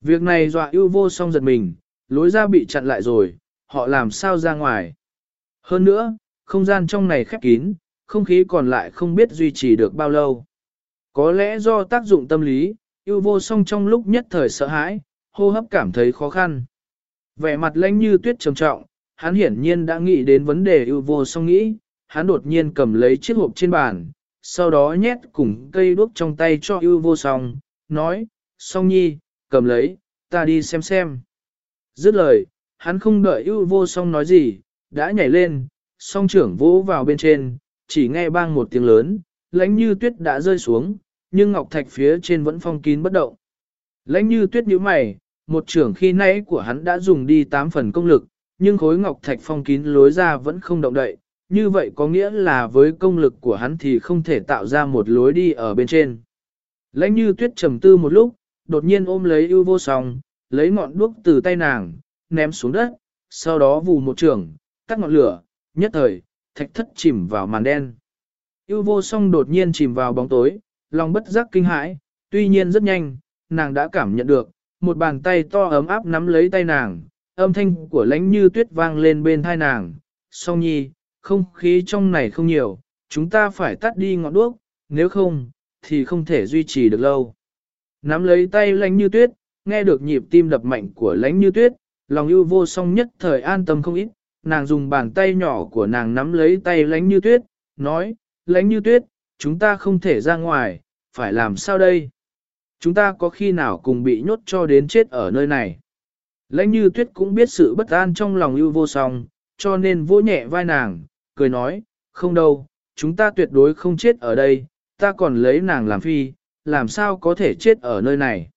Việc này dọa yêu vô song giật mình, lối ra bị chặn lại rồi, họ làm sao ra ngoài. Hơn nữa, không gian trong này khép kín, không khí còn lại không biết duy trì được bao lâu. Có lẽ do tác dụng tâm lý, yêu vô song trong lúc nhất thời sợ hãi, hô hấp cảm thấy khó khăn. Vẻ mặt lãnh như tuyết trầm trọng, hắn hiển nhiên đã nghĩ đến vấn đề yêu vô song nghĩ, hắn đột nhiên cầm lấy chiếc hộp trên bàn, sau đó nhét cùng cây đuốc trong tay cho ưu vô song, nói, song nhi, cầm lấy, ta đi xem xem. Dứt lời, hắn không đợi ưu vô song nói gì, đã nhảy lên, song trưởng vỗ vào bên trên, chỉ nghe bang một tiếng lớn, lãnh như tuyết đã rơi xuống, nhưng ngọc thạch phía trên vẫn phong kín bất động. Lãnh như tuyết nhíu mày, một trưởng khi nãy của hắn đã dùng đi 8 phần công lực, nhưng khối ngọc thạch phong kín lối ra vẫn không động đậy, như vậy có nghĩa là với công lực của hắn thì không thể tạo ra một lối đi ở bên trên. Lãnh như tuyết trầm tư một lúc, đột nhiên ôm lấy ưu vô song, lấy ngọn đuốc từ tay nàng, ném xuống đất, sau đó vù một trường, tắt ngọn lửa, nhất thời, thạch thất chìm vào màn đen. Yêu vô song đột nhiên chìm vào bóng tối, lòng bất giác kinh hãi, tuy nhiên rất nhanh, nàng đã cảm nhận được, một bàn tay to ấm áp nắm lấy tay nàng, âm thanh của lánh như tuyết vang lên bên thai nàng. Song nhi, không khí trong này không nhiều, chúng ta phải tắt đi ngọn đuốc, nếu không, thì không thể duy trì được lâu. Nắm lấy tay lánh như tuyết, nghe được nhịp tim đập mạnh của lánh như tuyết, lòng ưu vô song nhất thời an tâm không ít, nàng dùng bàn tay nhỏ của nàng nắm lấy tay lánh như tuyết, nói, lánh như tuyết, chúng ta không thể ra ngoài, phải làm sao đây? Chúng ta có khi nào cùng bị nhốt cho đến chết ở nơi này? Lãnh như tuyết cũng biết sự bất an trong lòng ưu vô song, cho nên vỗ nhẹ vai nàng, cười nói, không đâu, chúng ta tuyệt đối không chết ở đây, ta còn lấy nàng làm phi, làm sao có thể chết ở nơi này.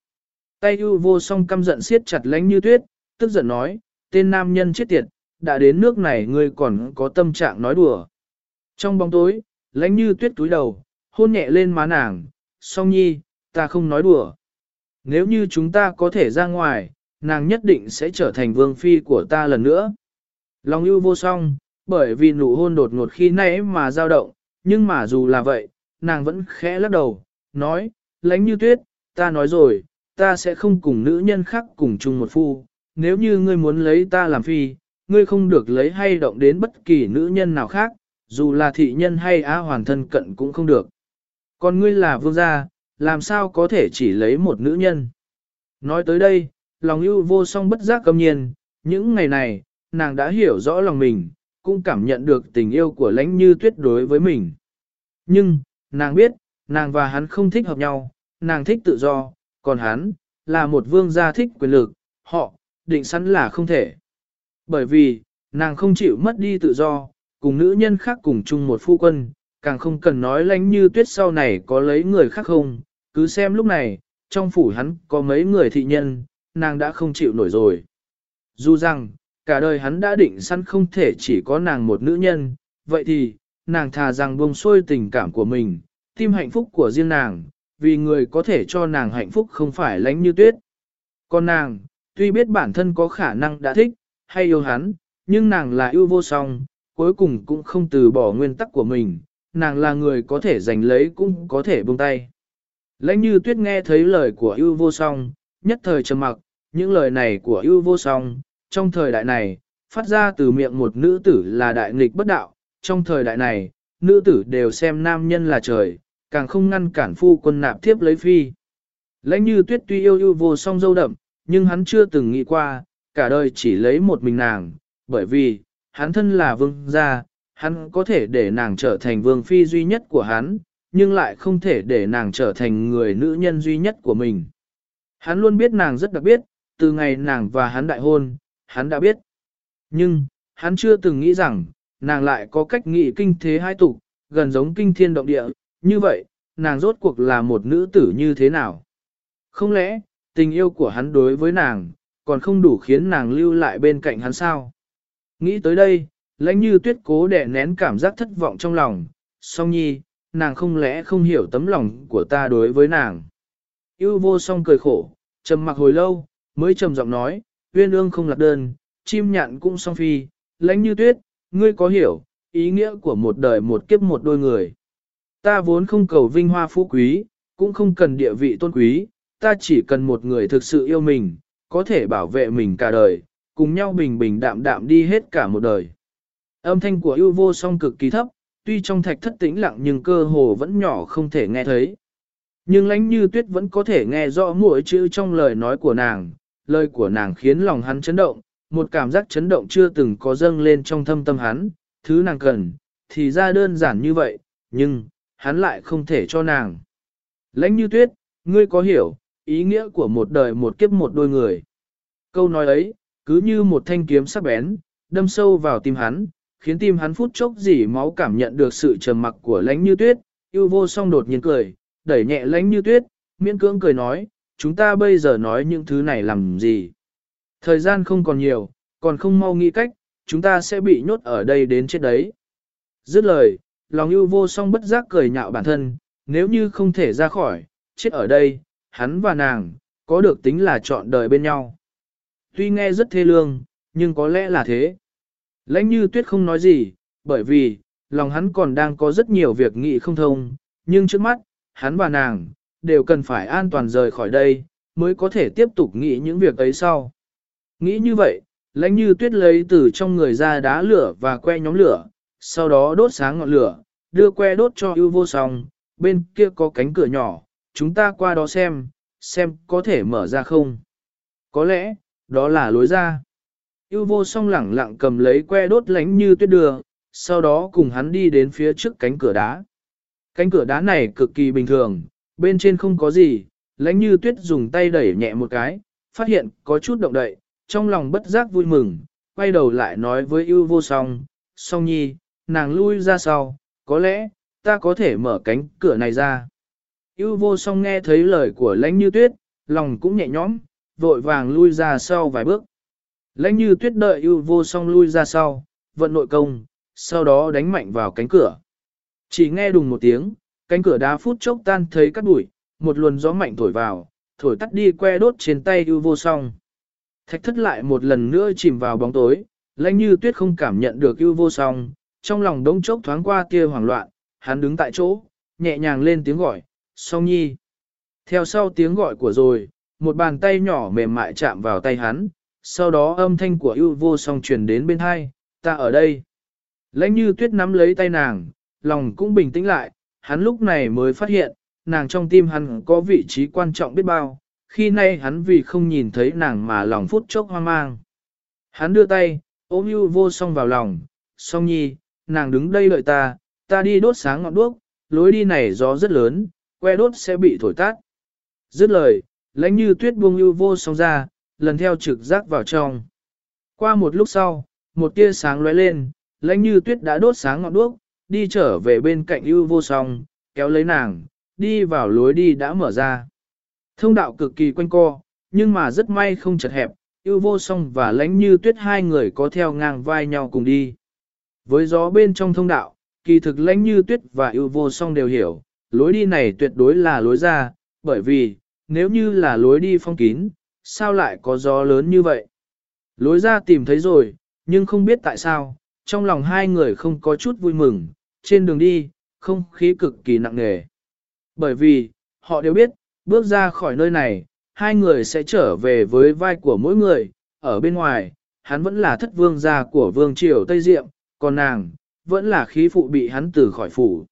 Tay ưu vô song căm giận siết chặt lãnh như tuyết, tức giận nói, tên nam nhân chết tiệt, đã đến nước này ngươi còn có tâm trạng nói đùa. Trong bóng tối, lãnh như tuyết túi đầu, hôn nhẹ lên má nàng, song nhi, ta không nói đùa. Nếu như chúng ta có thể ra ngoài, nàng nhất định sẽ trở thành vương phi của ta lần nữa. Lòng ưu vô song, bởi vì nụ hôn đột ngột khi nãy mà dao động, nhưng mà dù là vậy, nàng vẫn khẽ lắc đầu, nói, lánh như tuyết, ta nói rồi, ta sẽ không cùng nữ nhân khác cùng chung một phu, nếu như ngươi muốn lấy ta làm phi, ngươi không được lấy hay động đến bất kỳ nữ nhân nào khác, dù là thị nhân hay á hoàn thân cận cũng không được. Còn ngươi là vương gia, làm sao có thể chỉ lấy một nữ nhân? Nói tới đây, lòng ưu vô song bất giác cầm nhiên, những ngày này, nàng đã hiểu rõ lòng mình, cũng cảm nhận được tình yêu của lãnh như tuyết đối với mình. Nhưng, nàng biết, nàng và hắn không thích hợp nhau, nàng thích tự do, còn hắn, là một vương gia thích quyền lực, họ, định sẵn là không thể. Bởi vì, nàng không chịu mất đi tự do, cùng nữ nhân khác cùng chung một phu quân, càng không cần nói lánh như tuyết sau này có lấy người khác không, cứ xem lúc này, trong phủ hắn có mấy người thị nhân, nàng đã không chịu nổi rồi. Dù rằng, cả đời hắn đã định sẵn không thể chỉ có nàng một nữ nhân, vậy thì, nàng thà rằng buông xuôi tình cảm của mình, tim hạnh phúc của riêng nàng, vì người có thể cho nàng hạnh phúc không phải lánh như tuyết. Còn nàng, tuy biết bản thân có khả năng đã thích, hay yêu hắn, nhưng nàng là yêu vô song, cuối cùng cũng không từ bỏ nguyên tắc của mình, nàng là người có thể giành lấy cũng có thể buông tay. Lãnh như tuyết nghe thấy lời của yêu vô song, nhất thời trầm mặc, những lời này của yêu vô song, trong thời đại này, phát ra từ miệng một nữ tử là đại nghịch bất đạo, trong thời đại này, nữ tử đều xem nam nhân là trời, càng không ngăn cản phu quân nạp thiếp lấy phi. Lãnh như tuyết tuy yêu yêu vô song dâu đậm, nhưng hắn chưa từng nghĩ qua, cả đời chỉ lấy một mình nàng, bởi vì, hắn thân là vương gia, hắn có thể để nàng trở thành vương phi duy nhất của hắn, nhưng lại không thể để nàng trở thành người nữ nhân duy nhất của mình. Hắn luôn biết nàng rất đặc biệt, từ ngày nàng và hắn đại hôn, hắn đã biết. Nhưng, hắn chưa từng nghĩ rằng, nàng lại có cách nghĩ kinh thế hai tục, gần giống kinh thiên động địa, như vậy, nàng rốt cuộc là một nữ tử như thế nào? Không lẽ, tình yêu của hắn đối với nàng, còn không đủ khiến nàng lưu lại bên cạnh hắn sao? Nghĩ tới đây, lãnh như tuyết cố đè nén cảm giác thất vọng trong lòng, song nhi, nàng không lẽ không hiểu tấm lòng của ta đối với nàng. Yêu vô song cười khổ, trầm mặc hồi lâu, mới trầm giọng nói, uyên ương không lạc đơn, chim nhạn cũng song phi, lãnh như tuyết, ngươi có hiểu, ý nghĩa của một đời một kiếp một đôi người. Ta vốn không cầu vinh hoa phú quý, cũng không cần địa vị tôn quý, ta chỉ cần một người thực sự yêu mình, có thể bảo vệ mình cả đời, cùng nhau bình bình đạm đạm đi hết cả một đời. Âm thanh của yêu vô song cực kỳ thấp, tuy trong thạch thất tĩnh lặng nhưng cơ hồ vẫn nhỏ không thể nghe thấy. Nhưng lãnh như tuyết vẫn có thể nghe rõ mỗi chữ trong lời nói của nàng, lời của nàng khiến lòng hắn chấn động, một cảm giác chấn động chưa từng có dâng lên trong thâm tâm hắn, thứ nàng cần, thì ra đơn giản như vậy, nhưng, hắn lại không thể cho nàng. Lãnh như tuyết, ngươi có hiểu, ý nghĩa của một đời một kiếp một đôi người. Câu nói ấy, cứ như một thanh kiếm sắc bén, đâm sâu vào tim hắn, khiến tim hắn phút chốc dỉ máu cảm nhận được sự trầm mặc của lãnh như tuyết, yêu vô song đột nhiên cười, đẩy nhẹ lãnh như tuyết, miễn cưỡng cười nói, chúng ta bây giờ nói những thứ này làm gì. Thời gian không còn nhiều, còn không mau nghĩ cách, chúng ta sẽ bị nhốt ở đây đến chết đấy. Dứt lời, lòng yêu vô song bất giác cười nhạo bản thân, nếu như không thể ra khỏi, chết ở đây, hắn và nàng, có được tính là chọn đời bên nhau. Tuy nghe rất thê lương, nhưng có lẽ là thế. Lãnh như tuyết không nói gì, bởi vì, lòng hắn còn đang có rất nhiều việc nghĩ không thông, nhưng trước mắt, hắn và nàng, đều cần phải an toàn rời khỏi đây, mới có thể tiếp tục nghĩ những việc ấy sau. Nghĩ như vậy, lãnh như tuyết lấy từ trong người ra đá lửa và que nhóm lửa, sau đó đốt sáng ngọn lửa, đưa que đốt cho ưu vô song, bên kia có cánh cửa nhỏ, chúng ta qua đó xem, xem có thể mở ra không. Có lẽ, đó là lối ra. Yêu vô song lẳng lặng cầm lấy que đốt lánh như tuyết đưa, sau đó cùng hắn đi đến phía trước cánh cửa đá. Cánh cửa đá này cực kỳ bình thường, bên trên không có gì, Lãnh như tuyết dùng tay đẩy nhẹ một cái, phát hiện có chút động đậy, trong lòng bất giác vui mừng, quay đầu lại nói với ưu vô song, song nhi, nàng lui ra sau, có lẽ, ta có thể mở cánh cửa này ra. ưu vô song nghe thấy lời của lãnh như tuyết, lòng cũng nhẹ nhõm, vội vàng lui ra sau vài bước. Lãnh như tuyết đợi ưu vô song lui ra sau, vận nội công, sau đó đánh mạnh vào cánh cửa. Chỉ nghe đùng một tiếng, cánh cửa đá phút chốc tan thấy cắt bụi, một luồng gió mạnh thổi vào, thổi tắt đi que đốt trên tay ưu vô song. Thạch thất lại một lần nữa chìm vào bóng tối, lãnh như tuyết không cảm nhận được ưu vô song, trong lòng đông chốc thoáng qua tia hoảng loạn, hắn đứng tại chỗ, nhẹ nhàng lên tiếng gọi, song nhi. Theo sau tiếng gọi của rồi, một bàn tay nhỏ mềm mại chạm vào tay hắn, sau đó âm thanh của ưu vô song truyền đến bên hai, ta ở đây. Lãnh như tuyết nắm lấy tay nàng, lòng cũng bình tĩnh lại, hắn lúc này mới phát hiện, nàng trong tim hắn có vị trí quan trọng biết bao, khi nay hắn vì không nhìn thấy nàng mà lòng phút chốc hoang mang. Hắn đưa tay, ôm ưu vô song vào lòng, song nhi, nàng đứng đây đợi ta, ta đi đốt sáng ngọn đuốc, lối đi này gió rất lớn, que đốt sẽ bị thổi tát. Dứt lời, lãnh như tuyết buông ưu vô song ra, lần theo trực giác vào trong. Qua một lúc sau, một tia sáng lóe lên, lãnh như tuyết đã đốt sáng ngọn đuốc, đi trở về bên cạnh ưu vô song, kéo lấy nàng, đi vào lối đi đã mở ra. Thông đạo cực kỳ quanh co, nhưng mà rất may không chật hẹp, ưu vô song và lãnh như tuyết hai người có theo ngang vai nhau cùng đi. Với gió bên trong thông đạo, kỳ thực lãnh như tuyết và ưu vô song đều hiểu, lối đi này tuyệt đối là lối ra, bởi vì, nếu như là lối đi phong kín, sao lại có gió lớn như vậy? Lối ra tìm thấy rồi, nhưng không biết tại sao, trong lòng hai người không có chút vui mừng, trên đường đi, không khí cực kỳ nặng nề. Bởi vì, họ đều biết, bước ra khỏi nơi này, hai người sẽ trở về với vai của mỗi người, ở bên ngoài, hắn vẫn là thất vương gia của vương triều Tây Diệm, còn nàng, vẫn là khí phụ bị hắn từ khỏi phủ.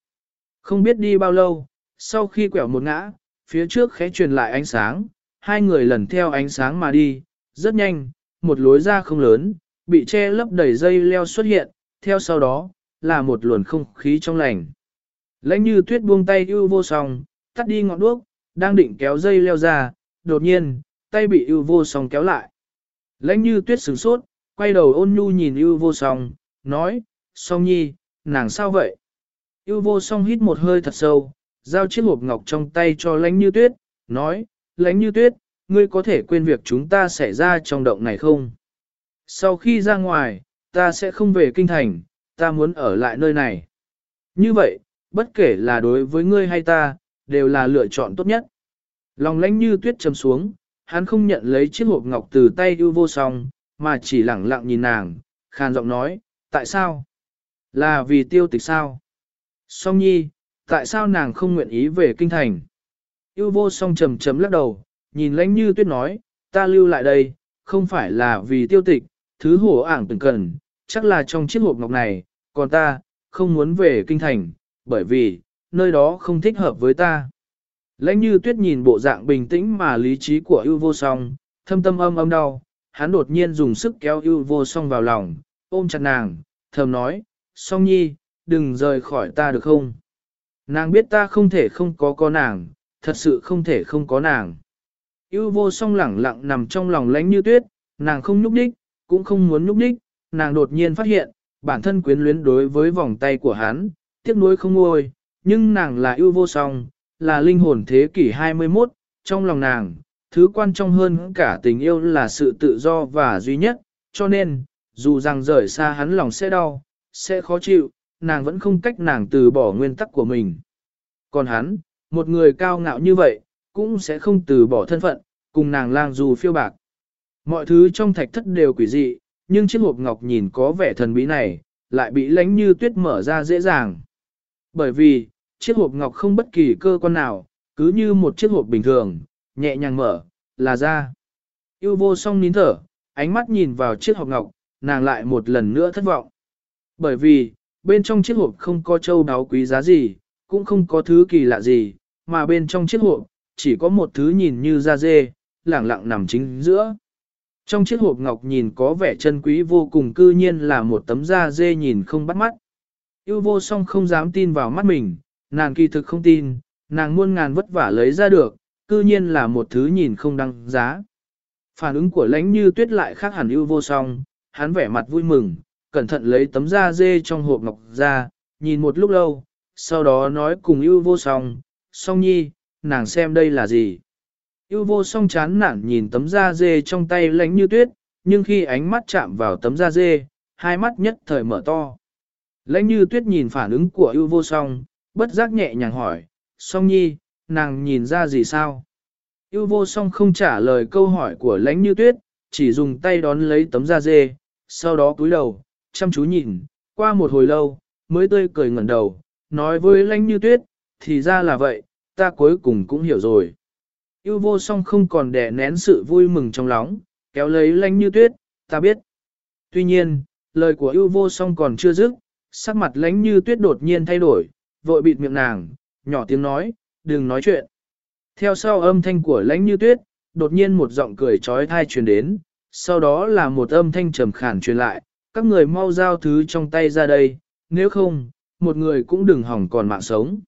Không biết đi bao lâu, sau khi quẹo một ngã, phía trước khẽ truyền lại ánh sáng, hai người lần theo ánh sáng mà đi, rất nhanh, một lối ra không lớn, bị che lấp đầy dây leo xuất hiện, theo sau đó, là một luồng không khí trong lành. Lãnh như tuyết buông tay ưu vô song, tắt đi ngọn đuốc, đang định kéo dây leo ra, đột nhiên, tay bị ưu vô song kéo lại. Lãnh như tuyết sửng sốt, quay đầu ôn nhu nhìn ưu vô song, nói, song nhi, nàng sao vậy? Ưu vô song hít một hơi thật sâu, giao chiếc hộp ngọc trong tay cho lãnh như tuyết, nói, lãnh như tuyết, ngươi có thể quên việc chúng ta xảy ra trong động này không? Sau khi ra ngoài, ta sẽ không về kinh thành, ta muốn ở lại nơi này. Như vậy, bất kể là đối với ngươi hay ta, đều là lựa chọn tốt nhất. Lòng lãnh như tuyết trầm xuống, hắn không nhận lấy chiếc hộp ngọc từ tay ưu vô song, mà chỉ lẳng lặng nhìn nàng, khàn giọng nói, tại sao? Là vì tiêu tịch sao? Song nhi, tại sao nàng không nguyện ý về kinh thành? yêu vô song trầm trầm lắc đầu, nhìn lãnh như tuyết nói, ta lưu lại đây, không phải là vì tiêu tịch, thứ hổ ảng từng cần, chắc là trong chiếc hộp ngọc này, còn ta, không muốn về kinh thành, bởi vì, nơi đó không thích hợp với ta. Lãnh như tuyết nhìn bộ dạng bình tĩnh mà lý trí của ưu vô song, thâm tâm âm âm đau, hắn đột nhiên dùng sức kéo ưu vô song vào lòng, ôm chặt nàng, thầm nói, song nhi, đừng rời khỏi ta được không? Nàng biết ta không thể không có có nàng, thật sự không thể không có nàng. Ưu vô song lẳng lặng nằm trong lòng lãnh như tuyết, nàng không nhúc đích, cũng không muốn núp đích, nàng đột nhiên phát hiện, bản thân quyến luyến đối với vòng tay của hắn, tiếc nuối không ngôi, nhưng nàng là ưu vô song, là linh hồn thế kỷ 21, trong lòng nàng, thứ quan trọng hơn cả tình yêu là sự tự do và duy nhất, cho nên, dù rằng rời xa hắn lòng sẽ đau, sẽ khó chịu, nàng vẫn không cách nàng từ bỏ nguyên tắc của mình. Còn hắn, một người cao ngạo như vậy, cũng sẽ không từ bỏ thân phận, cùng nàng lang dù phiêu bạc. Mọi thứ trong thạch thất đều quỷ dị, nhưng chiếc hộp ngọc nhìn có vẻ thần bí này, lại bị lánh như tuyết mở ra dễ dàng. Bởi vì, chiếc hộp ngọc không bất kỳ cơ quan nào, cứ như một chiếc hộp bình thường, nhẹ nhàng mở, là ra. Yêu vô song nín thở, ánh mắt nhìn vào chiếc hộp ngọc, nàng lại một lần nữa thất vọng. Bởi vì, bên trong chiếc hộp không có châu đáo quý giá gì, cũng không có thứ kỳ lạ gì, mà bên trong chiếc hộp, chỉ có một thứ nhìn như da dê, lẳng lặng nằm chính giữa. Trong chiếc hộp ngọc nhìn có vẻ chân quý vô cùng cư nhiên là một tấm da dê nhìn không bắt mắt. Yêu vô song không dám tin vào mắt mình, nàng kỳ thực không tin, nàng muôn ngàn vất vả lấy ra được, cư nhiên là một thứ nhìn không đăng giá. Phản ứng của lãnh như tuyết lại khác hẳn yêu vô song, hắn vẻ mặt vui mừng, cẩn thận lấy tấm da dê trong hộp ngọc ra, nhìn một lúc lâu, sau đó nói cùng yêu vô song, song nhi, nàng xem đây là gì. Yêu vô song chán nản nhìn tấm da dê trong tay lánh như tuyết, nhưng khi ánh mắt chạm vào tấm da dê, hai mắt nhất thời mở to. Lãnh như tuyết nhìn phản ứng của yêu vô song, bất giác nhẹ nhàng hỏi, song nhi, nàng nhìn ra gì sao? Yêu vô song không trả lời câu hỏi của lãnh như tuyết, chỉ dùng tay đón lấy tấm da dê, sau đó cúi đầu, chăm chú nhìn, qua một hồi lâu, mới tươi cười ngẩn đầu, nói với lãnh như tuyết, thì ra là vậy, ta cuối cùng cũng hiểu rồi. Yêu vô song không còn đè nén sự vui mừng trong lòng, kéo lấy lanh như tuyết, ta biết. Tuy nhiên, lời của yêu vô song còn chưa dứt, sắc mặt lánh như tuyết đột nhiên thay đổi, vội bịt miệng nàng, nhỏ tiếng nói, đừng nói chuyện. Theo sau âm thanh của lánh như tuyết, đột nhiên một giọng cười trói thai truyền đến, sau đó là một âm thanh trầm khản truyền lại, các người mau giao thứ trong tay ra đây, nếu không, một người cũng đừng hỏng còn mạng sống.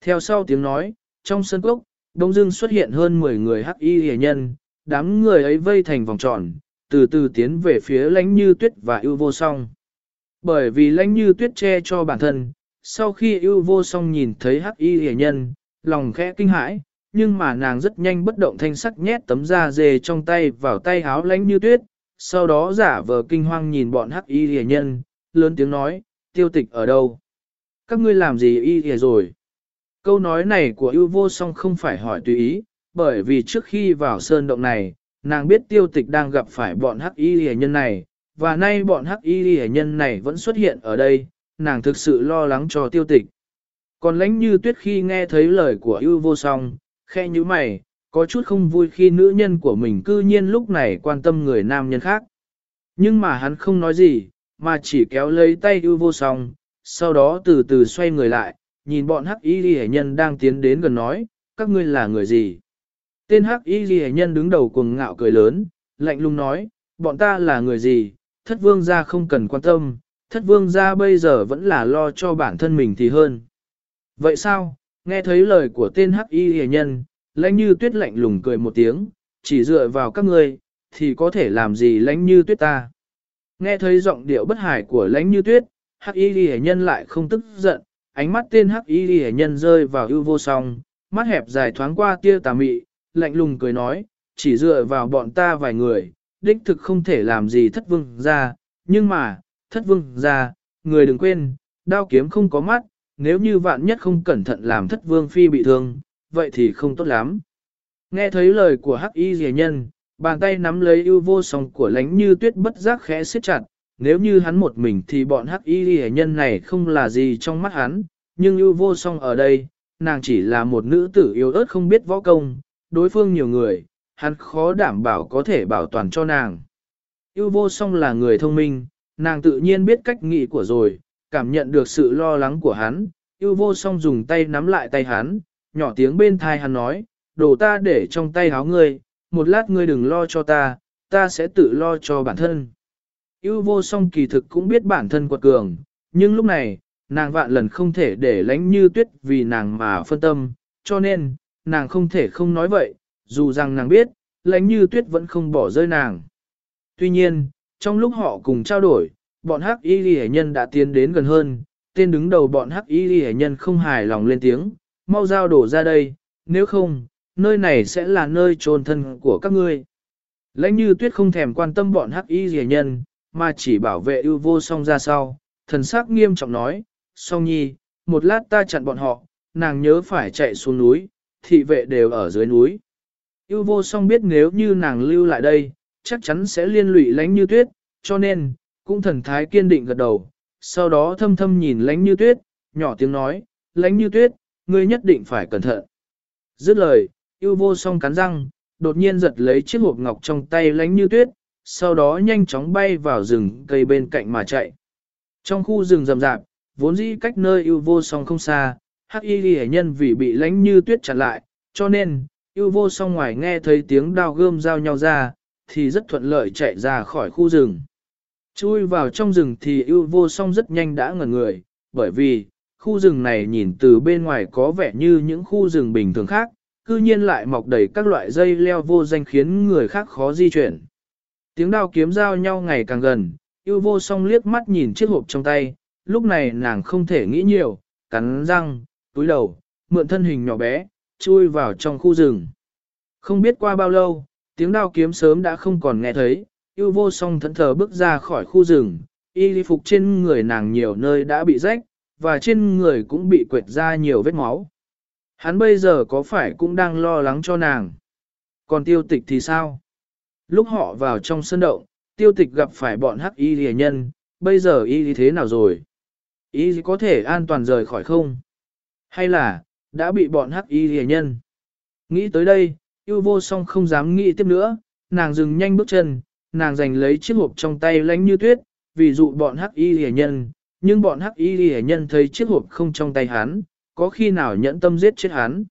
Theo sau tiếng nói, trong sân cốc, đông dưng xuất hiện hơn 10 người hắc y hề nhân, đám người ấy vây thành vòng tròn, từ từ tiến về phía lãnh như tuyết và ưu vô song. Bởi vì lãnh như tuyết che cho bản thân, sau khi ưu vô song nhìn thấy hắc y hề nhân, lòng khẽ kinh hãi, nhưng mà nàng rất nhanh bất động thanh sắc nhét tấm da dê trong tay vào tay háo lãnh như tuyết, sau đó giả vờ kinh hoang nhìn bọn hắc y hề nhân, lớn tiếng nói, tiêu tịch ở đâu? Các ngươi làm gì y hề rồi? Câu nói này của ưu vô song không phải hỏi tùy ý, bởi vì trước khi vào sơn động này, nàng biết tiêu tịch đang gặp phải bọn hắc y hề nhân này, và nay bọn hắc y hề nhân này vẫn xuất hiện ở đây, nàng thực sự lo lắng cho tiêu tịch. Còn lãnh như tuyết khi nghe thấy lời của ưu vô song, khe như mày, có chút không vui khi nữ nhân của mình cư nhiên lúc này quan tâm người nam nhân khác. Nhưng mà hắn không nói gì, mà chỉ kéo lấy tay ưu vô song, sau đó từ từ xoay người lại, nhìn bọn hắc y ghi nhân đang tiến đến gần nói, các ngươi là người gì? Tên hắc y ghi nhân đứng đầu cuồng ngạo cười lớn, lạnh lùng nói, bọn ta là người gì? Thất vương gia không cần quan tâm, thất vương gia bây giờ vẫn là lo cho bản thân mình thì hơn. Vậy sao? Nghe thấy lời của tên hắc y ghi nhân, lãnh như tuyết lạnh lùng cười một tiếng, chỉ dựa vào các ngươi, thì có thể làm gì lãnh như tuyết ta. Nghe thấy giọng điệu bất hải của lãnh như tuyết, hắc y ghi nhân lại không tức giận, ánh mắt tên hắc y ghi nhân rơi vào ưu vô song, mắt hẹp dài thoáng qua tia tà mị, lạnh lùng cười nói, chỉ dựa vào bọn ta vài người, đích thực không thể làm gì thất vương ra, nhưng mà, thất vương ra, người đừng quên, đao kiếm không có mắt, nếu như vạn nhất không cẩn thận làm thất vương phi bị thương, vậy thì không tốt lắm. Nghe thấy lời của hắc y rìa nhân, bàn tay nắm lấy ưu vô song của lánh như tuyết bất giác khẽ siết chặt, nếu như hắn một mình thì bọn hắc y hệ nhân này không là gì trong mắt hắn, nhưng ưu vô song ở đây, nàng chỉ là một nữ tử yếu ớt không biết võ công, đối phương nhiều người, hắn khó đảm bảo có thể bảo toàn cho nàng. Ưu vô song là người thông minh, nàng tự nhiên biết cách nghĩ của rồi, cảm nhận được sự lo lắng của hắn, ưu vô song dùng tay nắm lại tay hắn, nhỏ tiếng bên thai hắn nói, đồ ta để trong tay háo ngươi, một lát ngươi đừng lo cho ta, ta sẽ tự lo cho bản thân. Yêu vô song kỳ thực cũng biết bản thân quật cường, nhưng lúc này, nàng vạn lần không thể để lánh như tuyết vì nàng mà phân tâm, cho nên, nàng không thể không nói vậy, dù rằng nàng biết, lánh như tuyết vẫn không bỏ rơi nàng. Tuy nhiên, trong lúc họ cùng trao đổi, bọn hắc y ghi nhân đã tiến đến gần hơn, tên đứng đầu bọn hắc y ghi nhân không hài lòng lên tiếng, mau giao đổ ra đây, nếu không, nơi này sẽ là nơi trôn thân của các ngươi. Lãnh như tuyết không thèm quan tâm bọn hắc y ghi nhân, mà chỉ bảo vệ ưu vô song ra sau, thần sắc nghiêm trọng nói, song nhi, một lát ta chặn bọn họ, nàng nhớ phải chạy xuống núi, thị vệ đều ở dưới núi. Ưu vô song biết nếu như nàng lưu lại đây, chắc chắn sẽ liên lụy lãnh như tuyết, cho nên, cũng thần thái kiên định gật đầu, sau đó thâm thâm nhìn lãnh như tuyết, nhỏ tiếng nói, lãnh như tuyết, ngươi nhất định phải cẩn thận. Dứt lời, yêu vô song cắn răng, đột nhiên giật lấy chiếc hộp ngọc trong tay lánh như tuyết, sau đó nhanh chóng bay vào rừng cây bên cạnh mà chạy. Trong khu rừng rậm rạp, vốn dĩ cách nơi yêu vô song không xa, hắc y ghi nhân vì bị lánh như tuyết chặn lại, cho nên, yêu vô song ngoài nghe thấy tiếng đao gươm giao nhau ra, thì rất thuận lợi chạy ra khỏi khu rừng. Chui vào trong rừng thì yêu vô song rất nhanh đã ngẩn người, bởi vì, khu rừng này nhìn từ bên ngoài có vẻ như những khu rừng bình thường khác, cư nhiên lại mọc đầy các loại dây leo vô danh khiến người khác khó di chuyển. Tiếng đao kiếm giao nhau ngày càng gần, yêu vô song liếc mắt nhìn chiếc hộp trong tay, lúc này nàng không thể nghĩ nhiều, cắn răng, túi đầu, mượn thân hình nhỏ bé, chui vào trong khu rừng. Không biết qua bao lâu, tiếng đao kiếm sớm đã không còn nghe thấy, yêu vô song thẫn thờ bước ra khỏi khu rừng, y phục trên người nàng nhiều nơi đã bị rách, và trên người cũng bị quệt ra nhiều vết máu. Hắn bây giờ có phải cũng đang lo lắng cho nàng. Còn tiêu tịch thì sao? Lúc họ vào trong sân động, tiêu tịch gặp phải bọn hắc y rìa nhân, bây giờ y thế nào rồi? Y có thể an toàn rời khỏi không? Hay là, đã bị bọn hắc y rìa nhân? Nghĩ tới đây, yêu vô song không dám nghĩ tiếp nữa, nàng dừng nhanh bước chân, nàng giành lấy chiếc hộp trong tay lánh như tuyết, vì dụ bọn hắc y rìa nhân, nhưng bọn hắc y rìa nhân thấy chiếc hộp không trong tay hắn, có khi nào nhẫn tâm giết chết hắn.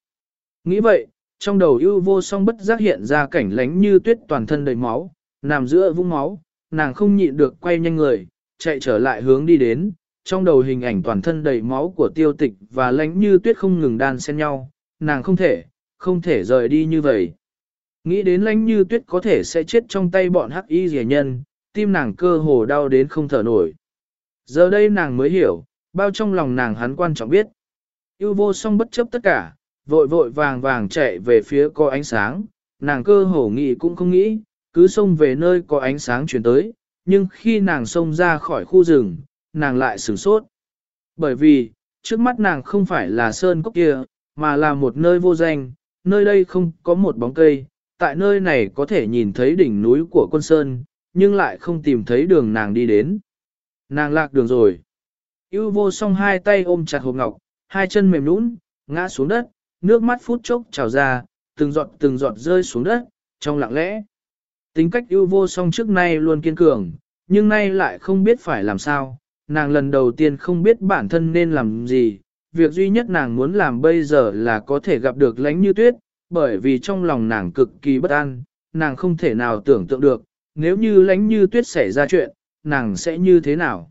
Nghĩ vậy, trong đầu ưu vô song bất giác hiện ra cảnh lánh như tuyết toàn thân đầy máu, nằm giữa vũng máu, nàng không nhịn được quay nhanh người, chạy trở lại hướng đi đến, trong đầu hình ảnh toàn thân đầy máu của tiêu tịch và lánh như tuyết không ngừng đan xen nhau, nàng không thể, không thể rời đi như vậy. Nghĩ đến lánh như tuyết có thể sẽ chết trong tay bọn hắc y rẻ nhân, tim nàng cơ hồ đau đến không thở nổi. Giờ đây nàng mới hiểu, bao trong lòng nàng hắn quan trọng biết. Yêu vô song bất chấp tất cả, vội vội vàng vàng chạy về phía có ánh sáng, nàng cơ hồ nghĩ cũng không nghĩ, cứ xông về nơi có ánh sáng chuyển tới, nhưng khi nàng xông ra khỏi khu rừng, nàng lại sửng sốt. Bởi vì, trước mắt nàng không phải là sơn cốc kia, mà là một nơi vô danh, nơi đây không có một bóng cây, tại nơi này có thể nhìn thấy đỉnh núi của quân sơn, nhưng lại không tìm thấy đường nàng đi đến. Nàng lạc đường rồi. Yêu vô song hai tay ôm chặt hộp ngọc, hai chân mềm nũng, ngã xuống đất, nước mắt phút chốc trào ra, từng giọt từng giọt rơi xuống đất, trong lặng lẽ. Tính cách yêu vô song trước nay luôn kiên cường, nhưng nay lại không biết phải làm sao, nàng lần đầu tiên không biết bản thân nên làm gì, việc duy nhất nàng muốn làm bây giờ là có thể gặp được lánh như tuyết, bởi vì trong lòng nàng cực kỳ bất an, nàng không thể nào tưởng tượng được, nếu như lánh như tuyết xảy ra chuyện, nàng sẽ như thế nào.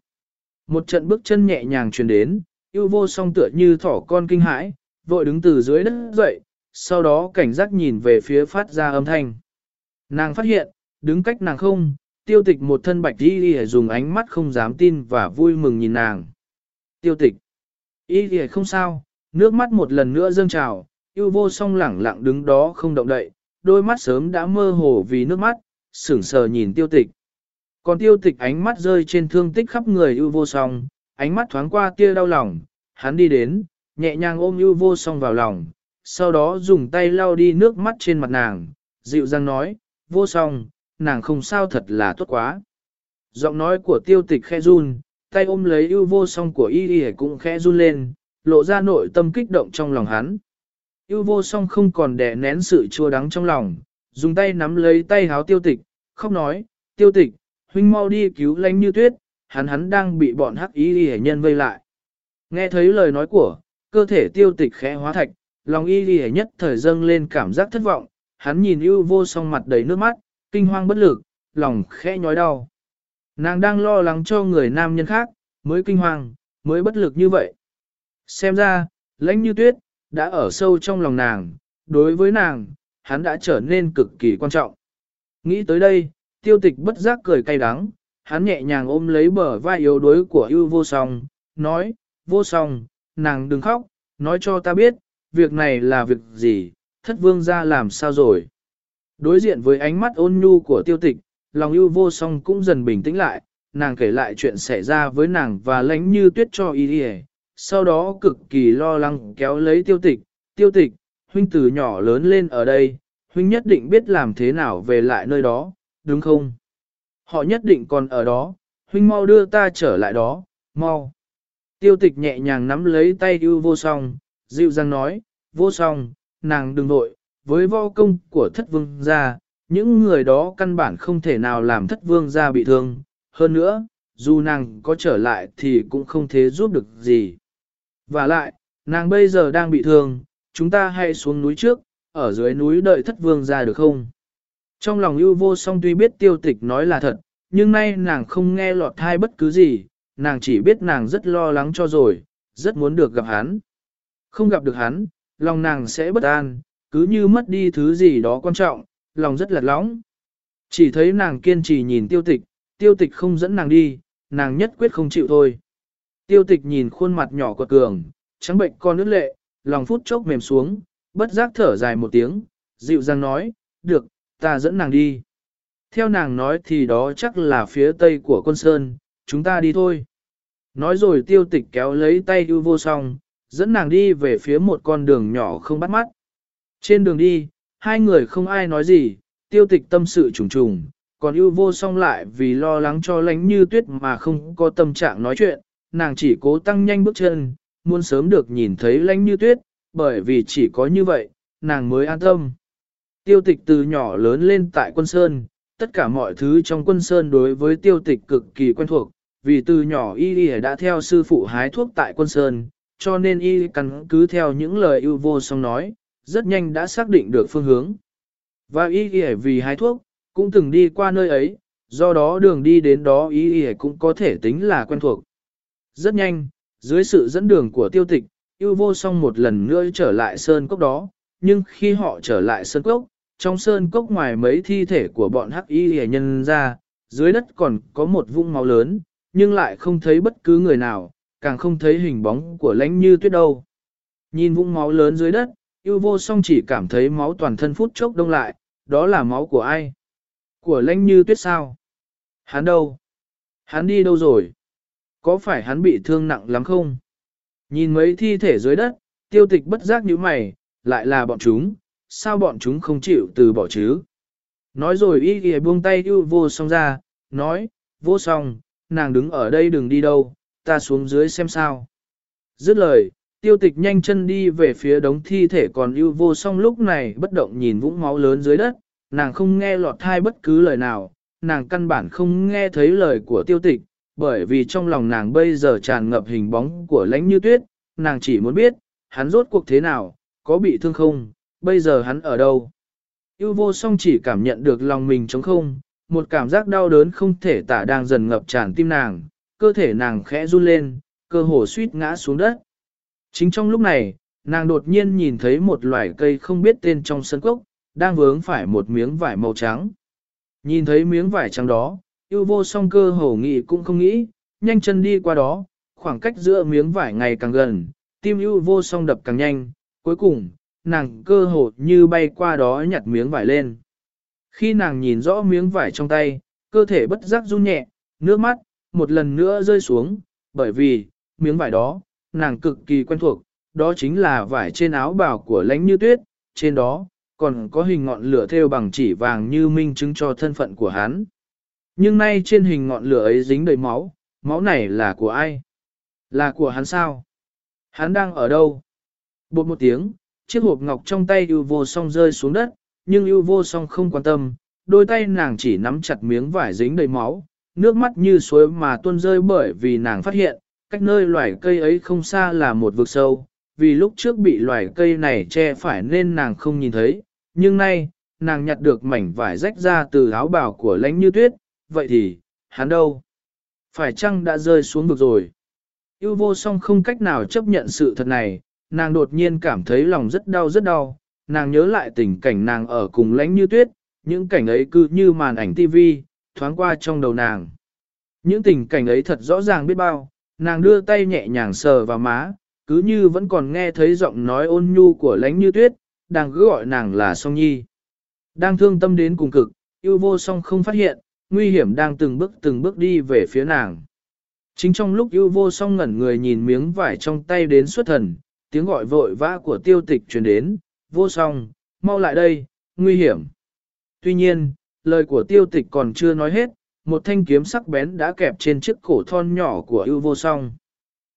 Một trận bước chân nhẹ nhàng truyền đến, yêu vô song tựa như thỏ con kinh hãi, vội đứng từ dưới đất dậy, sau đó cảnh giác nhìn về phía phát ra âm thanh. Nàng phát hiện, đứng cách nàng không, tiêu tịch một thân bạch y y dùng ánh mắt không dám tin và vui mừng nhìn nàng. Tiêu tịch. Y y không sao, nước mắt một lần nữa dâng trào, yêu vô song lẳng lặng đứng đó không động đậy, đôi mắt sớm đã mơ hồ vì nước mắt, sững sờ nhìn tiêu tịch. Còn tiêu tịch ánh mắt rơi trên thương tích khắp người yêu vô song, ánh mắt thoáng qua tia đau lòng, hắn đi đến, nhẹ nhàng ôm yêu vô song vào lòng, sau đó dùng tay lau đi nước mắt trên mặt nàng, dịu dàng nói, vô song, nàng không sao thật là tốt quá. Giọng nói của tiêu tịch khe run, tay ôm lấy yêu vô song của y y cũng khẽ run lên, lộ ra nội tâm kích động trong lòng hắn. Yêu vô song không còn đè nén sự chua đắng trong lòng, dùng tay nắm lấy tay háo tiêu tịch, khóc nói, tiêu tịch, huynh mau đi cứu lánh như tuyết, hắn hắn đang bị bọn hắc y y nhân vây lại. Nghe thấy lời nói của, cơ thể tiêu tịch khẽ hóa thạch, lòng y y nhất thời dâng lên cảm giác thất vọng, hắn nhìn ưu vô song mặt đầy nước mắt, kinh hoang bất lực, lòng khẽ nhói đau. Nàng đang lo lắng cho người nam nhân khác, mới kinh hoàng, mới bất lực như vậy. Xem ra, lãnh như tuyết, đã ở sâu trong lòng nàng, đối với nàng, hắn đã trở nên cực kỳ quan trọng. Nghĩ tới đây, tiêu tịch bất giác cười cay đắng, hắn nhẹ nhàng ôm lấy bờ vai yếu đuối của ưu vô song, nói, vô song, nàng đừng khóc, nói cho ta biết, việc này là việc gì, thất vương ra làm sao rồi. Đối diện với ánh mắt ôn nhu của tiêu tịch, lòng ưu vô song cũng dần bình tĩnh lại, nàng kể lại chuyện xảy ra với nàng và lánh như tuyết cho y sau đó cực kỳ lo lắng kéo lấy tiêu tịch, tiêu tịch, huynh từ nhỏ lớn lên ở đây, huynh nhất định biết làm thế nào về lại nơi đó, đúng không? Họ nhất định còn ở đó, huynh mau đưa ta trở lại đó, mau. Tiêu tịch nhẹ nhàng nắm lấy tay ưu vô song, dịu dàng nói, vô song, nàng đừng nội, với vo công của thất vương gia, những người đó căn bản không thể nào làm thất vương gia bị thương. Hơn nữa, dù nàng có trở lại thì cũng không thể giúp được gì. Và lại, nàng bây giờ đang bị thương, chúng ta hãy xuống núi trước, ở dưới núi đợi thất vương gia được không? Trong lòng ưu vô song tuy biết tiêu tịch nói là thật, nhưng nay nàng không nghe lọt thai bất cứ gì, nàng chỉ biết nàng rất lo lắng cho rồi, rất muốn được gặp hắn. Không gặp được hắn, lòng nàng sẽ bất an, cứ như mất đi thứ gì đó quan trọng, lòng rất lật lõng. Chỉ thấy nàng kiên trì nhìn tiêu tịch, tiêu tịch không dẫn nàng đi, nàng nhất quyết không chịu thôi. Tiêu tịch nhìn khuôn mặt nhỏ của cường, trắng bệnh con nước lệ, lòng phút chốc mềm xuống, bất giác thở dài một tiếng, dịu dàng nói, được, ta dẫn nàng đi. Theo nàng nói thì đó chắc là phía tây của quân sơn, chúng ta đi thôi. Nói rồi tiêu tịch kéo lấy tay ưu vô song, dẫn nàng đi về phía một con đường nhỏ không bắt mắt. Trên đường đi, hai người không ai nói gì, tiêu tịch tâm sự trùng trùng, còn ưu vô song lại vì lo lắng cho lánh như tuyết mà không có tâm trạng nói chuyện, nàng chỉ cố tăng nhanh bước chân, muốn sớm được nhìn thấy lánh như tuyết, bởi vì chỉ có như vậy, nàng mới an tâm. Tiêu tịch từ nhỏ lớn lên tại quân sơn, tất cả mọi thứ trong quân sơn đối với tiêu tịch cực kỳ quen thuộc, vì từ nhỏ y y đã theo sư phụ hái thuốc tại quân sơn, cho nên y căn cứ theo những lời ưu vô song nói, rất nhanh đã xác định được phương hướng. Và y y vì hái thuốc, cũng từng đi qua nơi ấy, do đó đường đi đến đó y y cũng có thể tính là quen thuộc. Rất nhanh, dưới sự dẫn đường của tiêu tịch, ưu vô song một lần nữa trở lại sơn cốc đó, nhưng khi họ trở lại sơn cốc, trong sơn cốc ngoài mấy thi thể của bọn hắc y hề nhân ra, dưới đất còn có một vũng máu lớn, nhưng lại không thấy bất cứ người nào, càng không thấy hình bóng của lãnh như tuyết đâu. Nhìn vũng máu lớn dưới đất, yêu vô song chỉ cảm thấy máu toàn thân phút chốc đông lại, đó là máu của ai? Của lãnh như tuyết sao? Hắn đâu? Hắn đi đâu rồi? Có phải hắn bị thương nặng lắm không? Nhìn mấy thi thể dưới đất, tiêu tịch bất giác như mày, lại là bọn chúng, sao bọn chúng không chịu từ bỏ chứ? Nói rồi y ghi buông tay yêu vô song ra, nói, vô song, nàng đứng ở đây đừng đi đâu, ta xuống dưới xem sao. Dứt lời, tiêu tịch nhanh chân đi về phía đống thi thể còn ưu vô song lúc này bất động nhìn vũng máu lớn dưới đất, nàng không nghe lọt thai bất cứ lời nào, nàng căn bản không nghe thấy lời của tiêu tịch, bởi vì trong lòng nàng bây giờ tràn ngập hình bóng của lãnh như tuyết, nàng chỉ muốn biết, hắn rốt cuộc thế nào, có bị thương không, bây giờ hắn ở đâu. Yêu vô song chỉ cảm nhận được lòng mình trống không, một cảm giác đau đớn không thể tả đang dần ngập tràn tim nàng, cơ thể nàng khẽ run lên, cơ hồ suýt ngã xuống đất. Chính trong lúc này, nàng đột nhiên nhìn thấy một loài cây không biết tên trong sân cốc, đang vướng phải một miếng vải màu trắng. Nhìn thấy miếng vải trắng đó, yêu vô song cơ hồ nghĩ cũng không nghĩ, nhanh chân đi qua đó, khoảng cách giữa miếng vải ngày càng gần, tim yêu vô song đập càng nhanh, cuối cùng, nàng cơ hồ như bay qua đó nhặt miếng vải lên. Khi nàng nhìn rõ miếng vải trong tay, cơ thể bất giác run nhẹ, nước mắt, một lần nữa rơi xuống, bởi vì, miếng vải đó, nàng cực kỳ quen thuộc, đó chính là vải trên áo bào của lãnh như tuyết, trên đó, còn có hình ngọn lửa theo bằng chỉ vàng như minh chứng cho thân phận của hắn. Nhưng nay trên hình ngọn lửa ấy dính đầy máu, máu này là của ai? Là của hắn sao? Hắn đang ở đâu? Bột một tiếng, chiếc hộp ngọc trong tay ưu vô song rơi xuống đất, nhưng ưu vô song không quan tâm, đôi tay nàng chỉ nắm chặt miếng vải dính đầy máu, nước mắt như suối mà tuôn rơi bởi vì nàng phát hiện, cách nơi loài cây ấy không xa là một vực sâu, vì lúc trước bị loài cây này che phải nên nàng không nhìn thấy, nhưng nay, nàng nhặt được mảnh vải rách ra từ áo bào của lãnh như tuyết, vậy thì, hắn đâu? Phải chăng đã rơi xuống vực rồi? Yêu vô song không cách nào chấp nhận sự thật này, nàng đột nhiên cảm thấy lòng rất đau rất đau, nàng nhớ lại tình cảnh nàng ở cùng lãnh như tuyết, những cảnh ấy cứ như màn ảnh tivi, thoáng qua trong đầu nàng. Những tình cảnh ấy thật rõ ràng biết bao, nàng đưa tay nhẹ nhàng sờ vào má, cứ như vẫn còn nghe thấy giọng nói ôn nhu của lãnh như tuyết, đang cứ gọi nàng là song nhi. Đang thương tâm đến cùng cực, yêu vô song không phát hiện, nguy hiểm đang từng bước từng bước đi về phía nàng. Chính trong lúc yêu vô song ngẩn người nhìn miếng vải trong tay đến xuất thần, tiếng gọi vội vã của tiêu tịch truyền đến, vô song, mau lại đây, nguy hiểm. Tuy nhiên, lời của tiêu tịch còn chưa nói hết, một thanh kiếm sắc bén đã kẹp trên chiếc cổ thon nhỏ của ưu vô song.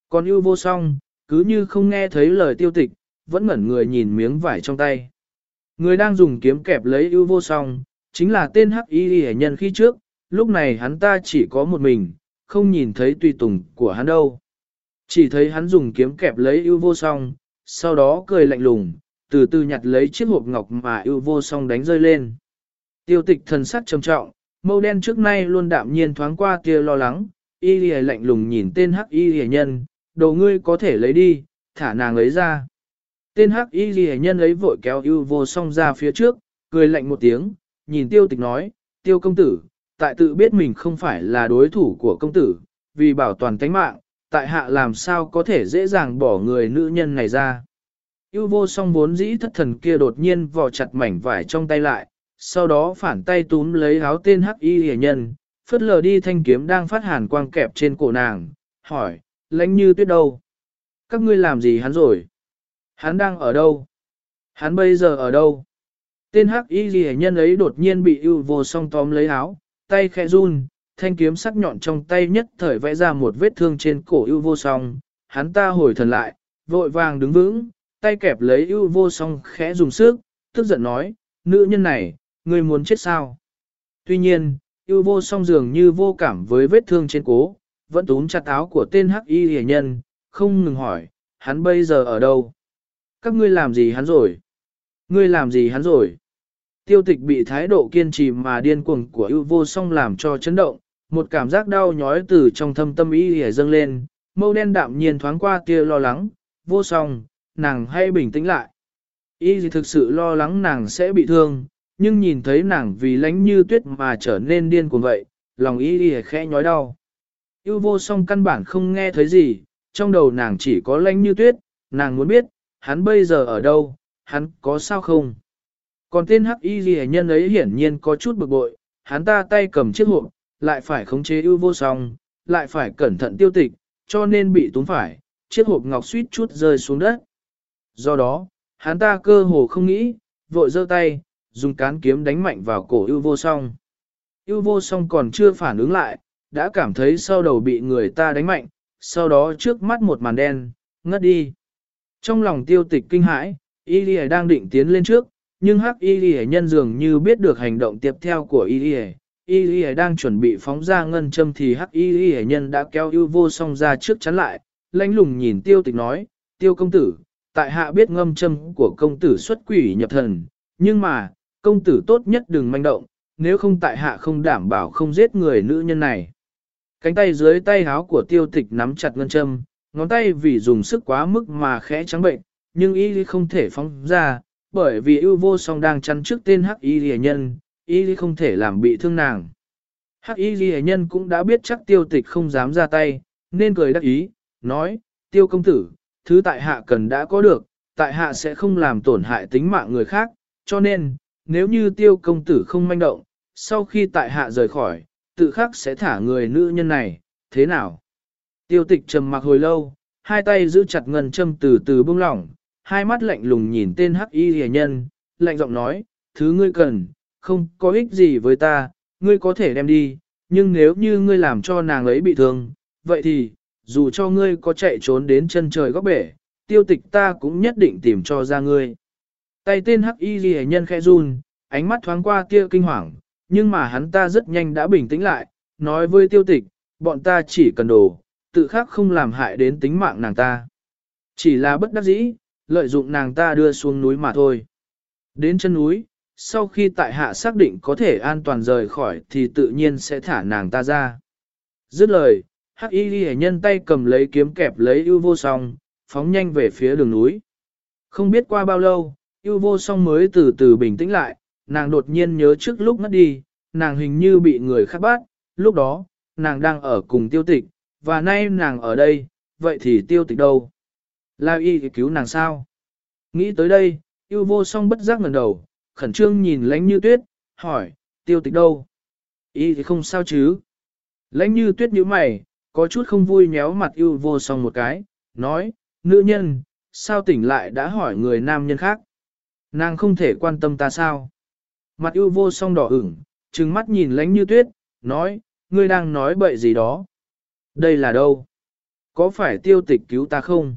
Còn ưu vô song, cứ như không nghe thấy lời tiêu tịch, vẫn ngẩn người nhìn miếng vải trong tay. Người đang dùng kiếm kẹp lấy ưu vô song, chính là tên hắc y hệ nhân khi trước, lúc này hắn ta chỉ có một mình, không nhìn thấy tùy tùng của hắn đâu. Chỉ thấy hắn dùng kiếm kẹp lấy ưu vô song, sau đó cười lạnh lùng, từ từ nhặt lấy chiếc hộp ngọc mà yêu vô song đánh rơi lên. Tiêu tịch thần sắc trầm trọng, mâu đen trước nay luôn đạm nhiên thoáng qua kia lo lắng, y lìa lạnh lùng nhìn tên hắc y lìa nhân, đồ ngươi có thể lấy đi, thả nàng lấy ra. Tên hắc y lìa nhân ấy vội kéo yêu vô song ra phía trước, cười lạnh một tiếng, nhìn tiêu tịch nói, tiêu công tử, tại tự biết mình không phải là đối thủ của công tử, vì bảo toàn tánh mạng, tại hạ làm sao có thể dễ dàng bỏ người nữ nhân này ra. Yêu vô song vốn dĩ thất thần kia đột nhiên vò chặt mảnh vải trong tay lại, sau đó phản tay túm lấy áo tên hắc y hề nhân, phất lờ đi thanh kiếm đang phát hàn quang kẹp trên cổ nàng, hỏi, lãnh như tuyết đâu? Các ngươi làm gì hắn rồi? Hắn đang ở đâu? Hắn bây giờ ở đâu? Tên hắc y hề nhân ấy đột nhiên bị ưu vô song tóm lấy áo, tay khẽ run, thanh kiếm sắc nhọn trong tay nhất thời vẽ ra một vết thương trên cổ ưu vô song, hắn ta hồi thần lại, vội vàng đứng vững, tay kẹp lấy ưu vô song khẽ dùng sức, tức giận nói, nữ nhân này, ngươi muốn chết sao? Tuy nhiên, ưu vô song dường như vô cảm với vết thương trên cố, vẫn túm chặt áo của tên hắc y hề nhân, không ngừng hỏi, hắn bây giờ ở đâu? Các ngươi làm gì hắn rồi? Ngươi làm gì hắn rồi? Tiêu tịch bị thái độ kiên trì mà điên cuồng của ưu vô song làm cho chấn động, một cảm giác đau nhói từ trong thâm tâm ý hề dâng lên, mâu đen đạm nhiên thoáng qua tia lo lắng, vô song, nàng hay bình tĩnh lại. Y gì thực sự lo lắng nàng sẽ bị thương, nhưng nhìn thấy nàng vì lánh như tuyết mà trở nên điên cuồng vậy, lòng y gì khẽ nhói đau. Yêu vô song căn bản không nghe thấy gì, trong đầu nàng chỉ có lánh như tuyết, nàng muốn biết, hắn bây giờ ở đâu, hắn có sao không? Còn tên hắc y gì nhân ấy hiển nhiên có chút bực bội, hắn ta tay cầm chiếc hộp, lại phải khống chế ưu vô song, lại phải cẩn thận tiêu tịch, cho nên bị túng phải, chiếc hộp ngọc suýt chút rơi xuống đất. Do đó, hắn ta cơ hồ không nghĩ, vội giơ tay, dùng cán kiếm đánh mạnh vào cổ ưu vô song. Ưu vô song còn chưa phản ứng lại, đã cảm thấy sau đầu bị người ta đánh mạnh, sau đó trước mắt một màn đen, ngất đi. Trong lòng tiêu tịch kinh hãi, Y lìa đang định tiến lên trước, nhưng hắc Y lìa nhân dường như biết được hành động tiếp theo của Y lìa, Y lìa đang chuẩn bị phóng ra ngân châm thì hắc Y lìa nhân đã kéo ưu vô song ra trước chắn lại, lãnh lùng nhìn tiêu tịch nói, tiêu công tử, tại hạ biết ngâm châm của công tử xuất quỷ nhập thần, nhưng mà, công tử tốt nhất đừng manh động, nếu không tại hạ không đảm bảo không giết người nữ nhân này. Cánh tay dưới tay háo của tiêu tịch nắm chặt ngân châm, ngón tay vì dùng sức quá mức mà khẽ trắng bệnh, nhưng y không thể phóng ra, bởi vì ưu vô song đang chăn trước tên hắc y rìa nhân, y không thể làm bị thương nàng. Hắc y rìa nhân cũng đã biết chắc tiêu tịch không dám ra tay, nên cười đắc ý, nói, tiêu công tử, thứ tại hạ cần đã có được, tại hạ sẽ không làm tổn hại tính mạng người khác, cho nên, nếu như tiêu công tử không manh động, sau khi tại hạ rời khỏi, tự khắc sẽ thả người nữ nhân này, thế nào? Tiêu tịch trầm mặc hồi lâu, hai tay giữ chặt ngân châm từ từ bông lỏng, hai mắt lạnh lùng nhìn tên hắc y rìa nhân, lạnh giọng nói, thứ ngươi cần, không có ích gì với ta, ngươi có thể đem đi, nhưng nếu như ngươi làm cho nàng ấy bị thương, vậy thì, dù cho ngươi có chạy trốn đến chân trời góc bể, tiêu tịch ta cũng nhất định tìm cho ra ngươi. Tay tên hắc y ghi nhân khẽ run, ánh mắt thoáng qua tia kinh hoàng, nhưng mà hắn ta rất nhanh đã bình tĩnh lại, nói với tiêu tịch, bọn ta chỉ cần đồ, tự khắc không làm hại đến tính mạng nàng ta. Chỉ là bất đắc dĩ, lợi dụng nàng ta đưa xuống núi mà thôi. Đến chân núi, sau khi tại hạ xác định có thể an toàn rời khỏi thì tự nhiên sẽ thả nàng ta ra. Dứt lời, hắc y ghi nhân tay cầm lấy kiếm kẹp lấy ưu vô song, phóng nhanh về phía đường núi. Không biết qua bao lâu, ưu vô song mới từ từ bình tĩnh lại, nàng đột nhiên nhớ trước lúc ngất đi, nàng hình như bị người khác bắt, lúc đó, nàng đang ở cùng tiêu tịch, và nay nàng ở đây, vậy thì tiêu tịch đâu? La y thì cứu nàng sao? Nghĩ tới đây, ưu vô song bất giác ngẩng đầu, khẩn trương nhìn lánh như tuyết, hỏi, tiêu tịch đâu? Y thì không sao chứ? Lãnh như tuyết nhíu mày, có chút không vui nhéo mặt ưu vô song một cái, nói, nữ nhân, sao tỉnh lại đã hỏi người nam nhân khác? Nàng không thể quan tâm ta sao? Mặt ưu vô song đỏ ửng, trừng mắt nhìn lánh như tuyết, nói, ngươi đang nói bậy gì đó? Đây là đâu? Có phải tiêu tịch cứu ta không?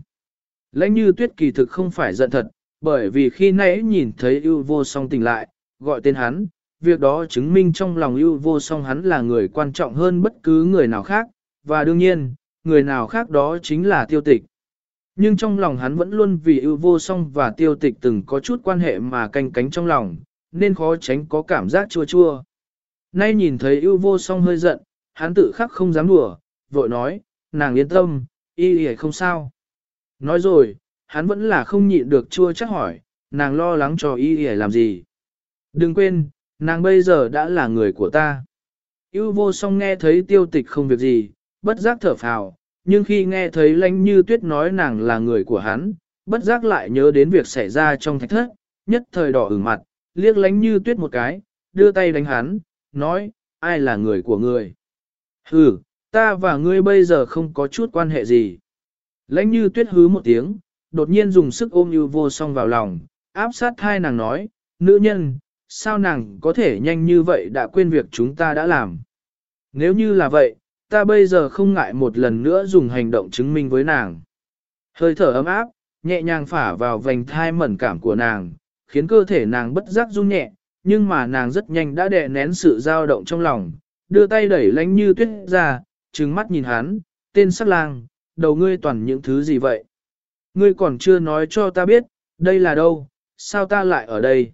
Lãnh như tuyết kỳ thực không phải giận thật, bởi vì khi nãy nhìn thấy ưu vô song tỉnh lại, gọi tên hắn, việc đó chứng minh trong lòng ưu vô song hắn là người quan trọng hơn bất cứ người nào khác, và đương nhiên, người nào khác đó chính là tiêu tịch. Nhưng trong lòng hắn vẫn luôn vì ưu vô song và tiêu tịch từng có chút quan hệ mà canh cánh trong lòng, nên khó tránh có cảm giác chua chua. Nay nhìn thấy ưu vô song hơi giận, hắn tự khắc không dám đùa, vội nói, nàng yên tâm, y y không sao. Nói rồi, hắn vẫn là không nhịn được chua chắc hỏi, nàng lo lắng cho y y làm gì. Đừng quên, nàng bây giờ đã là người của ta. Ưu vô song nghe thấy tiêu tịch không việc gì, bất giác thở phào, nhưng khi nghe thấy lãnh như tuyết nói nàng là người của hắn, bất giác lại nhớ đến việc xảy ra trong thạch thất, nhất thời đỏ ửng mặt, liếc lãnh như tuyết một cái, đưa tay đánh hắn, nói, ai là người của người. Hừ, ta và ngươi bây giờ không có chút quan hệ gì. Lãnh như tuyết hứ một tiếng, đột nhiên dùng sức ôm như vô song vào lòng, áp sát thai nàng nói, nữ nhân, sao nàng có thể nhanh như vậy đã quên việc chúng ta đã làm. Nếu như là vậy, ta bây giờ không ngại một lần nữa dùng hành động chứng minh với nàng. Hơi thở ấm áp, nhẹ nhàng phả vào vành thai mẩn cảm của nàng, khiến cơ thể nàng bất giác run nhẹ, nhưng mà nàng rất nhanh đã đè nén sự dao động trong lòng, đưa tay đẩy lánh như tuyết ra, trừng mắt nhìn hắn, tên sắc lang, đầu ngươi toàn những thứ gì vậy? Ngươi còn chưa nói cho ta biết, đây là đâu, sao ta lại ở đây?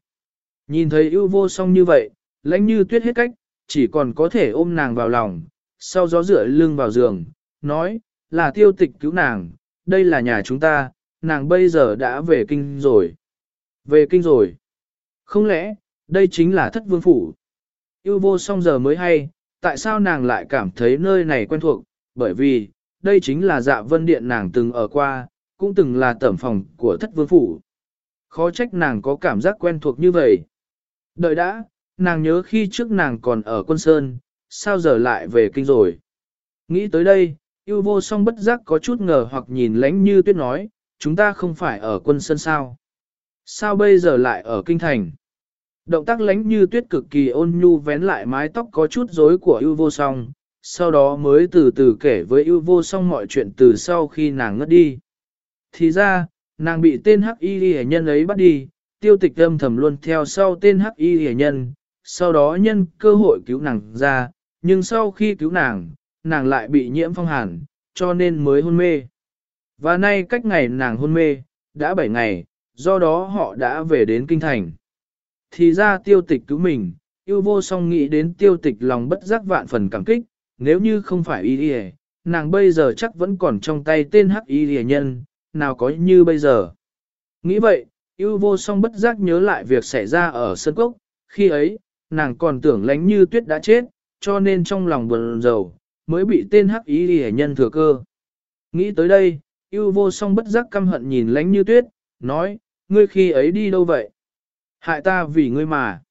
Nhìn thấy ưu vô song như vậy, lãnh như tuyết hết cách, chỉ còn có thể ôm nàng vào lòng, sau gió rửa lưng vào giường, nói, là tiêu tịch cứu nàng, đây là nhà chúng ta, nàng bây giờ đã về kinh rồi. Về kinh rồi. Không lẽ, đây chính là thất vương phủ. Yêu vô song giờ mới hay, tại sao nàng lại cảm thấy nơi này quen thuộc, bởi vì, đây chính là dạ vân điện nàng từng ở qua, cũng từng là tẩm phòng của thất vương phủ. Khó trách nàng có cảm giác quen thuộc như vậy. Đợi đã, nàng nhớ khi trước nàng còn ở quân sơn, sao giờ lại về kinh rồi. Nghĩ tới đây, yêu vô song bất giác có chút ngờ hoặc nhìn lánh như tuyết nói, chúng ta không phải ở quân sơn sao. Sao bây giờ lại ở kinh thành? Động tác lánh như tuyết cực kỳ ôn nhu vén lại mái tóc có chút rối của yêu vô song, sau đó mới từ từ kể với yêu vô song mọi chuyện từ sau khi nàng ngất đi. Thì ra, nàng bị tên hắc y hề nhân ấy bắt đi, tiêu tịch âm thầm luôn theo sau tên hắc y hề nhân, sau đó nhân cơ hội cứu nàng ra, nhưng sau khi cứu nàng, nàng lại bị nhiễm phong hàn, cho nên mới hôn mê. Và nay cách ngày nàng hôn mê, đã 7 ngày, do đó họ đã về đến kinh thành. Thì ra tiêu tịch cứu mình, yêu vô song nghĩ đến tiêu tịch lòng bất giác vạn phần cảm kích, nếu như không phải y y nàng bây giờ chắc vẫn còn trong tay tên hắc y y nhân, nào có như bây giờ. Nghĩ vậy, yêu vô song bất giác nhớ lại việc xảy ra ở sân cốc, khi ấy, nàng còn tưởng lánh như tuyết đã chết, cho nên trong lòng buồn rầu, mới bị tên hắc ý hề nhân thừa cơ. Nghĩ tới đây, yêu vô song bất giác căm hận nhìn lánh như tuyết, nói, ngươi khi ấy đi đâu vậy? Hại ta vì ngươi mà.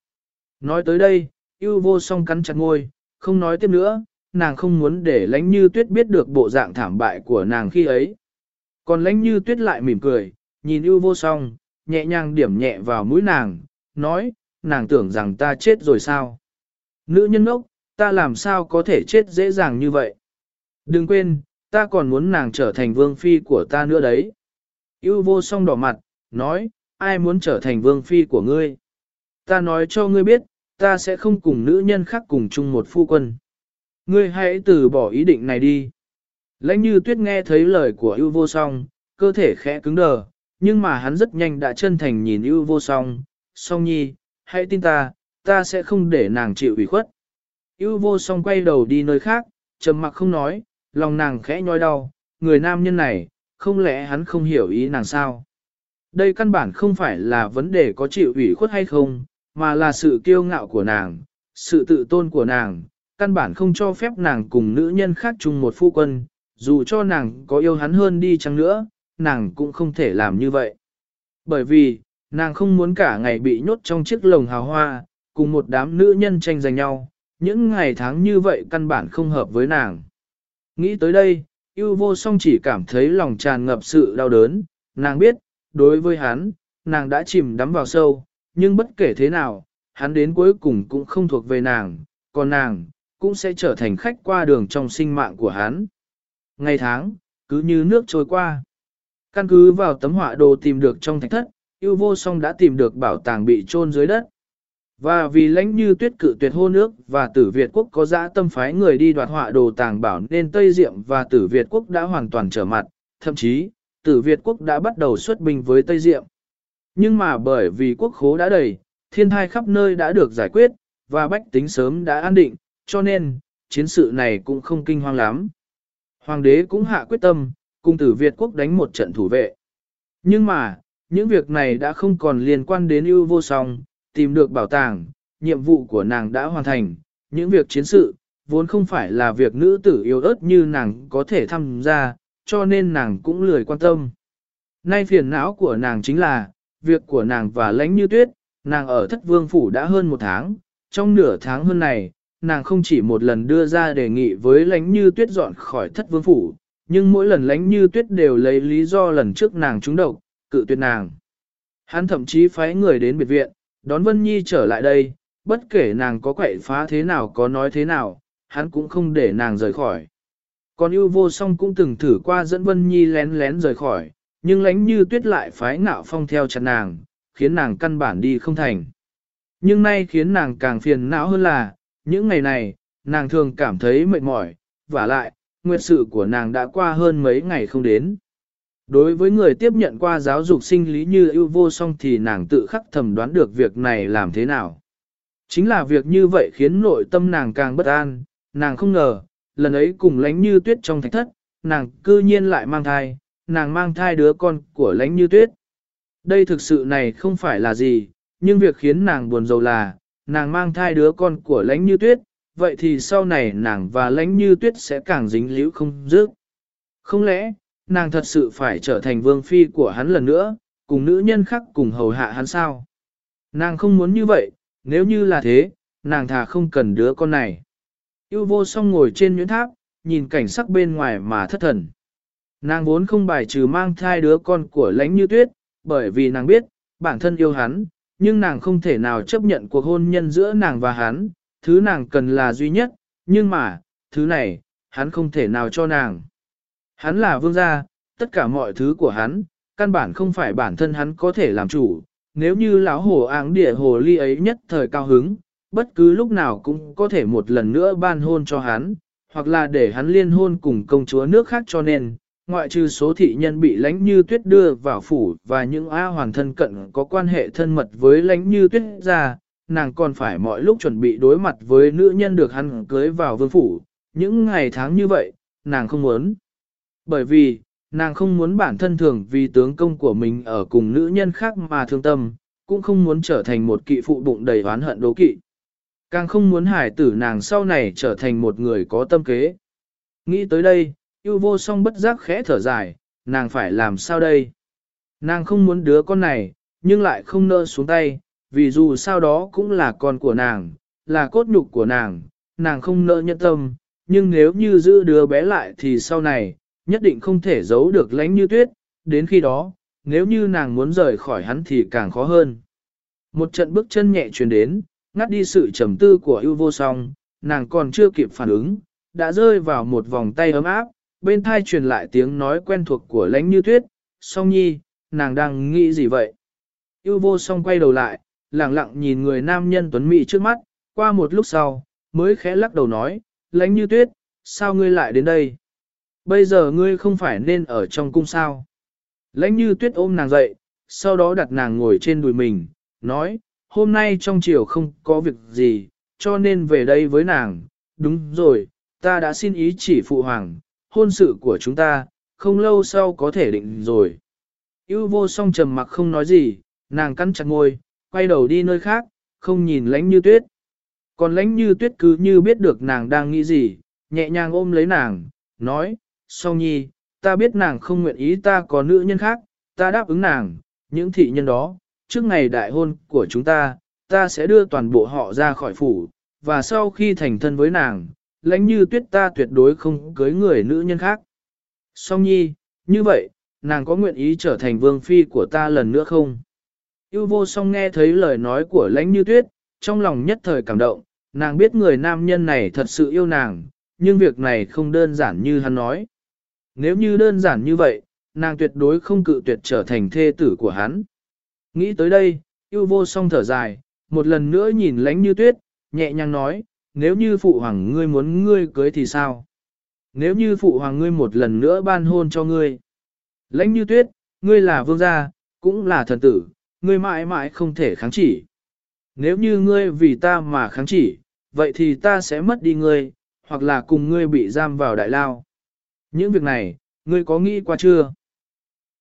Nói tới đây, yêu vô song cắn chặt ngôi, không nói tiếp nữa, nàng không muốn để lánh như tuyết biết được bộ dạng thảm bại của nàng khi ấy. Còn lánh như tuyết lại mỉm cười, nhìn yêu vô song, nhẹ nhàng điểm nhẹ vào mũi nàng, nói, nàng tưởng rằng ta chết rồi sao? Nữ nhân ốc, ta làm sao có thể chết dễ dàng như vậy? Đừng quên, ta còn muốn nàng trở thành vương phi của ta nữa đấy. Yêu vô song đỏ mặt, nói, ai muốn trở thành vương phi của ngươi? Ta nói cho ngươi biết, ta sẽ không cùng nữ nhân khác cùng chung một phu quân. Ngươi hãy từ bỏ ý định này đi. Lãnh như tuyết nghe thấy lời của yêu vô song, cơ thể khẽ cứng đờ, nhưng mà hắn rất nhanh đã chân thành nhìn yêu vô song. Song nhi, hãy tin ta, ta sẽ không để nàng chịu ủy khuất. Yêu vô song quay đầu đi nơi khác, trầm mặc không nói, lòng nàng khẽ nhói đau, người nam nhân này, không lẽ hắn không hiểu ý nàng sao? Đây căn bản không phải là vấn đề có chịu ủy khuất hay không, mà là sự kiêu ngạo của nàng, sự tự tôn của nàng, căn bản không cho phép nàng cùng nữ nhân khác chung một phu quân, dù cho nàng có yêu hắn hơn đi chăng nữa, nàng cũng không thể làm như vậy. Bởi vì, nàng không muốn cả ngày bị nhốt trong chiếc lồng hào hoa, cùng một đám nữ nhân tranh giành nhau, những ngày tháng như vậy căn bản không hợp với nàng. Nghĩ tới đây, yêu vô song chỉ cảm thấy lòng tràn ngập sự đau đớn, nàng biết, đối với hắn, nàng đã chìm đắm vào sâu, nhưng bất kể thế nào, hắn đến cuối cùng cũng không thuộc về nàng, còn nàng, cũng sẽ trở thành khách qua đường trong sinh mạng của hắn. Ngày tháng, cứ như nước trôi qua. Căn cứ vào tấm họa đồ tìm được trong thạch thất, yêu vô song đã tìm được bảo tàng bị chôn dưới đất. Và vì lãnh như tuyết cự tuyệt hôn nước và tử Việt quốc có dã tâm phái người đi đoạt họa đồ tàng bảo nên Tây Diệm và tử Việt quốc đã hoàn toàn trở mặt, thậm chí, tử Việt quốc đã bắt đầu xuất binh với Tây Diệm. Nhưng mà bởi vì quốc khố đã đầy, thiên thai khắp nơi đã được giải quyết, và bách tính sớm đã an định, cho nên, chiến sự này cũng không kinh hoang lắm. Hoàng đế cũng hạ quyết tâm, cùng tử Việt quốc đánh một trận thủ vệ. Nhưng mà, những việc này đã không còn liên quan đến ưu vô song, tìm được bảo tàng, nhiệm vụ của nàng đã hoàn thành, những việc chiến sự, vốn không phải là việc nữ tử yêu ớt như nàng có thể tham gia, cho nên nàng cũng lười quan tâm. Nay phiền não của nàng chính là, việc của nàng và lãnh như tuyết, nàng ở thất vương phủ đã hơn một tháng, trong nửa tháng hơn này, nàng không chỉ một lần đưa ra đề nghị với lãnh như tuyết dọn khỏi thất vương phủ, nhưng mỗi lần lãnh như tuyết đều lấy lý do lần trước nàng trúng độc, cự tuyệt nàng. Hắn thậm chí phái người đến biệt viện, đón Vân Nhi trở lại đây, bất kể nàng có quậy phá thế nào có nói thế nào, hắn cũng không để nàng rời khỏi. Còn ưu vô song cũng từng thử qua dẫn Vân Nhi lén lén rời khỏi, nhưng lánh như tuyết lại phái ngạo phong theo chặt nàng, khiến nàng căn bản đi không thành. Nhưng nay khiến nàng càng phiền não hơn là, những ngày này, nàng thường cảm thấy mệt mỏi, và lại, nguyệt sự của nàng đã qua hơn mấy ngày không đến. Đối với người tiếp nhận qua giáo dục sinh lý như ưu vô song thì nàng tự khắc thầm đoán được việc này làm thế nào. Chính là việc như vậy khiến nội tâm nàng càng bất an, nàng không ngờ, lần ấy cùng lánh như tuyết trong thạch thất, nàng cư nhiên lại mang thai, nàng mang thai đứa con của lánh như tuyết. Đây thực sự này không phải là gì, nhưng việc khiến nàng buồn rầu là, nàng mang thai đứa con của lánh như tuyết, vậy thì sau này nàng và lánh như tuyết sẽ càng dính líu không dứt. Không lẽ, nàng thật sự phải trở thành vương phi của hắn lần nữa, cùng nữ nhân khác cùng hầu hạ hắn sao? Nàng không muốn như vậy, nếu như là thế, nàng thà không cần đứa con này. Yêu vô song ngồi trên nhuyễn tháp, nhìn cảnh sắc bên ngoài mà thất thần. Nàng vốn không bài trừ mang thai đứa con của lãnh như tuyết, bởi vì nàng biết, bản thân yêu hắn, nhưng nàng không thể nào chấp nhận cuộc hôn nhân giữa nàng và hắn, thứ nàng cần là duy nhất, nhưng mà, thứ này, hắn không thể nào cho nàng. Hắn là vương gia, tất cả mọi thứ của hắn, căn bản không phải bản thân hắn có thể làm chủ, nếu như lão hồ áng địa hồ ly ấy nhất thời cao hứng, bất cứ lúc nào cũng có thể một lần nữa ban hôn cho hắn, hoặc là để hắn liên hôn cùng công chúa nước khác cho nên, ngoại trừ số thị nhân bị lãnh như tuyết đưa vào phủ và những A hoàng thân cận có quan hệ thân mật với lãnh như tuyết ra, nàng còn phải mọi lúc chuẩn bị đối mặt với nữ nhân được hắn cưới vào vương phủ, những ngày tháng như vậy, nàng không muốn. Bởi vì, nàng không muốn bản thân thường vì tướng công của mình ở cùng nữ nhân khác mà thương tâm, cũng không muốn trở thành một kỵ phụ bụng đầy oán hận đố kỵ. Càng không muốn hải tử nàng sau này trở thành một người có tâm kế. Nghĩ tới đây, yêu vô song bất giác khẽ thở dài, nàng phải làm sao đây? Nàng không muốn đứa con này, nhưng lại không nỡ xuống tay, vì dù sao đó cũng là con của nàng, là cốt nhục của nàng, nàng không nỡ nhân tâm, nhưng nếu như giữ đứa bé lại thì sau này, nhất định không thể giấu được lánh như tuyết, đến khi đó, nếu như nàng muốn rời khỏi hắn thì càng khó hơn. Một trận bước chân nhẹ truyền đến, ngắt đi sự trầm tư của ưu vô song, nàng còn chưa kịp phản ứng, đã rơi vào một vòng tay ấm áp, bên thai truyền lại tiếng nói quen thuộc của lánh như tuyết, song nhi, nàng đang nghĩ gì vậy? Ưu vô song quay đầu lại, lặng lặng nhìn người nam nhân tuấn mỹ trước mắt, qua một lúc sau, mới khẽ lắc đầu nói, lánh như tuyết, sao ngươi lại đến đây? Bây giờ ngươi không phải nên ở trong cung sao? Lãnh như tuyết ôm nàng dậy, sau đó đặt nàng ngồi trên đùi mình, nói, hôm nay trong chiều không có việc gì, cho nên về đây với nàng. Đúng rồi, ta đã xin ý chỉ phụ hoàng, hôn sự của chúng ta, không lâu sau có thể định rồi. Yêu vô song trầm mặc không nói gì, nàng cắn chặt ngôi, quay đầu đi nơi khác, không nhìn lánh như tuyết. Còn lánh như tuyết cứ như biết được nàng đang nghĩ gì, nhẹ nhàng ôm lấy nàng, nói, song nhi, ta biết nàng không nguyện ý ta có nữ nhân khác, ta đáp ứng nàng, những thị nhân đó, trước ngày đại hôn của chúng ta, ta sẽ đưa toàn bộ họ ra khỏi phủ, và sau khi thành thân với nàng, lãnh như tuyết ta tuyệt đối không cưới người nữ nhân khác. Song nhi, như vậy, nàng có nguyện ý trở thành vương phi của ta lần nữa không? Yêu vô song nghe thấy lời nói của lãnh như tuyết, trong lòng nhất thời cảm động, nàng biết người nam nhân này thật sự yêu nàng, nhưng việc này không đơn giản như hắn nói. Nếu như đơn giản như vậy, nàng tuyệt đối không cự tuyệt trở thành thê tử của hắn. Nghĩ tới đây, yêu vô song thở dài, một lần nữa nhìn lánh như tuyết, nhẹ nhàng nói, nếu như phụ hoàng ngươi muốn ngươi cưới thì sao? Nếu như phụ hoàng ngươi một lần nữa ban hôn cho ngươi. Lãnh như tuyết, ngươi là vương gia, cũng là thần tử, ngươi mãi mãi không thể kháng chỉ. Nếu như ngươi vì ta mà kháng chỉ, vậy thì ta sẽ mất đi ngươi, hoặc là cùng ngươi bị giam vào đại lao. Những việc này, ngươi có nghĩ qua chưa?